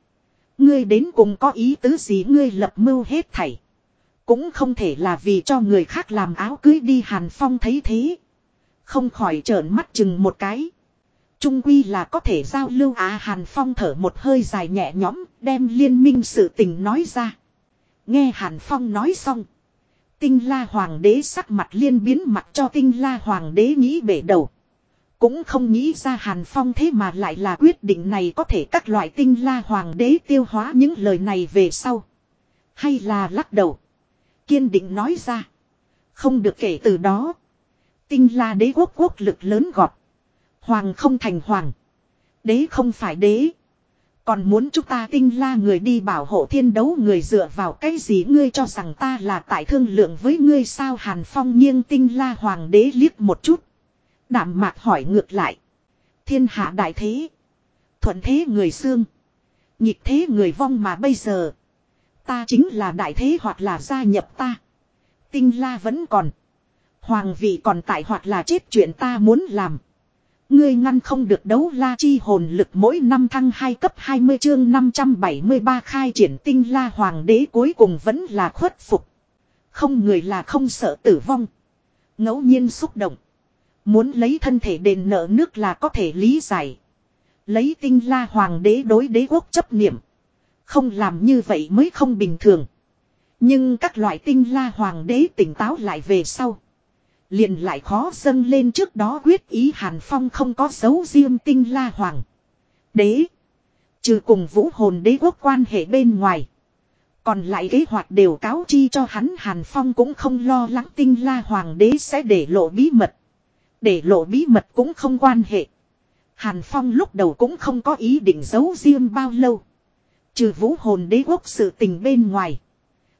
Ngươi đến cùng có ý tứ gì ngươi lập mưu hết thảy. Cũng không thể là vì cho người khác làm áo cưới đi Hàn Phong thấy thế. Không khỏi trợn mắt chừng một cái. Trung quy là có thể giao lưu à Hàn Phong thở một hơi dài nhẹ nhõm, đem liên minh sự tình nói ra. Nghe Hàn Phong nói xong. Tinh la hoàng đế sắc mặt liên biến mặt cho tinh la hoàng đế nghĩ bể đầu. Cũng không nghĩ ra Hàn Phong thế mà lại là quyết định này có thể các loại tinh la hoàng đế tiêu hóa những lời này về sau. Hay là lắc đầu. Kiên định nói ra. Không được kể từ đó. Tinh la đế quốc quốc lực lớn gọt. Hoàng không thành hoàng. Đế không phải đế. Còn muốn chúng ta tinh la người đi bảo hộ thiên đấu người dựa vào cái gì ngươi cho rằng ta là tại thương lượng với ngươi sao Hàn Phong nghiêng tinh la hoàng đế liếc một chút. Đảm mạc hỏi ngược lại. Thiên hạ đại thế. Thuận thế người xương. Nhịp thế người vong mà bây giờ. Ta chính là đại thế hoặc là gia nhập ta. Tinh la vẫn còn. Hoàng vị còn tại hoặc là chết chuyện ta muốn làm. Ngươi ngăn không được đấu la chi hồn lực mỗi năm thăng 2 cấp 20 chương 573 khai triển tinh la hoàng đế cuối cùng vẫn là khuất phục. Không người là không sợ tử vong. ngẫu nhiên xúc động. Muốn lấy thân thể đền nợ nước là có thể lý giải. Lấy tinh la hoàng đế đối đế quốc chấp niệm. Không làm như vậy mới không bình thường. Nhưng các loại tinh la hoàng đế tỉnh táo lại về sau. Liền lại khó dâng lên trước đó quyết ý Hàn Phong không có dấu riêng tinh la hoàng. Đế. Trừ cùng vũ hồn đế quốc quan hệ bên ngoài. Còn lại kế hoạch đều cáo chi cho hắn Hàn Phong cũng không lo lắng tinh la hoàng đế sẽ để lộ bí mật. Để lộ bí mật cũng không quan hệ. Hàn Phong lúc đầu cũng không có ý định giấu riêng bao lâu. Trừ vũ hồn đế quốc sự tình bên ngoài.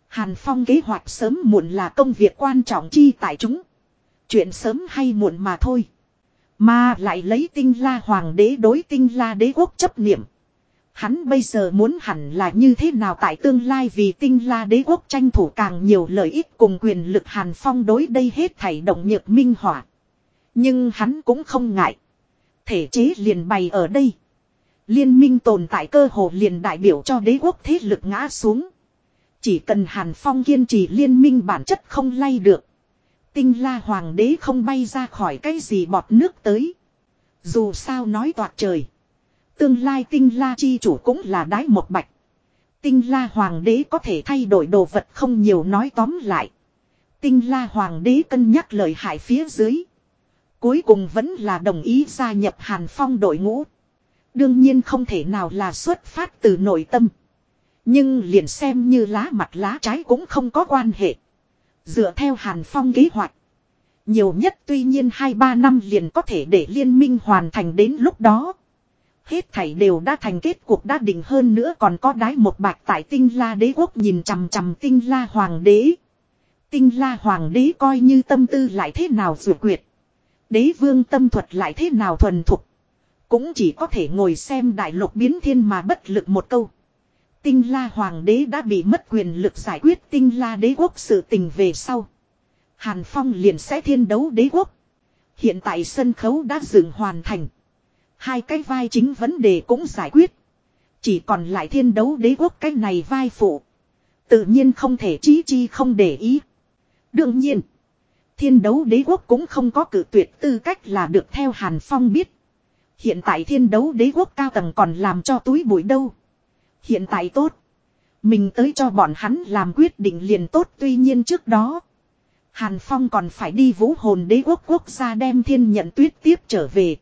Hàn Phong kế hoạch sớm muộn là công việc quan trọng chi tại chúng. Chuyện sớm hay muộn mà thôi. Mà lại lấy tinh la hoàng đế đối tinh la đế quốc chấp niệm. Hắn bây giờ muốn hẳn là như thế nào tại tương lai vì tinh la đế quốc tranh thủ càng nhiều lợi ích cùng quyền lực Hàn Phong đối đây hết thảy động nhược minh hỏa. Nhưng hắn cũng không ngại. Thể chế liền bày ở đây. Liên minh tồn tại cơ hồ liền đại biểu cho đế quốc thế lực ngã xuống. Chỉ cần Hàn Phong kiên trì liên minh bản chất không lay được. Tinh la hoàng đế không bay ra khỏi cái gì bọt nước tới. Dù sao nói toạc trời. Tương lai tinh la chi chủ cũng là đái một bạch. Tinh la hoàng đế có thể thay đổi đồ vật không nhiều nói tóm lại. Tinh la hoàng đế cân nhắc lời hại phía dưới. Cuối cùng vẫn là đồng ý gia nhập Hàn Phong đội ngũ. Đương nhiên không thể nào là xuất phát từ nội tâm. Nhưng liền xem như lá mặt lá trái cũng không có quan hệ. Dựa theo Hàn Phong kế hoạch. Nhiều nhất tuy nhiên 2-3 năm liền có thể để liên minh hoàn thành đến lúc đó. Hết thảy đều đã thành kết cuộc đã định hơn nữa còn có đái một bạc tại tinh la đế quốc nhìn chằm chằm tinh la hoàng đế. Tinh la hoàng đế coi như tâm tư lại thế nào dù quyệt. Đế vương tâm thuật lại thế nào thuần thục. Cũng chỉ có thể ngồi xem đại lục biến thiên mà bất lực một câu. Tinh la hoàng đế đã bị mất quyền lực giải quyết tinh la đế quốc sự tình về sau. Hàn Phong liền sẽ thiên đấu đế quốc. Hiện tại sân khấu đã dựng hoàn thành. Hai cái vai chính vấn đề cũng giải quyết. Chỉ còn lại thiên đấu đế quốc cái này vai phụ. Tự nhiên không thể chí chi không để ý. Đương nhiên. Thiên đấu đế quốc cũng không có cử tuyệt tư cách là được theo Hàn Phong biết. Hiện tại thiên đấu đế quốc cao tầng còn làm cho túi bụi đâu. Hiện tại tốt. Mình tới cho bọn hắn làm quyết định liền tốt tuy nhiên trước đó. Hàn Phong còn phải đi vũ hồn đế quốc quốc gia đem thiên nhận tuyết tiếp trở về.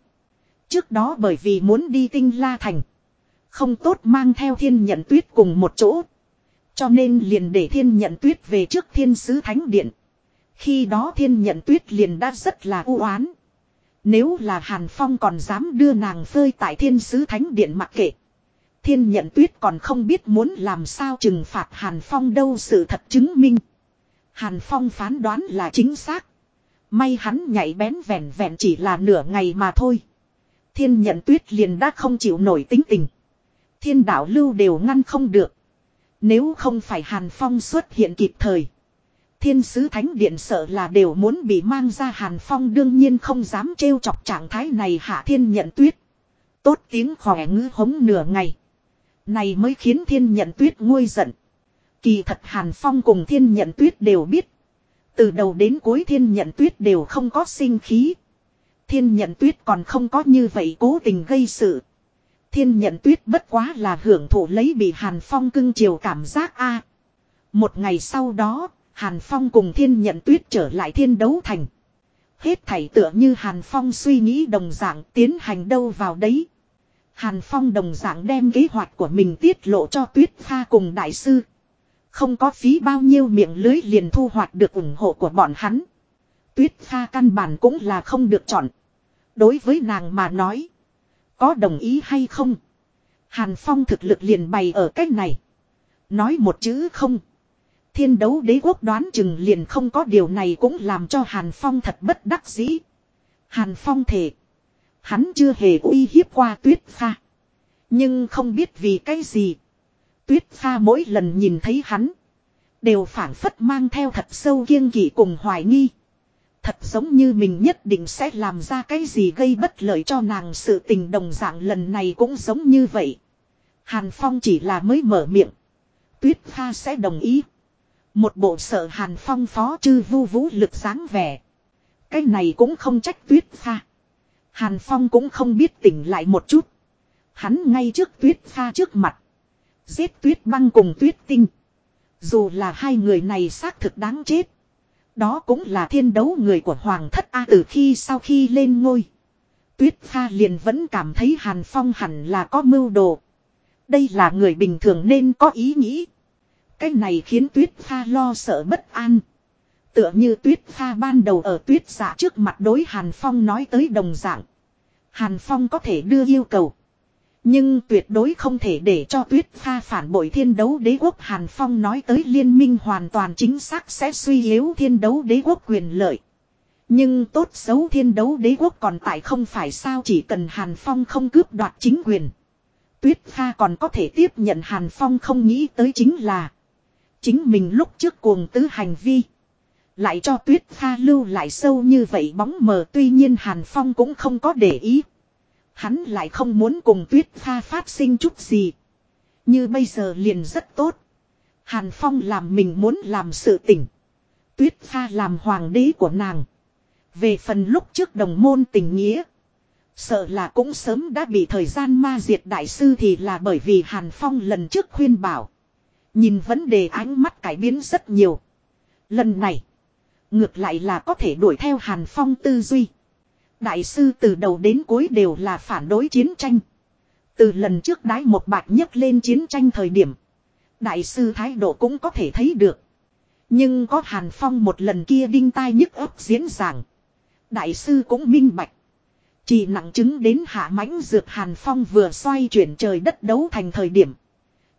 Trước đó bởi vì muốn đi tinh la thành. Không tốt mang theo thiên nhận tuyết cùng một chỗ. Cho nên liền để thiên nhận tuyết về trước thiên sứ thánh điện. Khi đó thiên nhận tuyết liền đã rất là u oán. Nếu là Hàn Phong còn dám đưa nàng phơi tại thiên sứ thánh điện mặc kệ. Thiên nhận tuyết còn không biết muốn làm sao trừng phạt Hàn Phong đâu, sự thật chứng minh. Hàn Phong phán đoán là chính xác. May hắn nhảy bén vẹn vẹn chỉ là nửa ngày mà thôi. Thiên nhận tuyết liền đã không chịu nổi tính tình. Thiên đạo lưu đều ngăn không được. Nếu không phải Hàn Phong xuất hiện kịp thời. Thiên sứ thánh điện sợ là đều muốn bị mang ra Hàn Phong đương nhiên không dám trêu chọc trạng thái này hạ thiên nhận tuyết. Tốt tiếng khỏe ngư hống nửa ngày. Này mới khiến thiên nhận tuyết nguôi giận. Kỳ thật Hàn Phong cùng thiên nhận tuyết đều biết. Từ đầu đến cuối thiên nhận tuyết đều không có sinh khí. Thiên nhận tuyết còn không có như vậy cố tình gây sự. Thiên nhận tuyết bất quá là hưởng thụ lấy bị Hàn Phong cưng chiều cảm giác a. Một ngày sau đó, Hàn Phong cùng thiên nhận tuyết trở lại thiên đấu thành. Hết thảy tựa như Hàn Phong suy nghĩ đồng dạng tiến hành đâu vào đấy. Hàn Phong đồng dạng đem kế hoạch của mình tiết lộ cho tuyết Kha cùng đại sư. Không có phí bao nhiêu miệng lưới liền thu hoạch được ủng hộ của bọn hắn. Tuyết Kha căn bản cũng là không được chọn. Đối với nàng mà nói. Có đồng ý hay không? Hàn Phong thực lực liền bày ở cách này. Nói một chữ không. Thiên đấu đế quốc đoán chừng liền không có điều này cũng làm cho Hàn Phong thật bất đắc dĩ. Hàn Phong thể. Hắn chưa hề uy hiếp qua tuyết pha. Nhưng không biết vì cái gì. Tuyết pha mỗi lần nhìn thấy hắn. Đều phản phất mang theo thật sâu kiêng kỵ cùng hoài nghi. Thật giống như mình nhất định sẽ làm ra cái gì gây bất lợi cho nàng sự tình đồng dạng lần này cũng giống như vậy. Hàn Phong chỉ là mới mở miệng. Tuyết pha sẽ đồng ý. Một bộ sợ Hàn Phong phó chư vu vũ lực sáng vẻ. Cái này cũng không trách tuyết pha. Hàn Phong cũng không biết tỉnh lại một chút. Hắn ngay trước tuyết pha trước mặt. Giết tuyết băng cùng tuyết tinh. Dù là hai người này xác thực đáng chết. Đó cũng là thiên đấu người của Hoàng thất A từ khi sau khi lên ngôi. Tuyết pha liền vẫn cảm thấy Hàn Phong hẳn là có mưu đồ. Đây là người bình thường nên có ý nghĩ. Cái này khiến tuyết pha lo sợ bất an. Tựa như tuyết pha ban đầu ở tuyết dạ trước mặt đối Hàn Phong nói tới đồng dạng. Hàn Phong có thể đưa yêu cầu. Nhưng tuyệt đối không thể để cho tuyết pha phản bội thiên đấu đế quốc Hàn Phong nói tới liên minh hoàn toàn chính xác sẽ suy yếu thiên đấu đế quốc quyền lợi. Nhưng tốt xấu thiên đấu đế quốc còn tại không phải sao chỉ cần Hàn Phong không cướp đoạt chính quyền. Tuyết pha còn có thể tiếp nhận Hàn Phong không nghĩ tới chính là Chính mình lúc trước cuồng tứ hành vi. Lại cho tuyết pha lưu lại sâu như vậy bóng mờ tuy nhiên Hàn Phong cũng không có để ý. Hắn lại không muốn cùng tuyết pha phát sinh chút gì. Như bây giờ liền rất tốt. Hàn Phong làm mình muốn làm sự tỉnh. Tuyết pha làm hoàng đế của nàng. Về phần lúc trước đồng môn tình nghĩa. Sợ là cũng sớm đã bị thời gian ma diệt đại sư thì là bởi vì Hàn Phong lần trước khuyên bảo. Nhìn vấn đề ánh mắt cải biến rất nhiều. Lần này. Ngược lại là có thể đuổi theo Hàn Phong tư duy. Đại sư từ đầu đến cuối đều là phản đối chiến tranh. Từ lần trước đái một bạch nhất lên chiến tranh thời điểm. Đại sư thái độ cũng có thể thấy được. Nhưng có Hàn Phong một lần kia đinh tai nhức ấp diễn giảng. Đại sư cũng minh bạch. Chỉ nặng chứng đến hạ mãnh dược Hàn Phong vừa xoay chuyển trời đất đấu thành thời điểm.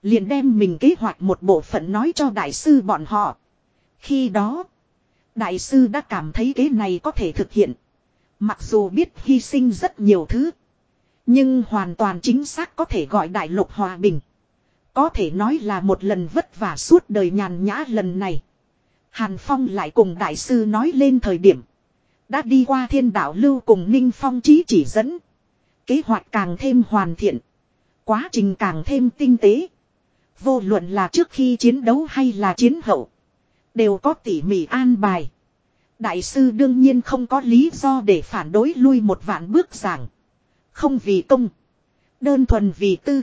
Liền đem mình kế hoạch một bộ phận nói cho đại sư bọn họ. Khi đó, đại sư đã cảm thấy kế này có thể thực hiện. Mặc dù biết hy sinh rất nhiều thứ. Nhưng hoàn toàn chính xác có thể gọi đại lục hòa bình. Có thể nói là một lần vất vả suốt đời nhàn nhã lần này. Hàn Phong lại cùng đại sư nói lên thời điểm. Đã đi qua thiên đạo lưu cùng Ninh Phong trí chỉ dẫn. Kế hoạch càng thêm hoàn thiện. Quá trình càng thêm tinh tế. Vô luận là trước khi chiến đấu hay là chiến hậu. Đều có tỉ mỉ an bài. Đại sư đương nhiên không có lý do để phản đối lui một vạn bước giảng. Không vì công. Đơn thuần vì tư.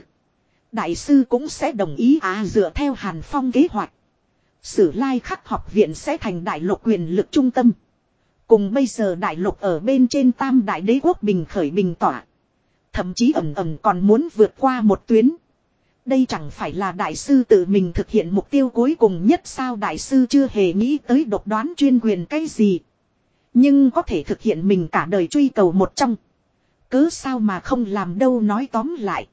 Đại sư cũng sẽ đồng ý à dựa theo Hàn Phong kế hoạch. Sử lai khắc học viện sẽ thành đại lục quyền lực trung tâm. Cùng bây giờ đại lục ở bên trên tam đại đế quốc bình khởi bình tỏa. Thậm chí ẩm ẩm còn muốn vượt qua một tuyến. Đây chẳng phải là đại sư tự mình thực hiện mục tiêu cuối cùng nhất sao đại sư chưa hề nghĩ tới độc đoán chuyên quyền cái gì. Nhưng có thể thực hiện mình cả đời truy cầu một trong. Cứ sao mà không làm đâu nói tóm lại.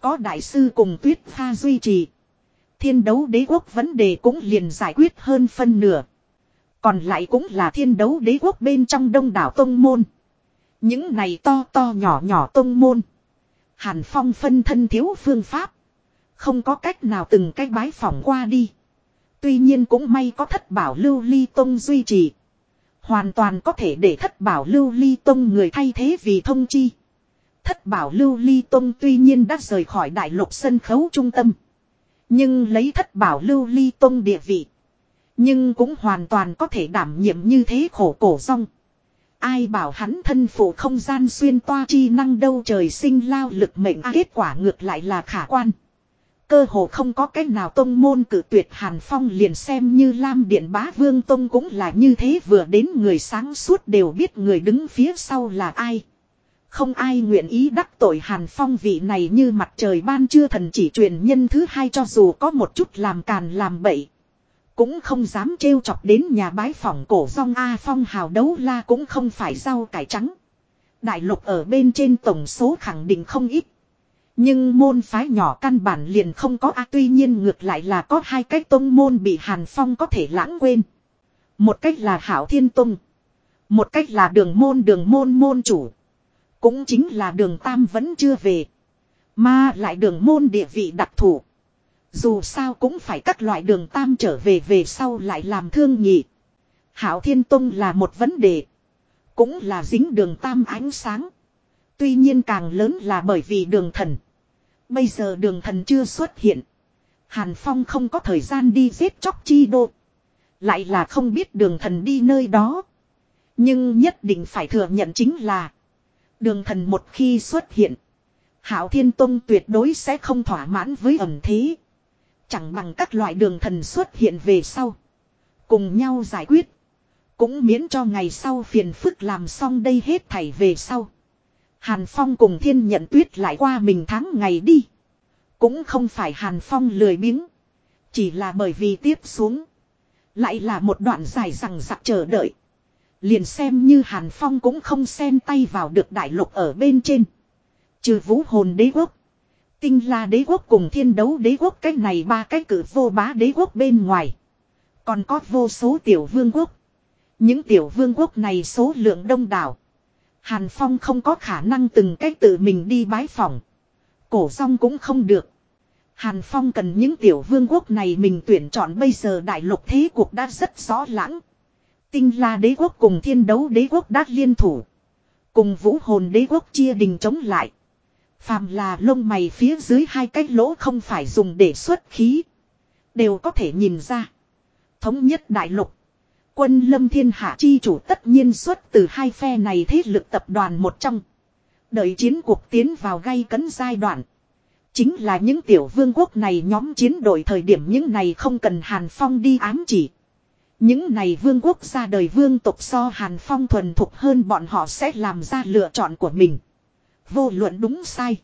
Có đại sư cùng tuyết pha duy trì. Thiên đấu đế quốc vấn đề cũng liền giải quyết hơn phân nửa. Còn lại cũng là thiên đấu đế quốc bên trong đông đảo tông môn. Những này to to nhỏ nhỏ tông môn. Hàn Phong phân thân thiếu phương pháp. Không có cách nào từng cái bái phỏng qua đi. Tuy nhiên cũng may có thất bảo lưu ly tông duy trì. Hoàn toàn có thể để thất bảo lưu ly tông người thay thế vì thông chi. Thất bảo lưu ly tông tuy nhiên đã rời khỏi đại lục sân khấu trung tâm. Nhưng lấy thất bảo lưu ly tông địa vị. Nhưng cũng hoàn toàn có thể đảm nhiệm như thế khổ cổ rong. Ai bảo hắn thân phụ không gian xuyên toa chi năng đâu trời sinh lao lực mệnh à, kết quả ngược lại là khả quan. Cơ hồ không có cách nào tông môn cử tuyệt Hàn Phong liền xem như Lam Điện Bá Vương Tông cũng là như thế vừa đến người sáng suốt đều biết người đứng phía sau là ai. Không ai nguyện ý đắc tội Hàn Phong vị này như mặt trời ban trưa thần chỉ truyền nhân thứ hai cho dù có một chút làm càn làm bậy. Cũng không dám trêu chọc đến nhà bái phỏng cổ rong A Phong hào đấu la cũng không phải rau cải trắng. Đại lục ở bên trên tổng số khẳng định không ít. Nhưng môn phái nhỏ căn bản liền không có A, tuy nhiên ngược lại là có hai cái tông môn bị Hàn Phong có thể lãng quên. Một cách là Hảo Thiên Tông. Một cách là đường môn đường môn môn chủ. Cũng chính là đường Tam vẫn chưa về. Mà lại đường môn địa vị đặc thù. Dù sao cũng phải các loại đường Tam trở về về sau lại làm thương nhị. Hảo Thiên Tông là một vấn đề. Cũng là dính đường Tam ánh sáng. Tuy nhiên càng lớn là bởi vì đường thần. Bây giờ đường thần chưa xuất hiện. Hàn Phong không có thời gian đi giết chóc chi đô. Lại là không biết đường thần đi nơi đó. Nhưng nhất định phải thừa nhận chính là. Đường thần một khi xuất hiện. Hảo Thiên Tông tuyệt đối sẽ không thỏa mãn với ẩm thế. Chẳng bằng các loại đường thần xuất hiện về sau. Cùng nhau giải quyết. Cũng miễn cho ngày sau phiền phức làm xong đây hết thảy về sau. Hàn Phong cùng thiên nhận tuyết lại qua mình tháng ngày đi. Cũng không phải Hàn Phong lười biếng. Chỉ là bởi vì tiếp xuống. Lại là một đoạn dài rằng dặc chờ đợi. Liền xem như Hàn Phong cũng không xen tay vào được đại lục ở bên trên. Trừ vũ hồn đế quốc. Tinh la đế quốc cùng thiên đấu đế quốc cái này ba cái cử vô bá đế quốc bên ngoài. Còn có vô số tiểu vương quốc. Những tiểu vương quốc này số lượng đông đảo. Hàn Phong không có khả năng từng cách tự mình đi bái phỏng, Cổ song cũng không được. Hàn Phong cần những tiểu vương quốc này mình tuyển chọn bây giờ đại lục thế cuộc đã rất rõ lãng. Tinh la đế quốc cùng thiên đấu đế quốc đã liên thủ. Cùng vũ hồn đế quốc chia đình chống lại. Phàm là lông mày phía dưới hai cái lỗ không phải dùng để xuất khí. Đều có thể nhìn ra. Thống nhất đại lục. Quân lâm thiên hạ chi chủ tất nhiên xuất từ hai phe này thế lực tập đoàn một trong. Đợi chiến cuộc tiến vào gây cấn giai đoạn. Chính là những tiểu vương quốc này nhóm chiến đội thời điểm những này không cần Hàn Phong đi ám chỉ. Những này vương quốc ra đời vương tộc so Hàn Phong thuần thục hơn bọn họ sẽ làm ra lựa chọn của mình. Vô luận đúng sai.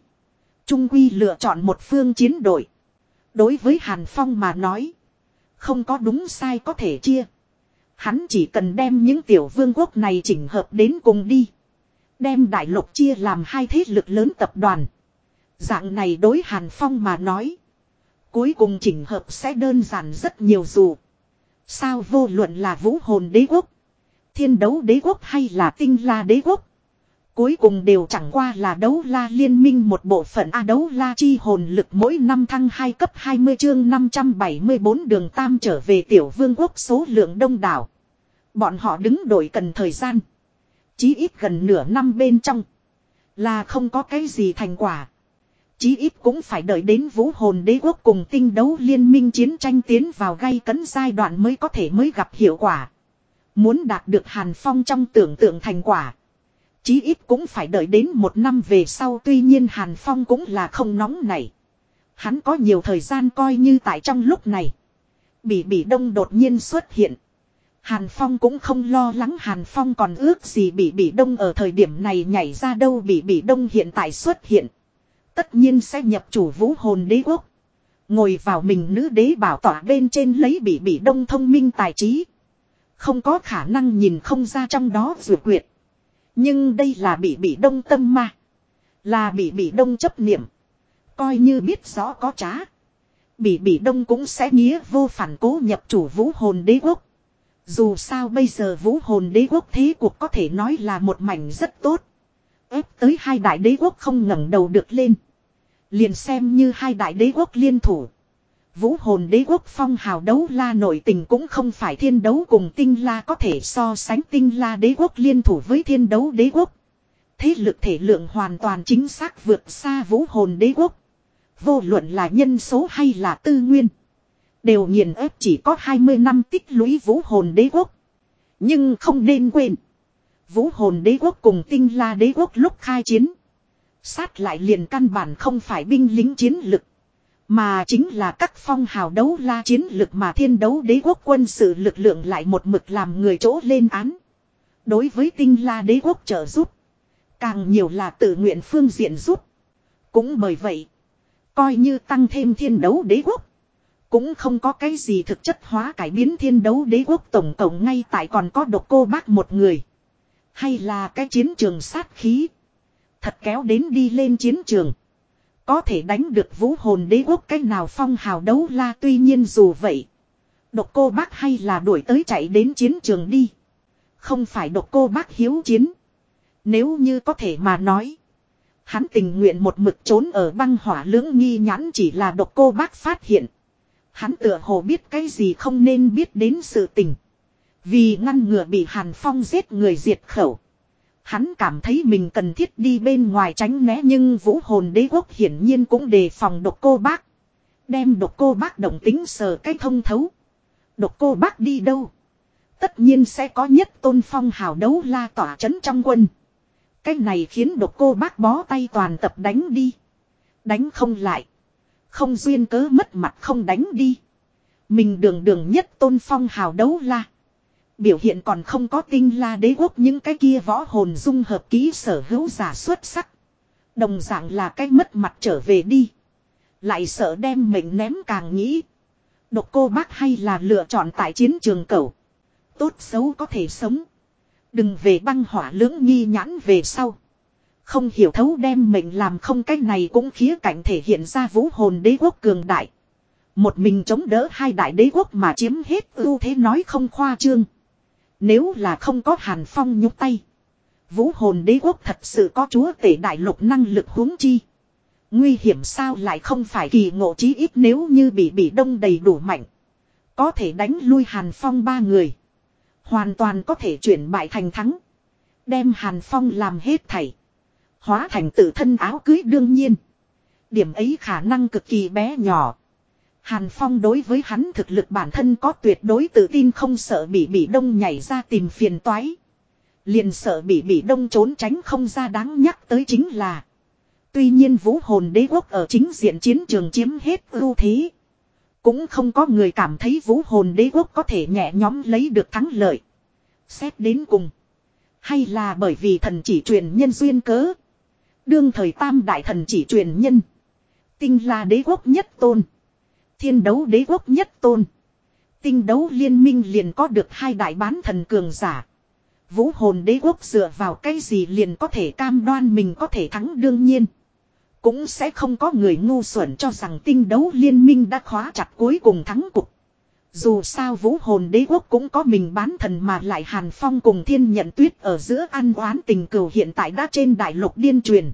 Trung quy lựa chọn một phương chiến đội. Đối với Hàn Phong mà nói. Không có đúng sai có thể chia. Hắn chỉ cần đem những tiểu vương quốc này chỉnh hợp đến cùng đi. Đem đại lục chia làm hai thế lực lớn tập đoàn. Dạng này đối Hàn Phong mà nói. Cuối cùng chỉnh hợp sẽ đơn giản rất nhiều dù. Sao vô luận là vũ hồn đế quốc. Thiên đấu đế quốc hay là tinh la đế quốc. Cuối cùng đều chẳng qua là đấu la liên minh một bộ phận A đấu la chi hồn lực mỗi năm thăng 2 cấp 20 chương 574 đường tam trở về tiểu vương quốc số lượng đông đảo. Bọn họ đứng đổi cần thời gian. Chí ít gần nửa năm bên trong. Là không có cái gì thành quả. Chí ít cũng phải đợi đến vũ hồn đế quốc cùng tinh đấu liên minh chiến tranh tiến vào gây cấn giai đoạn mới có thể mới gặp hiệu quả. Muốn đạt được hàn phong trong tưởng tượng thành quả. Chí ít cũng phải đợi đến một năm về sau, tuy nhiên hàn phong cũng là không nóng này. Hắn có nhiều thời gian coi như tại trong lúc này. Bỉ bỉ đông đột nhiên xuất hiện. Hàn Phong cũng không lo lắng Hàn Phong còn ước gì bị bị đông ở thời điểm này nhảy ra đâu bị bị đông hiện tại xuất hiện. Tất nhiên sẽ nhập chủ vũ hồn đế quốc. Ngồi vào mình nữ đế bảo tỏa bên trên lấy bị bị đông thông minh tài trí. Không có khả năng nhìn không ra trong đó vừa quyệt. Nhưng đây là bị bị đông tâm ma. Là bị bị đông chấp niệm. Coi như biết rõ có trá. Bị bị đông cũng sẽ nghĩa vô phản cố nhập chủ vũ hồn đế quốc. Dù sao bây giờ vũ hồn đế quốc thế cuộc có thể nói là một mảnh rất tốt. ép tới hai đại đế quốc không ngẩng đầu được lên. Liền xem như hai đại đế quốc liên thủ. Vũ hồn đế quốc phong hào đấu la nội tình cũng không phải thiên đấu cùng tinh la có thể so sánh tinh la đế quốc liên thủ với thiên đấu đế quốc. Thế lực thể lượng hoàn toàn chính xác vượt xa vũ hồn đế quốc. Vô luận là nhân số hay là tư nguyên. Đều nghiền ép chỉ có 20 năm tích lũy vũ hồn đế quốc. Nhưng không nên quên. Vũ hồn đế quốc cùng tinh la đế quốc lúc khai chiến. Sát lại liền căn bản không phải binh lính chiến lực. Mà chính là các phong hào đấu la chiến lực mà thiên đấu đế quốc quân sự lực lượng lại một mực làm người chỗ lên án. Đối với tinh la đế quốc trợ giúp. Càng nhiều là tự nguyện phương diện giúp. Cũng bởi vậy. Coi như tăng thêm thiên đấu đế quốc. Cũng không có cái gì thực chất hóa cải biến thiên đấu đế quốc tổng cộng ngay tại còn có độc cô bác một người. Hay là cái chiến trường sát khí. Thật kéo đến đi lên chiến trường. Có thể đánh được vũ hồn đế quốc cách nào phong hào đấu la tuy nhiên dù vậy. Độc cô bác hay là đuổi tới chạy đến chiến trường đi. Không phải độc cô bác hiếu chiến. Nếu như có thể mà nói. Hắn tình nguyện một mực trốn ở băng hỏa lưỡng nghi nhãn chỉ là độc cô bác phát hiện. Hắn tựa hồ biết cái gì không nên biết đến sự tình. Vì ngăn ngừa bị Hàn Phong giết người diệt khẩu. Hắn cảm thấy mình cần thiết đi bên ngoài tránh né nhưng vũ hồn đế quốc hiển nhiên cũng đề phòng độc cô bác. Đem độc cô bác động tính sờ cái thông thấu. Độc cô bác đi đâu? Tất nhiên sẽ có nhất tôn phong hào đấu la tỏa chấn trong quân. Cái này khiến độc cô bác bó tay toàn tập đánh đi. Đánh không lại. Không duyên cớ mất mặt không đánh đi. Mình đường đường nhất tôn phong hào đấu la. Biểu hiện còn không có tinh la đế quốc những cái kia võ hồn dung hợp ký sở hữu giả xuất sắc. Đồng dạng là cái mất mặt trở về đi. Lại sợ đem mình ném càng nghĩ. Độc cô bác hay là lựa chọn tại chiến trường cầu. Tốt xấu có thể sống. Đừng về băng hỏa lưỡng nghi nhãn về sau. Không hiểu thấu đem mình làm không cách này cũng khía cạnh thể hiện ra vũ hồn đế quốc cường đại. Một mình chống đỡ hai đại đế quốc mà chiếm hết ưu thế nói không khoa trương. Nếu là không có hàn phong nhúc tay. Vũ hồn đế quốc thật sự có chúa tể đại lục năng lực huống chi. Nguy hiểm sao lại không phải kỳ ngộ chí ít nếu như bị bị đông đầy đủ mạnh. Có thể đánh lui hàn phong ba người. Hoàn toàn có thể chuyển bại thành thắng. Đem hàn phong làm hết thảy. Hóa thành tự thân áo cưới đương nhiên. Điểm ấy khả năng cực kỳ bé nhỏ. Hàn Phong đối với hắn thực lực bản thân có tuyệt đối tự tin không sợ bị bị đông nhảy ra tìm phiền toái. Liền sợ bị bị đông trốn tránh không ra đáng nhắc tới chính là. Tuy nhiên vũ hồn đế quốc ở chính diện chiến trường chiếm hết ưu thế. Cũng không có người cảm thấy vũ hồn đế quốc có thể nhẹ nhóm lấy được thắng lợi. Xét đến cùng. Hay là bởi vì thần chỉ truyền nhân duyên cớ. Đương thời tam đại thần chỉ truyền nhân. Tinh là đế quốc nhất tôn. Thiên đấu đế quốc nhất tôn. Tinh đấu liên minh liền có được hai đại bán thần cường giả. Vũ hồn đế quốc dựa vào cái gì liền có thể cam đoan mình có thể thắng đương nhiên. Cũng sẽ không có người ngu xuẩn cho rằng tinh đấu liên minh đã khóa chặt cuối cùng thắng cục. Dù sao vũ hồn đế quốc cũng có mình bán thần mà lại hàn phong cùng thiên nhận tuyết ở giữa ăn oán tình cừu hiện tại đã trên đại lục điên truyền.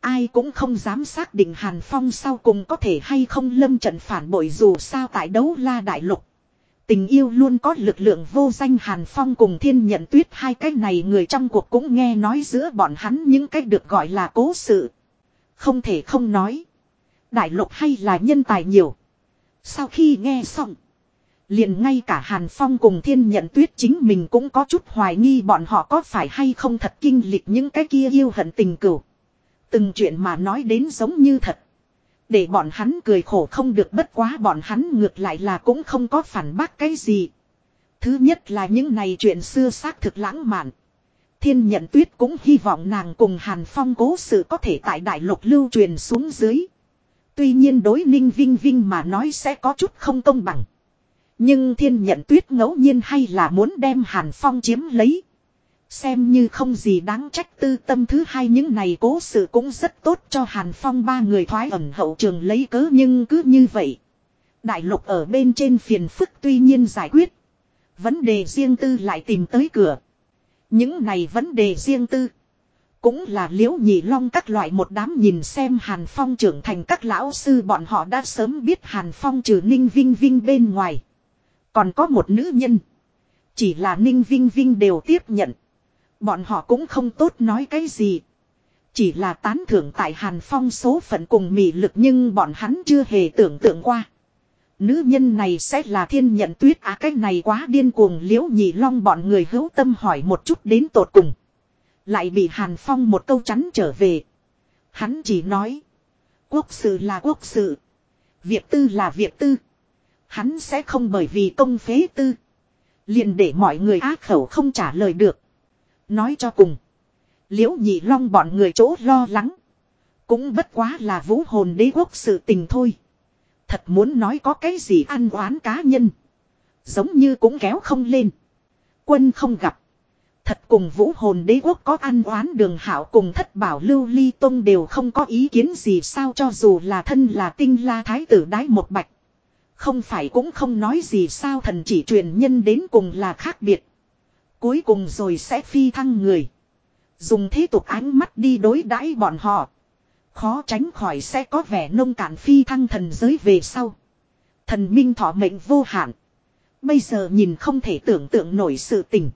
Ai cũng không dám xác định hàn phong sau cùng có thể hay không lâm trận phản bội dù sao tại đấu la đại lục. Tình yêu luôn có lực lượng vô danh Hàn Phong cùng thiên nhận tuyết hai cái này người trong cuộc cũng nghe nói giữa bọn hắn những cách được gọi là cố sự. Không thể không nói. Đại lục hay là nhân tài nhiều. Sau khi nghe xong. Liền ngay cả Hàn Phong cùng thiên nhận tuyết chính mình cũng có chút hoài nghi bọn họ có phải hay không thật kinh lịch những cái kia yêu hận tình cửu. Từng chuyện mà nói đến giống như thật. Để bọn hắn cười khổ không được bất quá bọn hắn ngược lại là cũng không có phản bác cái gì. Thứ nhất là những này chuyện xưa xác thực lãng mạn. Thiên nhận tuyết cũng hy vọng nàng cùng Hàn Phong cố sự có thể tại đại lục lưu truyền xuống dưới. Tuy nhiên đối ninh vinh vinh mà nói sẽ có chút không công bằng. Nhưng thiên nhận tuyết ngẫu nhiên hay là muốn đem Hàn Phong chiếm lấy. Xem như không gì đáng trách tư tâm thứ hai những này cố sự cũng rất tốt cho Hàn Phong ba người thoái ẩn hậu trường lấy cớ nhưng cứ như vậy. Đại lục ở bên trên phiền phức tuy nhiên giải quyết. Vấn đề riêng tư lại tìm tới cửa. Những này vấn đề riêng tư. Cũng là liễu nhị long các loại một đám nhìn xem Hàn Phong trưởng thành các lão sư bọn họ đã sớm biết Hàn Phong trừ ninh vinh vinh bên ngoài. Còn có một nữ nhân. Chỉ là ninh vinh vinh đều tiếp nhận. Bọn họ cũng không tốt nói cái gì. Chỉ là tán thưởng tại Hàn Phong số phận cùng mị lực nhưng bọn hắn chưa hề tưởng tượng qua. Nữ nhân này sẽ là thiên nhận tuyết á à, cái này quá điên cuồng liễu nhị long bọn người hữu tâm hỏi một chút đến tột cùng. Lại bị Hàn Phong một câu chắn trở về. Hắn chỉ nói. Quốc sự là quốc sự. Việc tư là việc tư. Hắn sẽ không bởi vì công phế tư. Liền để mọi người á khẩu không trả lời được. Nói cho cùng. Liễu nhị long bọn người chỗ lo lắng. Cũng bất quá là vũ hồn đế quốc sự tình thôi. Thật muốn nói có cái gì ăn oán cá nhân. Giống như cũng kéo không lên. Quân không gặp. Thật cùng vũ hồn đế quốc có ăn oán đường hảo cùng thất bảo lưu ly tông đều không có ý kiến gì sao cho dù là thân là tinh la thái tử đái một bạch. Không phải cũng không nói gì sao thần chỉ truyền nhân đến cùng là khác biệt. Cuối cùng rồi sẽ phi thăng người. Dùng thế tục ánh mắt đi đối đãi bọn họ. Khó tránh khỏi sẽ có vẻ nông cạn phi thăng thần giới về sau. Thần minh thọ mệnh vô hạn. Bây giờ nhìn không thể tưởng tượng nổi sự tình.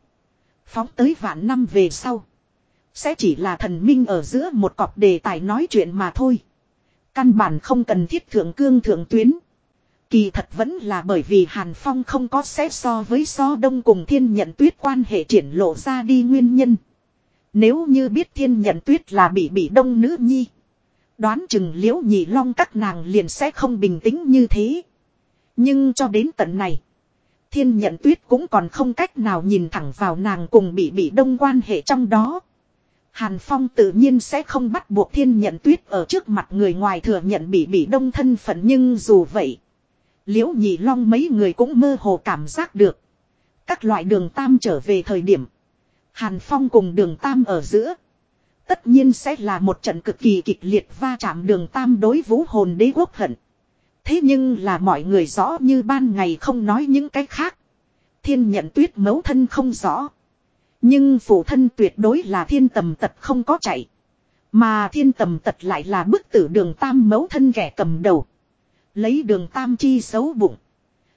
Phóng tới vạn năm về sau. Sẽ chỉ là thần minh ở giữa một cọc đề tài nói chuyện mà thôi. Căn bản không cần thiết thượng cương thượng tuyến. Kỳ thật vẫn là bởi vì Hàn Phong không có xét so với so đông cùng thiên nhận tuyết quan hệ triển lộ ra đi nguyên nhân. Nếu như biết thiên nhận tuyết là bị bị đông nữ nhi. Đoán chừng liễu nhị long các nàng liền sẽ không bình tĩnh như thế. Nhưng cho đến tận này. Thiên nhận tuyết cũng còn không cách nào nhìn thẳng vào nàng cùng bị bị đông quan hệ trong đó. Hàn Phong tự nhiên sẽ không bắt buộc thiên nhận tuyết ở trước mặt người ngoài thừa nhận bị bị đông thân phận nhưng dù vậy. Liễu nhị long mấy người cũng mơ hồ cảm giác được. Các loại đường tam trở về thời điểm. Hàn Phong cùng đường tam ở giữa. Tất nhiên sẽ là một trận cực kỳ kịch liệt va chạm đường tam đối vũ hồn đế quốc hận. Thế nhưng là mọi người rõ như ban ngày không nói những cái khác. Thiên nhận tuyết mấu thân không rõ. Nhưng phụ thân tuyệt đối là thiên tầm tật không có chạy. Mà thiên tầm tật lại là bức tử đường tam mấu thân kẻ cầm đầu. Lấy đường tam chi xấu bụng.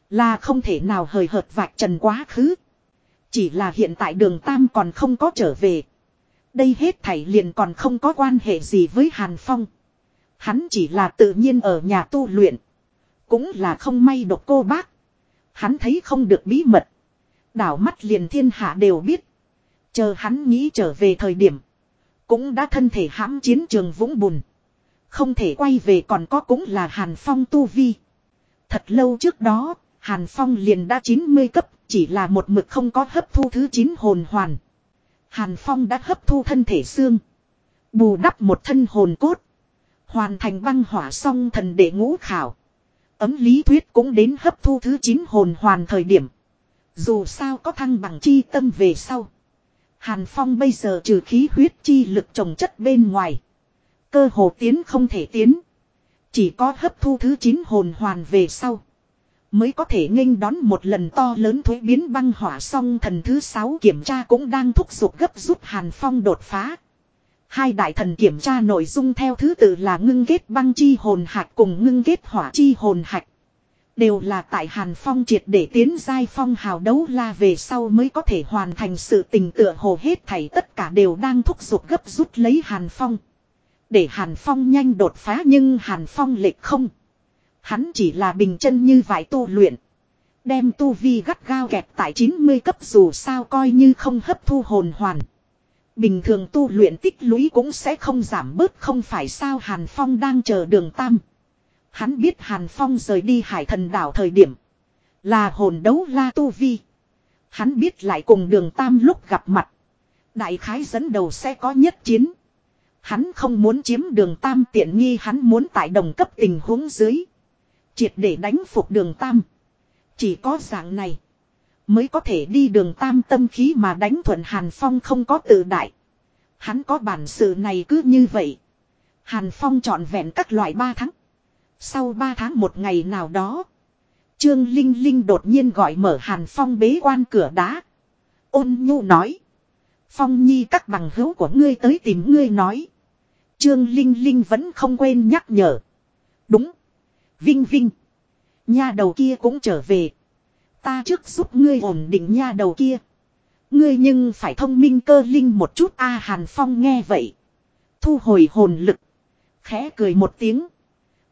Là không thể nào hời hợt vạch trần quá khứ. Chỉ là hiện tại đường tam còn không có trở về. Đây hết thảy liền còn không có quan hệ gì với Hàn Phong. Hắn chỉ là tự nhiên ở nhà tu luyện. Cũng là không may độc cô bác. Hắn thấy không được bí mật. Đảo mắt liền thiên hạ đều biết. Chờ hắn nghĩ trở về thời điểm. Cũng đã thân thể hãm chiến trường vũng bùn. Không thể quay về còn có cũng là Hàn Phong tu vi. Thật lâu trước đó, Hàn Phong liền đã 90 cấp, chỉ là một mực không có hấp thu thứ 9 hồn hoàn. Hàn Phong đã hấp thu thân thể xương. Bù đắp một thân hồn cốt. Hoàn thành băng hỏa song thần đệ ngũ khảo. Ấm lý thuyết cũng đến hấp thu thứ 9 hồn hoàn thời điểm. Dù sao có thăng bằng chi tâm về sau. Hàn Phong bây giờ trừ khí huyết chi lực trồng chất bên ngoài. Cơ hồ tiến không thể tiến. Chỉ có hấp thu thứ 9 hồn hoàn về sau. Mới có thể nghênh đón một lần to lớn thuế biến băng hỏa song thần thứ 6 kiểm tra cũng đang thúc giục gấp giúp Hàn Phong đột phá. Hai đại thần kiểm tra nội dung theo thứ tự là ngưng kết băng chi hồn hạch cùng ngưng kết hỏa chi hồn hạch. Đều là tại Hàn Phong triệt để tiến giai phong hào đấu la về sau mới có thể hoàn thành sự tình tựa hồ hết thảy tất cả đều đang thúc giục gấp rút lấy Hàn Phong. Để Hàn Phong nhanh đột phá nhưng Hàn Phong lệch không. Hắn chỉ là bình chân như vải tu luyện. Đem tu vi gắt gao kẹt tại 90 cấp dù sao coi như không hấp thu hồn hoàn. Bình thường tu luyện tích lũy cũng sẽ không giảm bớt không phải sao Hàn Phong đang chờ đường tam. Hắn biết Hàn Phong rời đi hải thần đảo thời điểm. Là hồn đấu la tu vi. Hắn biết lại cùng đường tam lúc gặp mặt. Đại khái dẫn đầu sẽ có nhất chiến. Hắn không muốn chiếm đường tam tiện nghi, hắn muốn tại đồng cấp tình huống dưới. Triệt để đánh phục đường tam. Chỉ có dạng này. Mới có thể đi đường tam tâm khí mà đánh thuận Hàn Phong không có tự đại. Hắn có bản sự này cứ như vậy. Hàn Phong trọn vẹn các loại ba tháng. Sau ba tháng một ngày nào đó. Trương Linh Linh đột nhiên gọi mở Hàn Phong bế quan cửa đá. Ôn nhu nói. Phong nhi, các bằng hữu của ngươi tới tìm ngươi nói. Trương Linh Linh vẫn không quên nhắc nhở. Đúng. Vinh Vinh. Nha đầu kia cũng trở về. Ta trước giúp ngươi ổn định nha đầu kia. Ngươi nhưng phải thông minh cơ linh một chút a Hàn Phong nghe vậy. Thu hồi hồn lực. Khẽ cười một tiếng.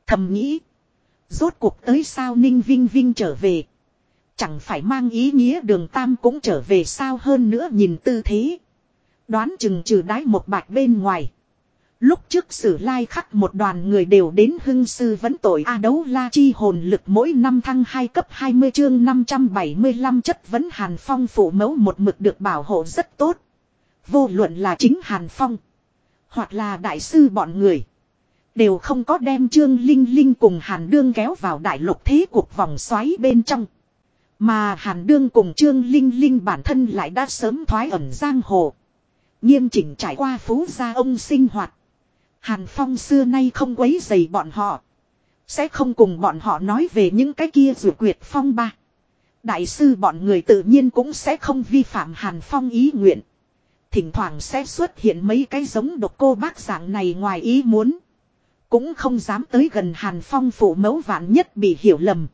Thầm nghĩ. Rốt cuộc tới sao Ninh Vinh Vinh trở về. Chẳng phải mang ý nghĩa đường Tam cũng trở về sao hơn nữa nhìn tư thế. Đoán chừng trừ đái một bạch bên ngoài. Lúc trước sử lai khắc một đoàn người đều đến hưng sư vẫn tội A đấu la chi hồn lực mỗi năm thăng 2 cấp 20 chương 575 chất vấn Hàn Phong phủ mẫu một mực được bảo hộ rất tốt. Vô luận là chính Hàn Phong. Hoặc là đại sư bọn người. Đều không có đem Trương Linh Linh cùng Hàn Đương kéo vào đại lục thế cuộc vòng xoáy bên trong. Mà Hàn Đương cùng Trương Linh Linh bản thân lại đã sớm thoái ẩn giang hồ. Nghiêm chỉnh trải qua phú gia ông sinh hoạt. Hàn Phong xưa nay không quấy dày bọn họ. Sẽ không cùng bọn họ nói về những cái kia rủi quyệt phong ba. Đại sư bọn người tự nhiên cũng sẽ không vi phạm Hàn Phong ý nguyện. Thỉnh thoảng sẽ xuất hiện mấy cái giống độc cô bác dạng này ngoài ý muốn. Cũng không dám tới gần Hàn Phong phụ mẫu vạn nhất bị hiểu lầm.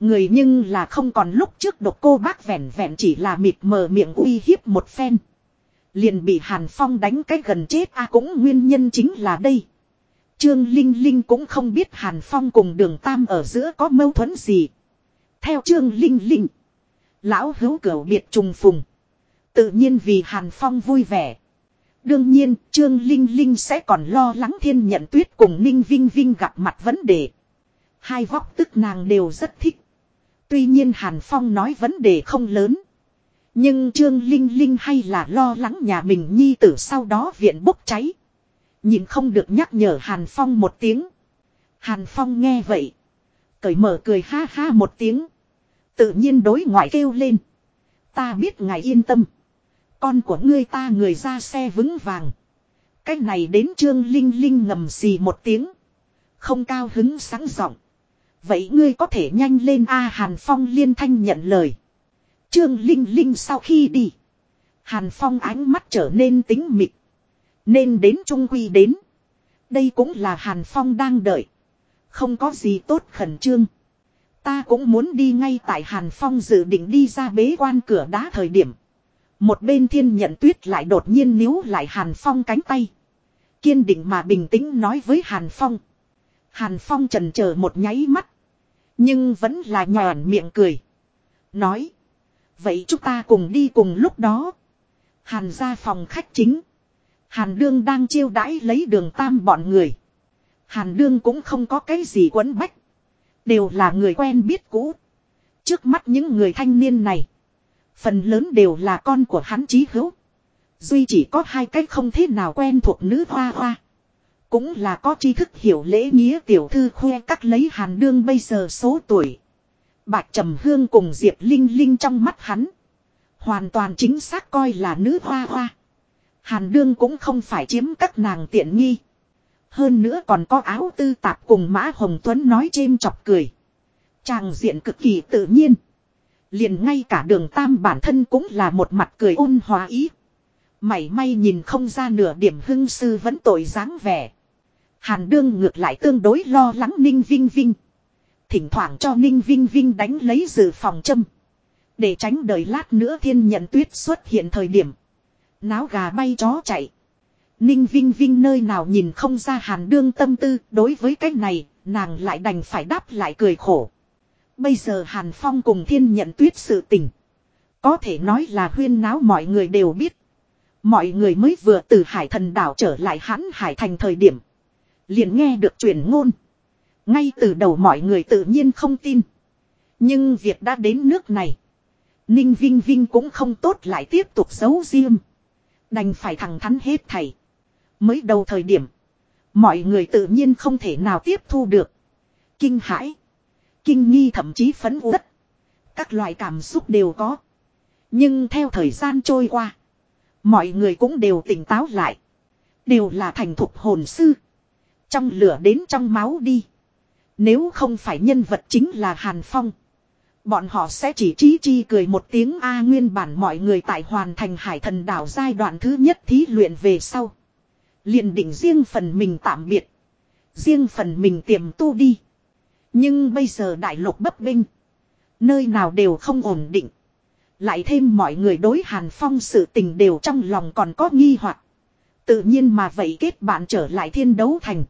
Người nhưng là không còn lúc trước độc cô bác vẹn vẹn chỉ là mịt mờ miệng uy hiếp một phen. Liền bị Hàn Phong đánh cái gần chết a cũng nguyên nhân chính là đây. Trương Linh Linh cũng không biết Hàn Phong cùng đường Tam ở giữa có mâu thuẫn gì. Theo Trương Linh Linh. Lão hữu cửu biệt trùng phùng. Tự nhiên vì Hàn Phong vui vẻ. Đương nhiên, Trương Linh Linh sẽ còn lo lắng thiên nhận tuyết cùng Ninh Vinh Vinh gặp mặt vấn đề. Hai vóc tức nàng đều rất thích. Tuy nhiên Hàn Phong nói vấn đề không lớn. Nhưng Trương Linh Linh hay là lo lắng nhà mình nhi tử sau đó viện bốc cháy. Nhìn không được nhắc nhở Hàn Phong một tiếng. Hàn Phong nghe vậy. Cởi mở cười ha ha một tiếng. Tự nhiên đối ngoại kêu lên. Ta biết ngài yên tâm. Con của ngươi ta người ra xe vững vàng. Cách này đến Trương Linh Linh ngầm xì một tiếng. Không cao hứng sáng giọng. Vậy ngươi có thể nhanh lên A Hàn Phong liên thanh nhận lời. Trương Linh Linh sau khi đi. Hàn Phong ánh mắt trở nên tính mịt. Nên đến Trung Quy đến. Đây cũng là Hàn Phong đang đợi. Không có gì tốt khẩn trương. Ta cũng muốn đi ngay tại Hàn Phong dự định đi ra bế quan cửa đá thời điểm. Một bên thiên nhận tuyết lại đột nhiên níu lại Hàn Phong cánh tay. Kiên định mà bình tĩnh nói với Hàn Phong. Hàn Phong trần chờ một nháy mắt. Nhưng vẫn là nhòn miệng cười. Nói. Vậy chúng ta cùng đi cùng lúc đó. Hàn ra phòng khách chính. Hàn đương đang chiêu đãi lấy đường tam bọn người. Hàn đương cũng không có cái gì quấn bách. Đều là người quen biết cũ. Trước mắt những người thanh niên này. Phần lớn đều là con của hắn chí hữu. Duy chỉ có hai cách không thế nào quen thuộc nữ hoa hoa. Cũng là có tri thức hiểu lễ nghĩa tiểu thư khoe cắt lấy hàn đương bây giờ số tuổi. Bạch Trầm Hương cùng Diệp Linh Linh trong mắt hắn. Hoàn toàn chính xác coi là nữ hoa hoa. Hàn đương cũng không phải chiếm các nàng tiện nghi. Hơn nữa còn có áo tư tạp cùng Mã Hồng Tuấn nói chêm chọc cười. chàng diện cực kỳ tự nhiên. Liền ngay cả đường tam bản thân cũng là một mặt cười ôn hòa ý. Mảy may nhìn không ra nửa điểm hưng sư vẫn tội dáng vẻ. Hàn đương ngược lại tương đối lo lắng ninh vinh vinh. Thỉnh thoảng cho ninh vinh vinh đánh lấy dự phòng châm. Để tránh đợi lát nữa thiên nhận tuyết xuất hiện thời điểm. Náo gà bay chó chạy. Ninh Vinh Vinh nơi nào nhìn không ra hàn đương tâm tư đối với cái này, nàng lại đành phải đáp lại cười khổ. Bây giờ Hàn Phong cùng thiên nhận tuyết sự tình. Có thể nói là huyên náo mọi người đều biết. Mọi người mới vừa từ hải thần đảo trở lại hãn hải thành thời điểm. Liền nghe được truyền ngôn. Ngay từ đầu mọi người tự nhiên không tin. Nhưng việc đã đến nước này. Ninh Vinh Vinh cũng không tốt lại tiếp tục giấu riêng. Đành phải thẳng thắn hết thầy. Mới đầu thời điểm. Mọi người tự nhiên không thể nào tiếp thu được. Kinh hãi. Kinh nghi thậm chí phấn uất. Các loại cảm xúc đều có. Nhưng theo thời gian trôi qua. Mọi người cũng đều tỉnh táo lại. Đều là thành thục hồn sư. Trong lửa đến trong máu đi. Nếu không phải nhân vật chính là Hàn Phong. Bọn họ sẽ chỉ trí chi cười một tiếng A nguyên bản mọi người tại hoàn thành hải thần đảo giai đoạn thứ nhất thí luyện về sau. liền định riêng phần mình tạm biệt. Riêng phần mình tiềm tu đi. Nhưng bây giờ đại lục bấp binh. Nơi nào đều không ổn định. Lại thêm mọi người đối Hàn Phong sự tình đều trong lòng còn có nghi hoặc Tự nhiên mà vậy kết bạn trở lại thiên đấu thành.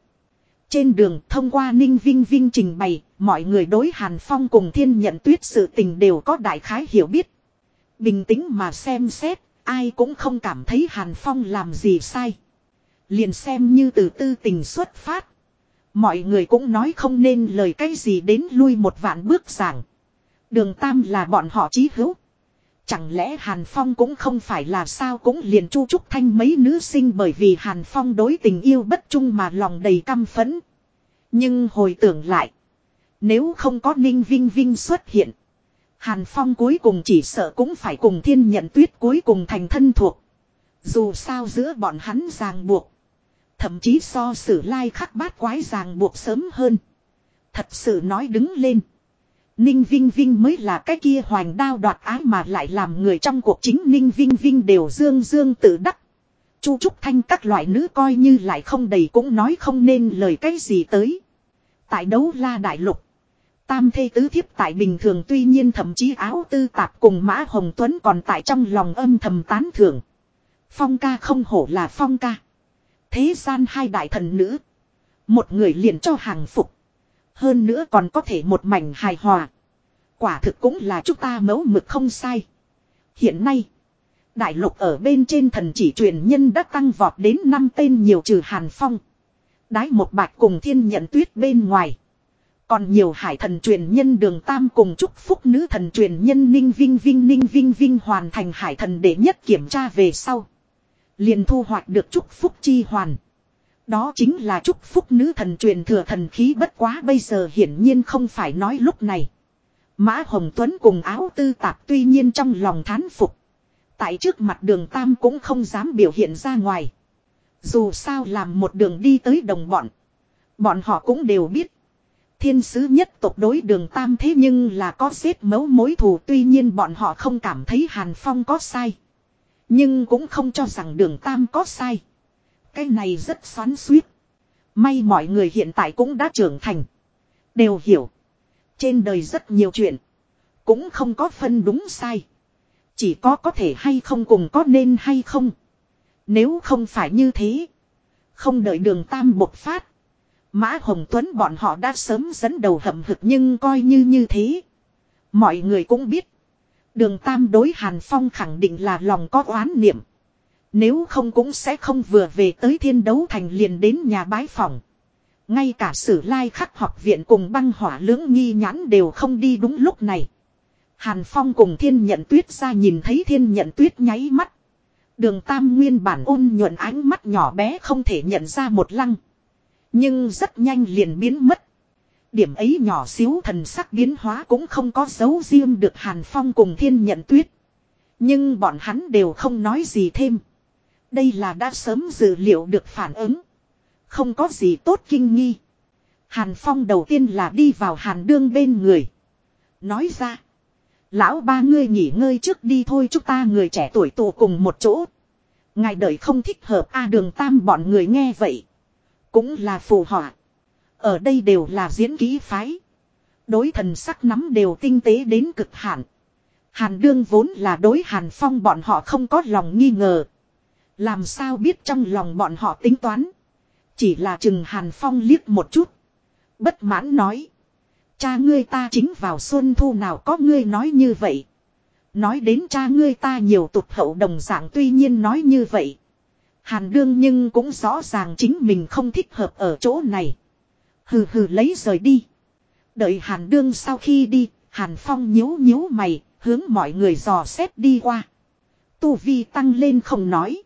Trên đường thông qua Ninh Vinh Vinh trình bày, mọi người đối Hàn Phong cùng thiên nhận tuyết sự tình đều có đại khái hiểu biết. Bình tĩnh mà xem xét, ai cũng không cảm thấy Hàn Phong làm gì sai. Liền xem như từ tư tình xuất phát. Mọi người cũng nói không nên lời cái gì đến lui một vạn bước giảng. Đường Tam là bọn họ chí hữu. Chẳng lẽ Hàn Phong cũng không phải là sao cũng liền chu trúc thanh mấy nữ sinh bởi vì Hàn Phong đối tình yêu bất trung mà lòng đầy căm phẫn. Nhưng hồi tưởng lại. Nếu không có Ninh Vinh Vinh xuất hiện. Hàn Phong cuối cùng chỉ sợ cũng phải cùng thiên nhận tuyết cuối cùng thành thân thuộc. Dù sao giữa bọn hắn ràng buộc. Thậm chí so sử lai khắc bát quái ràng buộc sớm hơn. Thật sự nói đứng lên. Ninh Vinh Vinh mới là cái kia hoành đao đoạt ái mà lại làm người trong cuộc chính Ninh Vinh Vinh đều dương dương tự đắc. Chu Trúc Thanh các loại nữ coi như lại không đầy cũng nói không nên lời cái gì tới. Tại đấu la đại lục. Tam thê tứ thiếp tại bình thường tuy nhiên thậm chí áo tư tạp cùng Mã Hồng Tuấn còn tại trong lòng âm thầm tán thưởng. Phong ca không hổ là phong ca. Thế gian hai đại thần nữ. Một người liền cho hàng phục. Hơn nữa còn có thể một mảnh hài hòa. Quả thực cũng là chúng ta mấu mực không sai. Hiện nay. Đại lục ở bên trên thần chỉ truyền nhân đã tăng vọt đến năm tên nhiều trừ Hàn Phong. Đái một bạch cùng thiên nhận tuyết bên ngoài. Còn nhiều hải thần truyền nhân đường tam cùng chúc phúc nữ thần truyền nhân ninh vinh vinh, ninh vinh vinh hoàn thành hải thần để nhất kiểm tra về sau. liền thu hoạch được chúc phúc chi hoàn. Đó chính là chúc phúc nữ thần truyền thừa thần khí bất quá bây giờ hiển nhiên không phải nói lúc này. Mã Hồng Tuấn cùng áo tư tạp tuy nhiên trong lòng thán phục. Tại trước mặt đường Tam cũng không dám biểu hiện ra ngoài. Dù sao làm một đường đi tới đồng bọn. Bọn họ cũng đều biết. Thiên sứ nhất tộc đối đường Tam thế nhưng là có xếp mấu mối thù tuy nhiên bọn họ không cảm thấy Hàn Phong có sai. Nhưng cũng không cho rằng đường Tam có sai. Cái này rất xoắn suýt. May mọi người hiện tại cũng đã trưởng thành. Đều hiểu. Trên đời rất nhiều chuyện. Cũng không có phân đúng sai. Chỉ có có thể hay không cùng có nên hay không. Nếu không phải như thế. Không đợi đường tam bộc phát. Mã Hồng Tuấn bọn họ đã sớm dẫn đầu hậm hực nhưng coi như như thế. Mọi người cũng biết. Đường Tam đối Hàn Phong khẳng định là lòng có oán niệm. Nếu không cũng sẽ không vừa về tới thiên đấu thành liền đến nhà bái phòng. Ngay cả sử lai khắc học viện cùng băng hỏa lưỡng nghi nhãn đều không đi đúng lúc này. Hàn Phong cùng thiên nhận tuyết ra nhìn thấy thiên nhận tuyết nháy mắt. Đường tam nguyên bản ôn nhuận ánh mắt nhỏ bé không thể nhận ra một lăng. Nhưng rất nhanh liền biến mất. Điểm ấy nhỏ xíu thần sắc biến hóa cũng không có dấu riêng được Hàn Phong cùng thiên nhận tuyết. Nhưng bọn hắn đều không nói gì thêm. Đây là đã sớm dự liệu được phản ứng. Không có gì tốt kinh nghi. Hàn Phong đầu tiên là đi vào Hàn Đương bên người. Nói ra. Lão ba ngươi nghỉ ngơi trước đi thôi, chúng ta người trẻ tuổi tụ cùng một chỗ. Ngài đợi không thích hợp, a đường tam bọn người nghe vậy. Cũng là phù họa. Ở đây đều là diễn ký phái. Đối thần sắc nắm đều tinh tế đến cực hạn. Hàn đương vốn là đối hàn phong bọn họ không có lòng nghi ngờ. Làm sao biết trong lòng bọn họ tính toán. Chỉ là chừng hàn phong liếc một chút. Bất mãn nói. Cha ngươi ta chính vào xuân thu nào có ngươi nói như vậy. Nói đến cha ngươi ta nhiều tụt hậu đồng dạng tuy nhiên nói như vậy. Hàn đương nhưng cũng rõ ràng chính mình không thích hợp ở chỗ này. Hừ hừ lấy rời đi. Đợi hàn đương sau khi đi, hàn phong nhíu nhíu mày, hướng mọi người dò xét đi qua. Tu vi tăng lên không nói.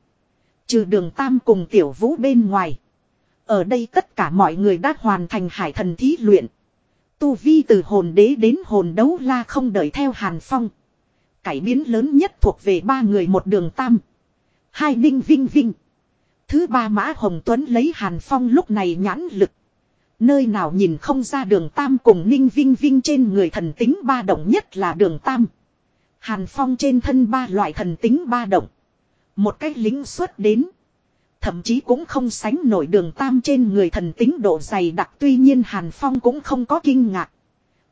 Trừ đường Tam cùng tiểu vũ bên ngoài. Ở đây tất cả mọi người đã hoàn thành hải thần thí luyện. Tu vi từ hồn đế đến hồn đấu la không đợi theo Hàn Phong. Cải biến lớn nhất thuộc về ba người một đường Tam. Hai Ninh Vinh Vinh. Thứ ba Mã Hồng Tuấn lấy Hàn Phong lúc này nhãn lực. Nơi nào nhìn không ra đường Tam cùng Ninh Vinh Vinh trên người thần tính ba động nhất là đường Tam. Hàn Phong trên thân ba loại thần tính ba động. Một cách lính xuất đến. Thậm chí cũng không sánh nổi đường Tam trên người thần tính độ dày đặc tuy nhiên Hàn Phong cũng không có kinh ngạc.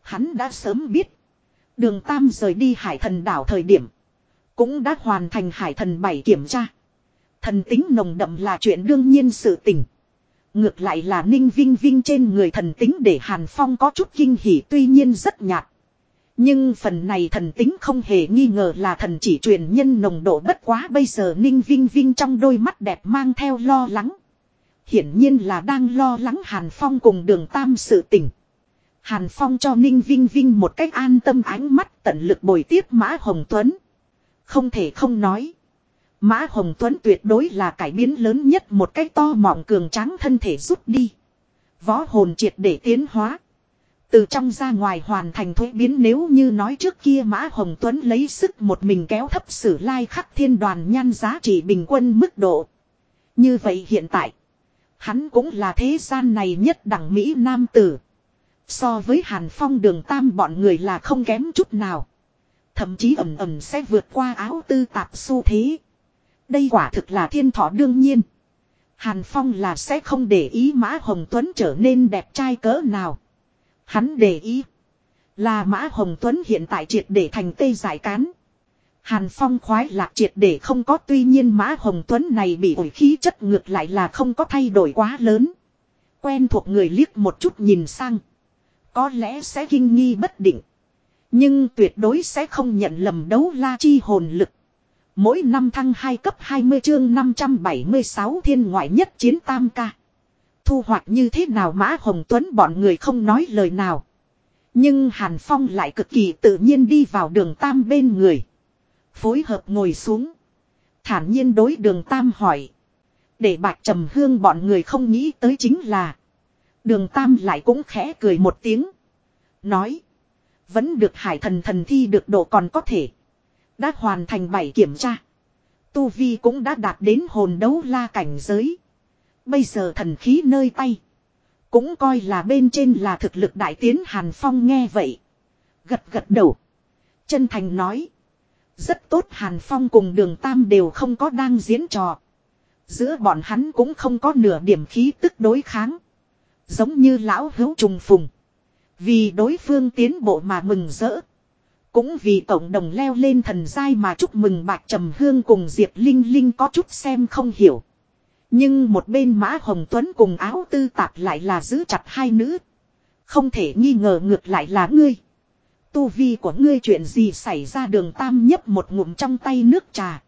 Hắn đã sớm biết. Đường Tam rời đi hải thần đảo thời điểm. Cũng đã hoàn thành hải thần bảy kiểm tra. Thần tính nồng đậm là chuyện đương nhiên sự tình. Ngược lại là ninh vinh vinh trên người thần tính để Hàn Phong có chút kinh hỉ tuy nhiên rất nhạt. Nhưng phần này thần tính không hề nghi ngờ là thần chỉ truyền nhân nồng độ bất quá bây giờ ninh vinh vinh trong đôi mắt đẹp mang theo lo lắng. Hiển nhiên là đang lo lắng Hàn Phong cùng đường tam sự tình. Hàn Phong cho Ninh Vinh Vinh một cách an tâm ánh mắt tận lực bồi tiếp Mã Hồng Tuấn. Không thể không nói. Mã Hồng Tuấn tuyệt đối là cải biến lớn nhất một cách to mọng cường tráng thân thể rút đi. Võ hồn triệt để tiến hóa. Từ trong ra ngoài hoàn thành thuế biến nếu như nói trước kia Mã Hồng Tuấn lấy sức một mình kéo thấp sử lai khắc thiên đoàn nhan giá trị bình quân mức độ. Như vậy hiện tại, hắn cũng là thế gian này nhất đẳng Mỹ Nam Tử. So với Hàn Phong đường tam bọn người là không kém chút nào. Thậm chí ẩm ẩm sẽ vượt qua áo tư tạp xu thế. Đây quả thực là thiên thọ đương nhiên. Hàn Phong là sẽ không để ý Mã Hồng Tuấn trở nên đẹp trai cỡ nào. Hắn để ý. Là Mã Hồng Tuấn hiện tại triệt để thành tê giải cán. Hàn Phong khoái lạc triệt để không có, tuy nhiên Mã Hồng Tuấn này bị ổi khí chất ngược lại là không có thay đổi quá lớn. Quen thuộc người liếc một chút nhìn sang. Có lẽ sẽ kinh nghi bất định. Nhưng tuyệt đối sẽ không nhận lầm đấu la chi hồn lực. Mỗi năm thăng 2 cấp 20 chương 576 thiên ngoại nhất chiến tam ca. Thu hoạch như thế nào Mã Hồng Tuấn bọn người không nói lời nào. Nhưng Hàn Phong lại cực kỳ tự nhiên đi vào đường tam bên người. Phối hợp ngồi xuống. Thản nhiên đối đường tam hỏi. Để bạch trầm hương bọn người không nghĩ tới chính là. Đường tam lại cũng khẽ cười một tiếng. Nói. Vẫn được hải thần thần thi được độ còn có thể. Đã hoàn thành bảy kiểm tra. Tu Vi cũng đã đạt đến hồn đấu la cảnh giới. Bây giờ thần khí nơi tay. Cũng coi là bên trên là thực lực đại tiến Hàn Phong nghe vậy. Gật gật đầu. Chân thành nói. Rất tốt Hàn Phong cùng đường Tam đều không có đang diễn trò. Giữa bọn hắn cũng không có nửa điểm khí tức đối kháng. Giống như lão hữu trùng phùng. Vì đối phương tiến bộ mà mừng rỡ. Cũng vì cộng đồng leo lên thần giai mà chúc mừng Bạch Trầm Hương cùng Diệp Linh Linh có chút xem không hiểu. Nhưng một bên Mã Hồng Tuấn cùng áo tư tạp lại là giữ chặt hai nữ. Không thể nghi ngờ ngược lại là ngươi. Tu vi của ngươi chuyện gì xảy ra đường tam nhấp một ngụm trong tay nước trà.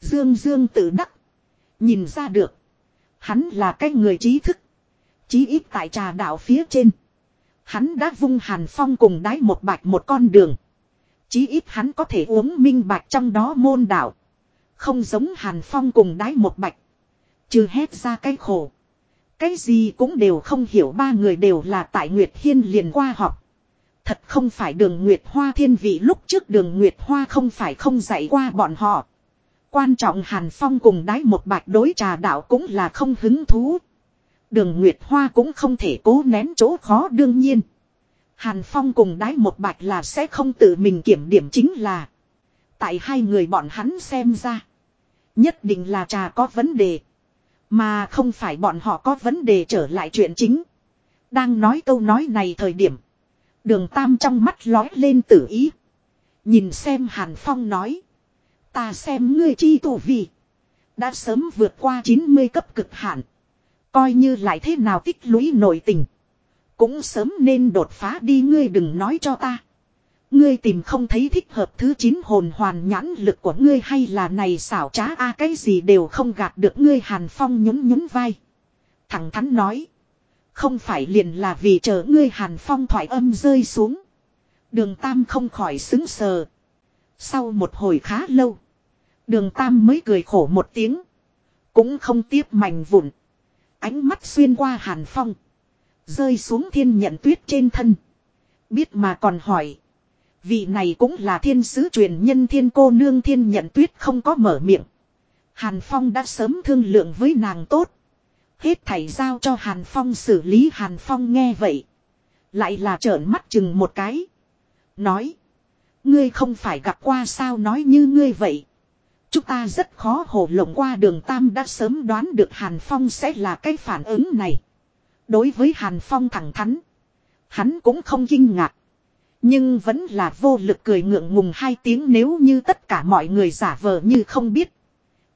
Dương Dương tự đắc. Nhìn ra được. Hắn là cái người trí thức. Chí ít tại trà đạo phía trên. Hắn đã vung hàn phong cùng đái một bạch một con đường. Chí ít hắn có thể uống minh bạch trong đó môn đạo. Không giống hàn phong cùng đái một bạch. Chứ hét ra cái khổ. Cái gì cũng đều không hiểu, ba người đều là tại Nguyệt Hiên liền qua học. Thật không phải đường Nguyệt Hoa thiên vị, lúc trước đường Nguyệt Hoa không phải không dạy qua bọn họ. Quan trọng Hàn Phong cùng đái một bạch đối trà đạo cũng là không hứng thú. Đường Nguyệt Hoa cũng không thể cố nén chỗ khó, đương nhiên. Hàn Phong cùng đái một bạch là sẽ không tự mình kiểm điểm chính là. Tại hai người bọn hắn xem ra. Nhất định là trà có vấn đề. Mà không phải bọn họ có vấn đề trở lại chuyện chính. Đang nói câu nói này thời điểm. Đường Tam trong mắt lói lên tử ý. Nhìn xem Hàn Phong nói. Ta xem ngươi chi tổ vì. Đã sớm vượt qua 90 cấp cực hạn. Coi như lại thế nào tích lũy nội tình. Cũng sớm nên đột phá đi, ngươi đừng nói cho ta. Ngươi tìm không thấy thích hợp thứ chín hồn hoàn nhãn lực của ngươi hay là này xảo trá a, cái gì đều không gạt được ngươi hàn phong nhún nhún vai. Thẳng thắn nói. Không phải liền là vì chờ ngươi hàn phong thoại âm rơi xuống. Đường Tam không khỏi xứng sờ. Sau một hồi khá lâu. Đường Tam mới cười khổ một tiếng. Cũng không tiếp mảnh vụn. Ánh mắt xuyên qua hàn phong. Rơi xuống thiên nhận tuyết trên thân. Biết mà còn hỏi. Vị này cũng là thiên sứ truyền nhân thiên cô nương thiên nhận tuyết không có mở miệng. Hàn Phong đã sớm thương lượng với nàng tốt. Hết thảy giao cho Hàn Phong xử lý Hàn Phong nghe vậy. Lại là trợn mắt chừng một cái. Nói. Ngươi không phải gặp qua sao nói như ngươi vậy. Chúng ta rất khó hồ lộng qua đường Tam đã sớm đoán được Hàn Phong sẽ là cái phản ứng này. Đối với Hàn Phong thẳng thắn. Hắn cũng không kinh ngạc. Nhưng vẫn là vô lực cười ngượng ngùng hai tiếng nếu như tất cả mọi người giả vờ như không biết.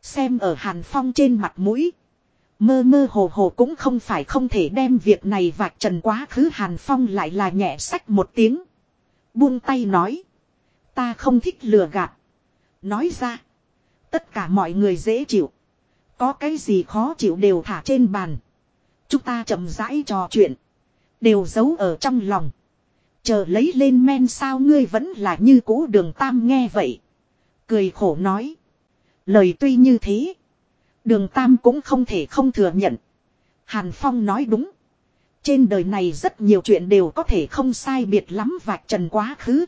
Xem ở Hàn Phong trên mặt mũi. Mơ mơ hồ hồ cũng không phải không thể đem việc này vạch trần quá khứ Hàn Phong lại là nhẹ sách một tiếng. Buông tay nói. Ta không thích lừa gạt. Nói ra. Tất cả mọi người dễ chịu. Có cái gì khó chịu đều thả trên bàn. Chúng ta chậm rãi trò chuyện. Đều giấu ở trong lòng. Chờ lấy lên men sao ngươi vẫn là như cũ đường tam nghe vậy. Cười khổ nói. Lời tuy như thế. Đường tam cũng không thể không thừa nhận. Hàn Phong nói đúng. Trên đời này rất nhiều chuyện đều có thể không sai biệt lắm vạch trần quá khứ.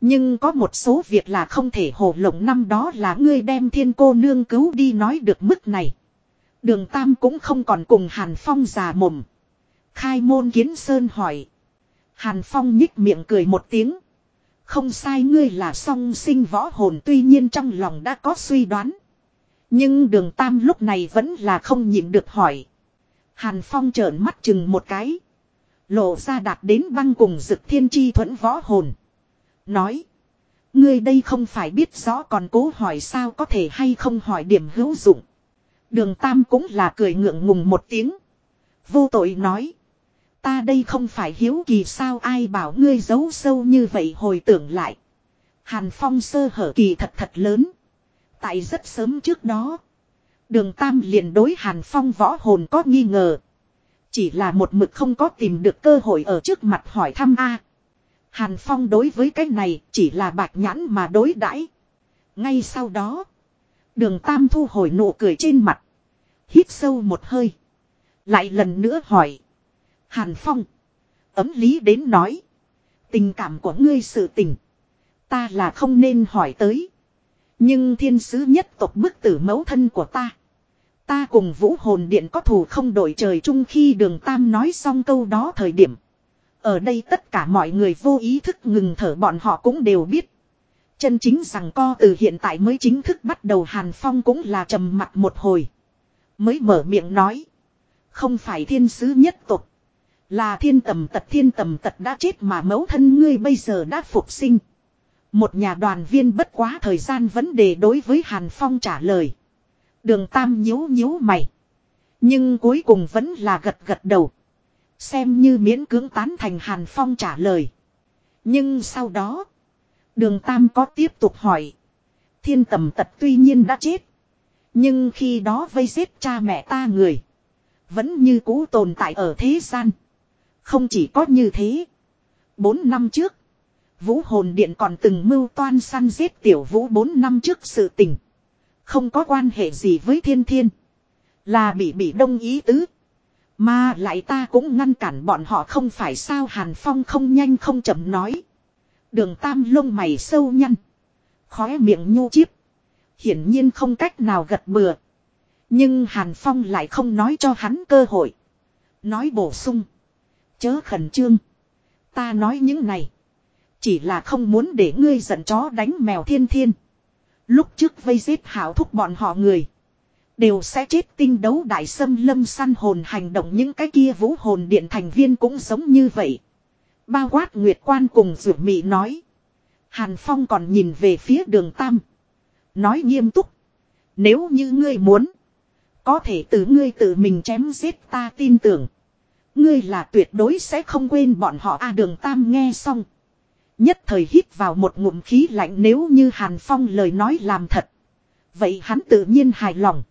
Nhưng có một số việc là không thể hồ lộng năm đó là ngươi đem thiên cô nương cứu đi nói được mức này. Đường Tam cũng không còn cùng Hàn Phong già mồm. Khai môn kiến sơn hỏi. Hàn Phong nhích miệng cười một tiếng. Không sai ngươi là song sinh võ hồn, tuy nhiên trong lòng đã có suy đoán. Nhưng đường Tam lúc này vẫn là không nhịn được hỏi. Hàn Phong trợn mắt chừng một cái. Lộ ra đạt đến băng cùng dực thiên chi thuẫn võ hồn. Nói. Ngươi đây không phải biết rõ còn cố hỏi sao có thể hay không hỏi điểm hữu dụng. Đường Tam cũng là cười ngượng ngùng một tiếng. Vô tội nói. Ta đây không phải hiếu kỳ sao ai bảo ngươi giấu sâu như vậy hồi tưởng lại. Hàn Phong sơ hở kỳ thật thật lớn. Tại rất sớm trước đó. Đường Tam liền đối Hàn Phong võ hồn có nghi ngờ. Chỉ là một mực không có tìm được cơ hội ở trước mặt hỏi thăm A. Hàn Phong đối với cái này chỉ là bạc nhãn mà đối đãi. Ngay sau đó. Đường Tam thu hồi nụ cười trên mặt. Hít sâu một hơi. Lại lần nữa hỏi. Hàn Phong. Ấm lý đến nói. Tình cảm của ngươi sự tình. Ta là không nên hỏi tới. Nhưng thiên sứ nhất tộc bức tử mẫu thân của ta. Ta cùng vũ hồn điện có thù không đổi trời chung khi đường Tam nói xong câu đó thời điểm. Ở đây tất cả mọi người vô ý thức ngừng thở bọn họ cũng đều biết. Chân chính rằng co từ hiện tại mới chính thức bắt đầu Hàn Phong cũng là trầm mặt một hồi. Mới mở miệng nói. Không phải thiên sứ nhất tục. Là thiên tầm tật, thiên tầm tật đã chết mà mẫu thân ngươi bây giờ đã phục sinh. Một nhà đoàn viên bất quá thời gian vấn đề đối với Hàn Phong trả lời. Đường Tam nhíu nhíu mày. Nhưng cuối cùng vẫn là gật gật đầu. Xem như miễn cưỡng tán thành Hàn Phong trả lời. Nhưng sau đó. Đường Tam có tiếp tục hỏi. Thiên tầm tật tuy nhiên đã chết. Nhưng khi đó vây giết cha mẹ ta người. Vẫn như cũ tồn tại ở thế gian. Không chỉ có như thế. Bốn năm trước. Vũ hồn điện còn từng mưu toan săn giết tiểu vũ bốn năm trước sự tình. Không có quan hệ gì với thiên thiên. Là bị bị đông ý tứ. Mà lại ta cũng ngăn cản bọn họ không phải sao Hàn Phong không nhanh không chậm nói. Đường tam lông mày sâu nhăn. Khóe miệng nhu chiếp. Hiển nhiên không cách nào gật bừa. Nhưng Hàn Phong lại không nói cho hắn cơ hội. Nói bổ sung. Chớ khẩn trương. Ta nói những này. Chỉ là không muốn để ngươi giận chó đánh mèo thiên thiên. Lúc trước vây giết hảo thúc bọn họ người. Đều sẽ chết tinh đấu đại sâm lâm săn hồn hành động những cái kia vũ hồn điện thành viên cũng giống như vậy. Bao quát Nguyệt Quan cùng rượu Mị nói. Hàn Phong còn nhìn về phía đường Tam. Nói nghiêm túc. Nếu như ngươi muốn. Có thể từ ngươi tự mình chém giết ta tin tưởng. Ngươi là tuyệt đối sẽ không quên bọn họ a, đường Tam nghe xong. Nhất thời hít vào một ngụm khí lạnh nếu như Hàn Phong lời nói làm thật. Vậy hắn tự nhiên hài lòng.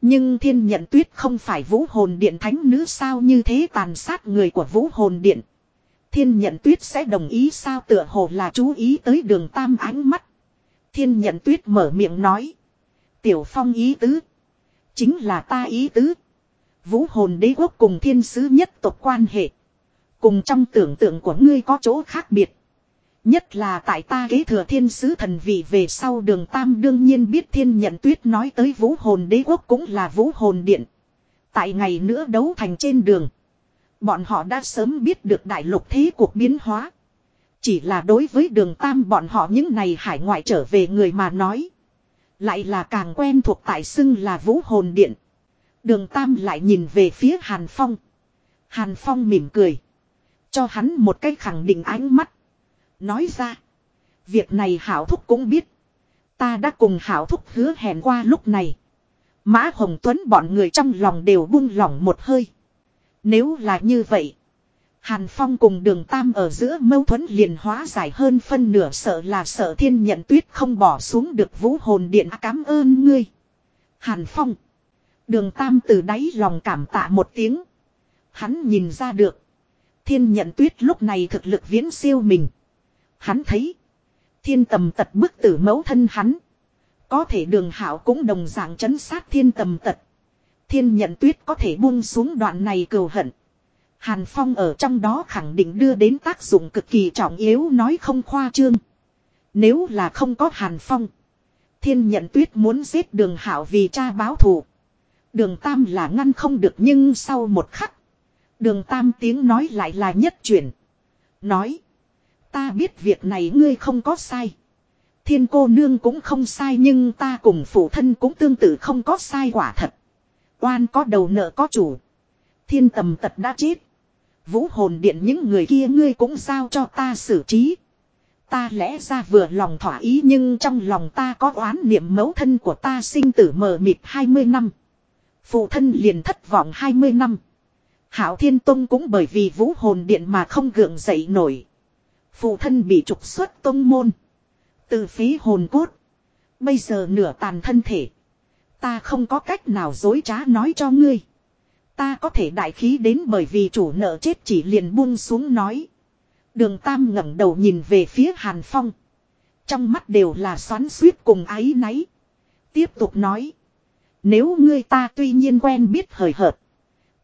Nhưng thiên nhận tuyết không phải vũ hồn điện thánh nữ sao như thế tàn sát người của vũ hồn điện. Thiên nhận tuyết sẽ đồng ý sao tựa hồ là chú ý tới đường tam ánh mắt. Thiên nhận tuyết mở miệng nói. Tiểu phong ý tứ. Chính là ta ý tứ. Vũ hồn đế quốc cùng thiên sứ nhất tộc quan hệ. Cùng trong tưởng tượng của ngươi có chỗ khác biệt. Nhất là tại ta kế thừa thiên sứ thần vị về sau đường tam đương nhiên biết thiên nhận tuyết nói tới vũ hồn đế quốc cũng là vũ hồn điện. Tại ngày nữa đấu thành trên đường. Bọn họ đã sớm biết được đại lục thế cuộc biến hóa. Chỉ là đối với đường tam bọn họ những này hải ngoại trở về người mà nói. Lại là càng quen thuộc tại xưng là vũ hồn điện. Đường tam lại nhìn về phía Hàn Phong. Hàn Phong mỉm cười. Cho hắn một cái khẳng định ánh mắt. Nói ra. Việc này Hảo Thúc cũng biết. Ta đã cùng Hảo Thúc hứa hẹn qua lúc này. Mã Hồng Tuấn bọn người trong lòng đều buông lỏng một hơi. Nếu là như vậy. Hàn Phong cùng đường Tam ở giữa mâu thuẫn liền hóa giải hơn phân nửa sợ là sợ thiên nhận tuyết không bỏ xuống được vũ hồn điện cảm ơn ngươi. Hàn Phong. Đường Tam từ đáy lòng cảm tạ một tiếng. Hắn nhìn ra được. Thiên nhận tuyết lúc này thực lực viễn siêu mình. Hắn thấy. Thiên tầm tật bức tử mẫu thân hắn. Có thể đường hảo cũng đồng dạng chấn sát thiên tầm tật. Thiên nhận tuyết có thể buông xuống đoạn này cầu hận. Hàn Phong ở trong đó khẳng định đưa đến tác dụng cực kỳ trọng yếu nói không khoa trương. Nếu là không có Hàn Phong. Thiên nhận tuyết muốn giết đường hảo vì cha báo thù. Đường Tam là ngăn không được nhưng sau một khắc. Đường Tam tiếng nói lại là nhất chuyển. Nói. Ta biết việc này ngươi không có sai. Thiên cô nương cũng không sai nhưng ta cùng phụ thân cũng tương tự không có sai quả thật. Oan có đầu nợ có chủ. Thiên tầm tật đã chết. Vũ hồn điện những người kia ngươi cũng giao cho ta xử trí. Ta lẽ ra vừa lòng thỏa ý nhưng trong lòng ta có oán niệm mẫu thân của ta sinh tử mờ mịt 20 năm. Phụ thân liền thất vọng 20 năm. Hảo Thiên Tông cũng bởi vì vũ hồn điện mà không gượng dậy nổi. Phụ thân bị trục xuất tông môn. Từ phí hồn cốt. Bây giờ nửa tàn thân thể. Ta không có cách nào dối trá nói cho ngươi. Ta có thể đại khí đến bởi vì chủ nợ chết chỉ liền buông xuống nói. Đường Tam ngẩng đầu nhìn về phía Hàn Phong. Trong mắt đều là xoắn suýt cùng ái náy. Tiếp tục nói. Nếu ngươi ta tuy nhiên quen biết hời hợt.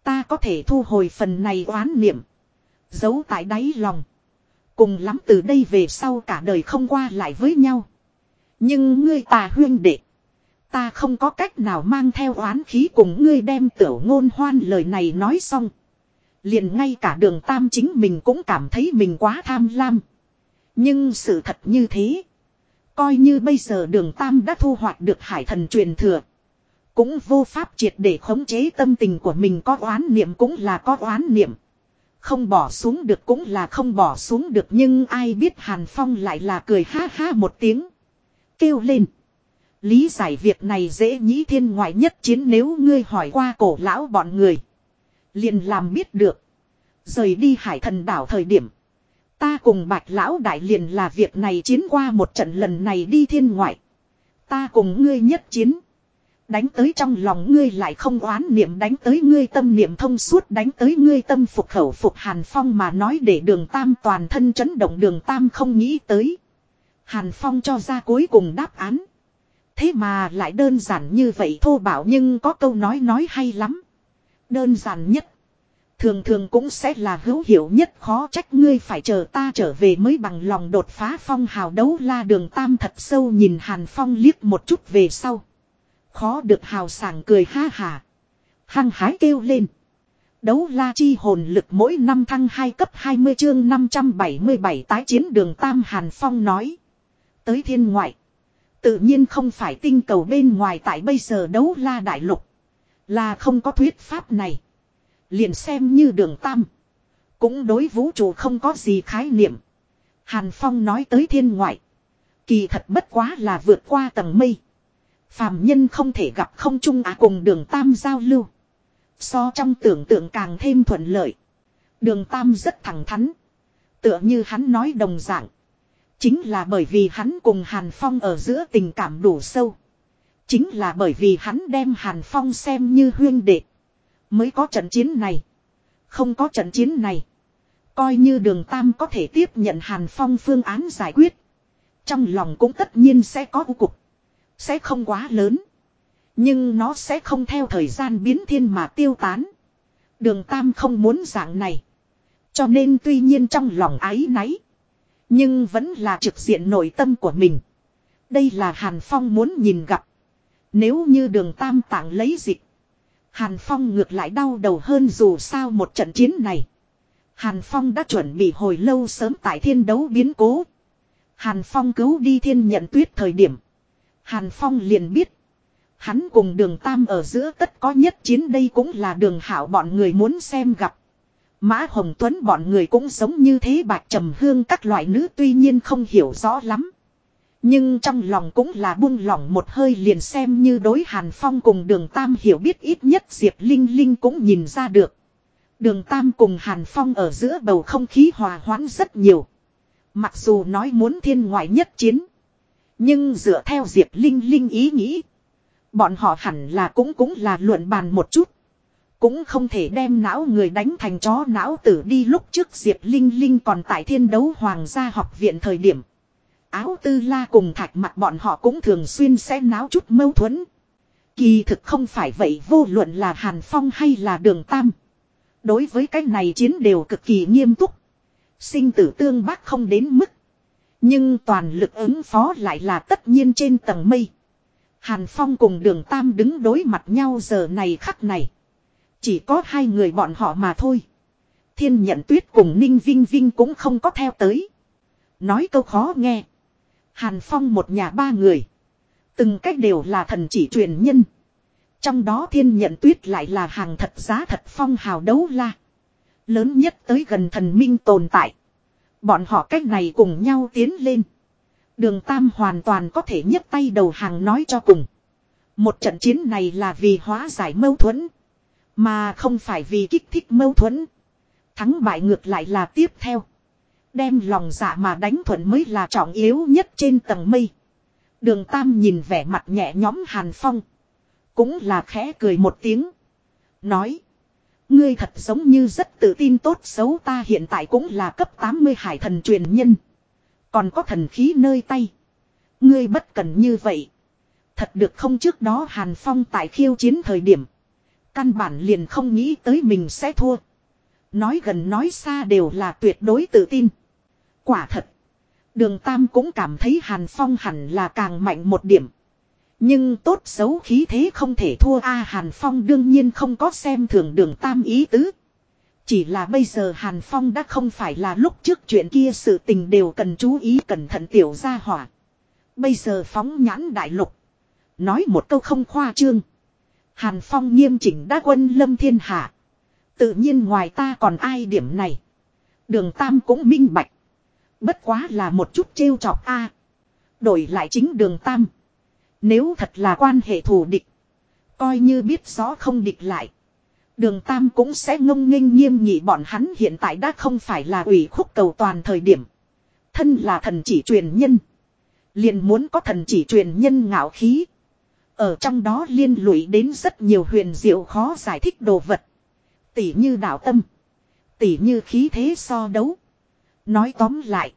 Ta có thể thu hồi phần này oán niệm. Giấu tại đáy lòng. Cùng lắm từ đây về sau cả đời không qua lại với nhau. Nhưng ngươi ta huyên đệ. Ta không có cách nào mang theo oán khí cùng ngươi đem tiểu ngôn hoan lời này nói xong. Liền ngay cả đường tam chính mình cũng cảm thấy mình quá tham lam. Nhưng sự thật như thế. Coi như bây giờ đường tam đã thu hoạch được hải thần truyền thừa. Cũng vô pháp triệt để khống chế tâm tình của mình có oán niệm cũng là có oán niệm. Không bỏ xuống được cũng là không bỏ xuống được nhưng ai biết Hàn Phong lại là cười ha ha một tiếng. Kêu lên. Lý giải việc này dễ nhĩ thiên ngoại nhất chiến nếu ngươi hỏi qua cổ lão bọn người. Liền làm biết được. Rời đi hải thần đảo thời điểm. Ta cùng bạch lão đại liền là việc này chiến qua một trận lần này đi thiên ngoại. Ta cùng ngươi nhất chiến. Đánh tới trong lòng ngươi lại không oán niệm, đánh tới ngươi tâm niệm thông suốt, đánh tới ngươi tâm phục khẩu phục Hàn Phong mà nói để đường Tam toàn thân chấn động, đường Tam không nghĩ tới. Hàn Phong cho ra cuối cùng đáp án. Thế mà lại đơn giản như vậy thô bảo nhưng có câu nói nói hay lắm. Đơn giản nhất. Thường thường cũng sẽ là hữu hiệu nhất, khó trách ngươi phải chờ ta trở về mới bằng lòng đột phá phong hào đấu la đường tam thật sâu nhìn Hàn Phong liếc một chút về sau. Khó được hào sảng cười ha hà. Hăng hái kêu lên. Đấu la chi hồn lực mỗi năm thăng 2 cấp 20 chương 577 tái chiến đường Tam Hàn Phong nói. Tới thiên ngoại. Tự nhiên không phải tinh cầu bên ngoài tại bây giờ đấu la đại lục. Là không có thuyết pháp này. Liền xem như đường Tam. Cũng đối vũ trụ không có gì khái niệm. Hàn Phong nói tới thiên ngoại. Kỳ thật bất quá là vượt qua tầng mây. Phàm nhân không thể gặp không chung á cùng đường Tam giao lưu. So trong tưởng tượng càng thêm thuận lợi. Đường Tam rất thẳng thắn. Tựa như hắn nói đồng dạng. Chính là bởi vì hắn cùng Hàn Phong ở giữa tình cảm đủ sâu. Chính là bởi vì hắn đem Hàn Phong xem như huyên đệ. Mới có trận chiến này. Không có trận chiến này. Coi như đường Tam có thể tiếp nhận Hàn Phong phương án giải quyết. Trong lòng cũng tất nhiên sẽ có u cục. Sẽ không quá lớn. Nhưng nó sẽ không theo thời gian biến thiên mà tiêu tán. Đường Tam không muốn dạng này. Cho nên tuy nhiên trong lòng ái náy. Nhưng vẫn là trực diện nội tâm của mình. Đây là Hàn Phong muốn nhìn gặp. Nếu như đường Tam tạng lấy dịch. Hàn Phong ngược lại đau đầu hơn dù sao một trận chiến này. Hàn Phong đã chuẩn bị hồi lâu sớm tại thiên đấu biến cố. Hàn Phong cứu đi thiên nhận tuyết thời điểm. Hàn Phong liền biết. Hắn cùng đường Tam ở giữa tất có nhất chiến đây cũng là đường hảo bọn người muốn xem gặp. Mã Hồng Tuấn bọn người cũng giống như thế bạc trầm hương các loại nữ tuy nhiên không hiểu rõ lắm. Nhưng trong lòng cũng là buông lỏng một hơi liền xem như đối Hàn Phong cùng đường Tam hiểu biết ít nhất Diệp Linh Linh cũng nhìn ra được. Đường Tam cùng Hàn Phong ở giữa bầu không khí hòa hoãn rất nhiều. Mặc dù nói muốn thiên ngoại nhất chiến. Nhưng dựa theo Diệp Linh Linh ý nghĩ. Bọn họ hẳn là cũng cũng là luận bàn một chút. Cũng không thể đem não người đánh thành chó não tử đi lúc trước Diệp Linh Linh còn tại thiên đấu hoàng gia học viện thời điểm. Áo tư la cùng thạch mặt bọn họ cũng thường xuyên sẽ náo chút mâu thuẫn. Kỳ thực không phải vậy, vô luận là Hàn Phong hay là Đường Tam. Đối với cái này chiến đều cực kỳ nghiêm túc. Sinh tử tương bác không đến mức. Nhưng toàn lực ứng phó lại là tất nhiên trên tầng mây. Hàn Phong cùng đường Tam đứng đối mặt nhau giờ này khắc này. Chỉ có hai người bọn họ mà thôi. Thiên nhận tuyết cùng Ninh Vinh Vinh cũng không có theo tới. Nói câu khó nghe. Hàn Phong một nhà ba người. Từng cách đều là thần chỉ truyền nhân. Trong đó thiên nhận tuyết lại là hàng thật giá thật phong hào đấu la. Lớn nhất tới gần thần minh tồn tại. Bọn họ cách này cùng nhau tiến lên. Đường Tam hoàn toàn có thể nhấc tay đầu hàng nói cho cùng. Một trận chiến này là vì hóa giải mâu thuẫn. Mà không phải vì kích thích mâu thuẫn. Thắng bại ngược lại là tiếp theo. Đem lòng dạ mà đánh thuận mới là trọng yếu nhất trên tầng mây. Đường Tam nhìn vẻ mặt nhẹ nhõm Hàn Phong. Cũng là khẽ cười một tiếng. Nói. Ngươi thật giống như rất tự tin tốt xấu ta hiện tại cũng là cấp 80 hải thần truyền nhân. Còn có thần khí nơi tay. Ngươi bất cần như vậy. Thật được không trước đó Hàn Phong tại khiêu chiến thời điểm. Căn bản liền không nghĩ tới mình sẽ thua. Nói gần nói xa đều là tuyệt đối tự tin. Quả thật. Đường Tam cũng cảm thấy Hàn Phong hẳn là càng mạnh một điểm. Nhưng tốt xấu khí thế không thể thua A Hàn Phong đương nhiên không có xem thường đường Tam ý tứ. Chỉ là bây giờ Hàn Phong đã không phải là lúc trước chuyện kia sự tình đều cần chú ý cẩn thận tiểu gia hỏa. Bây giờ phóng nhãn đại lục. Nói một câu không khoa trương. Hàn Phong nghiêm chỉnh đã quân lâm thiên hạ. Tự nhiên ngoài ta còn ai điểm này. Đường Tam cũng minh bạch. Bất quá là một chút trêu chọc a. Đổi lại chính đường Tam. Nếu thật là quan hệ thù địch. Coi như biết rõ không địch lại. Đường Tam cũng sẽ ngông nghênh nghiêm nghị bọn hắn hiện tại đã không phải là ủy khúc cầu toàn thời điểm. Thân là thần chỉ truyền nhân. Liền muốn có thần chỉ truyền nhân ngạo khí. Ở trong đó liên lụy đến rất nhiều huyền diệu khó giải thích đồ vật. Tỉ như đạo tâm. Tỉ như khí thế so đấu. Nói tóm lại.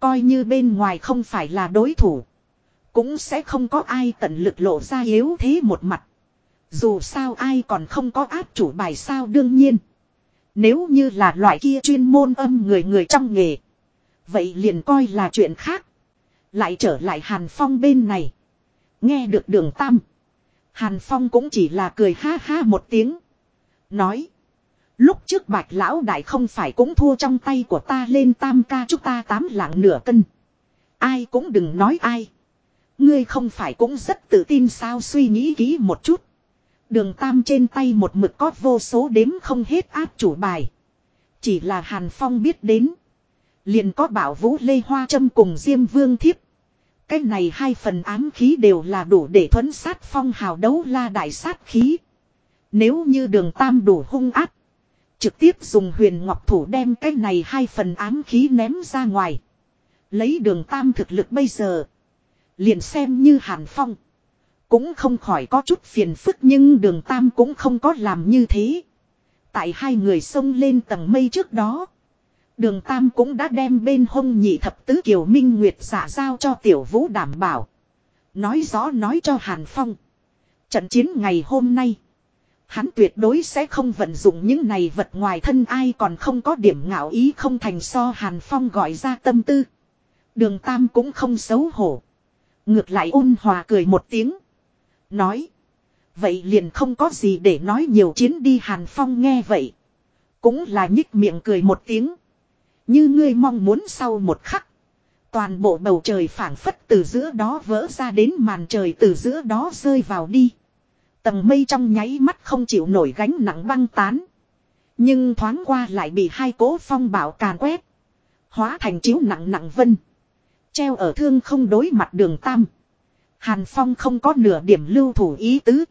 Coi như bên ngoài không phải là đối thủ. Cũng sẽ không có ai tận lực lộ ra yếu thế một mặt. Dù sao ai còn không có áp chủ bài sao đương nhiên. Nếu như là loại kia chuyên môn âm người người trong nghề. Vậy liền coi là chuyện khác. Lại trở lại Hàn Phong bên này. Nghe được đường tam. Hàn Phong cũng chỉ là cười ha ha một tiếng. Nói. Lúc trước bạch lão đại không phải cũng thua trong tay của ta lên tam ca chúng ta tám lạng nửa cân. Ai cũng đừng nói ai. Ngươi không phải cũng rất tự tin sao suy nghĩ kỹ một chút. Đường tam trên tay một mực có vô số đếm không hết áp chủ bài. Chỉ là Hàn Phong biết đến. Liền có bảo vũ lê hoa Trâm cùng Diêm Vương thiếp. Cái này hai phần ám khí đều là đủ để thuấn sát phong hào đấu la đại sát khí. Nếu như đường tam đủ hung áp. Trực tiếp dùng huyền ngọc thủ đem cái này hai phần ám khí ném ra ngoài. Lấy đường tam thực lực bây giờ. Liền xem như hàn phong. Cũng không khỏi có chút phiền phức nhưng đường tam cũng không có làm như thế. Tại hai người xông lên tầng mây trước đó. Đường tam cũng đã đem bên hông nhị thập tứ kiều minh nguyệt giả giao cho tiểu vũ đảm bảo. Nói rõ nói cho hàn phong. Trận chiến ngày hôm nay. Hắn tuyệt đối sẽ không vận dụng những này vật ngoài thân ai còn không có điểm ngạo ý không thành so Hàn Phong gọi ra tâm tư. Đường Tam cũng không xấu hổ. Ngược lại ôn hòa cười một tiếng. Nói. Vậy liền không có gì để nói nhiều chiến đi Hàn Phong nghe vậy. Cũng là nhích miệng cười một tiếng. Như ngươi mong muốn sau một khắc. Toàn bộ bầu trời phảng phất từ giữa đó vỡ ra đến màn trời từ giữa đó rơi vào đi. Tầng mây trong nháy mắt không chịu nổi gánh nặng băng tán. Nhưng thoáng qua lại bị hai cố phong bảo càn quét. Hóa thành chiếu nặng nặng vân. Treo ở thương không đối mặt đường tam. Hàn Phong không có nửa điểm lưu thủ ý tứ.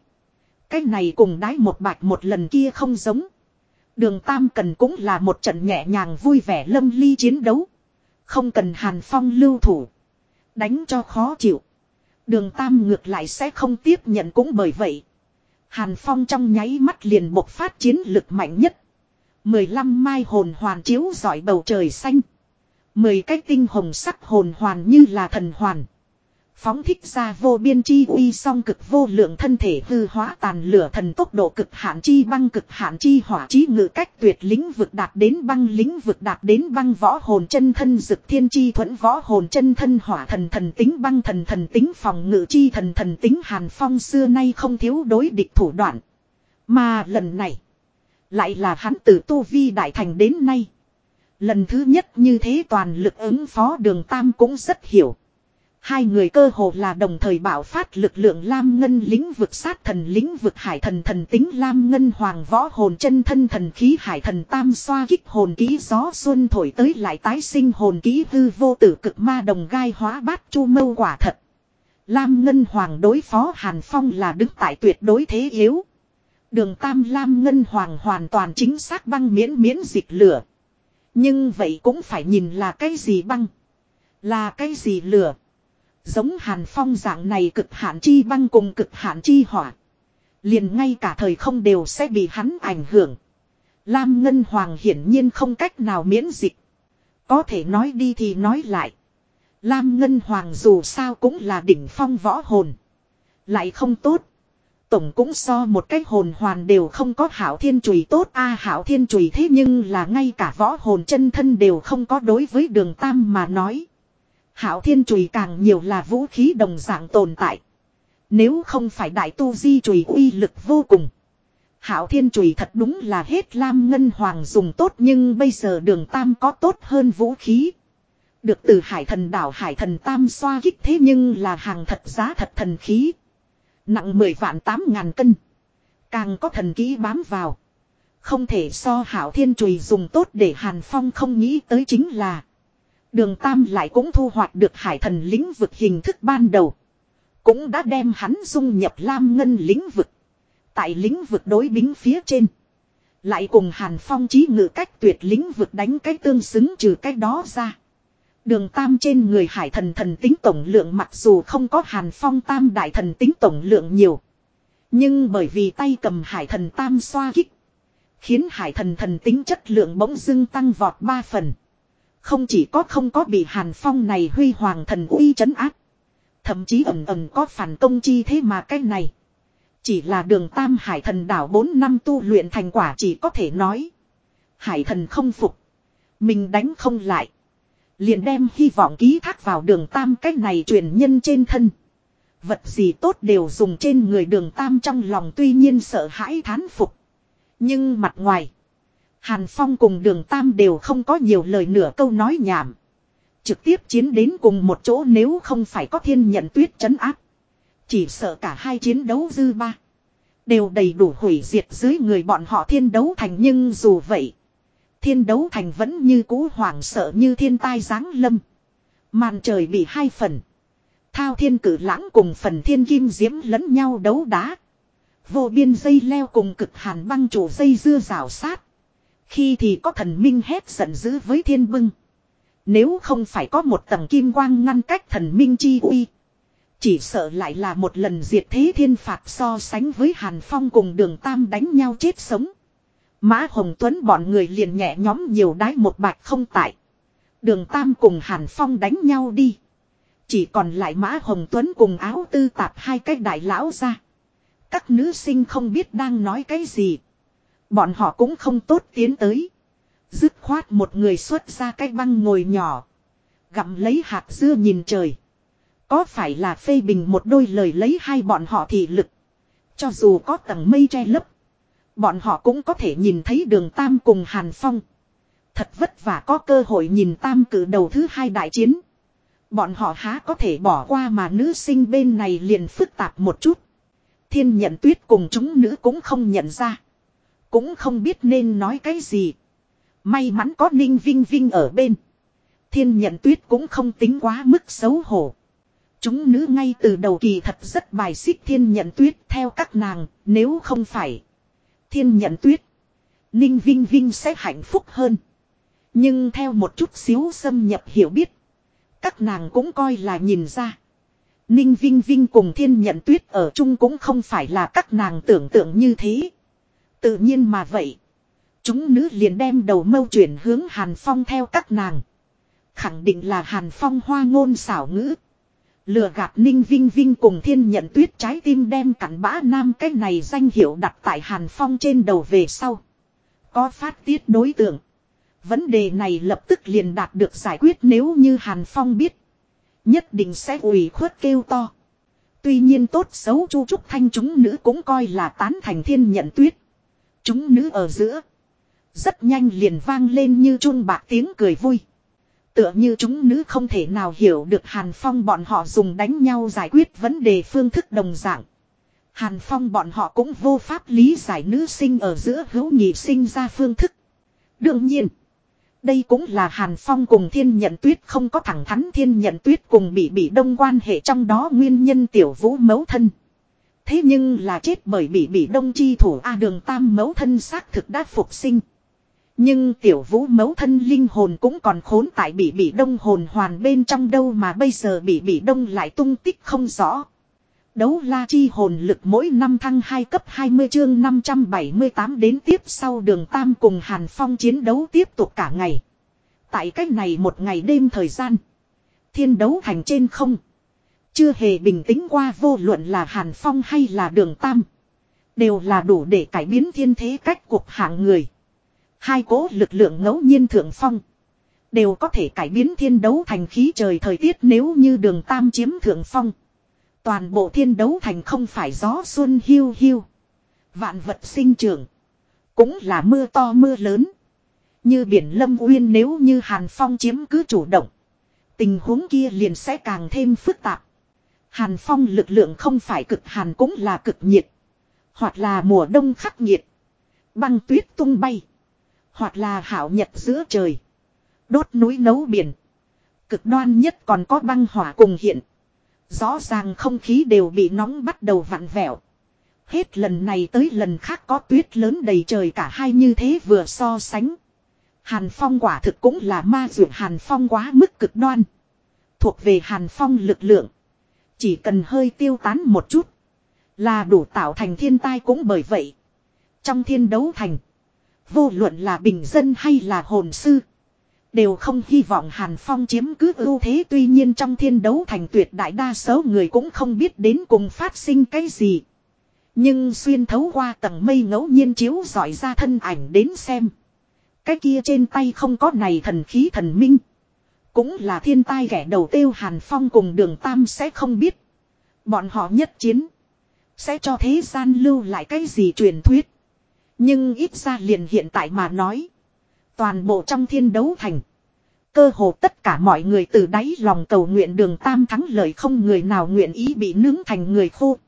Cái này cùng đái một bạch một lần kia không giống. Đường Tam cần cũng là một trận nhẹ nhàng vui vẻ lâm ly chiến đấu. Không cần Hàn Phong lưu thủ. Đánh cho khó chịu. Đường Tam ngược lại sẽ không tiếp nhận cũng bởi vậy. Hàn Phong trong nháy mắt liền bộc phát chiến lực mạnh nhất. 15 mai hồn hoàn chiếu giỏi bầu trời xanh. Mười cái tinh hồng sắc hồn hoàn như là thần hoàn. Phóng thích ra vô biên chi uy song cực vô lượng thân thể hư hóa tàn lửa thần tốc độ cực hạn chi băng cực hạn chi hỏa chi ngự cách tuyệt lĩnh vực đạt đến băng lĩnh vực đạt đến băng võ hồn chân thân dực thiên chi thuẫn võ hồn chân thân hỏa thần thần tính băng thần thần tính phòng ngự chi thần thần tính hàn phong xưa nay không thiếu đối địch thủ đoạn. Mà lần này, lại là hắn từ tu vi đại thành đến nay. Lần thứ nhất như thế toàn lực ứng phó đường tam cũng rất hiểu. Hai người cơ hồ là đồng thời bảo phát lực lượng Lam Ngân lĩnh vực sát thần lĩnh vực hải thần thần tính Lam Ngân hoàng võ hồn chân thân thần khí hải thần tam xoa kích hồn ký gió xuân thổi tới lại tái sinh hồn ký hư vô tử cực ma đồng gai hóa bát chu mâu quả thật. Lam Ngân hoàng đối phó Hàn Phong là đứng tại tuyệt đối thế yếu. Đường tam Lam Ngân hoàng hoàn toàn chính xác băng miễn miễn dịch lửa. Nhưng vậy cũng phải nhìn là cái gì băng. Là cái gì lửa. Giống hàn phong dạng này cực hạn chi băng cùng cực hạn chi hỏa. Liền ngay cả thời không đều sẽ bị hắn ảnh hưởng. Lam Ngân Hoàng hiển nhiên không cách nào miễn dịch. Có thể nói đi thì nói lại. Lam Ngân Hoàng dù sao cũng là đỉnh phong võ hồn. Lại không tốt. Tổng cũng so một cái hồn hoàn đều không có hảo thiên chùy tốt a à, hảo thiên chùy thế nhưng là ngay cả võ hồn chân thân đều không có đối với đường tam mà nói. Hảo thiên chùy càng nhiều là vũ khí đồng dạng tồn tại. Nếu không phải đại tu di chùy uy lực vô cùng. Hảo thiên chùy thật đúng là hết lam ngân hoàng dùng tốt nhưng bây giờ đường tam có tốt hơn vũ khí. Được từ hải thần đảo hải thần tam xoa kích thế nhưng là hàng thật giá thật thần khí. Nặng 10 vạn 8 ngàn cân. Càng có thần kỹ bám vào. Không thể so hảo thiên chùy dùng tốt để Hàn Phong không nghĩ tới chính là. Đường Tam lại cũng thu hoạch được hải thần lĩnh vực hình thức ban đầu. Cũng đã đem hắn dung nhập Lam Ngân lĩnh vực. Tại lĩnh vực đối bính phía trên. Lại cùng Hàn Phong trí ngự cách tuyệt lĩnh vực đánh cái tương xứng trừ cái đó ra. Đường Tam trên người hải thần thần tính tổng lượng mặc dù không có Hàn Phong Tam đại thần tính tổng lượng nhiều. Nhưng bởi vì tay cầm hải thần Tam xoa kích. Khiến hải thần thần tính chất lượng bỗng dưng tăng vọt ba phần. Không chỉ có không có bị Hàn Phong này huy hoàng thần uy chấn áp. Thậm chí ẩm ẩm có phản công chi thế mà cái này. Chỉ là đường Tam Hải thần đảo 4 năm tu luyện thành quả chỉ có thể nói. Hải thần không phục. Mình đánh không lại. Liền đem hy vọng ký thác vào đường Tam cái này truyền nhân trên thân. Vật gì tốt đều dùng trên người đường Tam trong lòng tuy nhiên sợ hãi thán phục. Nhưng mặt ngoài. Hàn Phong cùng đường Tam đều không có nhiều lời nửa câu nói nhảm. Trực tiếp chiến đến cùng một chỗ nếu không phải có thiên nhận tuyết chấn áp. Chỉ sợ cả hai chiến đấu dư ba. Đều đầy đủ hủy diệt dưới người bọn họ thiên đấu thành nhưng dù vậy. Thiên đấu thành vẫn như cũ hoảng sợ như thiên tai giáng lâm. Màn trời bị hai phần. Thao thiên cử lãng cùng phần thiên kim diễm lẫn nhau đấu đá. Vô biên dây leo cùng cực hàn băng chủ dây dưa rào sát. Khi thì có thần minh hét giận dữ với thiên bưng. Nếu không phải có một tầng kim quang ngăn cách thần minh chi uy. Chỉ sợ lại là một lần diệt thế thiên phạt so sánh với Hàn Phong cùng đường Tam đánh nhau chết sống. Mã Hồng Tuấn bọn người liền nhẹ nhóm nhiều đái một bạch không tại. Đường Tam cùng Hàn Phong đánh nhau đi. Chỉ còn lại Mã Hồng Tuấn cùng áo tư tạp hai cái đại lão ra. Các nữ sinh không biết đang nói cái gì. Bọn họ cũng không tốt tiến tới. Dứt khoát một người xuất ra cái băng ngồi nhỏ. Gặm lấy hạt dưa nhìn trời. Có phải là phê bình một đôi lời lấy hai bọn họ thị lực. Cho dù có tầng mây che lấp. Bọn họ cũng có thể nhìn thấy đường Tam cùng Hàn Phong. Thật vất vả có cơ hội nhìn Tam cử đầu thứ hai đại chiến. Bọn họ há có thể bỏ qua mà nữ sinh bên này liền phức tạp một chút. Thiên nhận tuyết cùng chúng nữ cũng không nhận ra. Cũng không biết nên nói cái gì. May mắn có Ninh Vinh Vinh ở bên. Thiên nhận tuyết cũng không tính quá mức xấu hổ. Chúng nữ ngay từ đầu kỳ thật rất bài xích thiên nhận tuyết theo các nàng, nếu không phải. Thiên nhận tuyết. Ninh Vinh Vinh sẽ hạnh phúc hơn. Nhưng theo một chút xíu xâm nhập hiểu biết. Các nàng cũng coi là nhìn ra. Ninh Vinh Vinh cùng thiên nhận tuyết ở chung cũng không phải là các nàng tưởng tượng như thế. Tự nhiên mà vậy. Chúng nữ liền đem đầu mâu chuyển hướng Hàn Phong theo các nàng. Khẳng định là Hàn Phong hoa ngôn xảo ngữ. Lừa gạt Ninh Vinh Vinh cùng thiên nhận tuyết trái tim đem cặn bã nam cái này danh hiệu đặt tại Hàn Phong trên đầu về sau. Có phát tiết đối tượng. Vấn đề này lập tức liền đạt được giải quyết nếu như Hàn Phong biết. Nhất định sẽ ủy khuất kêu to. Tuy nhiên tốt xấu Chu Trúc Thanh chúng nữ cũng coi là tán thành thiên nhận tuyết. Chúng nữ ở giữa. Rất nhanh liền vang lên như chun bạc tiếng cười vui. Tựa như chúng nữ không thể nào hiểu được Hàn Phong bọn họ dùng đánh nhau giải quyết vấn đề phương thức đồng dạng. Hàn Phong bọn họ cũng vô pháp lý giải nữ sinh ở giữa hữu nhị sinh ra phương thức. Đương nhiên. Đây cũng là Hàn Phong cùng thiên nhận tuyết không có thẳng thắn thiên nhận tuyết cùng bị bị đông quan hệ trong đó nguyên nhân tiểu vũ mấu thân. Thế nhưng là chết bởi bị bị đông chi thủ A đường tam mấu thân xác thực đã phục sinh. Nhưng tiểu vũ mấu thân linh hồn cũng còn khốn tại bị bị đông hồn hoàn bên trong đâu mà bây giờ bị bị đông lại tung tích không rõ. Đấu la chi hồn lực mỗi năm thăng 2 cấp 20 chương 578 đến tiếp sau đường Tam cùng Hàn Phong chiến đấu tiếp tục cả ngày. Tại cách này một ngày đêm thời gian. Thiên đấu thành trên không. Chưa hề bình tĩnh qua vô luận là Hàn Phong hay là đường Tam. Đều là đủ để cải biến thiên thế cách cuộc hạng người. Hai cố lực lượng ngẫu nhiên thượng phong. Đều có thể cải biến thiên đấu thành khí trời thời tiết nếu như đường Tam chiếm thượng phong. Toàn bộ thiên đấu thành không phải gió xuân hiu hiu. Vạn vật sinh trưởng. Cũng là mưa to mưa lớn. Như biển lâm uyên nếu như Hàn Phong chiếm cứ chủ động. Tình huống kia liền sẽ càng thêm phức tạp. Hàn Phong lực lượng không phải cực hàn cũng là cực nhiệt. Hoặc là mùa đông khắc nghiệt. Băng tuyết tung bay. Hoặc là hảo nhật giữa trời. Đốt núi nấu biển. Cực đoan nhất còn có băng hỏa cùng hiện. Rõ ràng không khí đều bị nóng bắt đầu vặn vẹo. Hết lần này tới lần khác có tuyết lớn đầy trời cả hai như thế vừa so sánh. Hàn Phong quả thực cũng là ma dược Hàn Phong quá mức cực đoan. Thuộc về Hàn Phong lực lượng. Chỉ cần hơi tiêu tán một chút. Là đủ tạo thành thiên tai cũng bởi vậy. Trong thiên đấu thành. Vô luận là bình dân hay là hồn sư. Đều không hy vọng Hàn Phong chiếm cứ ưu thế tuy nhiên trong thiên đấu thành tuyệt đại đa số người cũng không biết đến cùng phát sinh cái gì. Nhưng xuyên thấu qua tầng mây ngẫu nhiên chiếu dọi ra thân ảnh đến xem. Cái kia trên tay không có này thần khí thần minh. Cũng là thiên tai ghẻ đầu tiêu Hàn Phong cùng đường Tam sẽ không biết. Bọn họ nhất chiến. Sẽ cho thế gian lưu lại cái gì truyền thuyết. Nhưng ít ra liền hiện tại mà nói. Toàn bộ trong thiên đấu thành. Cơ hồ tất cả mọi người từ đáy lòng cầu nguyện đường tam thắng lợi không người nào nguyện ý bị nướng thành người khô.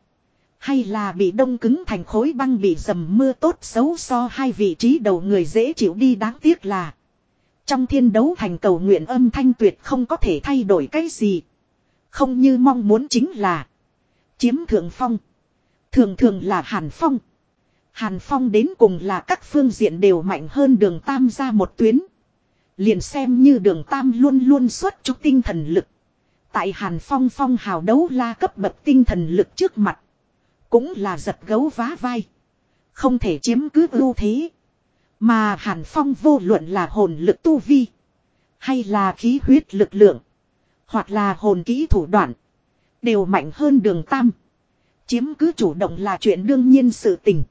Hay là bị đông cứng thành khối băng bị dầm mưa tốt xấu so hai vị trí đầu người dễ chịu đi đáng tiếc là. Trong thiên đấu thành cầu nguyện âm thanh tuyệt không có thể thay đổi cái gì. Không như mong muốn chính là. Chiếm thượng phong. Thường thường là hàn phong. Hàn Phong đến cùng là các phương diện đều mạnh hơn đường Tam ra một tuyến. Liền xem như đường Tam luôn luôn xuất chút tinh thần lực. Tại Hàn Phong phong hào đấu la cấp bậc tinh thần lực trước mặt. Cũng là giật gấu vá vai. Không thể chiếm cứ ưu thế. Mà Hàn Phong vô luận là hồn lực tu vi. Hay là khí huyết lực lượng. Hoặc là hồn kỹ thủ đoạn. Đều mạnh hơn đường Tam. Chiếm cứ chủ động là chuyện đương nhiên sự tình.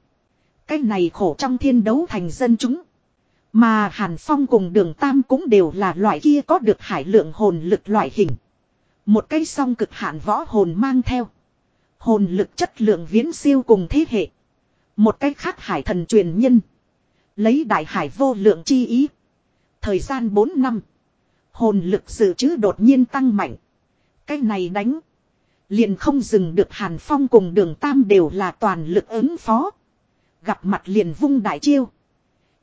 Cái này khổ trong thiên đấu thành dân chúng. Mà Hàn Phong cùng đường Tam cũng đều là loại kia có được hải lượng hồn lực loại hình. Một cây song cực hạn võ hồn mang theo. Hồn lực chất lượng viễn siêu cùng thế hệ. Một cách khác hải thần truyền nhân. Lấy đại hải vô lượng chi ý. Thời gian 4 năm. Hồn lực dự trữ đột nhiên tăng mạnh. Cái này đánh. Liền không dừng được Hàn Phong cùng đường Tam đều là toàn lực ứng phó. Gặp mặt liền vung đại chiêu.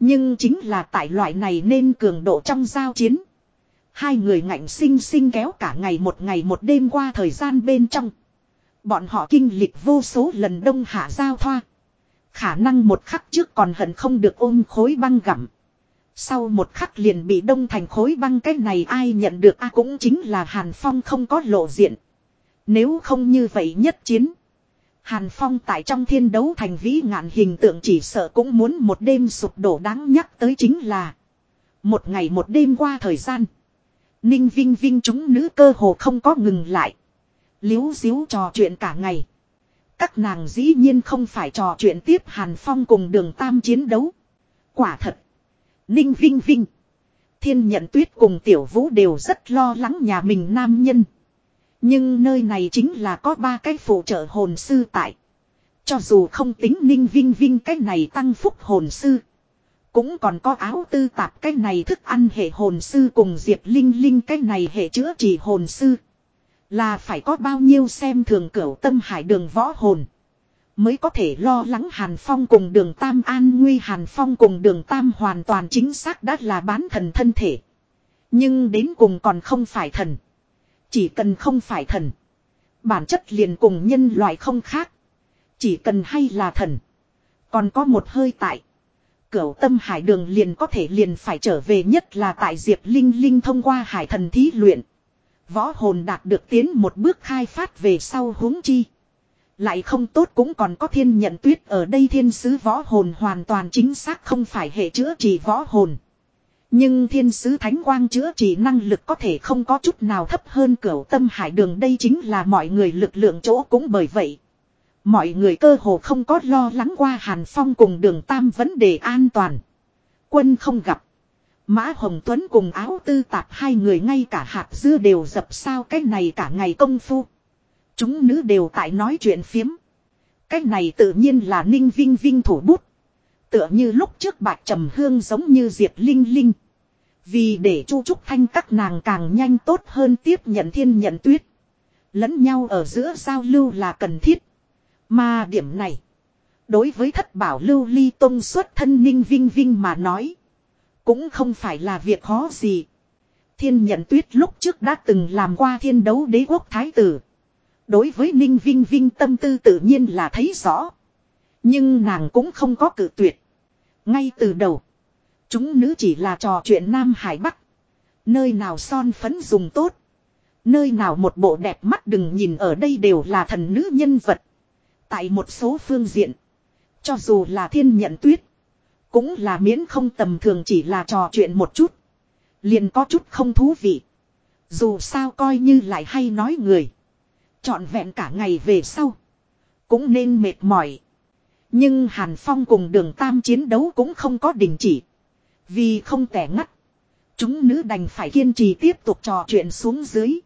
Nhưng chính là tại loại này nên cường độ trong giao chiến. Hai người ngạnh sinh sinh kéo cả ngày một ngày một đêm qua thời gian bên trong. Bọn họ kinh lịch vô số lần đông hạ giao thoa. Khả năng một khắc trước còn hận không được ôm khối băng gặm. Sau một khắc liền bị đông thành khối băng cái này ai nhận được a cũng chính là Hàn Phong không có lộ diện. Nếu không như vậy nhất chiến. Hàn Phong tại trong thiên đấu thành vĩ ngạn hình tượng chỉ sợ cũng muốn một đêm sụp đổ đáng nhắc tới chính là. Một ngày một đêm qua thời gian. Ninh Vinh Vinh chúng nữ cơ hồ không có ngừng lại. Liếu xíu trò chuyện cả ngày. Các nàng dĩ nhiên không phải trò chuyện tiếp Hàn Phong cùng đường tam chiến đấu. Quả thật. Ninh Vinh Vinh. Thiên nhận tuyết cùng tiểu vũ đều rất lo lắng nhà mình nam nhân. Nhưng nơi này chính là có ba cái phụ trợ hồn sư tại. Cho dù không tính ninh vinh vinh cái này tăng phúc hồn sư. Cũng còn có áo tư tạp cái này thức ăn hệ hồn sư cùng Diệp Linh Linh cái này hệ chữa trị hồn sư. Là phải có bao nhiêu xem thường cửu tâm hải đường võ hồn. Mới có thể lo lắng Hàn Phong cùng đường Tam an nguy Hàn Phong cùng đường Tam hoàn toàn chính xác đã là bán thần thân thể. Nhưng đến cùng còn không phải thần. Chỉ cần không phải thần. Bản chất liền cùng nhân loại không khác. Chỉ cần hay là thần. Còn có một hơi tại. Cửu tâm hải đường liền có thể liền phải trở về nhất là tại Diệp Linh Linh thông qua hải thần thí luyện. Võ hồn đạt được tiến một bước khai phát về sau huống chi. Lại không tốt cũng còn có thiên nhận tuyết ở đây thiên sứ võ hồn hoàn toàn chính xác không phải hệ chữa trị võ hồn. Nhưng thiên sứ thánh quang chữa trị năng lực có thể không có chút nào thấp hơn cửu tâm hải đường đây chính là mọi người lực lượng chỗ cũng bởi vậy. Mọi người cơ hồ không có lo lắng qua Hàn Phong cùng đường Tam vấn đề an toàn. Quân không gặp. Mã Hồng Tuấn cùng áo tư tạp hai người ngay cả hạt dưa đều dập sao cái này cả ngày công phu. Chúng nữ đều tại nói chuyện phiếm. Cái này tự nhiên là ninh vinh vinh thủ bút. Tựa như lúc trước bạch trầm hương giống như Diệp Linh Linh. Vì để chu trúc thanh các nàng càng nhanh tốt hơn tiếp nhận thiên nhận tuyết. Lẫn nhau ở giữa giao lưu là cần thiết. Mà điểm này. Đối với thất bảo lưu ly tông xuất thân ninh vinh vinh mà nói. Cũng không phải là việc khó gì. Thiên nhận tuyết lúc trước đã từng làm qua thiên đấu đế quốc thái tử. Đối với ninh vinh vinh tâm tư tự nhiên là thấy rõ. Nhưng nàng cũng không có cử tuyệt. Ngay từ đầu. Chúng nữ chỉ là trò chuyện Nam Hải Bắc. Nơi nào son phấn dùng tốt. Nơi nào một bộ đẹp mắt đừng nhìn ở đây đều là thần nữ nhân vật. Tại một số phương diện. Cho dù là thiên nhận tuyết. Cũng là miễn không tầm thường chỉ là trò chuyện một chút. Liền có chút không thú vị. Dù sao coi như lại hay nói người. Chọn vẹn cả ngày về sau. Cũng nên mệt mỏi. Nhưng Hàn Phong cùng đường Tam chiến đấu cũng không có đình chỉ. Vì không tẻ ngắt. Chúng nữ đành phải kiên trì tiếp tục trò chuyện xuống dưới.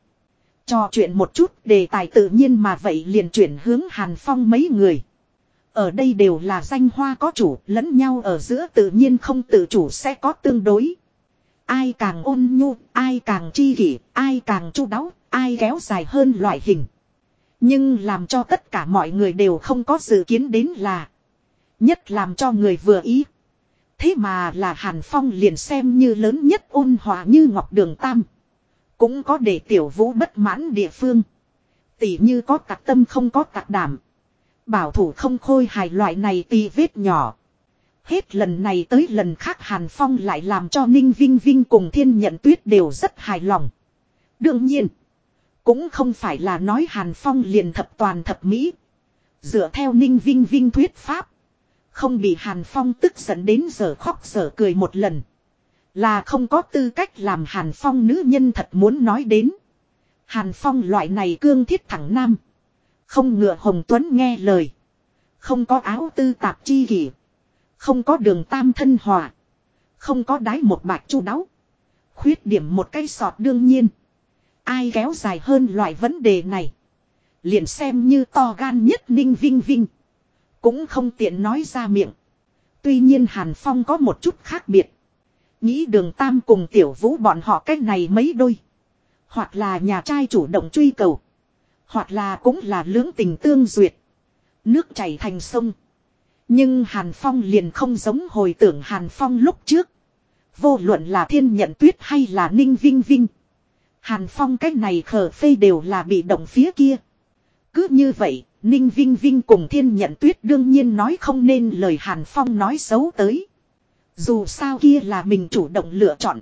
Trò chuyện một chút đề tài tự nhiên mà vậy liền chuyển hướng Hàn Phong mấy người. Ở đây đều là danh hoa có chủ lẫn nhau ở giữa tự nhiên không tự chủ sẽ có tương đối. Ai càng ôn nhu, ai càng chi kỷ, ai càng chu đáo, ai kéo dài hơn loại hình. Nhưng làm cho tất cả mọi người đều không có dự kiến đến là. Nhất làm cho người vừa ý. Thế mà là Hàn Phong liền xem như lớn nhất ôn hòa như Ngọc Đường Tam. Cũng có để tiểu vũ bất mãn địa phương. Tỷ như có tạc tâm không có tạc đảm. Bảo thủ không khôi hài loại này tì vết nhỏ. Hết lần này tới lần khác Hàn Phong lại làm cho Ninh Vinh Vinh cùng Thiên Nhận Tuyết đều rất hài lòng. Đương nhiên. Cũng không phải là nói Hàn Phong liền thập toàn thập mỹ. Dựa theo Ninh Vinh Vinh thuyết pháp. Không bị Hàn Phong tức giận đến giờ khóc giờ cười một lần. Là không có tư cách làm Hàn Phong nữ nhân thật muốn nói đến. Hàn Phong loại này cương thiết thẳng nam. Không ngựa Hồng Tuấn nghe lời. Không có áo tư tạp chi kỷ. Không có đường tam thân hòa. Không có đái một bạch chu đáo. Khuyết điểm một cây sọt đương nhiên. Ai kéo dài hơn loại vấn đề này. Liền xem như to gan nhất ninh vinh vinh. Cũng không tiện nói ra miệng. Tuy nhiên Hàn Phong có một chút khác biệt. Nghĩ đường Tam cùng tiểu vũ bọn họ cách này mấy đôi. Hoặc là nhà trai chủ động truy cầu. Hoặc là cũng là lưỡng tình tương duyệt. Nước chảy thành sông. Nhưng Hàn Phong liền không giống hồi tưởng Hàn Phong lúc trước. Vô luận là thiên nhận tuyết hay là ninh vinh vinh. Hàn Phong cách này khở phê đều là bị động phía kia. Cứ như vậy, Ninh Vinh Vinh cùng thiên nhận tuyết đương nhiên nói không nên lời Hàn Phong nói xấu tới. Dù sao kia là mình chủ động lựa chọn.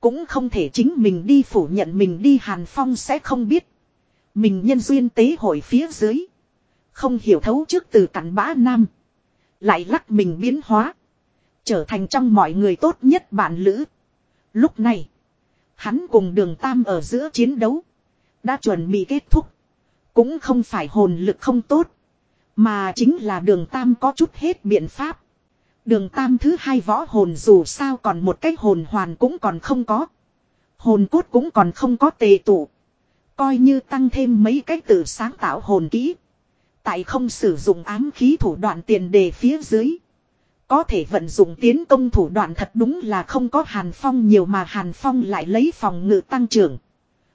Cũng không thể chính mình đi phủ nhận mình đi Hàn Phong sẽ không biết. Mình nhân duyên tế hội phía dưới. Không hiểu thấu trước từ cặn bã nam. Lại lắc mình biến hóa. Trở thành trong mọi người tốt nhất bạn lữ. Lúc này. Hắn cùng đường tam ở giữa chiến đấu. Đã chuẩn bị kết thúc. Cũng không phải hồn lực không tốt. Mà chính là đường tam có chút hết biện pháp. Đường tam thứ hai võ hồn dù sao còn một cái hồn hoàn cũng còn không có. Hồn cốt cũng còn không có tề tụ. Coi như tăng thêm mấy cái tự sáng tạo hồn kỹ. Tại không sử dụng ám khí thủ đoạn tiền đề phía dưới. Có thể vận dụng tiến công thủ đoạn thật đúng là không có Hàn Phong nhiều mà Hàn Phong lại lấy phòng ngự tăng trưởng.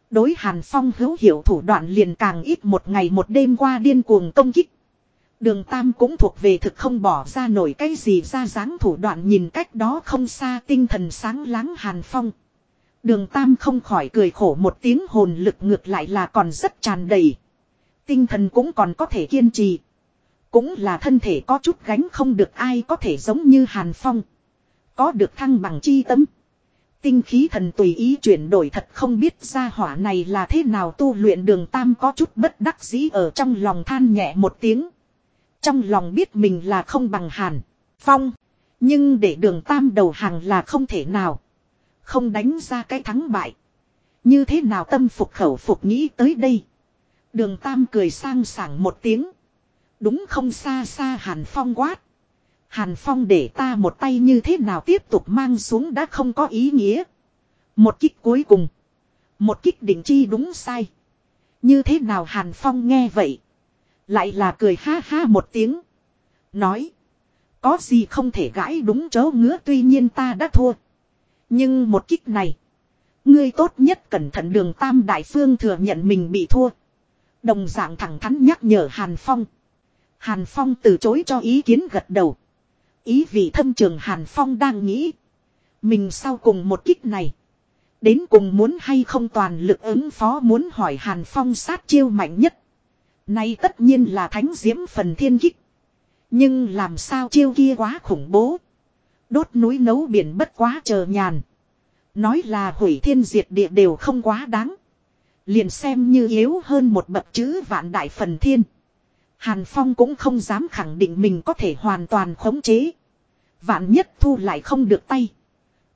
Đối Hàn Phong hữu hiểu thủ đoạn liền càng ít một ngày một đêm qua điên cuồng công kích. Đường Tam cũng thuộc về thực không bỏ ra nổi cái gì ra dáng thủ đoạn nhìn cách đó không xa tinh thần sáng láng Hàn Phong. Đường Tam không khỏi cười khổ một tiếng hồn lực ngược lại là còn rất tràn đầy. Tinh thần cũng còn có thể kiên trì. Cũng là thân thể có chút gánh không được ai có thể giống như Hàn Phong. Có được thăng bằng chi tâm. Tinh khí thần tùy ý chuyển đổi thật không biết ra hỏa này là thế nào tu luyện đường tam có chút bất đắc dĩ ở trong lòng than nhẹ một tiếng. Trong lòng biết mình là không bằng hàn, phong. Nhưng để đường tam đầu hàng là không thể nào. Không đánh ra cái thắng bại. Như thế nào tâm phục khẩu phục nghĩ tới đây. Đường tam cười sang sảng một tiếng. Đúng không xa xa hàn phong quát. Hàn Phong để ta một tay như thế nào tiếp tục mang xuống đã không có ý nghĩa. Một kích cuối cùng. Một kích đỉnh chi đúng sai. Như thế nào Hàn Phong nghe vậy. Lại là cười ha ha một tiếng. Nói. Có gì không thể gãi đúng chỗ ngứa tuy nhiên ta đã thua. Nhưng một kích này. Ngươi tốt nhất cẩn thận đường Tam Đại Phương thừa nhận mình bị thua. Đồng dạng thẳng thắn nhắc nhở Hàn Phong. Hàn Phong từ chối cho ý kiến gật đầu. Ý vị thâm trường Hàn Phong đang nghĩ. Mình sau cùng một kích này. Đến cùng muốn hay không toàn lực ứng phó muốn hỏi Hàn Phong sát chiêu mạnh nhất. Nay tất nhiên là thánh diễm phần thiên kích. Nhưng làm sao chiêu kia quá khủng bố. Đốt núi nấu biển bất quá chờ nhàn. Nói là hủy thiên diệt địa đều không quá đáng. Liền xem như yếu hơn một bậc chữ vạn đại phần thiên. Hàn Phong cũng không dám khẳng định mình có thể hoàn toàn khống chế. Vạn nhất thu lại không được tay.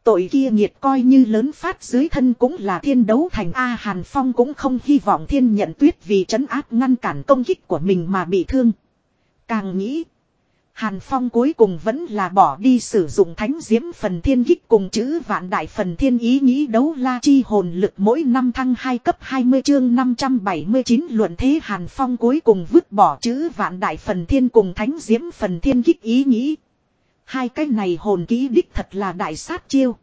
Tội kia nghiệt coi như lớn phát dưới thân cũng là thiên đấu thành A Hàn Phong cũng không hy vọng thiên nhận tuyết vì trấn áp ngăn cản công kích của mình mà bị thương. Càng nghĩ. Hàn Phong cuối cùng vẫn là bỏ đi sử dụng thánh diễm phần thiên kích cùng chữ vạn đại phần thiên ý nghĩ đấu la chi hồn lực mỗi năm thăng 2 cấp 20 chương 579 luận thế Hàn Phong cuối cùng vứt bỏ chữ vạn đại phần thiên cùng thánh diễm phần thiên kích ý nghĩ. Hai cái này hồn ký đích thật là đại sát chiêu.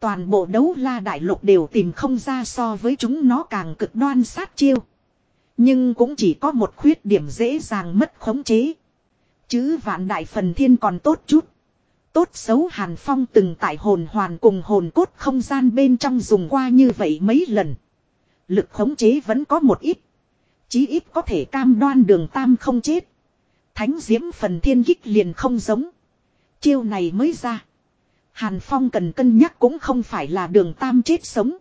Toàn bộ đấu la đại lục đều tìm không ra so với chúng nó càng cực đoan sát chiêu. Nhưng cũng chỉ có một khuyết điểm dễ dàng mất khống chế. Chứ vạn đại phần thiên còn tốt chút. Tốt xấu Hàn Phong từng tại hồn hoàn cùng hồn cốt không gian bên trong dùng qua như vậy mấy lần. Lực khống chế vẫn có một ít. Chí ít có thể cam đoan đường tam không chết. Thánh diễm phần thiên kích liền không giống. Chiêu này mới ra. Hàn Phong cần cân nhắc cũng không phải là đường tam chết sống.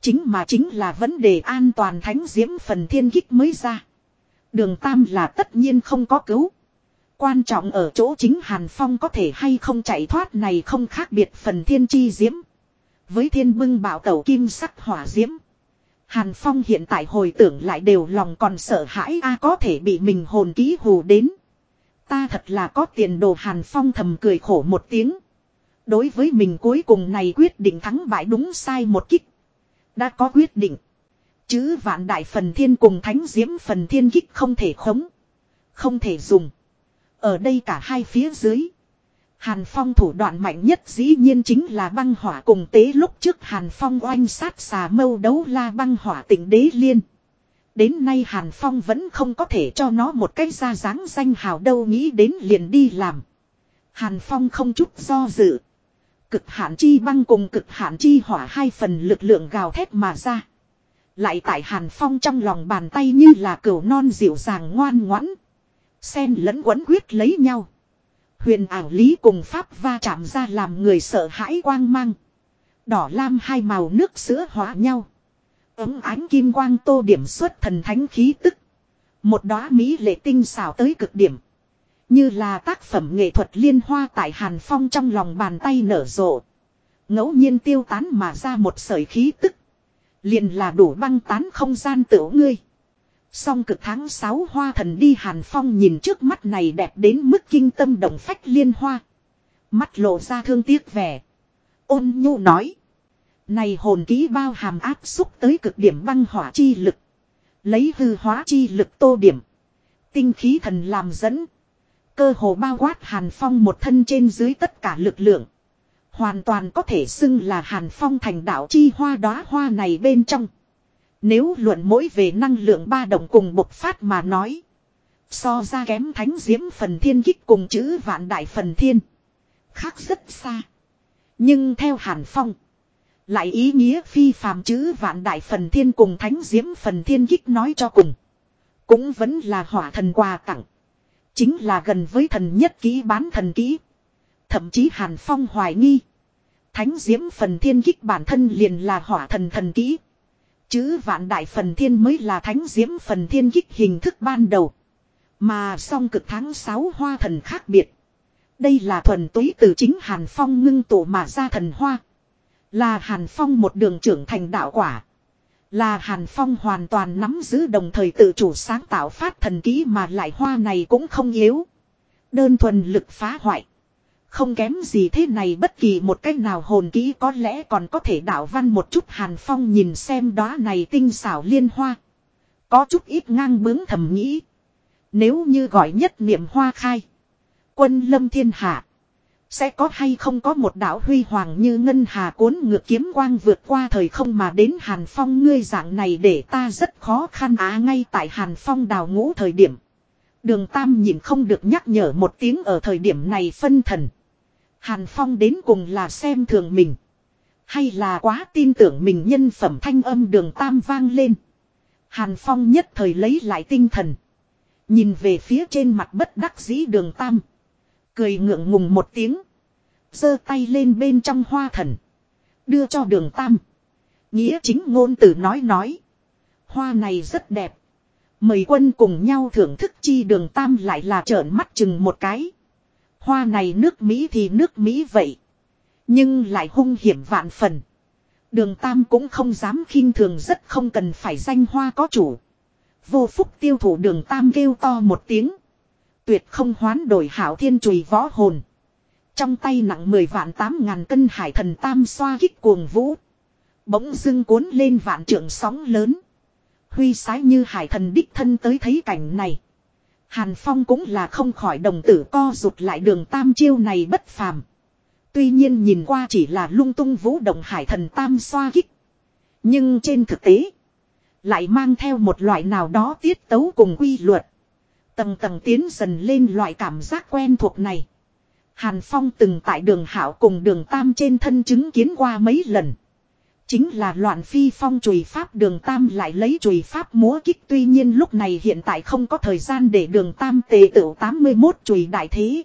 Chính mà chính là vấn đề an toàn thánh diễm phần thiên kích mới ra. Đường tam là tất nhiên không có cứu. Quan trọng ở chỗ chính Hàn Phong có thể hay không chạy thoát này không khác biệt phần thiên chi diễm. Với thiên bưng bảo tẩu kim sắc hỏa diễm. Hàn Phong hiện tại hồi tưởng lại đều lòng còn sợ hãi, a, có thể bị mình hồn ký hù đến. Ta thật là có tiền đồ Hàn Phong thầm cười khổ một tiếng. Đối với mình cuối cùng này quyết định thắng bại đúng sai một kích. Đã có quyết định. Chứ vạn đại phần thiên cùng thánh diễm phần thiên kích không thể khống. Không thể dùng. Ở đây cả hai phía dưới. Hàn Phong thủ đoạn mạnh nhất dĩ nhiên chính là băng hỏa cùng tế lúc trước Hàn Phong oanh sát xà mâu đấu la băng hỏa tỉnh đế liên. Đến nay Hàn Phong vẫn không có thể cho nó một cái ra dáng danh hào đâu nghĩ đến liền đi làm. Hàn Phong không chút do dự. Cực hạn chi băng cùng cực hạn chi hỏa hai phần lực lượng gào thét mà ra. Lại tại Hàn Phong trong lòng bàn tay như là cừu non dịu dàng ngoan ngoãn. Xen lẫn quấn quyết lấy nhau. Huyền ảo lý cùng pháp va chạm ra làm người sợ hãi quang mang. Đỏ lam hai màu nước sữa hóa nhau. Ấm ánh kim quang tô điểm xuất thần thánh khí tức. Một đóa mỹ lệ tinh xảo tới cực điểm. Như là tác phẩm nghệ thuật liên hoa tại Hàn Phong trong lòng bàn tay nở rộ. ngẫu nhiên tiêu tán mà ra một sợi khí tức. Liền là đủ băng tán không gian tửu ngươi. Song cực tháng 6 hoa thần đi Hàn Phong nhìn trước mắt này đẹp đến mức kinh tâm động phách liên hoa. Mắt lộ ra thương tiếc vẻ. Ôn nhu nói. Này hồn ký bao hàm áp xúc tới cực điểm băng hỏa chi lực. Lấy hư hóa chi lực tô điểm. Tinh khí thần làm dẫn. Cơ hồ bao quát Hàn Phong một thân trên dưới tất cả lực lượng. Hoàn toàn có thể xưng là Hàn Phong thành đạo chi hoa đóa hoa này bên trong. Nếu luận mỗi về năng lượng ba động cùng bộc phát mà nói. So ra kém thánh diễm phần thiên kích cùng chữ vạn đại phần thiên. Khác rất xa. Nhưng theo Hàn Phong. Lại ý nghĩa phi phàm chữ vạn đại phần thiên cùng thánh diễm phần thiên kích nói cho cùng. Cũng vẫn là hỏa thần quà tặng. Chính là gần với thần nhất ký bán thần ký. Thậm chí Hàn Phong hoài nghi. Thánh diễm phần thiên kích bản thân liền là hỏa thần thần ký. Chứ vạn đại phần thiên mới là thánh diễm phần thiên kích hình thức ban đầu. Mà song cực tháng 6 hoa thần khác biệt. Đây là thuần túy từ chính Hàn Phong ngưng tụ mà ra thần hoa. Là Hàn Phong một đường trưởng thành đạo quả. Là Hàn Phong hoàn toàn nắm giữ đồng thời tự chủ sáng tạo phát thần ký mà lại hoa này cũng không yếu. Đơn thuần lực phá hoại. Không kém gì thế này bất kỳ một cách nào hồn kỹ có lẽ còn có thể đạo văn một chút Hàn Phong nhìn xem đó này tinh xảo liên hoa. Có chút ít ngang bướng thầm nghĩ. Nếu như gọi nhất niệm hoa khai. Quân lâm thiên hạ. Sẽ có hay không có một đạo huy hoàng như ngân hà cuốn ngược kiếm quang vượt qua thời không mà đến Hàn Phong ngươi dạng này để ta rất khó khăn á ngay tại Hàn Phong đào ngũ thời điểm. Đường Tam nhìn không được nhắc nhở một tiếng ở thời điểm này phân thần. Hàn Phong đến cùng là xem thường mình. Hay là quá tin tưởng mình nhân phẩm thanh âm đường Tam vang lên. Hàn Phong nhất thời lấy lại tinh thần. Nhìn về phía trên mặt bất đắc dĩ đường Tam. Cười ngượng ngùng một tiếng. giơ tay lên bên trong hoa thần. Đưa cho đường Tam. Nghĩa chính ngôn từ nói nói. Hoa này rất đẹp. Mời quân cùng nhau thưởng thức chi đường Tam lại là trợn mắt chừng một cái. Hoa này nước Mỹ thì nước Mỹ vậy. Nhưng lại hung hiểm vạn phần. Đường Tam cũng không dám khinh thường rất không cần phải danh hoa có chủ. Vô phúc tiêu thụ đường Tam kêu to một tiếng. Tuyệt không hoán đổi hảo thiên chùy võ hồn. Trong tay nặng 10 vạn 8 ngàn cân hải thần Tam xoa kích cuồng vũ. Bỗng dưng cuốn lên vạn trượng sóng lớn. Huy sái như hải thần đích thân tới thấy cảnh này. Hàn Phong cũng là không khỏi đồng tử co rụt lại đường tam chiêu này bất phàm. Tuy nhiên nhìn qua chỉ là lung tung vũ động hải thần tam xoa kích. Nhưng trên thực tế. Lại mang theo một loại nào đó tiết tấu cùng quy luật. Tầng tầng tiến dần lên loại cảm giác quen thuộc này. Hàn Phong từng tại đường hảo cùng đường tam trên thân chứng kiến qua mấy lần. Chính là loạn phi phong chùy pháp đường tam lại lấy chùy pháp múa kích tuy nhiên lúc này hiện tại không có thời gian để đường tam tề tựu 81 chùy đại thế.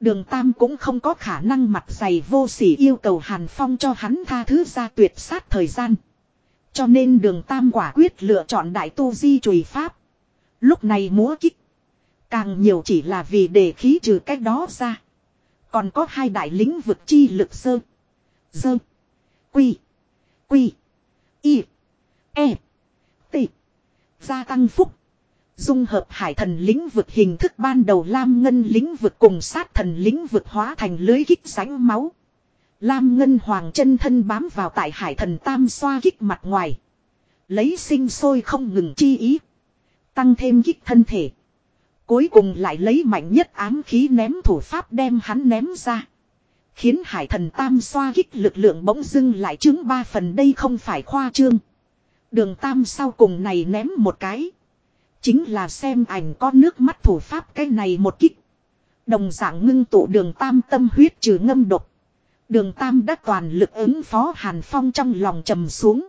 Đường tam cũng không có khả năng mặt dày vô sỉ yêu cầu hàn phong cho hắn tha thứ ra tuyệt sát thời gian. Cho nên đường tam quả quyết lựa chọn đại tu di chùy pháp. Lúc này múa kích. Càng nhiều chỉ là vì để khí trừ cái đó ra. Còn có hai đại lĩnh vực chi lực sơ. Sơ. Quy. Quy. Y. E. T, Gia tăng phúc. Dung hợp hải thần lĩnh vực hình thức ban đầu Lam Ngân lĩnh vực cùng sát thần lĩnh vực hóa thành lưới kích sánh máu. Lam Ngân Hoàng chân thân bám vào tại hải thần tam xoa kích mặt ngoài. Lấy sinh sôi không ngừng chi ý. Tăng thêm kích thân thể. Cuối cùng lại lấy mạnh nhất ám khí ném thủ pháp đem hắn ném ra. Khiến hải thần tam xoa kích lực lượng bỗng dưng lại chứng ba phần đây không phải khoa trương. Đường tam sau cùng này ném một cái. Chính là xem ảnh có nước mắt thủ pháp cái này một kích. Đồng dạng ngưng tụ đường tam tâm huyết trừ ngâm độc. Đường tam đã toàn lực ứng phó Hàn Phong trong lòng trầm xuống.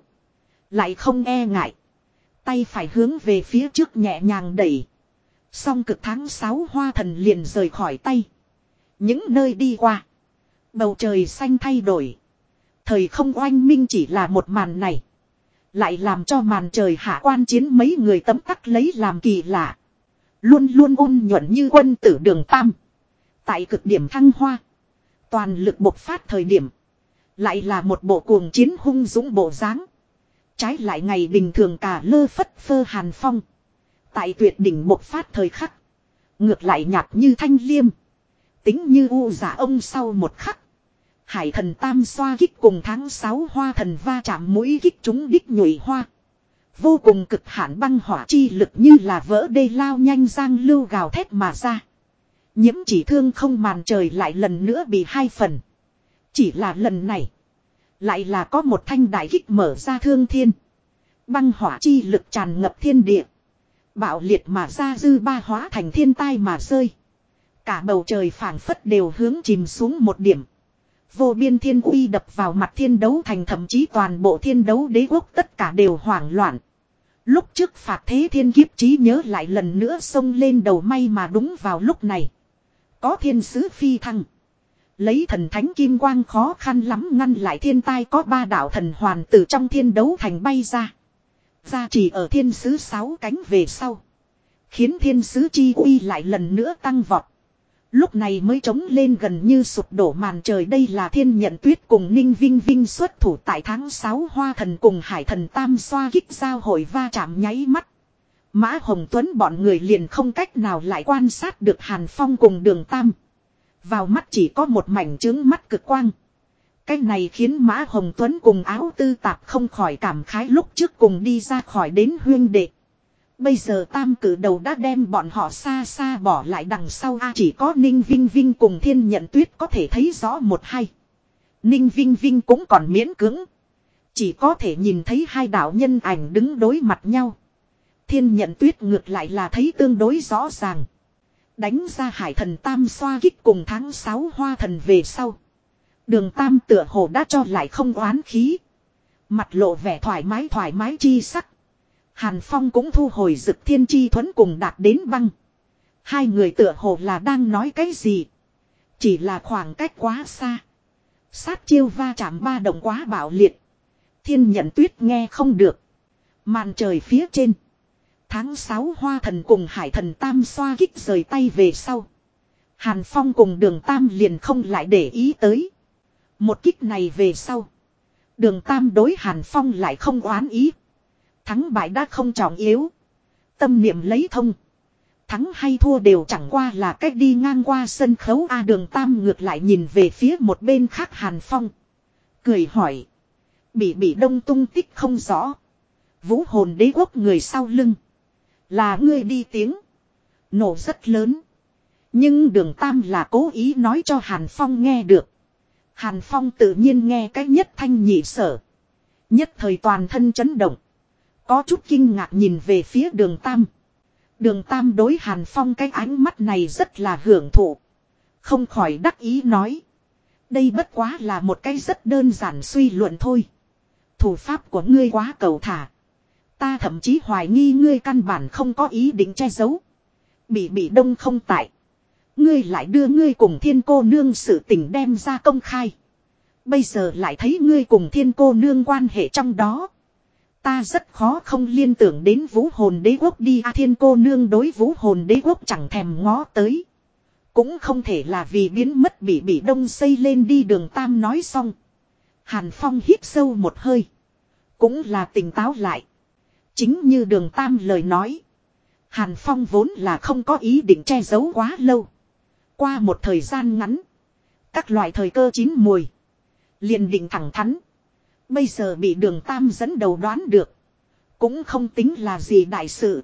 Lại không e ngại. Tay phải hướng về phía trước nhẹ nhàng đẩy. Song cực tháng 6 hoa thần liền rời khỏi tay. Những nơi đi qua. Bầu trời xanh thay đổi. Thời không oanh minh chỉ là một màn này. Lại làm cho màn trời hạ quan chiến mấy người tấm tắc lấy làm kỳ lạ. Luôn luôn ôn nhuận như quân tử đường tam. Tại cực điểm thăng hoa. Toàn lực bộc phát thời điểm. Lại là một bộ cuồng chiến hung dũng bộ dáng. Trái lại ngày bình thường cả lơ phất phơ hàn phong. Tại tuyệt đỉnh bộc phát thời khắc. Ngược lại nhạt như thanh liêm. Tính như u giả ông sau một khắc. Hải thần tam xoa kích cùng tháng 6 hoa thần va chạm mũi kích chúng đích nhụy hoa. Vô cùng cực hạn băng hỏa chi lực như là vỡ đê lao nhanh giang lưu gào thét mà ra. Nhiễm chỉ thương không màn trời lại lần nữa bị hai phần. Chỉ là lần này. Lại là có một thanh đại kích mở ra thương thiên. Băng hỏa chi lực tràn ngập thiên địa. Bạo liệt mà ra dư ba hóa thành thiên tai mà rơi. Cả bầu trời phảng phất đều hướng chìm xuống một điểm. Vô biên thiên uy đập vào mặt thiên đấu thành thậm chí toàn bộ thiên đấu đế quốc tất cả đều hoảng loạn. Lúc trước phạt thế thiên kiếp trí nhớ lại lần nữa xông lên đầu may mà đúng vào lúc này. Có thiên sứ phi thăng. Lấy thần thánh kim quang khó khăn lắm ngăn lại thiên tai có ba đạo thần hoàn từ trong thiên đấu thành bay ra. Ra chỉ ở thiên sứ sáu cánh về sau. Khiến thiên sứ chi uy lại lần nữa tăng vọt. Lúc này mới trống lên gần như sụp đổ màn trời đây là thiên nhận tuyết cùng ninh vinh vinh xuất thủ tại tháng 6 hoa thần cùng hải thần tam xoa kích giao hội va chạm nháy mắt. Mã Hồng Tuấn bọn người liền không cách nào lại quan sát được Hàn Phong cùng đường Tam. Vào mắt chỉ có một mảnh trướng mắt cực quang. Cái này khiến Mã Hồng Tuấn cùng áo tư tạp không khỏi cảm khái lúc trước cùng đi ra khỏi đến huyên đệ. Bây giờ tam cử đầu đã đem bọn họ xa xa bỏ lại đằng sau a, chỉ có Ninh Vinh Vinh cùng Thiên Nhận Tuyết có thể thấy rõ một hai. Ninh Vinh Vinh cũng còn miễn cưỡng. Chỉ có thể nhìn thấy hai đạo nhân ảnh đứng đối mặt nhau. Thiên Nhận Tuyết ngược lại là thấy tương đối rõ ràng. Đánh ra hải thần tam xoa kích cùng tháng 6 hoa thần về sau. Đường tam tựa hồ đã cho lại không oán khí. Mặt lộ vẻ thoải mái thoải mái chi sắc. Hàn Phong cũng thu hồi dực thiên chi thuẫn cùng đạt đến băng. Hai người tựa hồ là đang nói cái gì. Chỉ là khoảng cách quá xa. Sát chiêu va chạm ba động quá bạo liệt. Thiên nhận tuyết nghe không được. Màn trời phía trên. Tháng 6 hoa thần cùng hải thần tam xoa kích rời tay về sau. Hàn Phong cùng đường tam liền không lại để ý tới. Một kích này về sau. Đường tam đối Hàn Phong lại không oán ý. Thắng bại đã không trọng yếu. Tâm niệm lấy thông. Thắng hay thua đều chẳng qua là cách đi ngang qua sân khấu A đường Tam ngược lại nhìn về phía một bên khác Hàn Phong. Cười hỏi. Bị bị đông tung tích không rõ. Vũ hồn đế quốc người sau lưng. Là ngươi đi tiếng. Nổ rất lớn. Nhưng đường Tam là cố ý nói cho Hàn Phong nghe được. Hàn Phong tự nhiên nghe cách nhất thanh nhị sở. Nhất thời toàn thân chấn động. Có chút kinh ngạc nhìn về phía đường Tam. Đường Tam đối Hàn Phong cái ánh mắt này rất là hưởng thụ. Không khỏi đắc ý nói. Đây bất quá là một cái rất đơn giản suy luận thôi. Thủ pháp của ngươi quá cầu thả. Ta thậm chí hoài nghi ngươi căn bản không có ý định che giấu. Bị bị đông không tại. Ngươi lại đưa ngươi cùng thiên cô nương sự tình đem ra công khai. Bây giờ lại thấy ngươi cùng thiên cô nương quan hệ trong đó. Ta rất khó không liên tưởng đến vũ hồn đế quốc đi A thiên cô nương đối vũ hồn đế quốc chẳng thèm ngó tới. Cũng không thể là vì biến mất bị bị đông xây lên đi đường Tam nói xong. Hàn Phong hít sâu một hơi. Cũng là tỉnh táo lại. Chính như đường Tam lời nói. Hàn Phong vốn là không có ý định che giấu quá lâu. Qua một thời gian ngắn. Các loại thời cơ chín mùi. liền định thẳng thắn. Bây giờ bị đường Tam dẫn đầu đoán được. Cũng không tính là gì đại sự.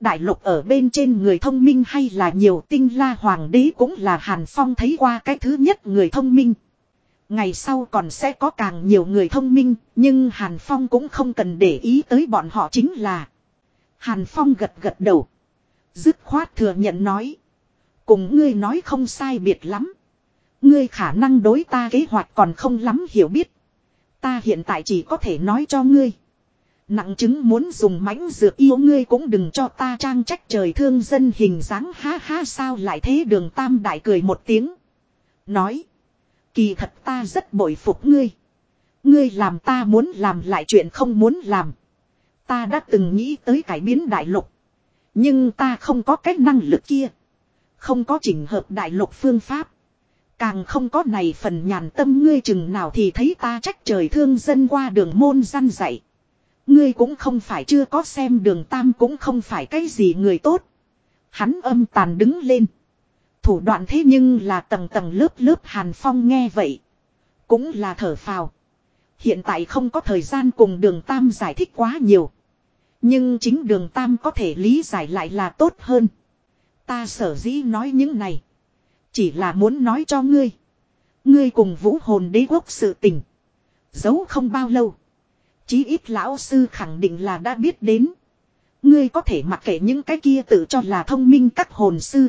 Đại lục ở bên trên người thông minh hay là nhiều tinh la hoàng đế cũng là Hàn Phong thấy qua cái thứ nhất người thông minh. Ngày sau còn sẽ có càng nhiều người thông minh, nhưng Hàn Phong cũng không cần để ý tới bọn họ chính là. Hàn Phong gật gật đầu. Dứt khoát thừa nhận nói. Cùng ngươi nói không sai biệt lắm. Ngươi khả năng đối ta kế hoạch còn không lắm hiểu biết. Ta hiện tại chỉ có thể nói cho ngươi. Nặng chứng muốn dùng mãnh dược yêu ngươi cũng đừng cho ta trang trách trời thương dân hình dáng ha ha sao lại thế đường tam đại cười một tiếng. Nói. Kỳ thật ta rất bội phục ngươi. Ngươi làm ta muốn làm lại chuyện không muốn làm. Ta đã từng nghĩ tới cải biến đại lục. Nhưng ta không có cách năng lực kia. Không có chỉnh hợp đại lục phương pháp. Càng không có này phần nhàn tâm ngươi chừng nào thì thấy ta trách trời thương dân qua đường môn gian dạy. Ngươi cũng không phải chưa có xem đường tam cũng không phải cái gì người tốt. Hắn âm tàn đứng lên. Thủ đoạn thế nhưng là tầng tầng lớp lớp hàn phong nghe vậy. Cũng là thở phào. Hiện tại không có thời gian cùng đường tam giải thích quá nhiều. Nhưng chính đường tam có thể lý giải lại là tốt hơn. Ta sở dĩ nói những này. Chỉ là muốn nói cho ngươi. Ngươi cùng vũ hồn đế quốc sự tình. Giấu không bao lâu. Chí ít lão sư khẳng định là đã biết đến. Ngươi có thể mặc kệ những cái kia tự cho là thông minh các hồn sư.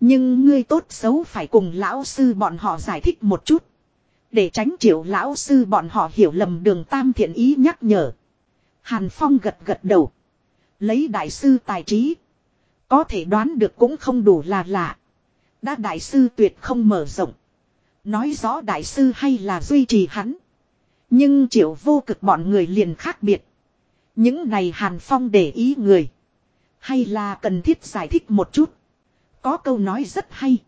Nhưng ngươi tốt xấu phải cùng lão sư bọn họ giải thích một chút. Để tránh triệu lão sư bọn họ hiểu lầm đường tam thiện ý nhắc nhở. Hàn Phong gật gật đầu. Lấy đại sư tài trí. Có thể đoán được cũng không đủ là lạ. Đã đại sư tuyệt không mở rộng. Nói rõ đại sư hay là duy trì hắn. Nhưng triệu vô cực bọn người liền khác biệt. Những này Hàn Phong để ý người. Hay là cần thiết giải thích một chút. Có câu nói rất hay.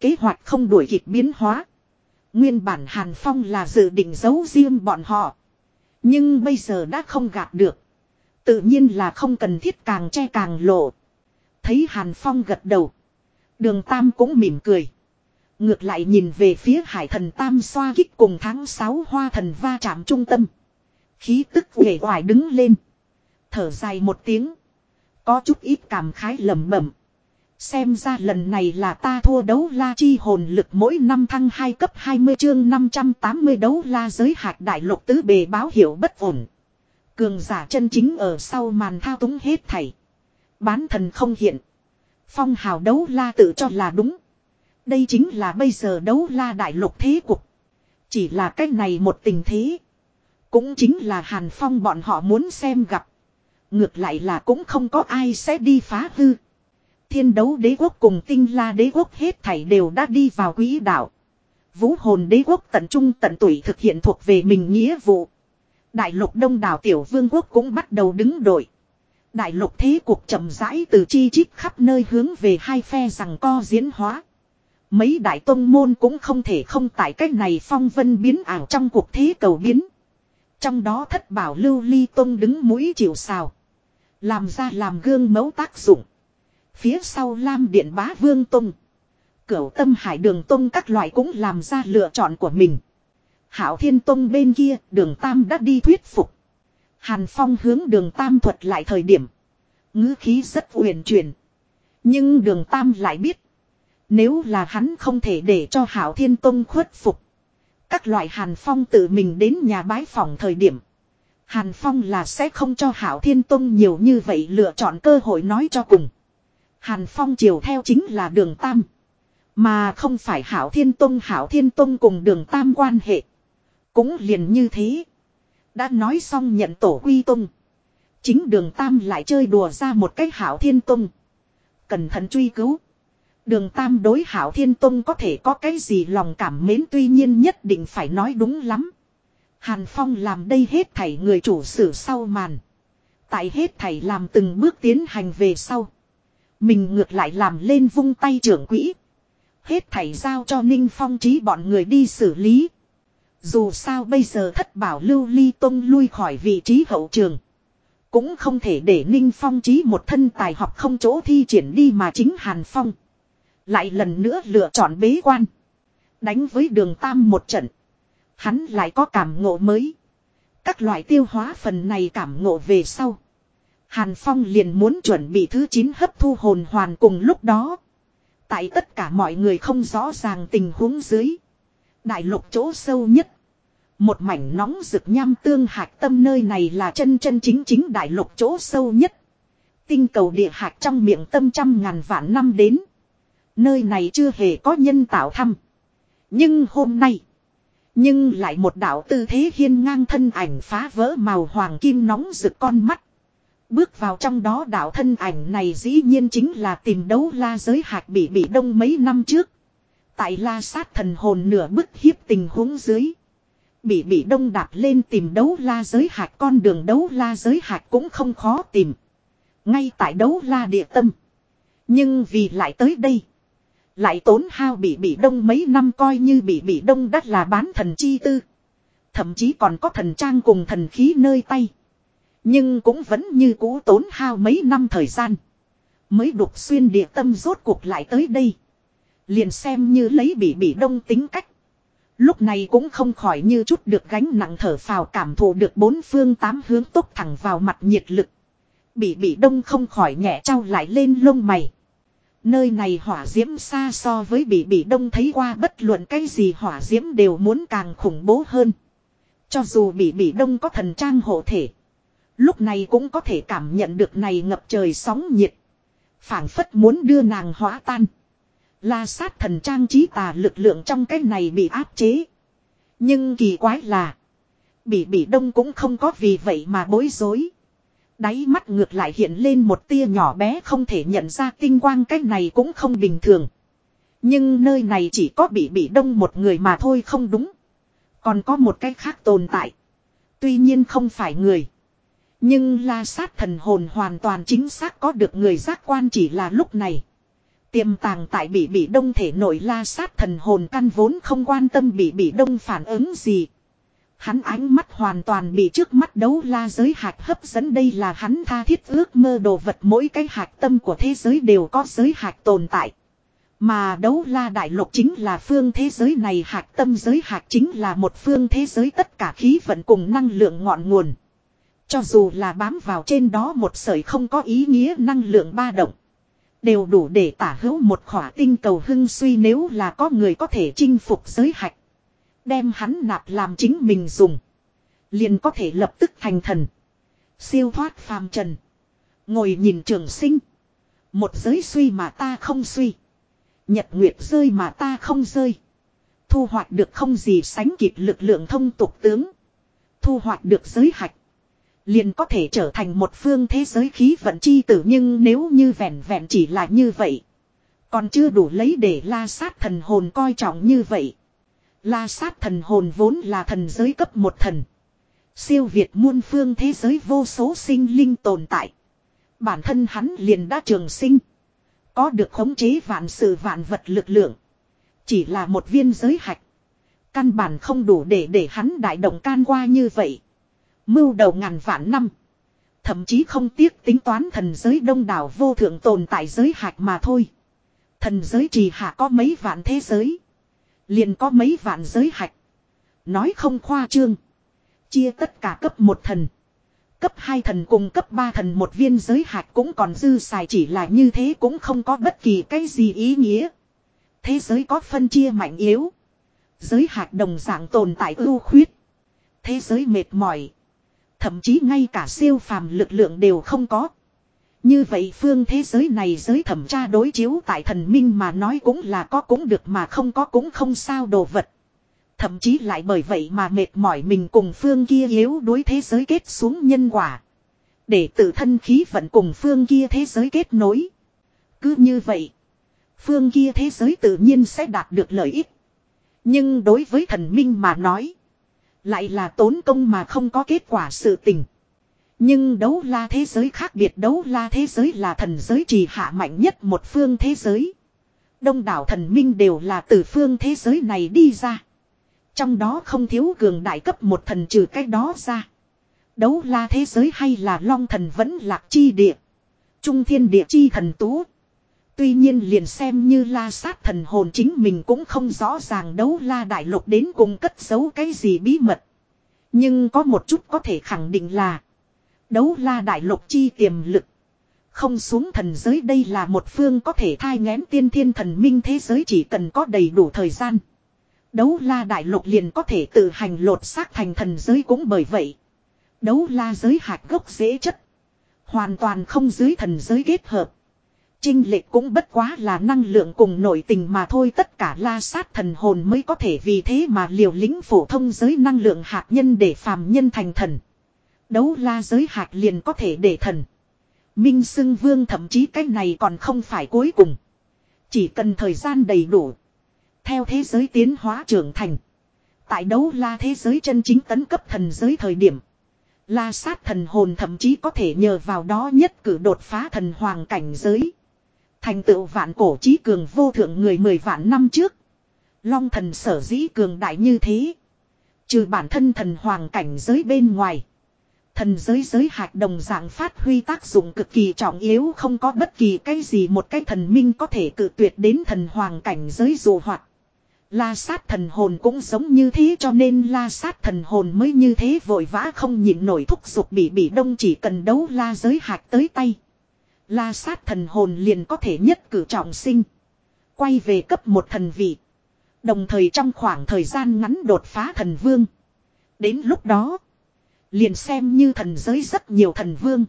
Kế hoạch không đuổi kịp biến hóa. Nguyên bản Hàn Phong là dự định giấu riêng bọn họ. Nhưng bây giờ đã không gạt được. Tự nhiên là không cần thiết càng che càng lộ. Thấy Hàn Phong gật đầu. Đường Tam cũng mỉm cười. Ngược lại nhìn về phía hải thần Tam xoa kích cùng tháng 6 hoa thần va chạm trung tâm. Khí tức uể hoài đứng lên. Thở dài một tiếng. Có chút ít cảm khái lầm bẩm. Xem ra lần này là ta thua đấu la chi hồn lực mỗi năm thăng 2 cấp 20 chương 580 đấu la giới hạt đại lục tứ bề báo hiệu bất ổn. Cường giả chân chính ở sau màn thao túng hết thảy. Bán thần không hiện. Phong hào đấu la tự cho là đúng. Đây chính là bây giờ đấu la đại lục thế cục. Chỉ là cách này một tình thế. Cũng chính là Hàn Phong bọn họ muốn xem gặp. Ngược lại là cũng không có ai sẽ đi phá hư. Thiên đấu đế quốc cùng tinh la đế quốc hết thảy đều đã đi vào quỹ đạo. Vũ hồn đế quốc tận trung tận tuổi thực hiện thuộc về mình nghĩa vụ. Đại lục đông đảo tiểu vương quốc cũng bắt đầu đứng đội. Đại lục thế cuộc chậm rãi từ chi chít khắp nơi hướng về hai phe rằng co diễn hóa. Mấy đại tông môn cũng không thể không tại cách này phong vân biến ảo trong cuộc thế cầu biến. Trong đó thất bảo lưu ly tông đứng mũi chịu sào. Làm ra làm gương mẫu tác dụng. Phía sau Lam Điện Bá Vương Tông. Cửu tâm hải đường Tông các loại cũng làm ra lựa chọn của mình. Hảo Thiên Tông bên kia, đường Tam đã đi thuyết phục. Hàn Phong hướng đường Tam thuật lại thời điểm. ngữ khí rất uyển chuyển. Nhưng đường Tam lại biết. Nếu là hắn không thể để cho Hảo Thiên Tông khuất phục. Các loại Hàn Phong tự mình đến nhà bái phòng thời điểm. Hàn Phong là sẽ không cho Hảo Thiên Tông nhiều như vậy lựa chọn cơ hội nói cho cùng. Hàn Phong chiều theo chính là đường Tam. Mà không phải Hảo Thiên Tông Hảo Thiên Tông cùng đường Tam quan hệ. Cũng liền như thế. Đã nói xong nhận tổ quy tung. Chính đường Tam lại chơi đùa ra một cách Hảo Thiên tung. Cẩn thận truy cứu. Đường Tam đối Hảo Thiên tung có thể có cái gì lòng cảm mến tuy nhiên nhất định phải nói đúng lắm. Hàn Phong làm đây hết thảy người chủ sử sau màn. Tại hết thảy làm từng bước tiến hành về sau. Mình ngược lại làm lên vung tay trưởng quỹ. Hết thảy giao cho Ninh Phong trí bọn người đi xử lý. Dù sao bây giờ thất bảo lưu ly tông lui khỏi vị trí hậu trường. Cũng không thể để Ninh Phong trí một thân tài học không chỗ thi triển đi mà chính Hàn Phong. Lại lần nữa lựa chọn bế quan. Đánh với đường Tam một trận. Hắn lại có cảm ngộ mới. Các loại tiêu hóa phần này cảm ngộ về sau. Hàn Phong liền muốn chuẩn bị thứ 9 hấp thu hồn hoàn cùng lúc đó. Tại tất cả mọi người không rõ ràng tình huống dưới. Đại lục chỗ sâu nhất. Một mảnh nóng rực nham tương hạt tâm nơi này là chân chân chính chính đại lục chỗ sâu nhất. Tinh cầu địa hạt trong miệng tâm trăm ngàn vạn năm đến. Nơi này chưa hề có nhân tạo thăm. Nhưng hôm nay. Nhưng lại một đạo tư thế hiên ngang thân ảnh phá vỡ màu hoàng kim nóng rực con mắt. Bước vào trong đó đạo thân ảnh này dĩ nhiên chính là tìm đấu la giới hạt bị bị đông mấy năm trước. Tại la sát thần hồn nửa bức hiếp tình huống dưới. Bị bị đông đạp lên tìm đấu la giới hạt, con đường đấu la giới hạt cũng không khó tìm. Ngay tại đấu la địa tâm. Nhưng vì lại tới đây. Lại tốn hao bị bị đông mấy năm coi như bị bị đông đắt là bán thần chi tư. Thậm chí còn có thần trang cùng thần khí nơi tay. Nhưng cũng vẫn như cũ tốn hao mấy năm thời gian. Mới đục xuyên địa tâm rốt cuộc lại tới đây. Liền xem như lấy bị bị đông tính cách. Lúc này cũng không khỏi như chút được gánh nặng thở phào cảm thụ được bốn phương tám hướng tốt thẳng vào mặt nhiệt lực. Bị bị đông không khỏi nhẹ trao lại lên lông mày. Nơi này hỏa diễm xa so với bị bị đông thấy qua bất luận cái gì hỏa diễm đều muốn càng khủng bố hơn. Cho dù bị bị đông có thần trang hộ thể. Lúc này cũng có thể cảm nhận được này ngập trời sóng nhiệt. phảng phất muốn đưa nàng hóa tan. La sát thần trang trí tà lực lượng trong cái này bị áp chế. Nhưng kỳ quái là. Bị bị đông cũng không có vì vậy mà bối rối. Đáy mắt ngược lại hiện lên một tia nhỏ bé không thể nhận ra tinh quang cái này cũng không bình thường. Nhưng nơi này chỉ có bị bị đông một người mà thôi không đúng. Còn có một cái khác tồn tại. Tuy nhiên không phải người. Nhưng la sát thần hồn hoàn toàn chính xác có được người giác quan chỉ là lúc này. Tiềm tàng tại bị bị đông thể nội la sát thần hồn căn vốn không quan tâm bị bị đông phản ứng gì. Hắn ánh mắt hoàn toàn bị trước mắt đấu la giới hạt hấp dẫn đây là hắn tha thiết ước mơ đồ vật mỗi cái hạt tâm của thế giới đều có giới hạt tồn tại. Mà đấu la đại lục chính là phương thế giới này, hạt tâm giới hạt chính là một phương thế giới tất cả khí vận cùng năng lượng ngọn nguồn. Cho dù là bám vào trên đó một sợi không có ý nghĩa năng lượng ba động. Đều đủ để tả hữu một khỏa tinh cầu hưng suy nếu là có người có thể chinh phục giới hạch. Đem hắn nạp làm chính mình dùng. Liền có thể lập tức thành thần. Siêu thoát phàm trần. Ngồi nhìn trường sinh. Một giới suy mà ta không suy. Nhật nguyệt rơi mà ta không rơi. Thu hoạch được không gì sánh kịp lực lượng thông tục tướng. Thu hoạch được giới hạch. Liền có thể trở thành một phương thế giới khí vận chi tử nhưng nếu như vẹn vẹn chỉ là như vậy. Còn chưa đủ lấy để la sát thần hồn coi trọng như vậy. La sát thần hồn vốn là thần giới cấp một thần. Siêu Việt muôn phương thế giới vô số sinh linh tồn tại. Bản thân hắn liền đã trường sinh. Có được khống chế vạn sự vạn vật lực lượng. Chỉ là một viên giới hạch. Căn bản không đủ để để hắn đại động can qua như vậy. Mưu đầu ngàn vạn năm. Thậm chí không tiếc tính toán thần giới đông đảo vô thượng tồn tại giới hạch mà thôi. Thần giới trì hạ có mấy vạn thế giới. Liền có mấy vạn giới hạch. Nói không khoa trương. Chia tất cả cấp một thần. Cấp hai thần cùng cấp ba thần một viên giới hạch cũng còn dư xài chỉ là như thế cũng không có bất kỳ cái gì ý nghĩa. Thế giới có phân chia mạnh yếu. Giới hạch đồng dạng tồn tại ưu khuyết. Thế giới mệt mỏi. Thậm chí ngay cả siêu phàm lực lượng đều không có. Như vậy phương thế giới này giới thẩm tra đối chiếu tại thần minh mà nói cũng là có cũng được mà không có cũng không sao đồ vật. Thậm chí lại bởi vậy mà mệt mỏi mình cùng phương kia yếu đối thế giới kết xuống nhân quả. Để tự thân khí vận cùng phương kia thế giới kết nối. Cứ như vậy. Phương kia thế giới tự nhiên sẽ đạt được lợi ích. Nhưng đối với thần minh mà nói. Lại là tốn công mà không có kết quả sự tình. Nhưng đấu la thế giới khác biệt, đấu la thế giới là thần giới trì hạ mạnh nhất một phương thế giới. Đông đảo thần minh đều là từ phương thế giới này đi ra. Trong đó không thiếu cường đại cấp một thần trừ cái đó ra. Đấu la thế giới hay là long thần vẫn lạc chi địa. Trung thiên địa chi thần tú. Tuy nhiên liền xem như la sát thần hồn chính mình cũng không rõ ràng đấu la đại lục đến cùng cất giấu cái gì bí mật. Nhưng có một chút có thể khẳng định là, đấu la đại lục chi tiềm lực. Không xuống thần giới đây là một phương có thể thai ngén tiên thiên thần minh thế giới chỉ cần có đầy đủ thời gian. Đấu la đại lục liền có thể tự hành lột xác thành thần giới cũng bởi vậy. Đấu la giới hạt gốc dễ chất. Hoàn toàn không dưới thần giới kết hợp. Trinh lệch cũng bất quá là năng lượng cùng nội tình mà thôi, tất cả la sát thần hồn mới có thể vì thế mà liều lĩnh phổ thông giới năng lượng hạt nhân để phàm nhân thành thần. Đấu la giới hạt liền có thể để thần. Minh xưng vương thậm chí cái này còn không phải cuối cùng. Chỉ cần thời gian đầy đủ. Theo thế giới tiến hóa trưởng thành. Tại đấu la thế giới chân chính tấn cấp thần giới thời điểm. La sát thần hồn thậm chí có thể nhờ vào đó nhất cử đột phá thần hoàng cảnh giới. Thành tựu vạn cổ trí cường vô thượng người mười vạn năm trước. Long thần sở dĩ cường đại như thế. Trừ bản thân thần hoàng cảnh giới bên ngoài. Thần giới giới hạt đồng dạng phát huy tác dụng cực kỳ trọng yếu không có bất kỳ cái gì một cái thần minh có thể cự tuyệt đến thần hoàng cảnh giới dù hoạt. La sát thần hồn cũng giống như thế cho nên la sát thần hồn mới như thế vội vã không nhịn nổi thúc giục bị bị đông chỉ cần đấu la giới hạt tới tay. La sát thần hồn liền có thể nhất cử trọng sinh. Quay về cấp một thần vị. Đồng thời trong khoảng thời gian ngắn đột phá thần vương. Đến lúc đó. Liền xem như thần giới rất nhiều thần vương.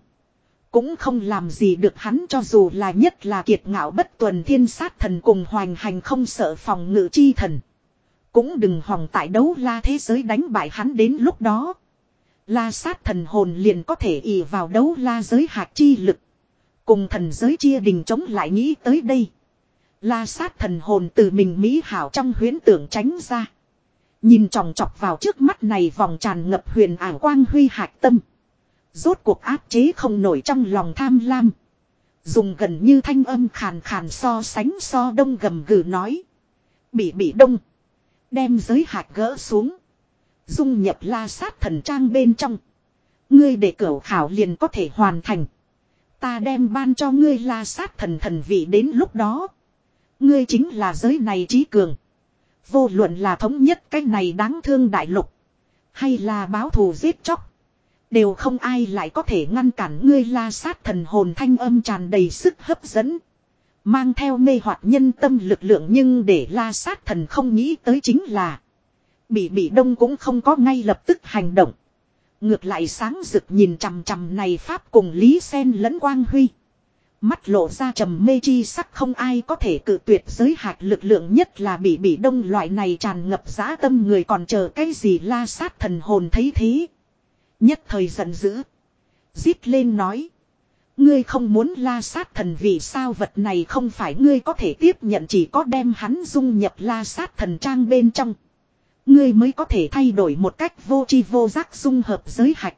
Cũng không làm gì được hắn cho dù là nhất là kiệt ngạo bất tuần thiên sát thần cùng hoành hành không sợ phòng ngự chi thần. Cũng đừng hòng tại đấu la thế giới đánh bại hắn đến lúc đó. La sát thần hồn liền có thể ỉ vào đấu la giới hạt chi lực. Cùng thần giới chia đình chống lại nghĩ tới đây. La sát thần hồn từ mình mỹ hảo trong huyến tưởng tránh ra. Nhìn tròng trọc vào trước mắt này vòng tràn ngập huyền ảo quang huy hạc tâm. Rốt cuộc áp chế không nổi trong lòng tham lam. Dùng gần như thanh âm khàn khàn so sánh so đông gầm gừ nói. Bị bị đông. Đem giới hạt gỡ xuống. Dung nhập la sát thần trang bên trong. Ngươi để cửa khảo liền có thể hoàn thành. Ta đem ban cho ngươi la sát thần thần vị đến lúc đó. Ngươi chính là giới này trí cường. Vô luận là thống nhất cái này đáng thương đại lục. Hay là báo thù giết chóc. Đều không ai lại có thể ngăn cản ngươi la sát thần hồn thanh âm tràn đầy sức hấp dẫn. Mang theo mê hoặc nhân tâm lực lượng nhưng để la sát thần không nghĩ tới chính là. Bị bị đông cũng không có ngay lập tức hành động. Ngược lại sáng rực nhìn chằm chằm này Pháp cùng Lý Sen lẫn Quang Huy. Mắt lộ ra trầm mê chi sắc không ai có thể cự tuyệt giới hạt lực lượng nhất là bị bị đông loại này tràn ngập giã tâm người còn chờ cái gì la sát thần hồn thấy thế. Nhất thời giận dữ. Giết lên nói. Ngươi không muốn la sát thần vì sao vật này không phải ngươi có thể tiếp nhận chỉ có đem hắn dung nhập la sát thần trang bên trong. Ngươi mới có thể thay đổi một cách vô chi vô giác dung hợp giới hạch.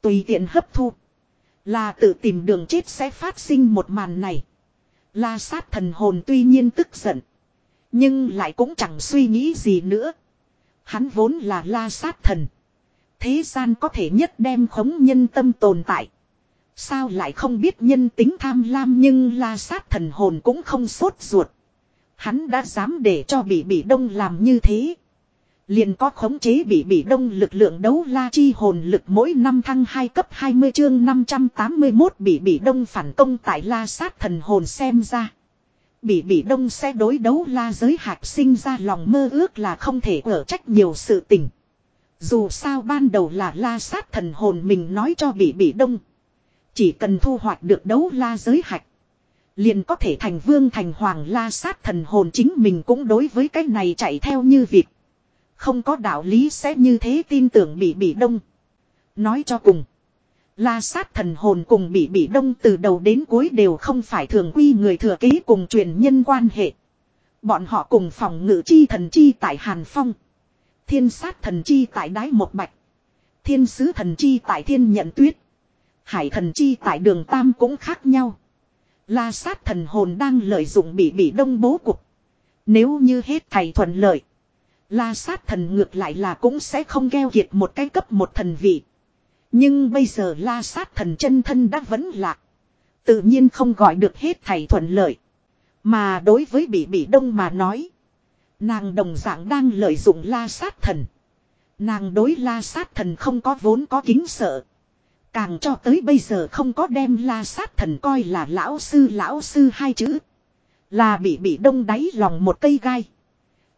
Tùy tiện hấp thu. Là tự tìm đường chết sẽ phát sinh một màn này. La sát thần hồn tuy nhiên tức giận. Nhưng lại cũng chẳng suy nghĩ gì nữa. Hắn vốn là la sát thần. Thế gian có thể nhất đem khống nhân tâm tồn tại. Sao lại không biết nhân tính tham lam nhưng la sát thần hồn cũng không sốt ruột. Hắn đã dám để cho bị bị đông làm như thế. Liền có khống chế bị bị đông lực lượng đấu la chi hồn lực mỗi năm thăng 2 cấp 20 chương 581 bị bị đông phản công tại la sát thần hồn xem ra. Bị bị đông sẽ đối đấu la giới hạt sinh ra lòng mơ ước là không thể ở trách nhiều sự tình. Dù sao ban đầu là la sát thần hồn mình nói cho bị bị đông. Chỉ cần thu hoạch được đấu la giới hạch. Liền có thể thành vương thành hoàng la sát thần hồn chính mình cũng đối với cái này chạy theo như việc. Không có đạo lý sẽ như thế tin tưởng bị bị đông. Nói cho cùng. La sát thần hồn cùng bị bị đông từ đầu đến cuối đều không phải thường quy người thừa kế cùng truyền nhân quan hệ. Bọn họ cùng phòng ngự chi thần chi tại Hàn Phong. Thiên sát thần chi tại Đái Một Bạch. Thiên sứ thần chi tại Thiên Nhận Tuyết. Hải thần chi tại Đường Tam cũng khác nhau. La sát thần hồn đang lợi dụng bị bị đông bố cục. Nếu như hết thầy thuận lợi. La sát thần ngược lại là cũng sẽ không gheo kiệt một cái cấp một thần vị. Nhưng bây giờ la sát thần chân thân đã vẫn lạc. Tự nhiên không gọi được hết thầy thuận lợi. Mà đối với bị bị đông mà nói. Nàng đồng dạng đang lợi dụng la sát thần. Nàng đối la sát thần không có vốn có kính sợ. Càng cho tới bây giờ không có đem la sát thần coi là lão sư lão sư hai chữ. Là bị bị đông đáy lòng một cây gai.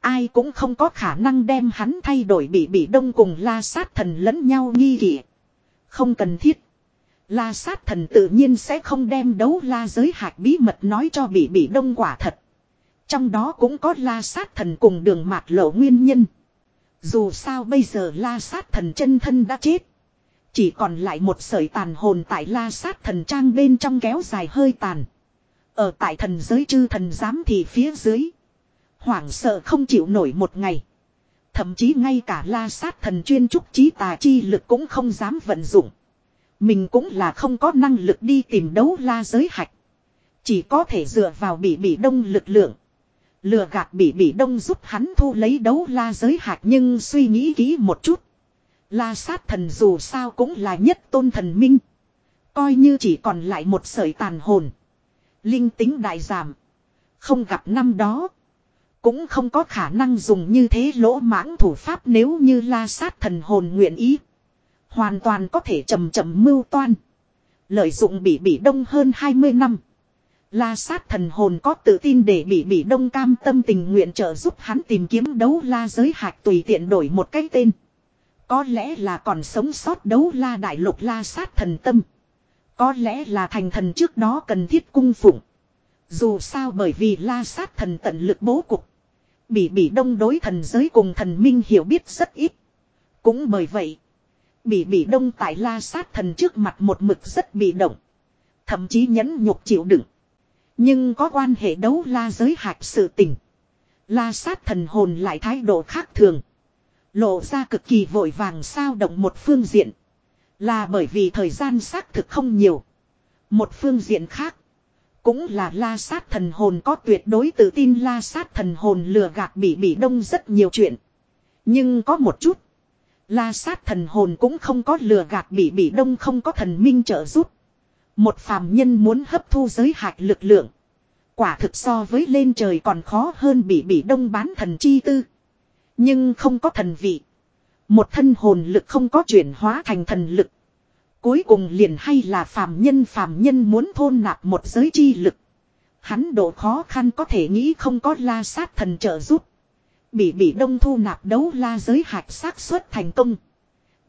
Ai cũng không có khả năng đem hắn thay đổi bị bị đông cùng la sát thần lẫn nhau nghi kỵ. Không cần thiết. La sát thần tự nhiên sẽ không đem đấu la giới hạt bí mật nói cho bị bị đông quả thật. Trong đó cũng có la sát thần cùng đường mạt lộ nguyên nhân. Dù sao bây giờ la sát thần chân thân đã chết. Chỉ còn lại một sợi tàn hồn tại la sát thần trang bên trong kéo dài hơi tàn. Ở tại thần giới chư thần giám thì phía dưới. Hoảng sợ không chịu nổi một ngày. Thậm chí ngay cả la sát thần chuyên trúc trí tà chi lực cũng không dám vận dụng. Mình cũng là không có năng lực đi tìm đấu la giới hạch. Chỉ có thể dựa vào bị bị đông lực lượng. Lừa gạt bị bị đông giúp hắn thu lấy đấu la giới hạt nhưng suy nghĩ kỹ một chút. La sát thần dù sao cũng là nhất tôn thần minh. Coi như chỉ còn lại một sợi tàn hồn. Linh tính đại giảm. Không gặp năm đó. Cũng không có khả năng dùng như thế lỗ mãng thủ pháp nếu như la sát thần hồn nguyện ý. Hoàn toàn có thể chầm chậm mưu toan. Lợi dụng bị bị đông hơn 20 năm. La sát thần hồn có tự tin để bị bị đông cam tâm tình nguyện trợ giúp hắn tìm kiếm đấu la giới hạc tùy tiện đổi một cái tên. Có lẽ là còn sống sót đấu la đại lục la sát thần tâm. Có lẽ là thành thần trước đó cần thiết cung phụng. Dù sao bởi vì la sát thần tận lực bố cục. Bỉ bỉ đông đối thần giới cùng thần minh hiểu biết rất ít. Cũng bởi vậy. Bỉ bỉ đông tại la sát thần trước mặt một mực rất bị động. Thậm chí nhẫn nhục chịu đựng. Nhưng có quan hệ đấu la giới hạch sự tình. La sát thần hồn lại thái độ khác thường. Lộ ra cực kỳ vội vàng sao động một phương diện. Là bởi vì thời gian xác thực không nhiều. Một phương diện khác. Cũng là la sát thần hồn có tuyệt đối tự tin la sát thần hồn lừa gạt bị bị đông rất nhiều chuyện. Nhưng có một chút. La sát thần hồn cũng không có lừa gạt bị bị đông không có thần minh trợ giúp. Một phàm nhân muốn hấp thu giới hạt lực lượng. Quả thực so với lên trời còn khó hơn bị bị đông bán thần chi tư. Nhưng không có thần vị. Một thân hồn lực không có chuyển hóa thành thần lực. Cuối cùng liền hay là phàm nhân phàm nhân muốn thôn nạp một giới chi lực. Hắn độ khó khăn có thể nghĩ không có la sát thần trợ giúp. Bị bị đông thu nạp đấu la giới hạch xác suất thành công.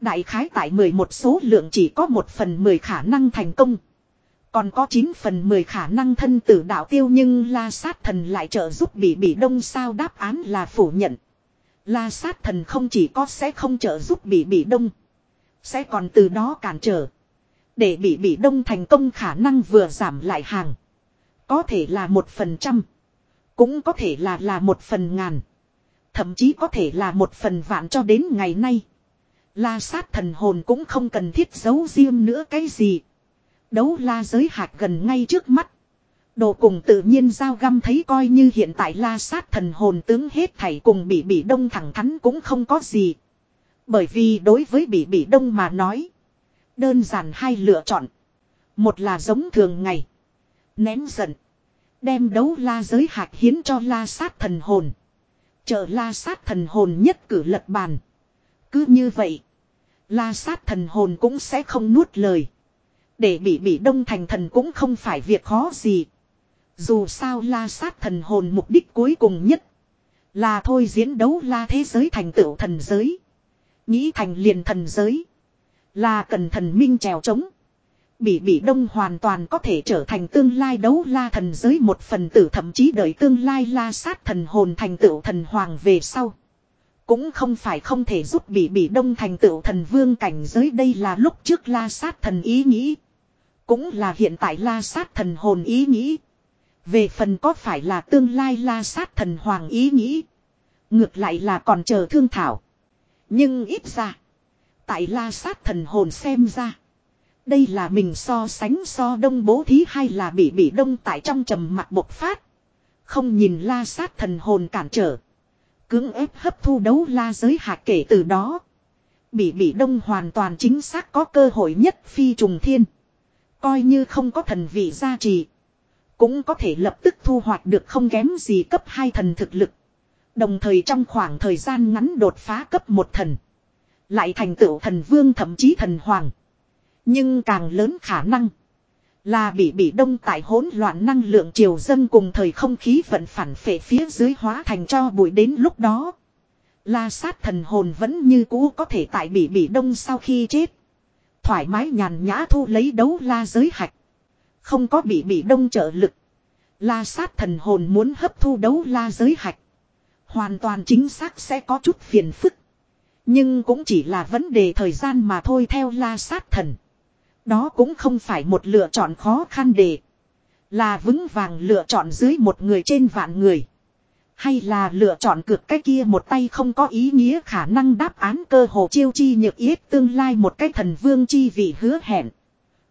Đại khái tại 11 số lượng chỉ có một phần 10 khả năng thành công. Còn có 9 phần 10 khả năng thân tử đạo tiêu nhưng la sát thần lại trợ giúp bị bị đông sao đáp án là phủ nhận. La sát thần không chỉ có sẽ không trợ giúp bị bị đông. Sẽ còn từ đó cản trở. Để bị bị đông thành công khả năng vừa giảm lại hàng. Có thể là một phần trăm. Cũng có thể là là một phần ngàn. Thậm chí có thể là một phần vạn cho đến ngày nay. La sát thần hồn cũng không cần thiết giấu riêng nữa cái gì. Đấu la giới hạt gần ngay trước mắt. Đồ cùng tự nhiên giao găm thấy coi như hiện tại la sát thần hồn tướng hết thảy cùng bị bị đông thẳng thắn cũng không có gì. Bởi vì đối với bị bị đông mà nói. Đơn giản hai lựa chọn. Một là giống thường ngày. Nén giận. Đem đấu la giới hạt hiến cho la sát thần hồn. Chờ la sát thần hồn nhất cử lật bàn. Cứ như vậy. La sát thần hồn cũng sẽ không nuốt lời. Để bị bị đông thành thần cũng không phải việc khó gì. Dù sao la sát thần hồn mục đích cuối cùng nhất. Là thôi diễn đấu la thế giới thành tựu thần giới. Nghĩ thành liền thần giới. Là cần thần minh trèo trống. Bị bỉ đông hoàn toàn có thể trở thành tương lai đấu la thần giới một phần tử, thậm chí đợi tương lai la sát thần hồn thành tựu thần hoàng về sau. Cũng không phải không thể giúp bị bỉ đông thành tựu thần vương cảnh giới đây là lúc trước la sát thần ý nghĩ. Cũng là hiện tại la sát thần hồn ý nghĩ. Về phần có phải là tương lai la sát thần hoàng ý nghĩ. Ngược lại là còn chờ thương thảo. Nhưng ít ra. Tại la sát thần hồn xem ra. Đây là mình so sánh so đông bố thí hay là bị bị đông tại trong trầm mặt bộc phát. Không nhìn la sát thần hồn cản trở. Cưỡng ép hấp thu đấu la giới hạt kể từ đó. Bị bị đông hoàn toàn chính xác có cơ hội nhất phi trùng thiên. Coi như không có thần vị gia trì. Cũng có thể lập tức thu hoạch được không kém gì cấp hai thần thực lực. Đồng thời trong khoảng thời gian ngắn đột phá cấp một thần. Lại thành tựu thần vương thậm chí thần hoàng. Nhưng càng lớn khả năng. Là bị bị đông tại hỗn loạn năng lượng triều dân cùng thời không khí vận phản phệ phía dưới hóa thành cho bụi đến lúc đó. La sát thần hồn vẫn như cũ có thể tại bị bị đông sau khi chết. Thoải mái nhàn nhã thu lấy đấu la giới hạch. Không có bị bị đông trợ lực. La sát thần hồn muốn hấp thu đấu la giới hạch. Hoàn toàn chính xác sẽ có chút phiền phức. Nhưng cũng chỉ là vấn đề thời gian mà thôi theo la sát thần. Đó cũng không phải một lựa chọn khó khăn đề. Là vững vàng lựa chọn dưới một người trên vạn người. Hay là lựa chọn cược cái kia một tay không có ý nghĩa khả năng đáp án cơ hồ chiêu chi nhược yết tương lai một cái thần vương chi vị hứa hẹn.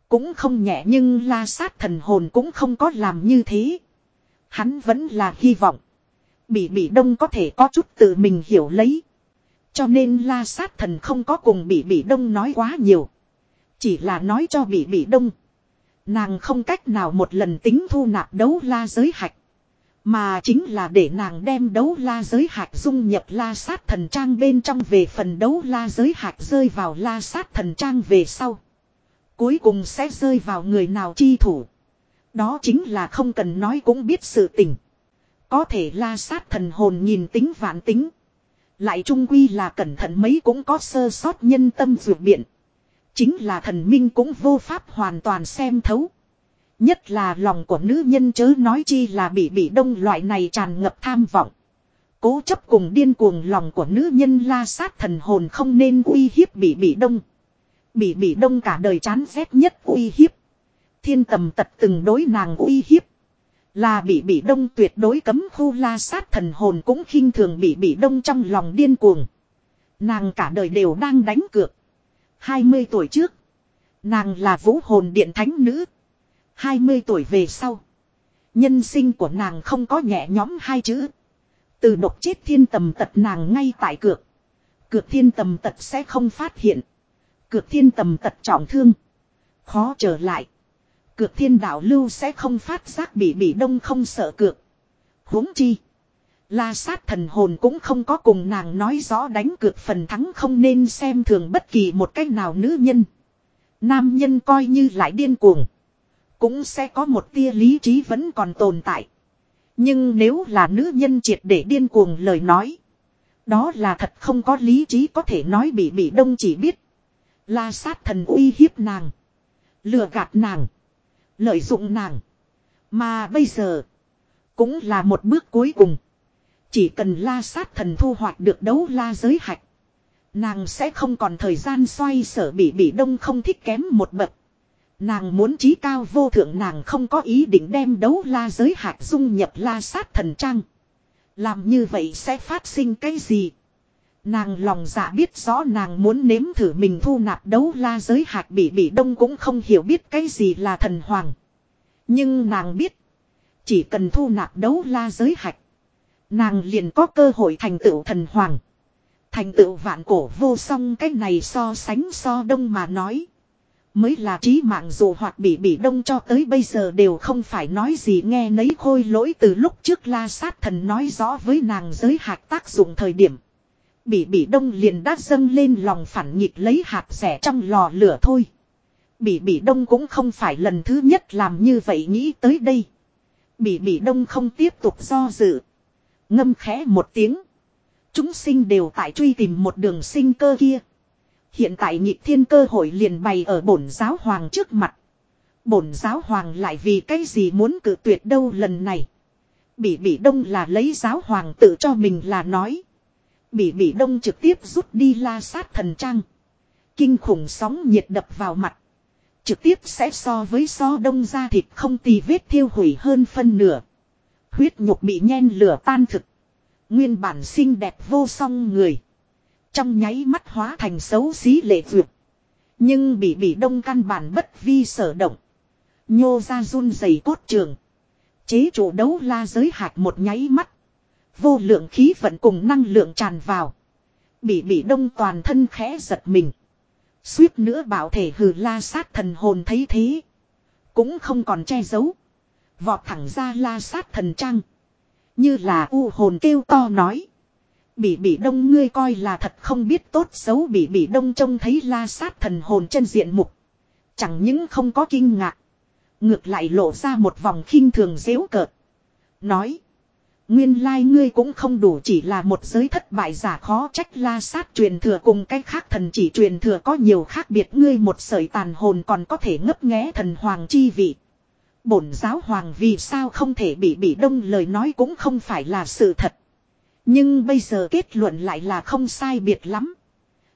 Cũng không nhẹ nhưng la sát thần hồn cũng không có làm như thế. Hắn vẫn là hy vọng. Bị bị đông có thể có chút tự mình hiểu lấy. Cho nên la sát thần không có cùng bị bị đông nói quá nhiều. Chỉ là nói cho bị bị đông. Nàng không cách nào một lần tính thu nạp đấu la giới hạch. Mà chính là để nàng đem đấu la giới hạch dung nhập la sát thần trang bên trong về phần đấu la giới hạch rơi vào la sát thần trang về sau. Cuối cùng sẽ rơi vào người nào chi thủ. Đó chính là không cần nói cũng biết sự tình. Có thể la sát thần hồn nhìn tính vạn tính. Lại trung quy là cẩn thận mấy cũng có sơ sót nhân tâm vượt biện. Chính là thần minh cũng vô pháp hoàn toàn xem thấu. Nhất là lòng của nữ nhân chớ nói chi là bị bị đông loại này tràn ngập tham vọng. Cố chấp cùng điên cuồng lòng của nữ nhân la sát thần hồn không nên uy hiếp bị bị đông. Bị bị đông cả đời chán ghét nhất uy hiếp. Thiên tầm tật từng đối nàng uy hiếp. Là bị bị đông tuyệt đối cấm khu la sát thần hồn cũng khinh thường bị bị đông trong lòng điên cuồng. Nàng cả đời đều đang đánh cược. 20 tuổi trước. Nàng là vũ hồn điện thánh nữ. 20 tuổi về sau. Nhân sinh của nàng không có nhẹ nhõm hai chữ. Từ độc chết thiên tầm tật nàng ngay tại cược. Cược thiên tầm tật sẽ không phát hiện. Cược thiên tầm tật trọng thương. Khó trở lại. Cược thiên đạo lưu sẽ không phát giác bị bị đông không sợ cược. huống chi. La sát thần hồn cũng không có cùng nàng nói rõ đánh cược phần thắng không nên xem thường bất kỳ một cách nào nữ nhân. Nam nhân coi như lại điên cuồng. Cũng sẽ có một tia lý trí vẫn còn tồn tại. Nhưng nếu là nữ nhân triệt để điên cuồng lời nói. Đó là thật không có lý trí có thể nói bị bị đông chỉ biết. La sát thần uy hiếp nàng. Lừa gạt nàng. Lợi dụng nàng. Mà bây giờ. Cũng là một bước cuối cùng. Chỉ cần la sát thần thu hoạch được đấu la giới hạch. Nàng sẽ không còn thời gian xoay sở bị bị đông không thích kém một bậc. Nàng muốn trí cao vô thượng, nàng không có ý định đem đấu la giới hạt dung nhập la sát thần trang. Làm như vậy sẽ phát sinh cái gì? Nàng lòng dạ biết rõ nàng muốn nếm thử mình thu nạp đấu la giới hạt bị bị đông cũng không hiểu biết cái gì là thần hoàng. Nhưng nàng biết. Chỉ cần thu nạp đấu la giới hạt. Nàng liền có cơ hội thành tựu thần hoàng. Thành tựu vạn cổ vô song, cái này so sánh so đông mà nói. Mới là trí mạng dù hoặc bị bị đông cho tới bây giờ đều không phải nói gì nghe nấy khôi lỗi từ lúc trước la sát thần nói rõ với nàng giới hạt tác dụng thời điểm. Bị bị đông liền đã dâng lên lòng phản nghịch lấy hạt rẻ trong lò lửa thôi. Bị bị đông cũng không phải lần thứ nhất làm như vậy nghĩ tới đây. Bị bị đông không tiếp tục do dự. Ngâm khẽ một tiếng. Chúng sinh đều tại truy tìm một đường sinh cơ kia. Hiện tại nhịp thiên cơ hội liền bày ở bổn giáo hoàng trước mặt. Bổn giáo hoàng lại vì cái gì muốn cử tuyệt đâu lần này. Bỉ bỉ đông là lấy giáo hoàng tự cho mình là nói. Bỉ bỉ đông trực tiếp rút đi la sát thần trang. Kinh khủng sóng nhiệt đập vào mặt. Trực tiếp sẽ so với so đông ra thịt không tì vết thiêu hủy hơn phân nửa. Huyết nhục bị nhen lửa tan thực. Nguyên bản xinh đẹp vô song người. Trong nháy mắt hóa thành xấu xí lệ vượt. Nhưng bị bị đông căn bản bất vi sở động. Nhô ra run dày cốt trường. Chế chủ đấu la giới hạt một nháy mắt. Vô lượng khí vận cùng năng lượng tràn vào. Bị bị đông toàn thân khẽ giật mình. Suýt nữa bảo thể hừ la sát thần hồn thấy thế. Cũng không còn che giấu. Vọt thẳng ra la sát thần trăng. Như là u hồn kêu to nói. Bị bị đông ngươi coi là thật không biết tốt xấu bị bị đông trông thấy la sát thần hồn chân diện mục. Chẳng những không có kinh ngạc. Ngược lại lộ ra một vòng khinh thường dễu cợt. Nói. Nguyên lai ngươi cũng không đủ chỉ là một giới thất bại giả khó trách la sát truyền thừa cùng cách khác thần chỉ truyền thừa có nhiều khác biệt ngươi một sợi tàn hồn còn có thể ngấp nghé thần hoàng chi vị. Bổn giáo hoàng vì sao không thể bị bị đông lời nói cũng không phải là sự thật. Nhưng bây giờ kết luận lại là không sai biệt lắm.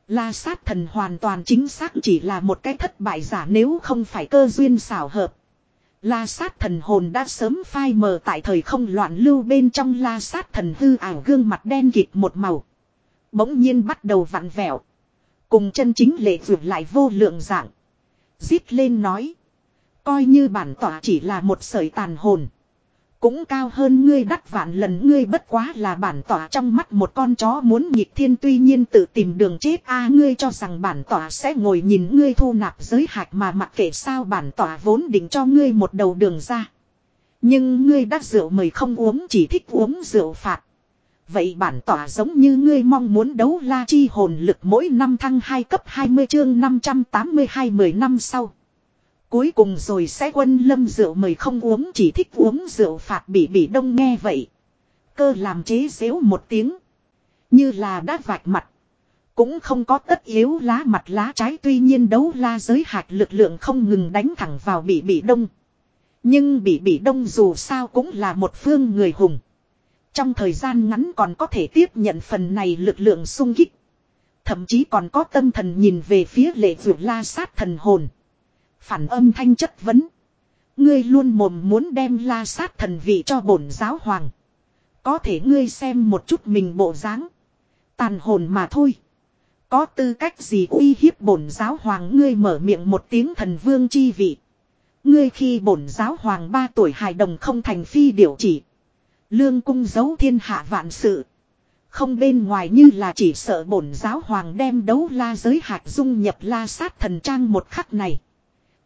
La sát thần hoàn toàn chính xác chỉ là một cái thất bại giả nếu không phải cơ duyên xảo hợp. La sát thần hồn đã sớm phai mờ tại thời không loạn lưu bên trong la sát thần hư ảo gương mặt đen kịt một màu. Bỗng nhiên bắt đầu vặn vẹo. Cùng chân chính lệ vượt lại vô lượng dạng. Giết lên nói. Coi như bản tỏa chỉ là một sợi tàn hồn. Cũng cao hơn ngươi đắt vạn lần, ngươi bất quá là bản tỏa trong mắt một con chó muốn nhịp thiên, tuy nhiên tự tìm đường chết a, ngươi cho rằng bản tỏa sẽ ngồi nhìn ngươi thu nạp giới hạch mà mặc kệ sao bản tỏa vốn định cho ngươi một đầu đường ra. Nhưng ngươi đắt rượu mời không uống, chỉ thích uống rượu phạt. Vậy bản tỏa giống như ngươi mong muốn đấu la chi hồn lực mỗi năm thăng 2 cấp 20 chương 582 10 năm sau. Cuối cùng rồi sẽ quân lâm rượu mời không uống, chỉ thích uống rượu phạt bị bị đông nghe vậy. Cơ làm chế xếu một tiếng. Như là đã vạch mặt. Cũng không có tất yếu lá mặt lá trái, tuy nhiên đấu la giới hạt lực lượng không ngừng đánh thẳng vào bị bị đông. Nhưng bị bị đông dù sao cũng là một phương người hùng. Trong thời gian ngắn còn có thể tiếp nhận phần này lực lượng sung kích. Thậm chí còn có tâm thần nhìn về phía lệ vượt la sát thần hồn. Phản âm thanh chất vấn. Ngươi luôn mồm muốn đem la sát thần vị cho bổn giáo hoàng. Có thể ngươi xem một chút mình bộ dáng. Tàn hồn mà thôi. Có tư cách gì uy hiếp bổn giáo hoàng ngươi mở miệng một tiếng thần vương chi vị. Ngươi khi bổn giáo hoàng ba tuổi hài đồng không thành phi điều chỉ. Lương cung giấu thiên hạ vạn sự. Không bên ngoài như là chỉ sợ bổn giáo hoàng đem đấu la giới hạt dung nhập la sát thần trang một khắc này.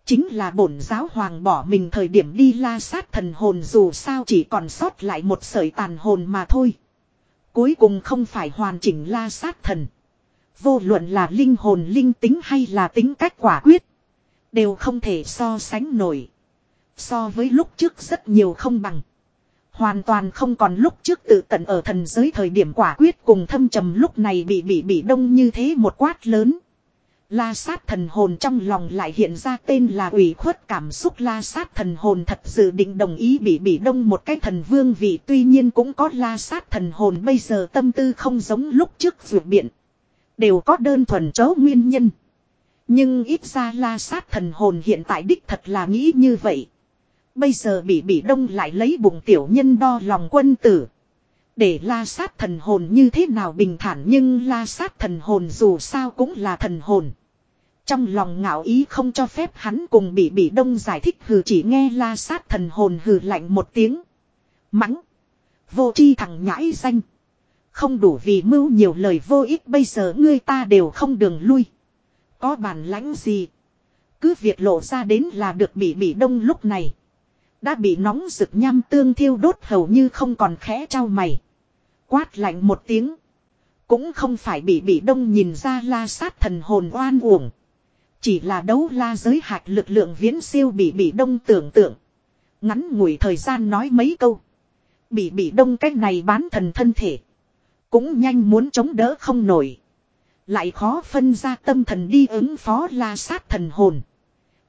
Chính là bổn giáo hoàng bỏ mình thời điểm đi la sát thần hồn dù sao chỉ còn sót lại một sợi tàn hồn mà thôi. Cuối cùng không phải hoàn chỉnh la sát thần. Vô luận là linh hồn linh tính hay là tính cách quả quyết. Đều không thể so sánh nổi. So với lúc trước rất nhiều không bằng. Hoàn toàn không còn lúc trước tự tận ở thần giới thời điểm quả quyết cùng thâm trầm lúc này bị bị bị đông như thế một quát lớn. La sát thần hồn trong lòng lại hiện ra tên là ủy khuất cảm xúc la sát thần hồn thật dự định đồng ý bị bị đông một cái thần vương vị tuy nhiên cũng có la sát thần hồn bây giờ tâm tư không giống lúc trước vượt biện. Đều có đơn thuần chấu nguyên nhân. Nhưng ít ra la sát thần hồn hiện tại đích thật là nghĩ như vậy. Bây giờ bị bị đông lại lấy bụng tiểu nhân đo lòng quân tử. Để la sát thần hồn như thế nào bình thản nhưng la sát thần hồn dù sao cũng là thần hồn. Trong lòng ngạo ý không cho phép hắn cùng bị bị đông giải thích hừ chỉ nghe la sát thần hồn hừ lạnh một tiếng. Mắng. Vô chi thằng nhãi danh. Không đủ vì mưu nhiều lời vô ích bây giờ ngươi ta đều không đường lui. Có bản lãnh gì. Cứ việc lộ ra đến là được bị bị đông lúc này. Đã bị nóng rực nham tương thiêu đốt hầu như không còn khẽ trao mày. Quát lạnh một tiếng. Cũng không phải bị bị đông nhìn ra la sát thần hồn oan uổng. Chỉ là đấu la giới hạt lực lượng viễn siêu bị bị đông tưởng tượng. Ngắn ngủi thời gian nói mấy câu. Bị bị đông cách này bán thần thân thể. Cũng nhanh muốn chống đỡ không nổi. Lại khó phân ra tâm thần đi ứng phó la sát thần hồn.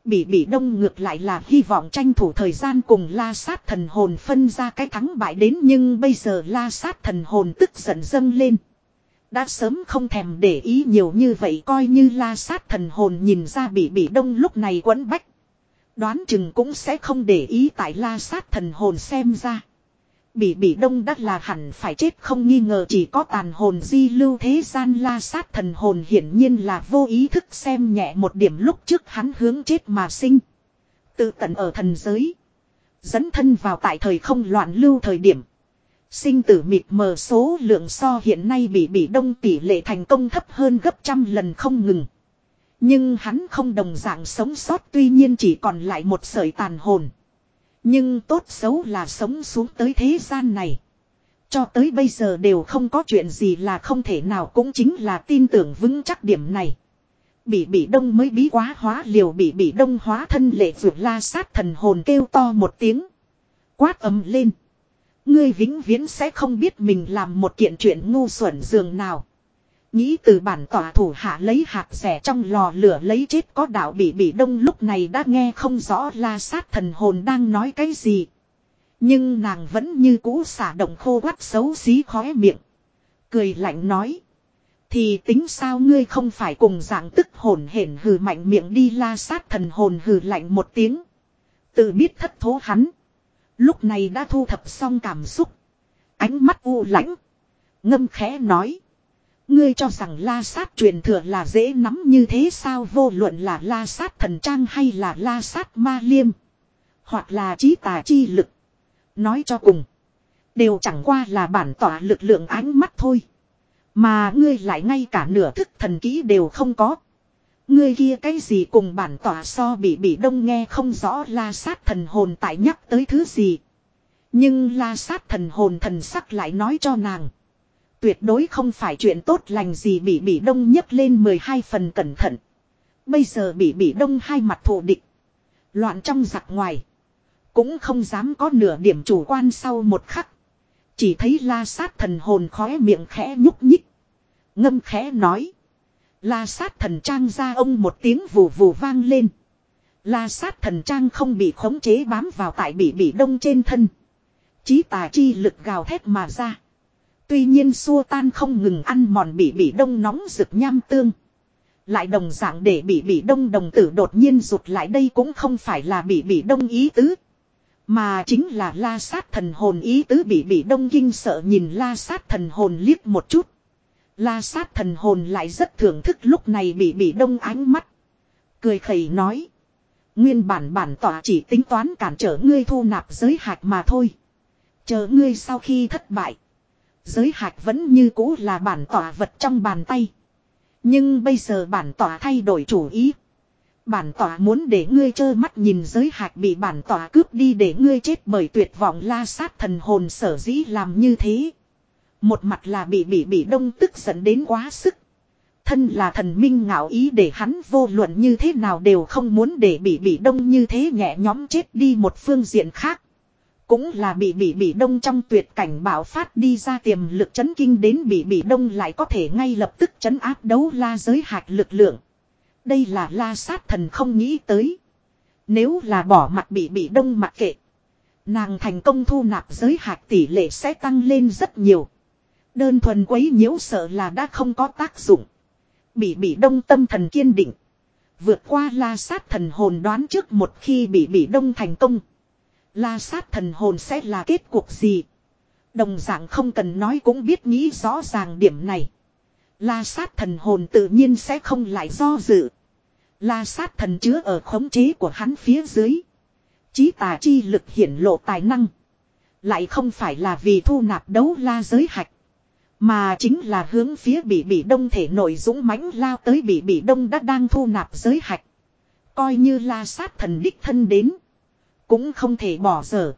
Bị bỉ đông ngược lại là hy vọng tranh thủ thời gian cùng la sát thần hồn phân ra cái thắng bại đến nhưng bây giờ la sát thần hồn tức giận dâng lên. Đã sớm không thèm để ý nhiều như vậy coi như la sát thần hồn nhìn ra bị bỉ đông lúc này quấn bách. Đoán chừng cũng sẽ không để ý tại la sát thần hồn xem ra. Bị bị đông đắt là hẳn phải chết không nghi ngờ chỉ có tàn hồn di lưu thế gian la sát thần hồn hiển nhiên là vô ý thức xem nhẹ một điểm lúc trước hắn hướng chết mà sinh. Tự tận ở thần giới. Dẫn thân vào tại thời không loạn lưu thời điểm. Sinh tử mịt mờ số lượng so hiện nay bị bị đông tỷ lệ thành công thấp hơn gấp trăm lần không ngừng. Nhưng hắn không đồng dạng sống sót tuy nhiên chỉ còn lại một sợi tàn hồn. Nhưng tốt xấu là sống xuống tới thế gian này. Cho tới bây giờ đều không có chuyện gì là không thể nào cũng chính là tin tưởng vững chắc điểm này. Bị bị đông mới bí quá hóa liều, bị bị đông hóa thân lệ vượt la sát thần hồn kêu to một tiếng. Quát ầm lên. Ngươi vĩnh viễn sẽ không biết mình làm một kiện chuyện ngu xuẩn dường nào. Nghĩ từ bản tỏa thủ hạ lấy hạt rẻ trong lò lửa lấy chết có đạo bị bị đông lúc này đã nghe không rõ la sát thần hồn đang nói cái gì. Nhưng nàng vẫn như cũ xả động khô quắt xấu xí khóe miệng. Cười lạnh nói. Thì tính sao ngươi không phải cùng dạng tức hồn hển hừ mạnh miệng đi la sát thần hồn hừ lạnh một tiếng. Tự biết thất thố hắn. Lúc này đã thu thập xong cảm xúc. Ánh mắt u lãnh. Ngâm khẽ nói. Ngươi cho rằng la sát truyền thừa là dễ nắm như thế sao vô luận là la sát thần trang hay là la sát ma liêm. Hoặc là trí tà chi lực. Nói cho cùng. Đều chẳng qua là bản tỏa lực lượng ánh mắt thôi. Mà ngươi lại ngay cả nửa thức thần kỹ đều không có. Ngươi kia cái gì cùng bản tỏa so bị bị đông nghe không rõ la sát thần hồn tại nhắc tới thứ gì. Nhưng la sát thần hồn thần sắc lại nói cho nàng. Tuyệt đối không phải chuyện tốt lành gì bị bị đông nhấc lên 12 phần cẩn thận. Bây giờ bị bị đông hai mặt thù địch. Loạn trong giặc ngoài. Cũng không dám có nửa điểm chủ quan sau một khắc. Chỉ thấy la sát thần hồn khóe miệng khẽ nhúc nhích. Ngâm khẽ nói. La sát thần trang ra ông một tiếng vù vù vang lên. La sát thần trang không bị khống chế bám vào tại bị bị đông trên thân. Chí tà chi lực gào thét mà ra. Tuy nhiên xua tan không ngừng ăn mòn bị bị đông nóng rực nham tương. Lại đồng dạng để bị bị đông đồng tử đột nhiên rụt lại đây cũng không phải là bị bị đông ý tứ. Mà chính là la sát thần hồn ý tứ bị bị đông kinh sợ nhìn la sát thần hồn liếc một chút. La sát thần hồn lại rất thưởng thức lúc này bị bị đông ánh mắt. Cười khẩy nói. Nguyên bản bản tỏa chỉ tính toán cản trở ngươi thu nạp giới hạt mà thôi. Chờ ngươi sau khi thất bại. Giới hạch vẫn như cũ là bản tỏa vật trong bàn tay. Nhưng bây giờ bản tỏa thay đổi chủ ý. Bản tỏa muốn để ngươi trơ mắt nhìn giới hạch bị bản tỏa cướp đi để ngươi chết bởi tuyệt vọng la sát thần hồn sở dĩ làm như thế. Một mặt là bị bị bị đông tức giận đến quá sức. Thân là thần minh ngạo ý để hắn vô luận như thế nào đều không muốn để bị bị đông như thế nhẹ nhóm chết đi một phương diện khác. Cũng là bị bị bị đông trong tuyệt cảnh bảo phát đi ra tiềm lực chấn kinh đến bị bị đông lại có thể ngay lập tức chấn áp đấu la giới hạt lực lượng. Đây là la sát thần không nghĩ tới. Nếu là bỏ mặt bị bị đông mặc kệ. Nàng thành công thu nạp giới hạt tỷ lệ sẽ tăng lên rất nhiều. Đơn thuần quấy nhiễu sợ là đã không có tác dụng. Bị bị đông tâm thần kiên định. Vượt qua la sát thần hồn đoán trước một khi bị bị đông thành công. La sát thần hồn sẽ là kết cục gì? Đồng dạng không cần nói cũng biết nghĩ rõ ràng điểm này. La sát thần hồn tự nhiên sẽ không lại do dự. La sát thần chứa ở khống chế của hắn phía dưới. Chí tà chi lực hiển lộ tài năng. Lại không phải là vì thu nạp đấu la giới hạch. Mà chính là hướng phía bị bị đông thể nội dũng mãnh lao tới bị bị đông đã đang thu nạp giới hạch. Coi như la sát thần đích thân đến. Cũng không thể bỏ dở.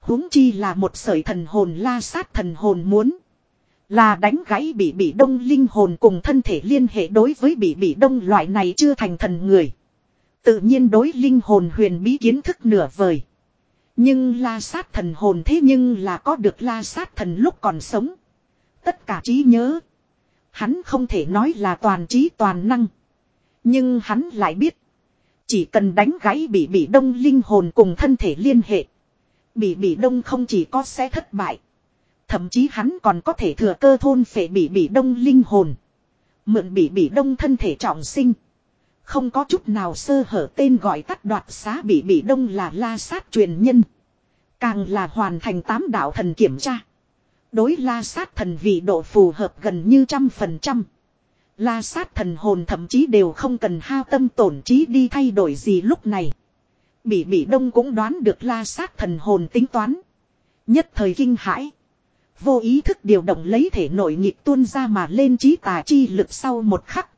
huống chi là một sợi thần hồn la sát thần hồn muốn. Là đánh gãy bị bị đông linh hồn cùng thân thể liên hệ đối với bị bị đông loại này chưa thành thần người. Tự nhiên đối linh hồn huyền bí kiến thức nửa vời. Nhưng la sát thần hồn thế nhưng là có được la sát thần lúc còn sống. Tất cả trí nhớ. Hắn không thể nói là toàn trí toàn năng. Nhưng hắn lại biết. Chỉ cần đánh gãy bị bị đông linh hồn cùng thân thể liên hệ. Bị bị đông không chỉ có sẽ thất bại. Thậm chí hắn còn có thể thừa cơ thôn phệ bị bị đông linh hồn. Mượn bị bị đông thân thể trọng sinh. Không có chút nào sơ hở tên gọi tắt đoạt xá bị bị đông là la sát truyền nhân. Càng là hoàn thành tám đạo thần kiểm tra. Đối la sát thần vị độ phù hợp gần như trăm phần trăm. La sát thần hồn thậm chí đều không cần hao tâm tổn trí đi thay đổi gì lúc này. Bị bị đông cũng đoán được la sát thần hồn tính toán. Nhất thời kinh hãi. Vô ý thức điều động lấy thể nội nhịp tuôn ra mà lên trí tà chi lực sau một khắc.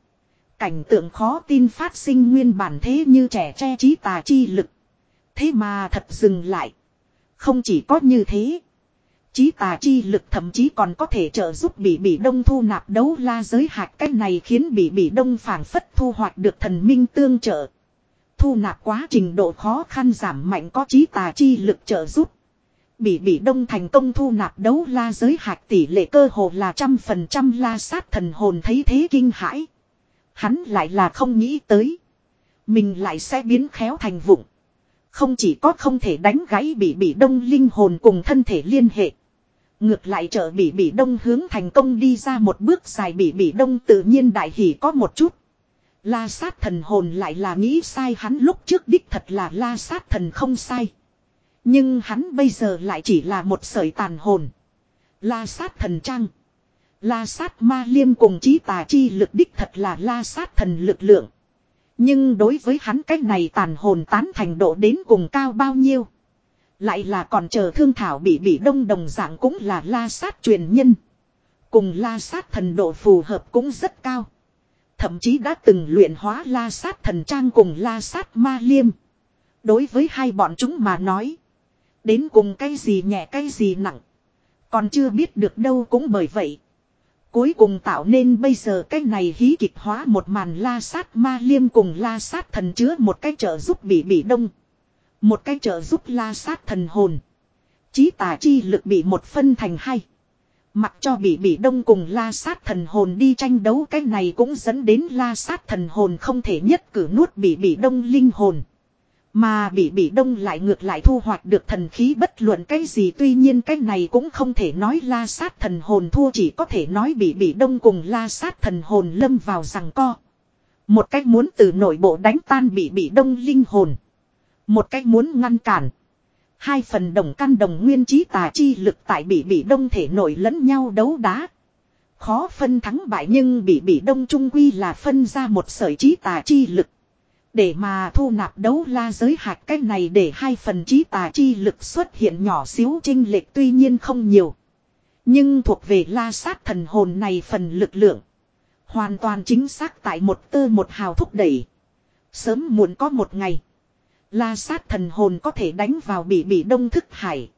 Cảnh tượng khó tin phát sinh nguyên bản thế như trẻ tre trí tà chi lực. Thế mà thật dừng lại. Không chỉ có như thế. Chí tà chi lực thậm chí còn có thể trợ giúp bị bị đông thu nạp đấu la giới hạt cách này khiến bị bị đông phản phất thu hoạch được thần minh tương trợ. Thu nạp quá trình độ khó khăn giảm mạnh có chí tà chi lực trợ giúp. Bị bị đông thành công thu nạp đấu la giới hạt tỷ lệ cơ hồ là trăm phần trăm la sát thần hồn thấy thế kinh hãi. Hắn lại là không nghĩ tới. Mình lại sẽ biến khéo thành vụng. Không chỉ có không thể đánh gãy bị bị đông linh hồn cùng thân thể liên hệ. Ngược lại chợ bị bị đông hướng thành công đi ra một bước dài bị bị đông tự nhiên đại hỷ có một chút. La sát thần hồn lại là nghĩ sai hắn lúc trước đích thật là la sát thần không sai. Nhưng hắn bây giờ lại chỉ là một sợi tàn hồn. La sát thần trăng La sát ma liêm cùng chí tà chi lực đích thật là la sát thần lực lượng. Nhưng đối với hắn cách này tàn hồn tán thành độ đến cùng cao bao nhiêu. Lại là còn chờ thương thảo bị bị đông đồng dạng cũng là la sát truyền nhân. Cùng la sát thần độ phù hợp cũng rất cao. Thậm chí đã từng luyện hóa la sát thần trang cùng la sát ma liêm. Đối với hai bọn chúng mà nói. Đến cùng cái gì nhẹ cái gì nặng. Còn chưa biết được đâu cũng bởi vậy. Cuối cùng tạo nên bây giờ cái này hí kịch hóa một màn la sát ma liêm cùng la sát thần chứa một cái trợ giúp bị bị đông. Một cái trợ giúp la sát thần hồn. Chí tà chi lực bị một phân thành hai. Mặc cho bị bị đông cùng la sát thần hồn đi tranh đấu, cái này cũng dẫn đến la sát thần hồn không thể nhất cử nuốt bị bị đông linh hồn. Mà bị bị đông lại ngược lại thu hoạch được thần khí bất luận cái gì, tuy nhiên cái này cũng không thể nói la sát thần hồn thua, chỉ có thể nói bị bị đông cùng la sát thần hồn lâm vào rằng co. Một cách muốn từ nội bộ đánh tan bị bị đông linh hồn. Một cách muốn ngăn cản. Hai phần đồng căn đồng nguyên trí tà chi lực tại bị bị đông thể nổi lẫn nhau đấu đá. Khó phân thắng bại nhưng bị bị đông trung quy là phân ra một sợi trí tà chi lực. Để mà thu nạp đấu la giới hạt cách này để hai phần trí tà chi lực xuất hiện nhỏ xíu trinh lệch tuy nhiên không nhiều. Nhưng thuộc về la sát thần hồn này phần lực lượng. Hoàn toàn chính xác tại một tơ một hào thúc đẩy. Sớm muộn có một ngày. La sát thần hồn có thể đánh vào bị bị đông thức hải.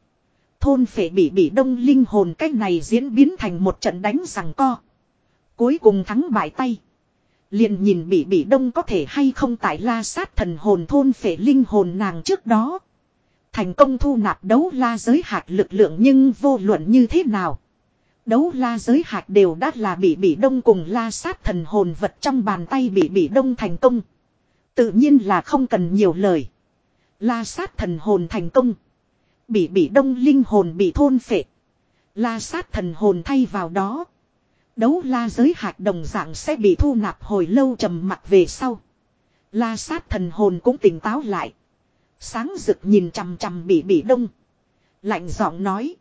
Thôn phệ bị bị đông linh hồn cách này diễn biến thành một trận đánh rằng co. Cuối cùng thắng bại tay. Liền nhìn bị bị đông có thể hay không tại la sát thần hồn thôn phệ linh hồn nàng trước đó. Thành công thu nạp đấu la giới hạt lực lượng nhưng vô luận như thế nào. Đấu la giới hạt đều đã là bị bị đông cùng la sát thần hồn vật trong bàn tay bị bị đông thành công. Tự nhiên là không cần nhiều lời. La sát thần hồn thành công. Bị bị đông linh hồn bị thôn phệ. La sát thần hồn thay vào đó. Đấu la giới hạt đồng dạng sẽ bị thu nạp hồi lâu trầm mặt về sau. La sát thần hồn cũng tỉnh táo lại. Sáng rực nhìn chằm chằm bị bị đông. Lạnh giọng nói.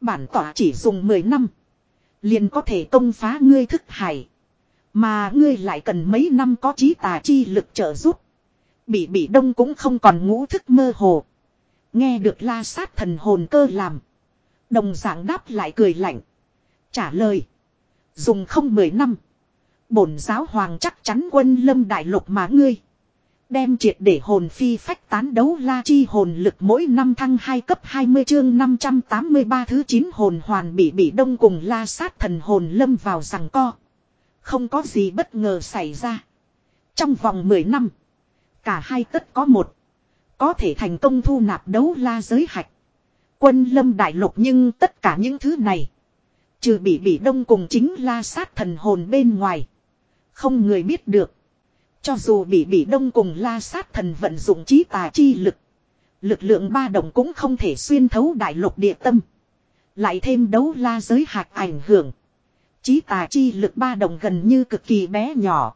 Bản tỏa chỉ dùng 10 năm. Liền có thể công phá ngươi thức hải. Mà ngươi lại cần mấy năm có trí tà chi lực trợ giúp. Bị bị đông cũng không còn ngũ thức mơ hồ. Nghe được la sát thần hồn cơ làm. Đồng dạng đáp lại cười lạnh. Trả lời. Dùng không mười năm. Bổn giáo hoàng chắc chắn quân lâm đại lục mà ngươi. Đem triệt để hồn phi phách tán đấu la chi hồn lực mỗi năm thăng hai cấp 20 chương 583 thứ 9 hồn hoàn bị bị đông cùng la sát thần hồn lâm vào rằng co. Không có gì bất ngờ xảy ra. Trong vòng 10 năm. Cả hai tất có một. Có thể thành công thu nạp đấu la giới hạch. Quân lâm đại lục nhưng tất cả những thứ này. Trừ bị bị đông cùng chính la sát thần hồn bên ngoài. Không người biết được. Cho dù bị bị đông cùng la sát thần vận dụng trí tà chi lực. Lực lượng ba đồng cũng không thể xuyên thấu đại lục địa tâm. Lại thêm đấu la giới hạt ảnh hưởng. Trí tà chi lực ba đồng gần như cực kỳ bé nhỏ.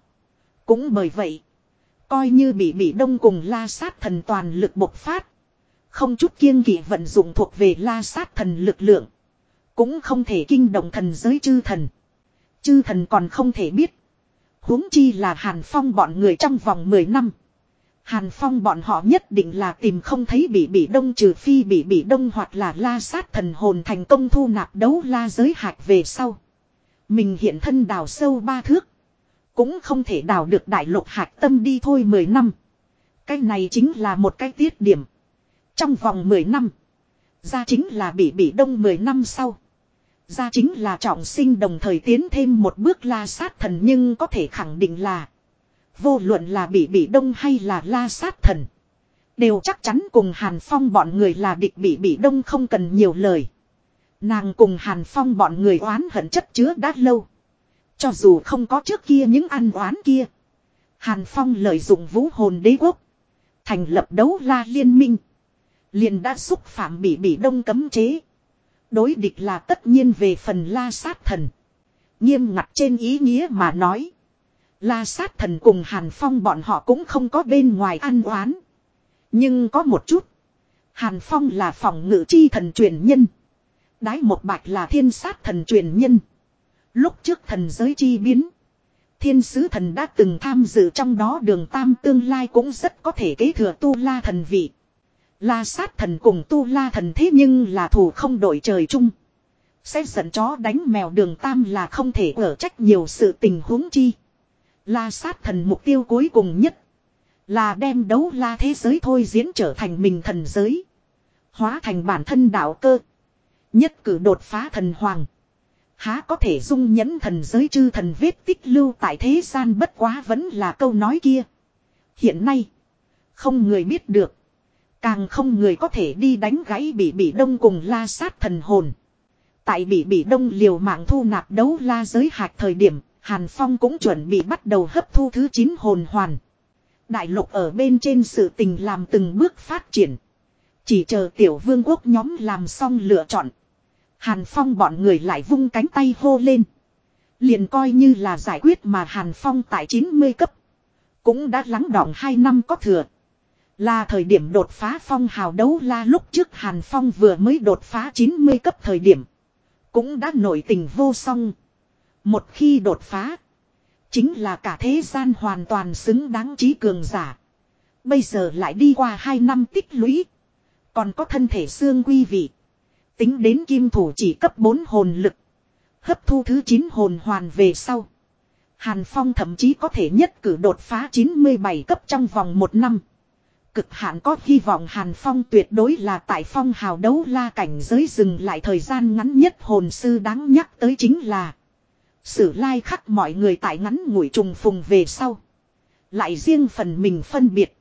Cũng bởi vậy. Coi như bị bị đông cùng la sát thần toàn lực bộc phát. Không chút kiêng kỵ vận dụng thuộc về la sát thần lực lượng. Cũng không thể kinh động thần giới chư thần. Chư thần còn không thể biết. huống chi là hàn phong bọn người trong vòng 10 năm. Hàn Phong bọn họ nhất định là tìm không thấy bị bị đông trừ phi bị bị đông hoặc là la sát thần hồn thành công thu nạp đấu la giới hạch về sau. Mình hiện thân đào sâu ba thước. Cũng không thể đào được đại lục hạch tâm đi thôi 10 năm. Cái này chính là một cái tiết điểm. Trong vòng 10 năm. Ra chính là bị bị đông 10 năm sau. Ra chính là trọng sinh đồng thời tiến thêm một bước la sát thần nhưng có thể khẳng định là. Vô luận là bị bị đông hay là la sát thần. Đều chắc chắn cùng Hàn Phong bọn người là địch bị bị đông không cần nhiều lời. Nàng cùng Hàn Phong bọn người oán hận chất chứa đã lâu. Cho dù không có trước kia những ăn oán kia. Hàn Phong lợi dụng vũ hồn đế quốc. Thành lập đấu la liên minh. Liền đã xúc phạm bị bị đông cấm chế. Đối địch là tất nhiên về phần la sát thần. Nghiêm ngặt trên ý nghĩa mà nói. La sát thần cùng Hàn Phong bọn họ cũng không có bên ngoài ăn oán. Nhưng có một chút. Hàn Phong là phòng ngự chi thần truyền nhân. Đái một bạch là thiên sát thần truyền nhân. Lúc trước thần giới chi biến. Thiên sứ thần đã từng tham dự trong đó đường tam tương lai cũng rất có thể kế thừa tu la thần vị. La sát thần cùng tu la thần thế nhưng là thủ không đổi trời chung. Sẽ giận chó đánh mèo đường tam là không thể ở trách nhiều sự tình huống chi. La sát thần mục tiêu cuối cùng nhất. Là đem đấu la thế giới thôi diễn trở thành mình thần giới. Hóa thành bản thân đạo cơ. Nhất cử đột phá thần hoàng. Há có thể dung nhẫn thần giới chư thần vết tích lưu tại thế gian bất quá vẫn là câu nói kia. Hiện nay. Không người biết được. Càng không người có thể đi đánh gãy bị bị đông cùng la sát thần hồn. Tại bị bị đông liều mạng thu nạp đấu la giới hạt thời điểm, Hàn Phong cũng chuẩn bị bắt đầu hấp thu thứ 9 hồn hoàn. Đại lục ở bên trên sự tình làm từng bước phát triển. Chỉ chờ tiểu vương quốc nhóm làm xong lựa chọn. Hàn Phong bọn người lại vung cánh tay hô lên. Liền coi như là giải quyết mà Hàn Phong tại 90 cấp. Cũng đã lắng đọng 2 năm có thừa. Là thời điểm đột phá phong hào đấu la lúc trước Hàn Phong vừa mới đột phá 90 cấp thời điểm. Cũng đã nổi tình vô song. Một khi đột phá. Chính là cả thế gian hoàn toàn xứng đáng trí cường giả. Bây giờ lại đi qua 2 năm tích lũy. Còn có thân thể xương quy vị. Tính đến kim thủ chỉ cấp 4 hồn lực. Hấp thu thứ 9 hồn hoàn về sau. Hàn Phong thậm chí có thể nhất cử đột phá 97 cấp trong vòng 1 năm. Cực hạn có hy vọng Hàn Phong tuyệt đối là tại phong hào đấu la cảnh giới dừng lại thời gian ngắn nhất hồn sư đáng nhắc tới chính là Sử lai khắc mọi người tại ngắn ngủi trùng phùng về sau. Lại riêng phần mình phân biệt.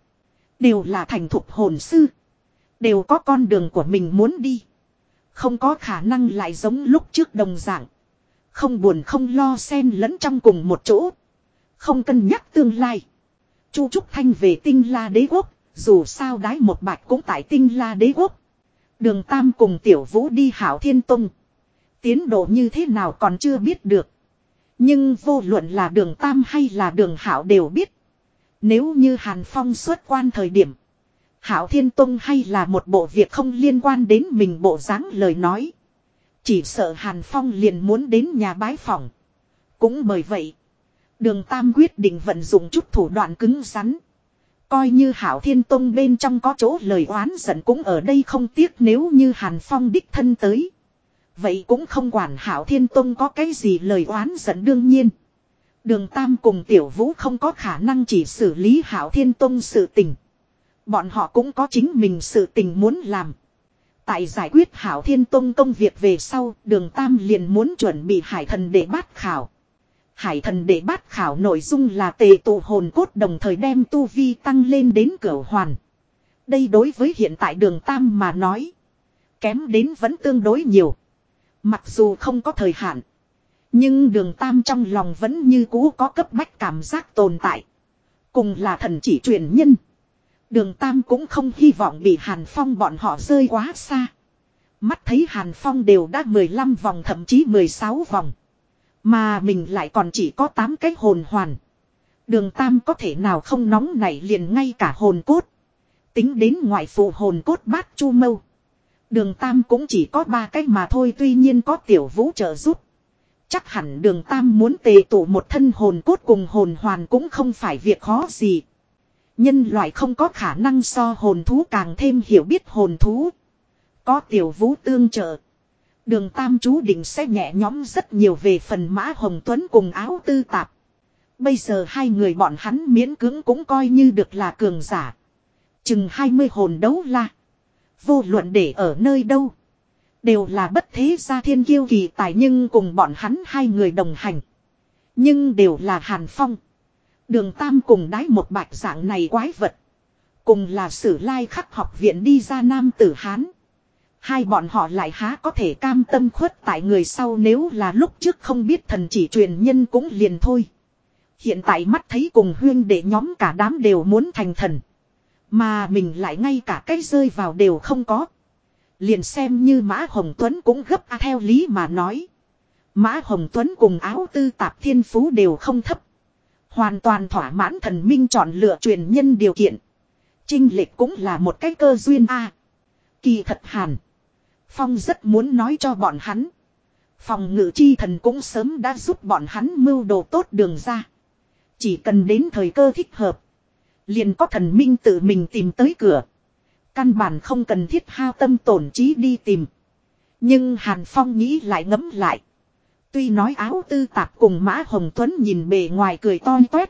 Đều là thành thục hồn sư. Đều có con đường của mình muốn đi. Không có khả năng lại giống lúc trước đồng dạng. Không buồn không lo xen lẫn trong cùng một chỗ. Không cân nhắc tương lai. Chu Trúc Thanh về tinh la đế quốc. Dù sao đái một bạch cũng tại tinh la đế quốc. Đường Tam cùng Tiểu Vũ đi hảo thiên tông. Tiến độ như thế nào còn chưa biết được. Nhưng vô luận là đường Tam hay là đường Hảo đều biết. Nếu như Hàn Phong xuất quan thời điểm. Hảo Thiên Tông hay là một bộ việc không liên quan đến mình bộ dáng lời nói. Chỉ sợ Hàn Phong liền muốn đến nhà bái phòng. Cũng bởi vậy. Đường Tam quyết định vận dụng chút thủ đoạn cứng rắn. Coi như Hảo Thiên Tông bên trong có chỗ lời oán giận cũng ở đây không tiếc nếu như Hàn Phong đích thân tới. Vậy cũng không quản Hảo Thiên Tông có cái gì lời oán giận đương nhiên. Đường Tam cùng Tiểu Vũ không có khả năng chỉ xử lý Hảo Thiên Tông sự tình. Bọn họ cũng có chính mình sự tình muốn làm. Tại giải quyết Hảo Thiên Tông công việc về sau, đường Tam liền muốn chuẩn bị hải thần để bát khảo. Hải thần để bát khảo nội dung là tề tụ hồn cốt đồng thời đem tu vi tăng lên đến cửa hoàn. Đây đối với hiện tại đường Tam mà nói. Kém đến vẫn tương đối nhiều. Mặc dù không có thời hạn. Nhưng đường Tam trong lòng vẫn như cũ có cấp bách cảm giác tồn tại. Cùng là thần chỉ truyền nhân. Đường Tam cũng không hy vọng bị Hàn Phong bọn họ rơi quá xa. Mắt thấy Hàn Phong đều đã 15 vòng, thậm chí 16 vòng. Mà mình lại còn chỉ có 8 cái hồn hoàn. Đường Tam có thể nào không nóng này liền ngay cả hồn cốt. Tính đến ngoại phụ hồn cốt bát chu mâu. Đường Tam cũng chỉ có ba cái mà thôi, tuy nhiên có tiểu vũ trợ giúp. Chắc hẳn đường Tam muốn tề tụ một thân hồn cốt cùng hồn hoàn cũng không phải việc khó gì. Nhân loại không có khả năng so hồn thú càng thêm hiểu biết hồn thú. Có tiểu vũ tương trợ. Đường Tam chú định sẽ nhẹ nhóm rất nhiều về phần Mã Hồng Tuấn cùng áo tư tạp. Bây giờ hai người bọn hắn miễn cưỡng cũng coi như được là cường giả. Chừng 20 hồn đấu la. Vô luận để ở nơi đâu. Đều là bất thế gia thiên kiêu kỳ tài nhưng cùng bọn hắn hai người đồng hành. Nhưng đều là Hàn Phong. Đường Tam cùng đái một bạch dạng này quái vật. Cùng là sử lai khắc học viện đi ra Nam Tử Hán. Hai bọn họ lại há có thể cam tâm khuất tại người sau nếu là lúc trước không biết thần chỉ truyền nhân cũng liền thôi. Hiện tại mắt thấy cùng huyên để nhóm cả đám đều muốn thành thần. Mà mình lại ngay cả cái rơi vào đều không có. Liền xem như Mã Hồng Tuấn cũng gấp a theo lý mà nói. Mã Hồng Tuấn cùng áo tư tạp thiên phú đều không thấp. Hoàn toàn thỏa mãn thần minh chọn lựa truyền nhân điều kiện. Trinh lịch cũng là một cái cơ duyên a. Kỳ thật hàn. Phong rất muốn nói cho bọn hắn. Phòng ngự chi thần cũng sớm đã giúp bọn hắn mưu đồ tốt đường ra. Chỉ cần đến thời cơ thích hợp. Liền có thần minh tự mình tìm tới cửa. Căn bản không cần thiết hao tâm tổn trí đi tìm. Nhưng Hàn Phong nghĩ lại ngấm lại. Tuy nói áo tư tạp cùng Mã Hồng Tuấn nhìn bề ngoài cười to toét.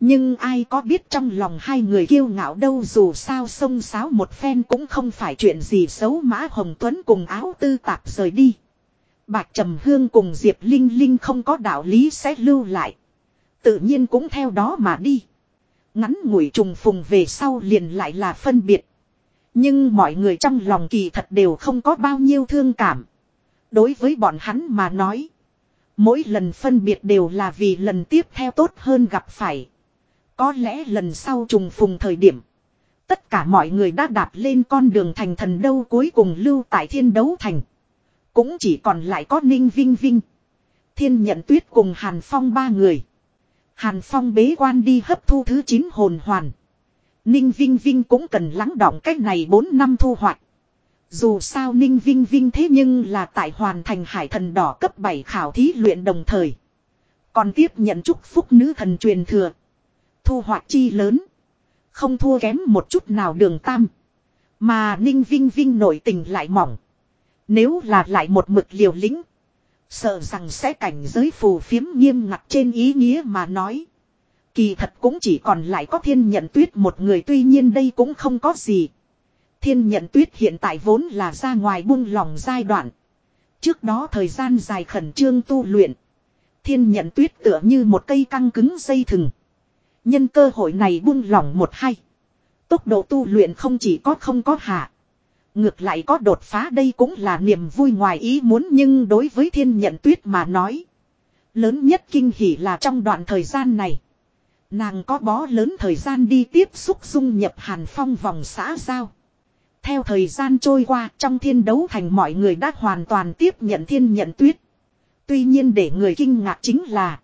Nhưng ai có biết trong lòng hai người kiêu ngạo đâu dù sao sông sáo một phen cũng không phải chuyện gì xấu Mã Hồng Tuấn cùng áo tư tạp rời đi. Bạch Trầm Hương cùng Diệp Linh Linh không có đạo lý sẽ lưu lại. Tự nhiên cũng theo đó mà đi. Ngắn ngủi trùng phùng về sau liền lại là phân biệt. Nhưng mọi người trong lòng kỳ thật đều không có bao nhiêu thương cảm. Đối với bọn hắn mà nói. Mỗi lần phân biệt đều là vì lần tiếp theo tốt hơn gặp phải. Có lẽ lần sau trùng phùng thời điểm. Tất cả mọi người đã đạp lên con đường thành thần đâu cuối cùng lưu tại thiên đấu thành. Cũng chỉ còn lại có Ninh Vinh Vinh. Thiên nhận tuyết cùng Hàn Phong ba người. Hàn Phong bế quan đi hấp thu thứ 9 hồn hoàn. Ninh Vinh Vinh cũng cần lắng động cách này 4 năm thu hoạch. Dù sao Ninh Vinh Vinh thế nhưng là tại hoàn thành hải thần đỏ cấp 7 khảo thí luyện đồng thời. Còn tiếp nhận chúc phúc nữ thần truyền thừa. Thu hoạch chi lớn. Không thua kém một chút nào đường tam. Mà Ninh Vinh Vinh nổi tình lại mỏng. Nếu là lại một mực liều lĩnh. Sợ rằng sẽ cảnh giới phù phiếm nghiêm ngặt trên ý nghĩa mà nói. Kỳ thật cũng chỉ còn lại có thiên nhận tuyết một người, tuy nhiên đây cũng không có gì. Thiên nhận tuyết hiện tại vốn là ra ngoài buông lòng giai đoạn. Trước đó thời gian dài khẩn trương tu luyện. Thiên nhận tuyết tựa như một cây căng cứng dây thừng. Nhân cơ hội này buông lỏng một hay. Tốc độ tu luyện không chỉ có không có hạ. Ngược lại có đột phá đây cũng là niềm vui ngoài ý muốn nhưng đối với thiên nhận tuyết mà nói. Lớn nhất kinh hỉ là trong đoạn thời gian này. Nàng có bó lớn thời gian đi tiếp xúc dung nhập hàn phong vòng xã giao. Theo thời gian trôi qua trong thiên đấu thành mọi người đã hoàn toàn tiếp nhận thiên nhận tuyết. Tuy nhiên để người kinh ngạc chính là.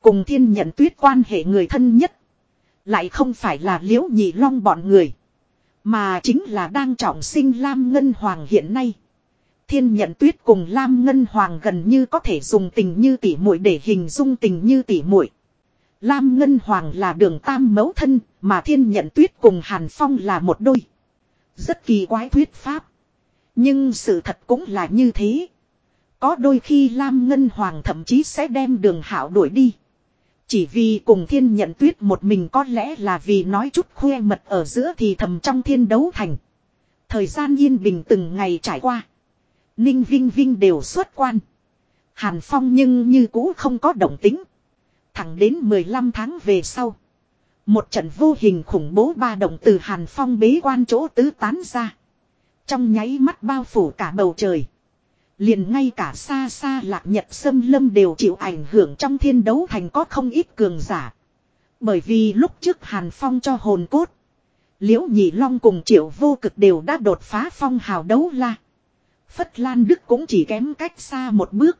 Cùng thiên nhận tuyết quan hệ người thân nhất. Lại không phải là liễu nhị long bọn người. Mà chính là đang trọng sinh Lam Ngân Hoàng hiện nay. Thiên nhận tuyết cùng Lam Ngân Hoàng gần như có thể dùng tình như tỉ muội để hình dung tình như tỉ muội. Lam Ngân Hoàng là đường tam mấu thân, mà thiên nhận tuyết cùng Hàn Phong là một đôi. Rất kỳ quái thuyết pháp. Nhưng sự thật cũng là như thế. Có đôi khi Lam Ngân Hoàng thậm chí sẽ đem đường hảo đuổi đi. Chỉ vì cùng thiên nhận tuyết một mình có lẽ là vì nói chút khoe mật ở giữa thì thầm trong thiên đấu thành. Thời gian yên bình từng ngày trải qua. Ninh Vinh Vinh đều xuất quan. Hàn Phong nhưng như cũ không có động tính. Thẳng đến 15 tháng về sau. Một trận vô hình khủng bố ba động từ Hàn Phong bế quan chỗ tứ tán ra. Trong nháy mắt bao phủ cả bầu trời. Liền ngay cả xa xa lạc nhật sâm lâm đều chịu ảnh hưởng trong thiên đấu thành có không ít cường giả. Bởi vì lúc trước Hàn Phong cho hồn cốt. Liễu Nhị Long cùng triệu vô cực đều đã đột phá phong hào đấu la. Phất Lan Đức cũng chỉ kém cách xa một bước.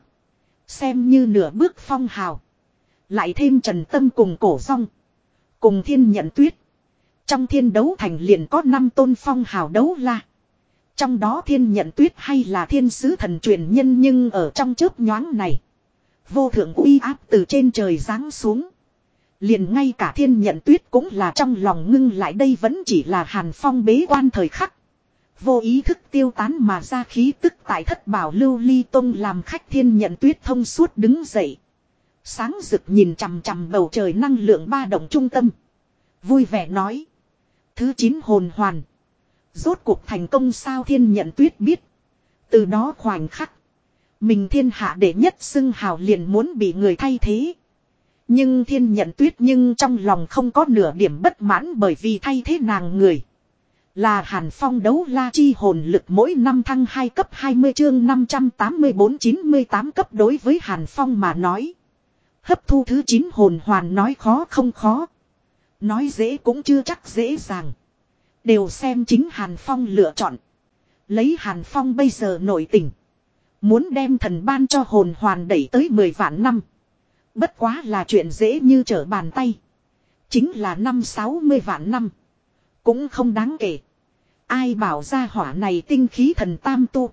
Xem như nửa bước phong hào. Lại thêm trần tâm cùng cổ song. Cùng thiên nhận tuyết. Trong thiên đấu thành liền có năm tôn phong hào đấu la. Trong đó thiên nhận tuyết hay là thiên sứ thần truyền nhân nhưng ở trong chớp nhoáng này. Vô thượng uy áp từ trên trời giáng xuống. Liền ngay cả thiên nhận tuyết cũng là trong lòng ngưng lại đây vẫn chỉ là hàn phong bế quan thời khắc. Vô ý thức tiêu tán mà ra khí tức tại thất bảo lưu ly tông làm khách thiên nhận tuyết thông suốt đứng dậy. Sáng rực nhìn chằm chằm bầu trời năng lượng ba động trung tâm. Vui vẻ nói. Thứ chín hồn hoàn. Rốt cuộc thành công sao thiên nhận tuyết biết. Từ đó khoảnh khắc. Mình thiên hạ đệ nhất xưng hào liền muốn bị người thay thế. Nhưng thiên nhận tuyết nhưng trong lòng không có nửa điểm bất mãn bởi vì thay thế nàng người. Là Hàn Phong đấu la chi hồn lực mỗi năm thăng 2 cấp 20 chương 584-98 cấp đối với Hàn Phong mà nói. Hấp thu thứ 9 hồn hoàn nói khó không khó. Nói dễ cũng chưa chắc dễ dàng. Đều xem chính Hàn Phong lựa chọn. Lấy Hàn Phong bây giờ nổi tình. Muốn đem thần ban cho hồn hoàn đẩy tới 10 vạn năm. Bất quá là chuyện dễ như trở bàn tay. Chính là năm 60 vạn năm. Cũng không đáng kể. Ai bảo ra hỏa này tinh khí thần tam tu.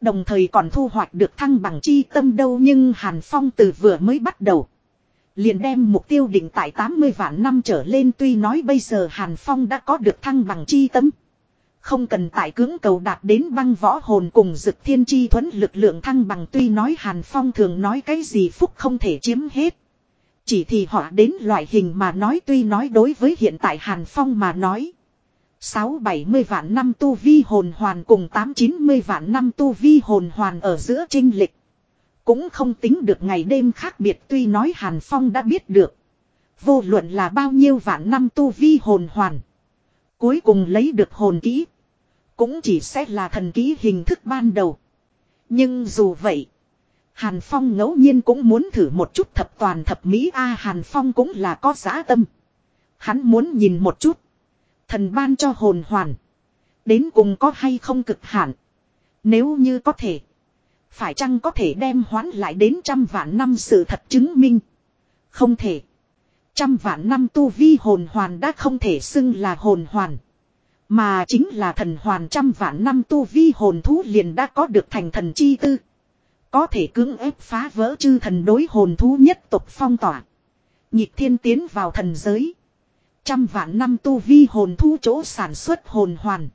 Đồng thời còn thu hoạch được thăng bằng chi tâm đâu nhưng Hàn Phong từ vừa mới bắt đầu. Liền đem mục tiêu định tại 80 vạn năm trở lên tuy nói bây giờ Hàn Phong đã có được thăng bằng chi tâm. Không cần tại cưỡng cầu đạt đến băng võ hồn cùng dực thiên chi thuẫn lực lượng thăng bằng tuy nói Hàn Phong thường nói cái gì phúc không thể chiếm hết. Chỉ thì họ đến loại hình mà nói tuy nói đối với hiện tại Hàn Phong mà nói. Sáu bảy mươi vạn năm tu vi hồn hoàn cùng tám chín mươi vạn năm tu vi hồn hoàn ở giữa trinh lịch. Cũng không tính được ngày đêm khác biệt tuy nói Hàn Phong đã biết được. Vô luận là bao nhiêu vạn năm tu vi hồn hoàn. Cuối cùng lấy được hồn kỹ. Cũng chỉ sẽ là thần kỹ hình thức ban đầu. Nhưng dù vậy. Hàn Phong ngẫu nhiên cũng muốn thử một chút thập toàn thập mỹ A, Hàn Phong cũng là có giá tâm. Hắn muốn nhìn một chút. Thần ban cho hồn hoàn. Đến cùng có hay không cực hạn. Nếu như có thể. Phải chăng có thể đem hoán lại đến trăm vạn năm sự thật chứng minh. Không thể. Trăm vạn năm tu vi hồn hoàn đã không thể xưng là hồn hoàn. Mà chính là thần hoàn trăm vạn năm tu vi hồn thú liền đã có được thành thần chi tư. Có thể cưỡng ép phá vỡ chư thần đối hồn thú nhất tục phong tỏa. Nhịp thiên tiến vào thần giới. Trăm vạn năm tu vi hồn thu chỗ sản xuất hồn hoàn.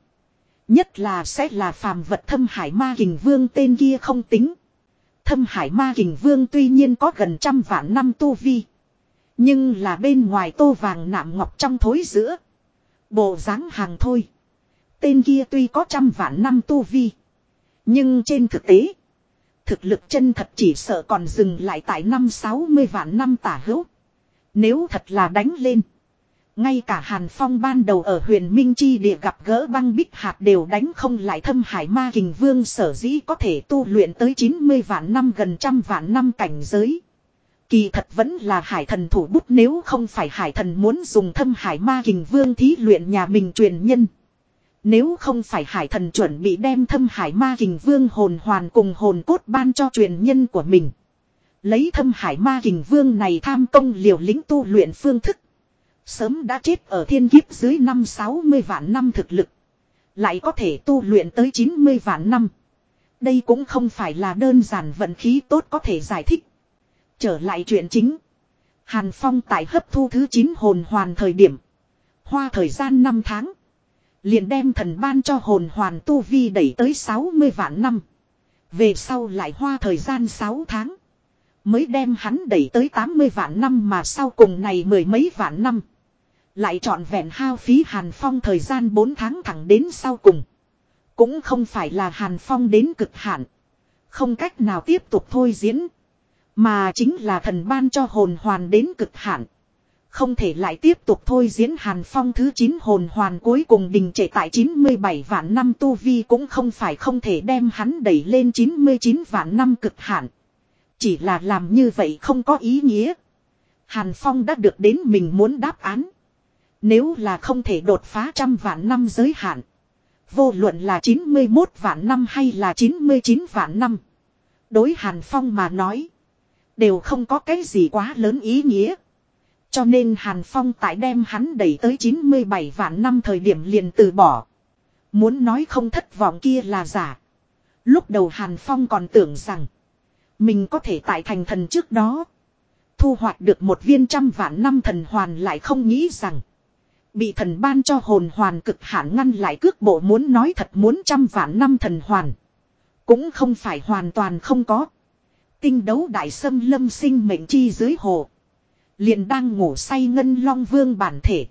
Nhất là sẽ là phàm vật thâm hải ma kình vương tên kia không tính. Thâm hải ma kình vương tuy nhiên có gần trăm vạn năm tu vi. Nhưng là bên ngoài tô vàng nạm ngọc trong thối giữa. Bộ dáng hàng thôi. Tên kia tuy có trăm vạn năm tu vi. Nhưng trên thực tế. Thực lực chân thật chỉ sợ còn dừng lại tại năm sáu mươi vạn năm tả hữu. Nếu thật là đánh lên. Ngay cả Hàn Phong ban đầu ở huyền Minh Chi địa gặp gỡ băng bích hạt đều đánh không lại thâm hải ma kình vương sở dĩ có thể tu luyện tới 90 vạn năm gần trăm vạn năm cảnh giới. Kỳ thật vẫn là hải thần thủ bút nếu không phải hải thần muốn dùng thâm hải ma kình vương thí luyện nhà mình truyền nhân. Nếu không phải hải thần chuẩn bị đem thâm hải ma kình vương hồn hoàn cùng hồn cốt ban cho truyền nhân của mình. Lấy thâm hải ma kình vương này tham công liều lĩnh tu luyện phương thức. Sớm đã chết ở thiên kiếp dưới năm 60 vạn năm thực lực. Lại có thể tu luyện tới 90 vạn năm. Đây cũng không phải là đơn giản vận khí tốt có thể giải thích. Trở lại chuyện chính. Hàn Phong tại hấp thu thứ 9 hồn hoàn thời điểm. Hoa thời gian 5 tháng. Liền đem thần ban cho hồn hoàn tu vi đẩy tới 60 vạn năm. Về sau lại hoa thời gian 6 tháng. Mới đem hắn đẩy tới 80 vạn năm mà sau cùng này mười mấy vạn năm. Lại trọn vẹn hao phí Hàn Phong thời gian 4 tháng thẳng đến sau cùng. Cũng không phải là Hàn Phong đến cực hạn. Không cách nào tiếp tục thôi diễn. Mà chính là thần ban cho hồn hoàn đến cực hạn. Không thể lại tiếp tục thôi diễn Hàn Phong thứ 9 hồn hoàn cuối cùng đình trệ tại 97 vạn năm tu vi cũng không phải không thể đem hắn đẩy lên 99 vạn năm cực hạn. Chỉ là làm như vậy không có ý nghĩa. Hàn Phong đã được đến mình muốn đáp án. Nếu là không thể đột phá trăm vạn năm giới hạn. Vô luận là 91 vạn năm hay là 99 vạn năm. Đối Hàn Phong mà nói. Đều không có cái gì quá lớn ý nghĩa. Cho nên Hàn Phong tại đem hắn đẩy tới 97 vạn năm thời điểm liền từ bỏ. Muốn nói không thất vọng kia là giả. Lúc đầu Hàn Phong còn tưởng rằng. Mình có thể tại thành thần trước đó. Thu hoạch được một viên trăm vạn năm thần hoàn lại không nghĩ rằng. Bị thần ban cho hồn hoàn cực hạn ngăn lại cước bộ muốn nói thật muốn trăm vạn năm thần hoàn. Cũng không phải hoàn toàn không có. Tinh đấu đại sâm lâm sinh mệnh chi dưới hồ. Liền đang ngủ say ngân long vương bản thể.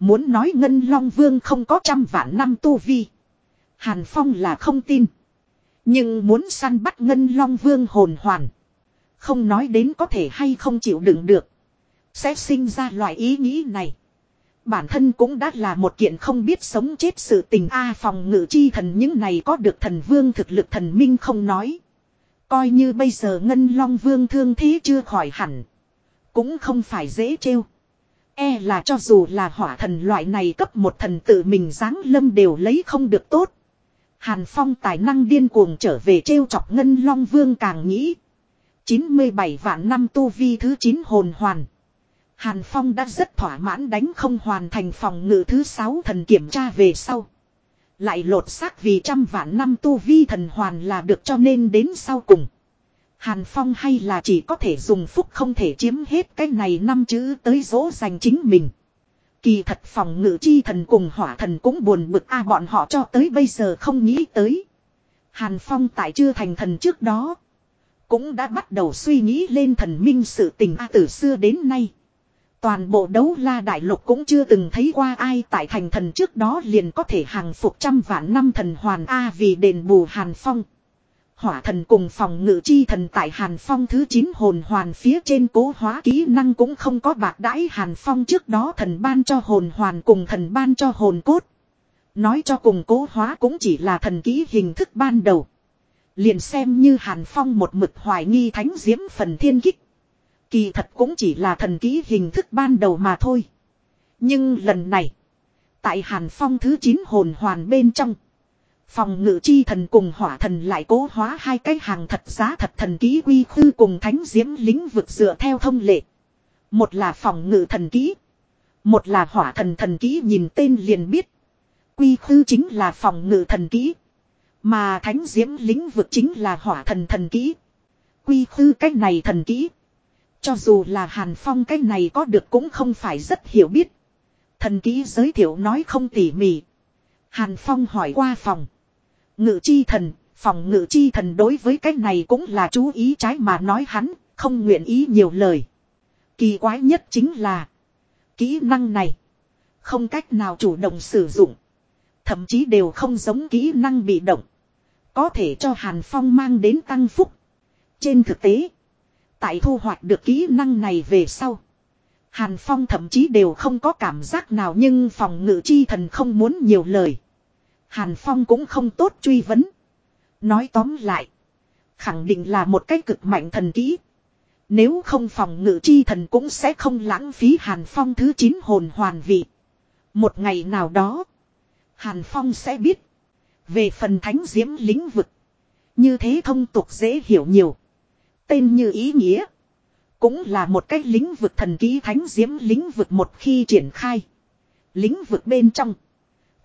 Muốn nói ngân long vương không có trăm vạn năm tu vi. Hàn Phong là không tin. Nhưng muốn săn bắt ngân long vương hồn hoàn. Không nói đến có thể hay không chịu đựng được. Sẽ sinh ra loại ý nghĩ này. Bản thân cũng đã là một kiện không biết sống chết sự tình A phòng ngự chi thần những này có được thần vương thực lực thần minh không nói. Coi như bây giờ ngân long vương thương thế chưa khỏi hẳn. Cũng không phải dễ trêu. E là cho dù là hỏa thần loại này cấp một thần tự mình dáng lâm đều lấy không được tốt. Hàn Phong tài năng điên cuồng trở về trêu chọc Ngân Long Vương càng nghĩ. 97 vạn năm tu vi thứ 9 hồn hoàn. Hàn Phong đã rất thỏa mãn đánh không hoàn thành phòng ngự thứ 6 thần kiểm tra về sau. Lại lột xác vì trăm vạn năm tu vi thần hoàn là được cho nên đến sau cùng. Hàn Phong hay là chỉ có thể dùng phúc không thể chiếm hết cái này năm chữ tới dỗ dành chính mình. Kỳ thật phòng ngự chi thần cùng hỏa thần cũng buồn bực a, bọn họ cho tới bây giờ không nghĩ tới. Hàn Phong tại chưa thành thần trước đó. Cũng đã bắt đầu suy nghĩ lên thần minh sự tình a, từ xưa đến nay. Toàn bộ đấu la đại lục cũng chưa từng thấy qua ai tại thành thần trước đó liền có thể hàng phục trăm vạn năm thần hoàn A vì đền bù Hàn Phong. Hỏa thần cùng phòng ngự chi thần tại Hàn Phong thứ 9 hồn hoàn phía trên cố hóa kỹ năng cũng không có bạc đãi Hàn Phong trước đó thần ban cho hồn hoàn cùng thần ban cho hồn cốt. Nói cho cùng cố hóa cũng chỉ là thần kỹ hình thức ban đầu. Liền xem như Hàn Phong một mực hoài nghi thánh diễm phần thiên kích. Kỳ thật cũng chỉ là thần ký hình thức ban đầu mà thôi. Nhưng lần này. Tại Hàn Phong thứ 9 hồn hoàn bên trong. Phòng ngự chi thần cùng hỏa thần lại cố hóa hai cái hàng thật giá thật thần ký quy khư cùng thánh diễm lĩnh vực dựa theo thông lệ. Một là phòng ngự thần ký, Một là hỏa thần thần ký nhìn tên liền biết. Quy khư chính là phòng ngự thần ký, Mà thánh diễm lĩnh vực chính là hỏa thần thần ký Quy khư cách này thần ký cho dù là Hàn Phong cái này có được cũng không phải rất hiểu biết. Thần ký giới thiệu nói không tỉ mỉ. Hàn Phong hỏi qua phòng. Ngự chi thần, phòng ngự chi thần đối với cái này cũng là chú ý trái mà nói hắn, không nguyện ý nhiều lời. Kỳ quái nhất chính là kỹ năng này. Không cách nào chủ động sử dụng. Thậm chí đều không giống kỹ năng bị động. Có thể cho Hàn Phong mang đến tăng phúc. Trên thực tế, tại thu hoạch được kỹ năng này về sau. Hàn Phong thậm chí đều không có cảm giác nào nhưng phòng ngự chi thần không muốn nhiều lời. Hàn Phong cũng không tốt truy vấn. Nói tóm lại. Khẳng định là một cái cực mạnh thần kỹ. Nếu không phòng ngự chi thần cũng sẽ không lãng phí Hàn Phong thứ 9 hồn hoàn vị. Một ngày nào đó. Hàn Phong sẽ biết. Về phần thánh diễm lĩnh vực. Như thế thông tục dễ hiểu nhiều. Tên như ý nghĩa. Cũng là một cái lĩnh vực thần ký thánh diễm lĩnh vực một khi triển khai. Lĩnh vực bên trong.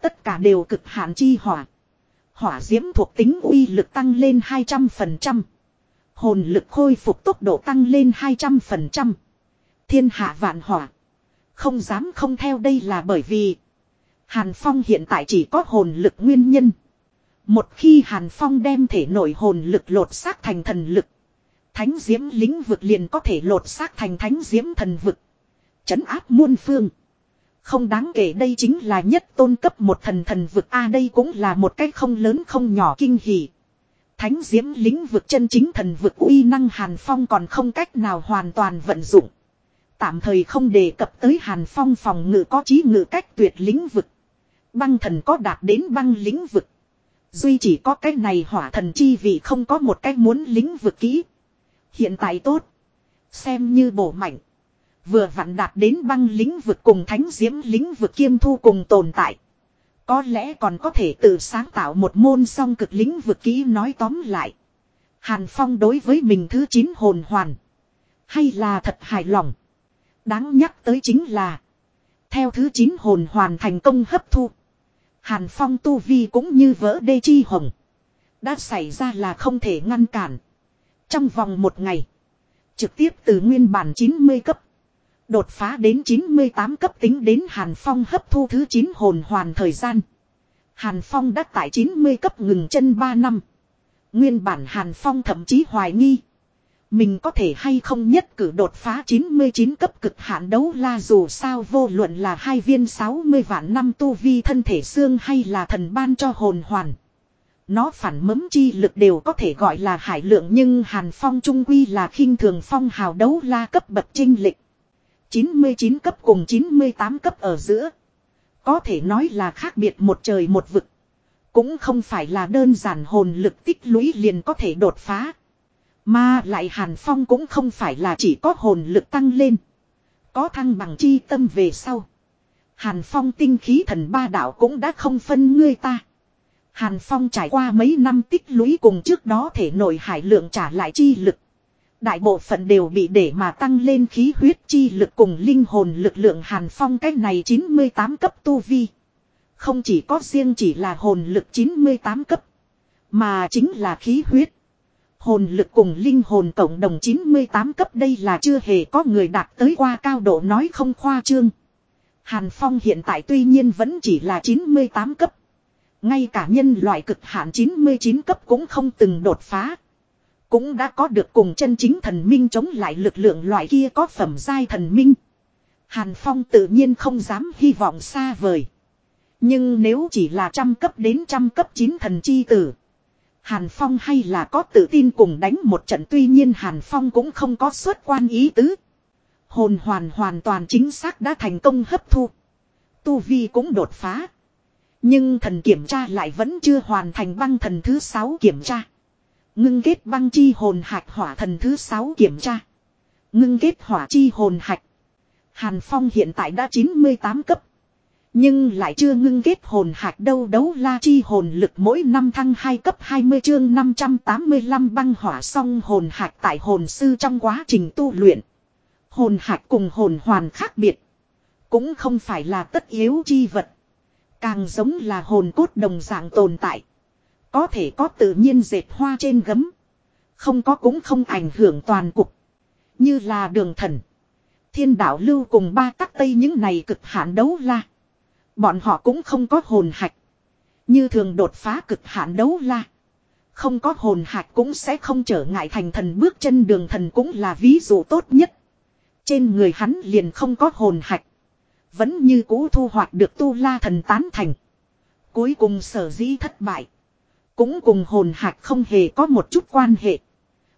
Tất cả đều cực hạn chi hỏa. Hỏa diễm thuộc tính uy lực tăng lên 200%. Hồn lực khôi phục tốc độ tăng lên 200%. Thiên hạ vạn hỏa. Không dám không theo đây là bởi vì. Hàn Phong hiện tại chỉ có hồn lực nguyên nhân. Một khi Hàn Phong đem thể nội hồn lực lột xác thành thần lực. Thánh diễm lĩnh vực liền có thể lột xác thành thánh diễm thần vực. Chấn áp muôn phương. Không đáng kể đây chính là nhất tôn cấp một thần thần vực A, đây cũng là một cái không lớn không nhỏ kinh hỉ. Thánh diễm lĩnh vực chân chính thần vực uy năng Hàn Phong còn không cách nào hoàn toàn vận dụng. Tạm thời không đề cập tới Hàn Phong phòng ngự có trí ngự cách tuyệt lĩnh vực. Băng thần có đạt đến băng lĩnh vực. Duy chỉ có cái này hỏa thần chi vì không có một cách muốn lĩnh vực kỹ. Hiện tại tốt. Xem như bổ mạnh. Vừa vặn đạt đến băng lĩnh vực cùng thánh diễm lĩnh vực kiêm thu cùng tồn tại. Có lẽ còn có thể tự sáng tạo một môn song cực lĩnh vực kỹ nói tóm lại. Hàn Phong đối với mình thứ 9 hồn hoàn. Hay là thật hài lòng. Đáng nhắc tới chính là. Theo thứ 9 hồn hoàn thành công hấp thu. Hàn Phong tu vi cũng như vỡ đê chi hồng. Đã xảy ra là không thể ngăn cản. Trong vòng một ngày. Trực tiếp từ nguyên bản 90 cấp. Đột phá đến 98 cấp tính đến Hàn Phong hấp thu thứ 9 hồn hoàn thời gian. Hàn Phong đã tại 90 cấp ngừng chân 3 năm. Nguyên bản Hàn Phong thậm chí hoài nghi. Mình có thể hay không nhất cử đột phá 99 cấp cực hạn đấu la dù sao vô luận là hai viên 60 vạn năm tu vi thân thể xương hay là thần ban cho hồn hoàn. Nó phản mấm chi lực đều có thể gọi là hải lượng nhưng Hàn Phong trung quy là khinh thường phong hào đấu la cấp bậc trinh lịch. 99 cấp cùng 98 cấp ở giữa. Có thể nói là khác biệt một trời một vực. Cũng không phải là đơn giản hồn lực tích lũy liền có thể đột phá. Mà lại Hàn Phong cũng không phải là chỉ có hồn lực tăng lên. Có thăng bằng chi tâm về sau. Hàn Phong tinh khí thần ba đạo cũng đã không phân ngươi ta. Hàn Phong trải qua mấy năm tích lũy cùng trước đó thể nội hải lượng trả lại chi lực. Đại bộ phận đều bị để mà tăng lên khí huyết chi lực cùng linh hồn lực lượng Hàn Phong cách này 98 cấp tu vi. Không chỉ có riêng chỉ là hồn lực 98 cấp. Mà chính là khí huyết. Hồn lực cùng linh hồn cộng đồng 98 cấp đây là chưa hề có người đạt tới qua cao độ nói không khoa trương. Hàn Phong hiện tại tuy nhiên vẫn chỉ là 98 cấp. Ngay cả nhân loại cực hạn 99 cấp cũng không từng đột phá. Cũng đã có được cùng chân chính thần minh chống lại lực lượng loại kia có phẩm giai thần minh. Hàn Phong tự nhiên không dám hy vọng xa vời. Nhưng nếu chỉ là trăm cấp đến trăm cấp 9 thần chi tử. Hàn Phong hay là có tự tin cùng đánh một trận tuy nhiên Hàn Phong cũng không có xuất quan ý tứ. Hồn hoàn hoàn toàn chính xác đã thành công hấp thu. Tu Vi cũng đột phá. Nhưng thần kiểm tra lại vẫn chưa hoàn thành băng thần thứ 6 kiểm tra. Ngưng kết băng chi hồn hạch hỏa thần thứ 6 kiểm tra. Ngưng kết hỏa chi hồn hạch. Hàn Phong hiện tại đã 98 cấp. Nhưng lại chưa ngưng kết hồn hạch đâu đấu la chi hồn lực mỗi năm thăng 2 cấp 20 chương 585 băng hỏa song hồn hạch tại hồn sư trong quá trình tu luyện. Hồn hạch cùng hồn hoàn khác biệt. Cũng không phải là tất yếu chi vật. Càng giống là hồn cốt đồng dạng tồn tại. Có thể có tự nhiên dệt hoa trên gấm. Không có cũng không ảnh hưởng toàn cục. Như là đường thần. Thiên đạo lưu cùng ba tắc tây những này cực hạn đấu la. Bọn họ cũng không có hồn hạch. Như thường đột phá cực hạn đấu la. Không có hồn hạch cũng sẽ không trở ngại thành thần bước chân đường thần cũng là ví dụ tốt nhất. Trên người hắn liền không có hồn hạch. Vẫn như cũ thu hoạch được tu la thần tán thành. Cuối cùng sở dĩ thất bại. Cũng cùng hồn hạc không hề có một chút quan hệ.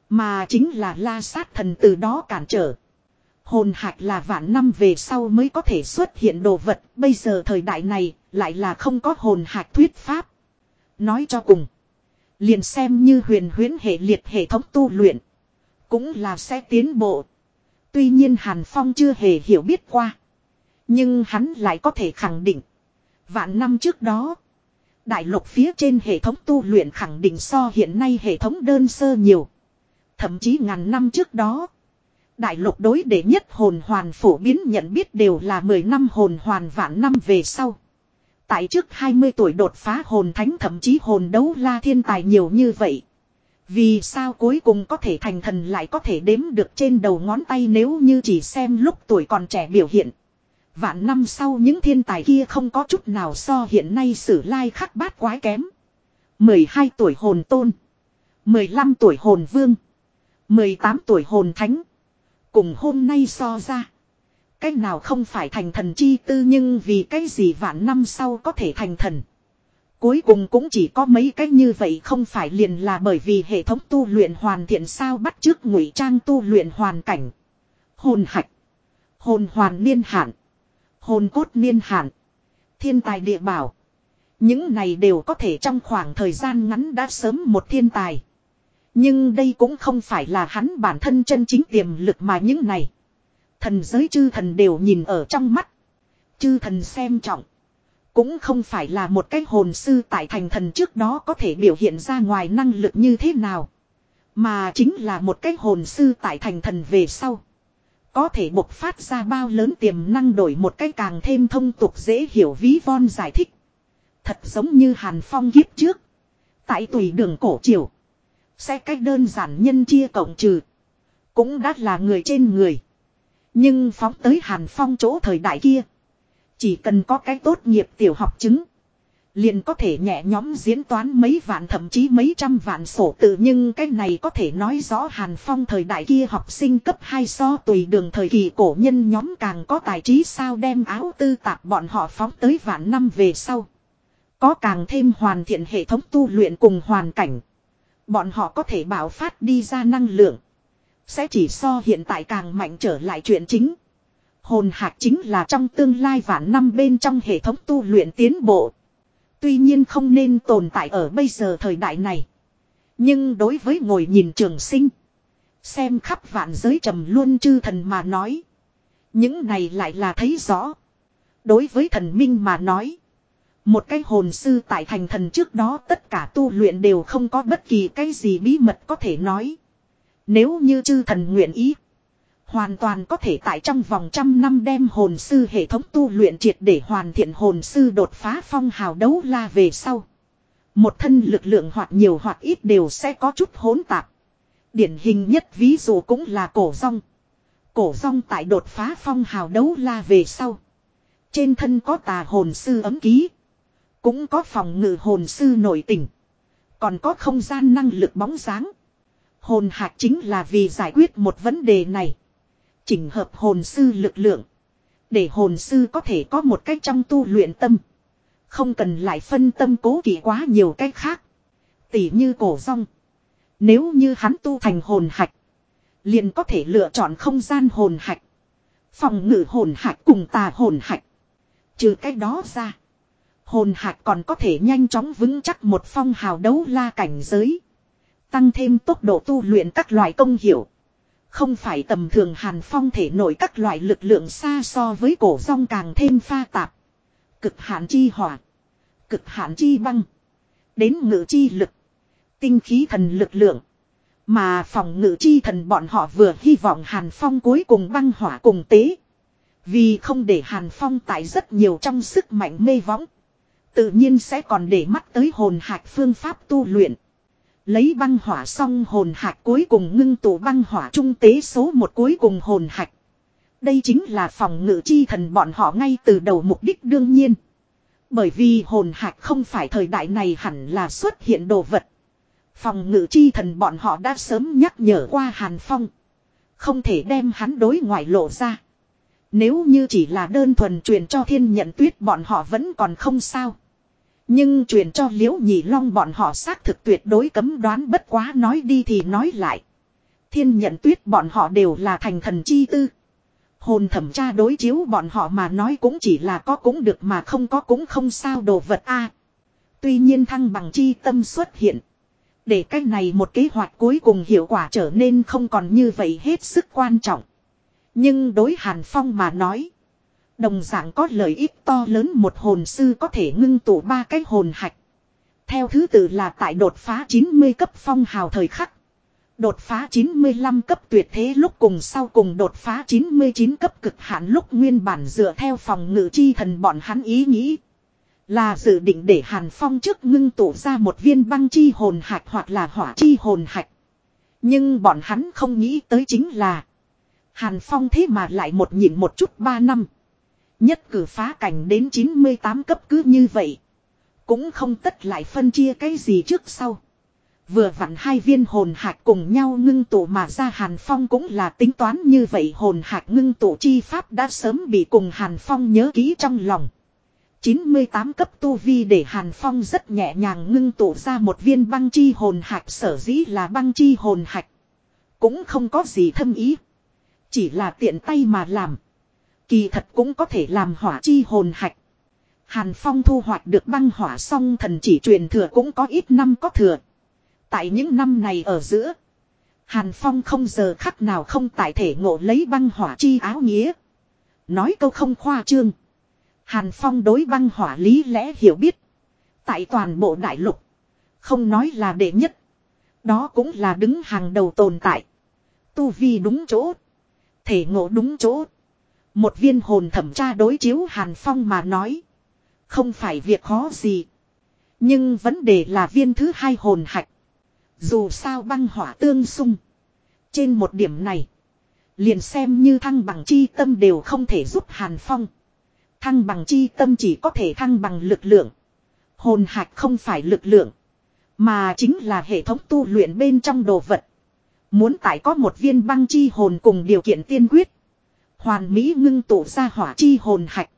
Mà chính là la sát thần từ đó cản trở. Hồn hạc là vạn năm về sau mới có thể xuất hiện đồ vật. Bây giờ thời đại này lại là không có hồn hạc thuyết pháp. Nói cho cùng. Liền xem như huyền huyến hệ liệt hệ thống tu luyện. Cũng là sẽ tiến bộ. Tuy nhiên Hàn Phong chưa hề hiểu biết qua. Nhưng hắn lại có thể khẳng định. Vạn năm trước đó. Đại lục phía trên hệ thống tu luyện khẳng định so hiện nay hệ thống đơn sơ nhiều. Thậm chí ngàn năm trước đó. Đại lục đối đệ nhất hồn hoàn phổ biến nhận biết đều là 10 năm hồn hoàn vạn năm về sau. Tại trước 20 tuổi đột phá hồn thánh thậm chí hồn đấu la thiên tài nhiều như vậy. Vì sao cuối cùng có thể thành thần lại có thể đếm được trên đầu ngón tay nếu như chỉ xem lúc tuổi còn trẻ biểu hiện. Vạn năm sau những thiên tài kia không có chút nào so hiện nay sử lai khắc bát quái kém. 12 tuổi hồn tôn. 15 tuổi hồn vương. 18 tuổi hồn thánh. Cùng hôm nay so ra. Cái nào không phải thành thần chi tư nhưng vì cái gì vạn năm sau có thể thành thần. Cuối cùng cũng chỉ có mấy cái như vậy không phải liền là bởi vì hệ thống tu luyện hoàn thiện sao bắt trước ngụy trang tu luyện hoàn cảnh. Hồn hạch. Hồn hoàn niên hạn. Hồn cốt niên hạn. Thiên tài địa bảo. Những này đều có thể trong khoảng thời gian ngắn đã sớm một thiên tài. Nhưng đây cũng không phải là hắn bản thân chân chính tiềm lực mà những này. Thần giới chư thần đều nhìn ở trong mắt. Chư thần xem trọng. Cũng không phải là một cái hồn sư tại thành thần trước đó có thể biểu hiện ra ngoài năng lực như thế nào. Mà chính là một cái hồn sư tại thành thần về sau. Có thể bộc phát ra bao lớn tiềm năng đổi một cái càng thêm thông tục dễ hiểu ví von giải thích. Thật giống như Hàn Phong kiếp trước. Tại tùy đường cổ triều. Sẽ cách đơn giản nhân chia cộng trừ. Cũng đã là người trên người. Nhưng phóng tới Hàn Phong chỗ thời đại kia. Chỉ cần có cái tốt nghiệp tiểu học chứng. Liền có thể nhẹ nhóm diễn toán mấy vạn thậm chí mấy trăm vạn sổ tự nhưng cái này có thể nói rõ Hàn Phong thời đại kia học sinh cấp 2 so tùy đường thời kỳ cổ nhân nhóm càng có tài trí sao đem áo tư tạp bọn họ phóng tới vạn năm về sau. Có càng thêm hoàn thiện hệ thống tu luyện cùng hoàn cảnh. Bọn họ có thể bảo phát đi ra năng lượng. Sẽ chỉ so hiện tại càng mạnh trở lại chuyện chính. Hồn hạc chính là trong tương lai vạn năm bên trong hệ thống tu luyện tiến bộ. Tuy nhiên không nên tồn tại ở bây giờ thời đại này. Nhưng đối với ngồi nhìn trường sinh. Xem khắp vạn giới trầm luôn chư thần mà nói. Những này lại là thấy rõ. Đối với thần minh mà nói. Một cái hồn sư tại thành thần trước đó tất cả tu luyện đều không có bất kỳ cái gì bí mật có thể nói. Nếu như chư thần nguyện ý. Hoàn toàn có thể tại trong vòng trăm năm đem hồn sư hệ thống tu luyện triệt để hoàn thiện hồn sư đột phá phong hào đấu la về sau. Một thân lực lượng hoặc nhiều hoặc ít đều sẽ có chút hỗn tạp. Điển hình nhất ví dụ cũng là cổ rong. Cổ rong tại đột phá phong hào đấu la về sau. Trên thân có tà hồn sư ấm ký. Cũng có phòng ngự hồn sư nổi tình. Còn có không gian năng lực bóng dáng. Hồn hạc chính là vì giải quyết một vấn đề này. Chỉnh hợp hồn sư lực lượng. Để hồn sư có thể có một cách trong tu luyện tâm. Không cần lại phân tâm cố kỵ quá nhiều cách khác. Tỉ như cổ rong. Nếu như hắn tu thành hồn hạch. Liền có thể lựa chọn không gian hồn hạch. Phòng ngự hồn hạch cùng tà hồn hạch. Trừ cách đó ra. Hồn hạch còn có thể nhanh chóng vững chắc một phong hào đấu la cảnh giới. Tăng thêm tốc độ tu luyện các loại công hiệu. Không phải tầm thường hàn phong thể nổi các loại lực lượng xa so với cổ rong càng thêm pha tạp. Cực hạn chi hỏa. Cực hạn chi băng. Đến ngự chi lực. Tinh khí thần lực lượng. Mà phòng ngự chi thần bọn họ vừa hy vọng hàn phong cuối cùng băng hỏa cùng tế. Vì không để hàn phong tại rất nhiều trong sức mạnh mê võng. Tự nhiên sẽ còn để mắt tới hồn hạch phương pháp tu luyện. Lấy băng hỏa xong hồn hạch cuối cùng ngưng tụ băng hỏa trung tế số một cuối cùng hồn hạch. Đây chính là phòng ngự chi thần bọn họ ngay từ đầu mục đích đương nhiên. Bởi vì hồn hạch không phải thời đại này hẳn là xuất hiện đồ vật. Phòng ngự chi thần bọn họ đã sớm nhắc nhở qua Hàn Phong. Không thể đem hắn đối ngoại lộ ra. Nếu như chỉ là đơn thuần truyền cho thiên nhận tuyết bọn họ vẫn còn không sao. Nhưng truyền cho liễu nhị long bọn họ xác thực tuyệt đối cấm đoán bất quá nói đi thì nói lại. Thiên nhận tuyết bọn họ đều là thành thần chi tư. Hồn thẩm tra đối chiếu bọn họ mà nói cũng chỉ là có cũng được mà không có cũng không sao đồ vật a. tuy nhiên thăng bằng chi tâm xuất hiện. Để cách này một kế hoạch cuối cùng hiệu quả trở nên không còn như vậy hết sức quan trọng. Nhưng đối Hàn Phong mà nói. Đồng dạng có lợi ích to lớn một hồn sư có thể ngưng tụ ba cái hồn hạch. Theo thứ tự là tại đột phá 90 cấp phong hào thời khắc. Đột phá 95 cấp tuyệt thế lúc cùng sau cùng đột phá 99 cấp cực hạn lúc nguyên bản dựa theo phòng ngự chi thần bọn hắn ý nghĩ. Là dự định để Hàn Phong trước ngưng tụ ra một viên băng chi hồn hạch hoặc là hỏa chi hồn hạch. Nhưng bọn hắn không nghĩ tới chính là Hàn Phong thế mà lại một nhịn một chút ba năm. Nhất cử phá cảnh đến 98 cấp cứ như vậy. Cũng không tất lại phân chia cái gì trước sau. Vừa vặn hai viên hồn hạt cùng nhau ngưng tụ mà ra Hàn Phong cũng là tính toán như vậy hồn hạt ngưng tụ chi pháp đã sớm bị cùng Hàn Phong nhớ kỹ trong lòng. 98 cấp tu vi để Hàn Phong rất nhẹ nhàng ngưng tụ ra một viên băng chi hồn hạt sở dĩ là băng chi hồn hạt. Cũng không có gì thâm ý. Chỉ là tiện tay mà làm. Kỳ thật cũng có thể làm hỏa chi hồn hạch. Hàn Phong thu hoạch được băng hỏa song thần chỉ truyền thừa cũng có ít năm có thừa. Tại những năm này ở giữa. Hàn Phong không giờ khắc nào không tại thể ngộ lấy băng hỏa chi áo nghĩa. Nói câu không khoa trương. Hàn Phong đối băng hỏa lý lẽ hiểu biết. Tại toàn bộ đại lục. Không nói là đệ nhất. Đó cũng là đứng hàng đầu tồn tại. Tu vi đúng chỗ. Thể ngộ đúng chỗ. Một viên hồn thẩm tra đối chiếu Hàn Phong mà nói. Không phải việc khó gì. Nhưng vấn đề là viên thứ hai hồn hạch. Dù sao băng hỏa tương xung. Trên một điểm này. Liền xem như thăng bằng chi tâm đều không thể giúp Hàn Phong. Thăng bằng chi tâm chỉ có thể thăng bằng lực lượng. Hồn hạch không phải lực lượng. Mà chính là hệ thống tu luyện bên trong đồ vật. Muốn tại có một viên băng chi hồn cùng điều kiện tiên quyết. Hoàn mỹ ngưng tụ ra hỏa chi hồn hạch.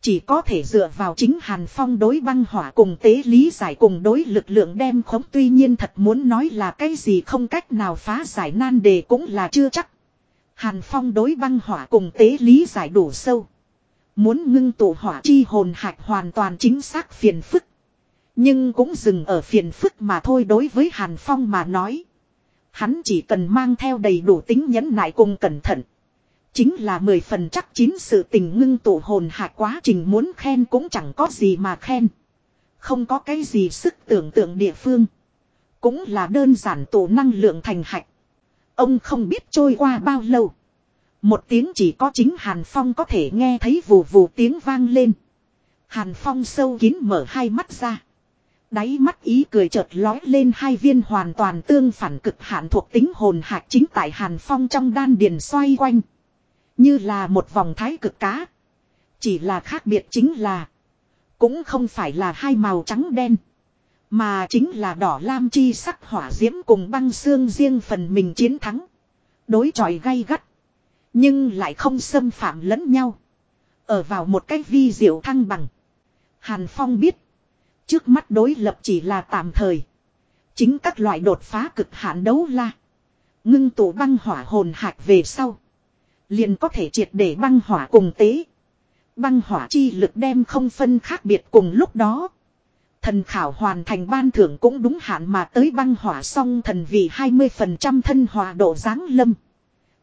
Chỉ có thể dựa vào chính Hàn Phong đối băng hỏa cùng tế lý giải cùng đối lực lượng đem khống tuy nhiên thật muốn nói là cái gì không cách nào phá giải nan đề cũng là chưa chắc. Hàn Phong đối băng hỏa cùng tế lý giải đủ sâu. Muốn ngưng tụ hỏa chi hồn hạch hoàn toàn chính xác phiền phức. Nhưng cũng dừng ở phiền phức mà thôi đối với Hàn Phong mà nói. Hắn chỉ cần mang theo đầy đủ tính nhẫn nại cùng cẩn thận. Chính là mười phần chắc chín sự tình ngưng tụ hồn hạ quá trình muốn khen cũng chẳng có gì mà khen. Không có cái gì sức tưởng tượng địa phương. Cũng là đơn giản tụ năng lượng thành hạch. Ông không biết trôi qua bao lâu. Một tiếng chỉ có chính Hàn Phong có thể nghe thấy vù vù tiếng vang lên. Hàn Phong sâu kín mở hai mắt ra. Đáy mắt ý cười chợt lói lên hai viên hoàn toàn tương phản cực hạn thuộc tính hồn hạt chính tại Hàn Phong trong đan điền xoay quanh. Như là một vòng thái cực cá. Chỉ là khác biệt chính là. Cũng không phải là hai màu trắng đen. Mà chính là đỏ lam chi sắc hỏa diễm cùng băng xương riêng phần mình chiến thắng. Đối chọi gay gắt. Nhưng lại không xâm phạm lẫn nhau. Ở vào một cái vi diệu thăng bằng. Hàn Phong biết. Trước mắt đối lập chỉ là tạm thời. Chính các loại đột phá cực hạn đấu la. Ngưng tụ băng hỏa hồn hạch về sau. Liền có thể triệt để băng hỏa cùng tế. Băng hỏa chi lực đem không phân khác biệt cùng lúc đó. Thần khảo hoàn thành ban thưởng cũng đúng hạn mà tới băng hỏa xong thần vì 20% thân hòa độ dáng lâm.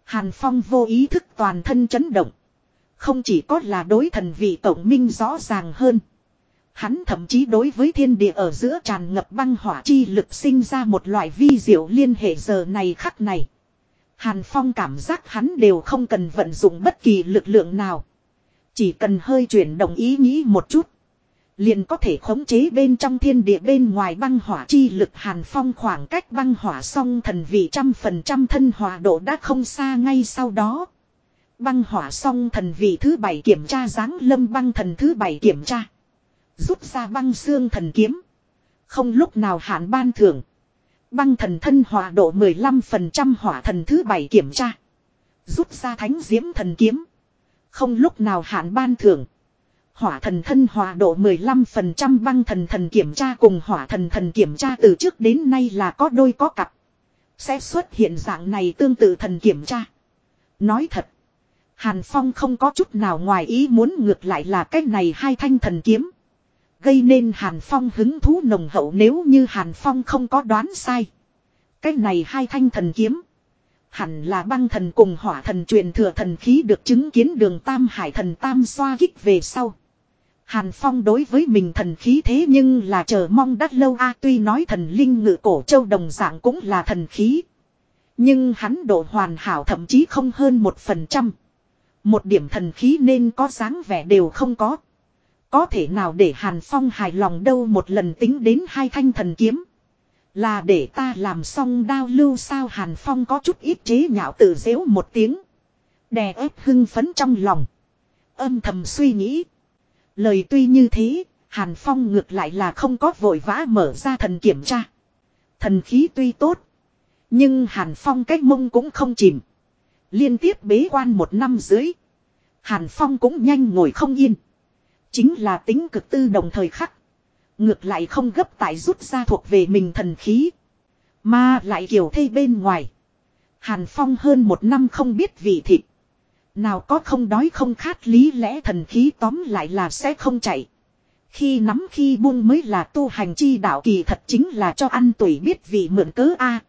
Hàn Phong vô ý thức toàn thân chấn động. Không chỉ có là đối thần vị tổng minh rõ ràng hơn. Hắn thậm chí đối với thiên địa ở giữa tràn ngập băng hỏa chi lực sinh ra một loại vi diệu liên hệ giờ này khắc này. Hàn Phong cảm giác hắn đều không cần vận dụng bất kỳ lực lượng nào. Chỉ cần hơi chuyển động ý nghĩ một chút. Liền có thể khống chế bên trong thiên địa bên ngoài băng hỏa chi lực Hàn Phong khoảng cách băng hỏa song thần vị trăm phần trăm thân hỏa độ đã không xa ngay sau đó. Băng hỏa song thần vị thứ bảy kiểm tra dáng lâm băng thần thứ bảy kiểm tra. Rút ra băng xương thần kiếm. Không lúc nào hạn ban thưởng. Băng thần thân hỏa độ 15% hỏa thần thứ bảy kiểm tra. Rút ra thánh diễm thần kiếm. Không lúc nào hạn ban thưởng. Hỏa thần thân hỏa độ 15% băng thần thần kiểm tra cùng hỏa thần thần kiểm tra từ trước đến nay là có đôi có cặp. Sẽ xuất hiện dạng này tương tự thần kiểm tra. Nói thật. Hàn Phong không có chút nào ngoài ý muốn ngược lại là cách này hai thanh thần kiếm. Gây nên Hàn Phong hứng thú nồng hậu nếu như Hàn Phong không có đoán sai. Cái này hai thanh thần kiếm. Hẳn là băng thần cùng hỏa thần truyền thừa thần khí được chứng kiến đường Tam Hải thần Tam xoa kích về sau. Hàn Phong đối với mình thần khí thế nhưng là chờ mong đắt lâu a tuy nói thần linh ngự cổ châu đồng dạng cũng là thần khí. Nhưng hắn độ hoàn hảo thậm chí không hơn một phần trăm. Một điểm thần khí nên có dáng vẻ đều không có. Có thể nào để Hàn Phong hài lòng đâu một lần tính đến hai thanh thần kiếm. Là để ta làm xong đao lưu sao Hàn Phong có chút ít chế nhạo tự dễu một tiếng. Đè ép hưng phấn trong lòng. Âm thầm suy nghĩ. Lời tuy như thế, Hàn Phong ngược lại là không có vội vã mở ra thần kiểm tra. Thần khí tuy tốt. Nhưng Hàn Phong cách mông cũng không chìm. Liên tiếp bế quan một năm dưới. Hàn Phong cũng nhanh ngồi không yên. Chính là tính cực tư đồng thời khắc. Ngược lại không gấp tại rút ra thuộc về mình thần khí. Mà lại kiểu thây bên ngoài. Hàn Phong hơn một năm không biết vị thịt. Nào có không đói không khát lý lẽ thần khí tóm lại là sẽ không chạy. Khi nắm khi buông mới là tu hành chi đạo kỳ thật chính là cho ăn tuổi biết vị mượn cớ A.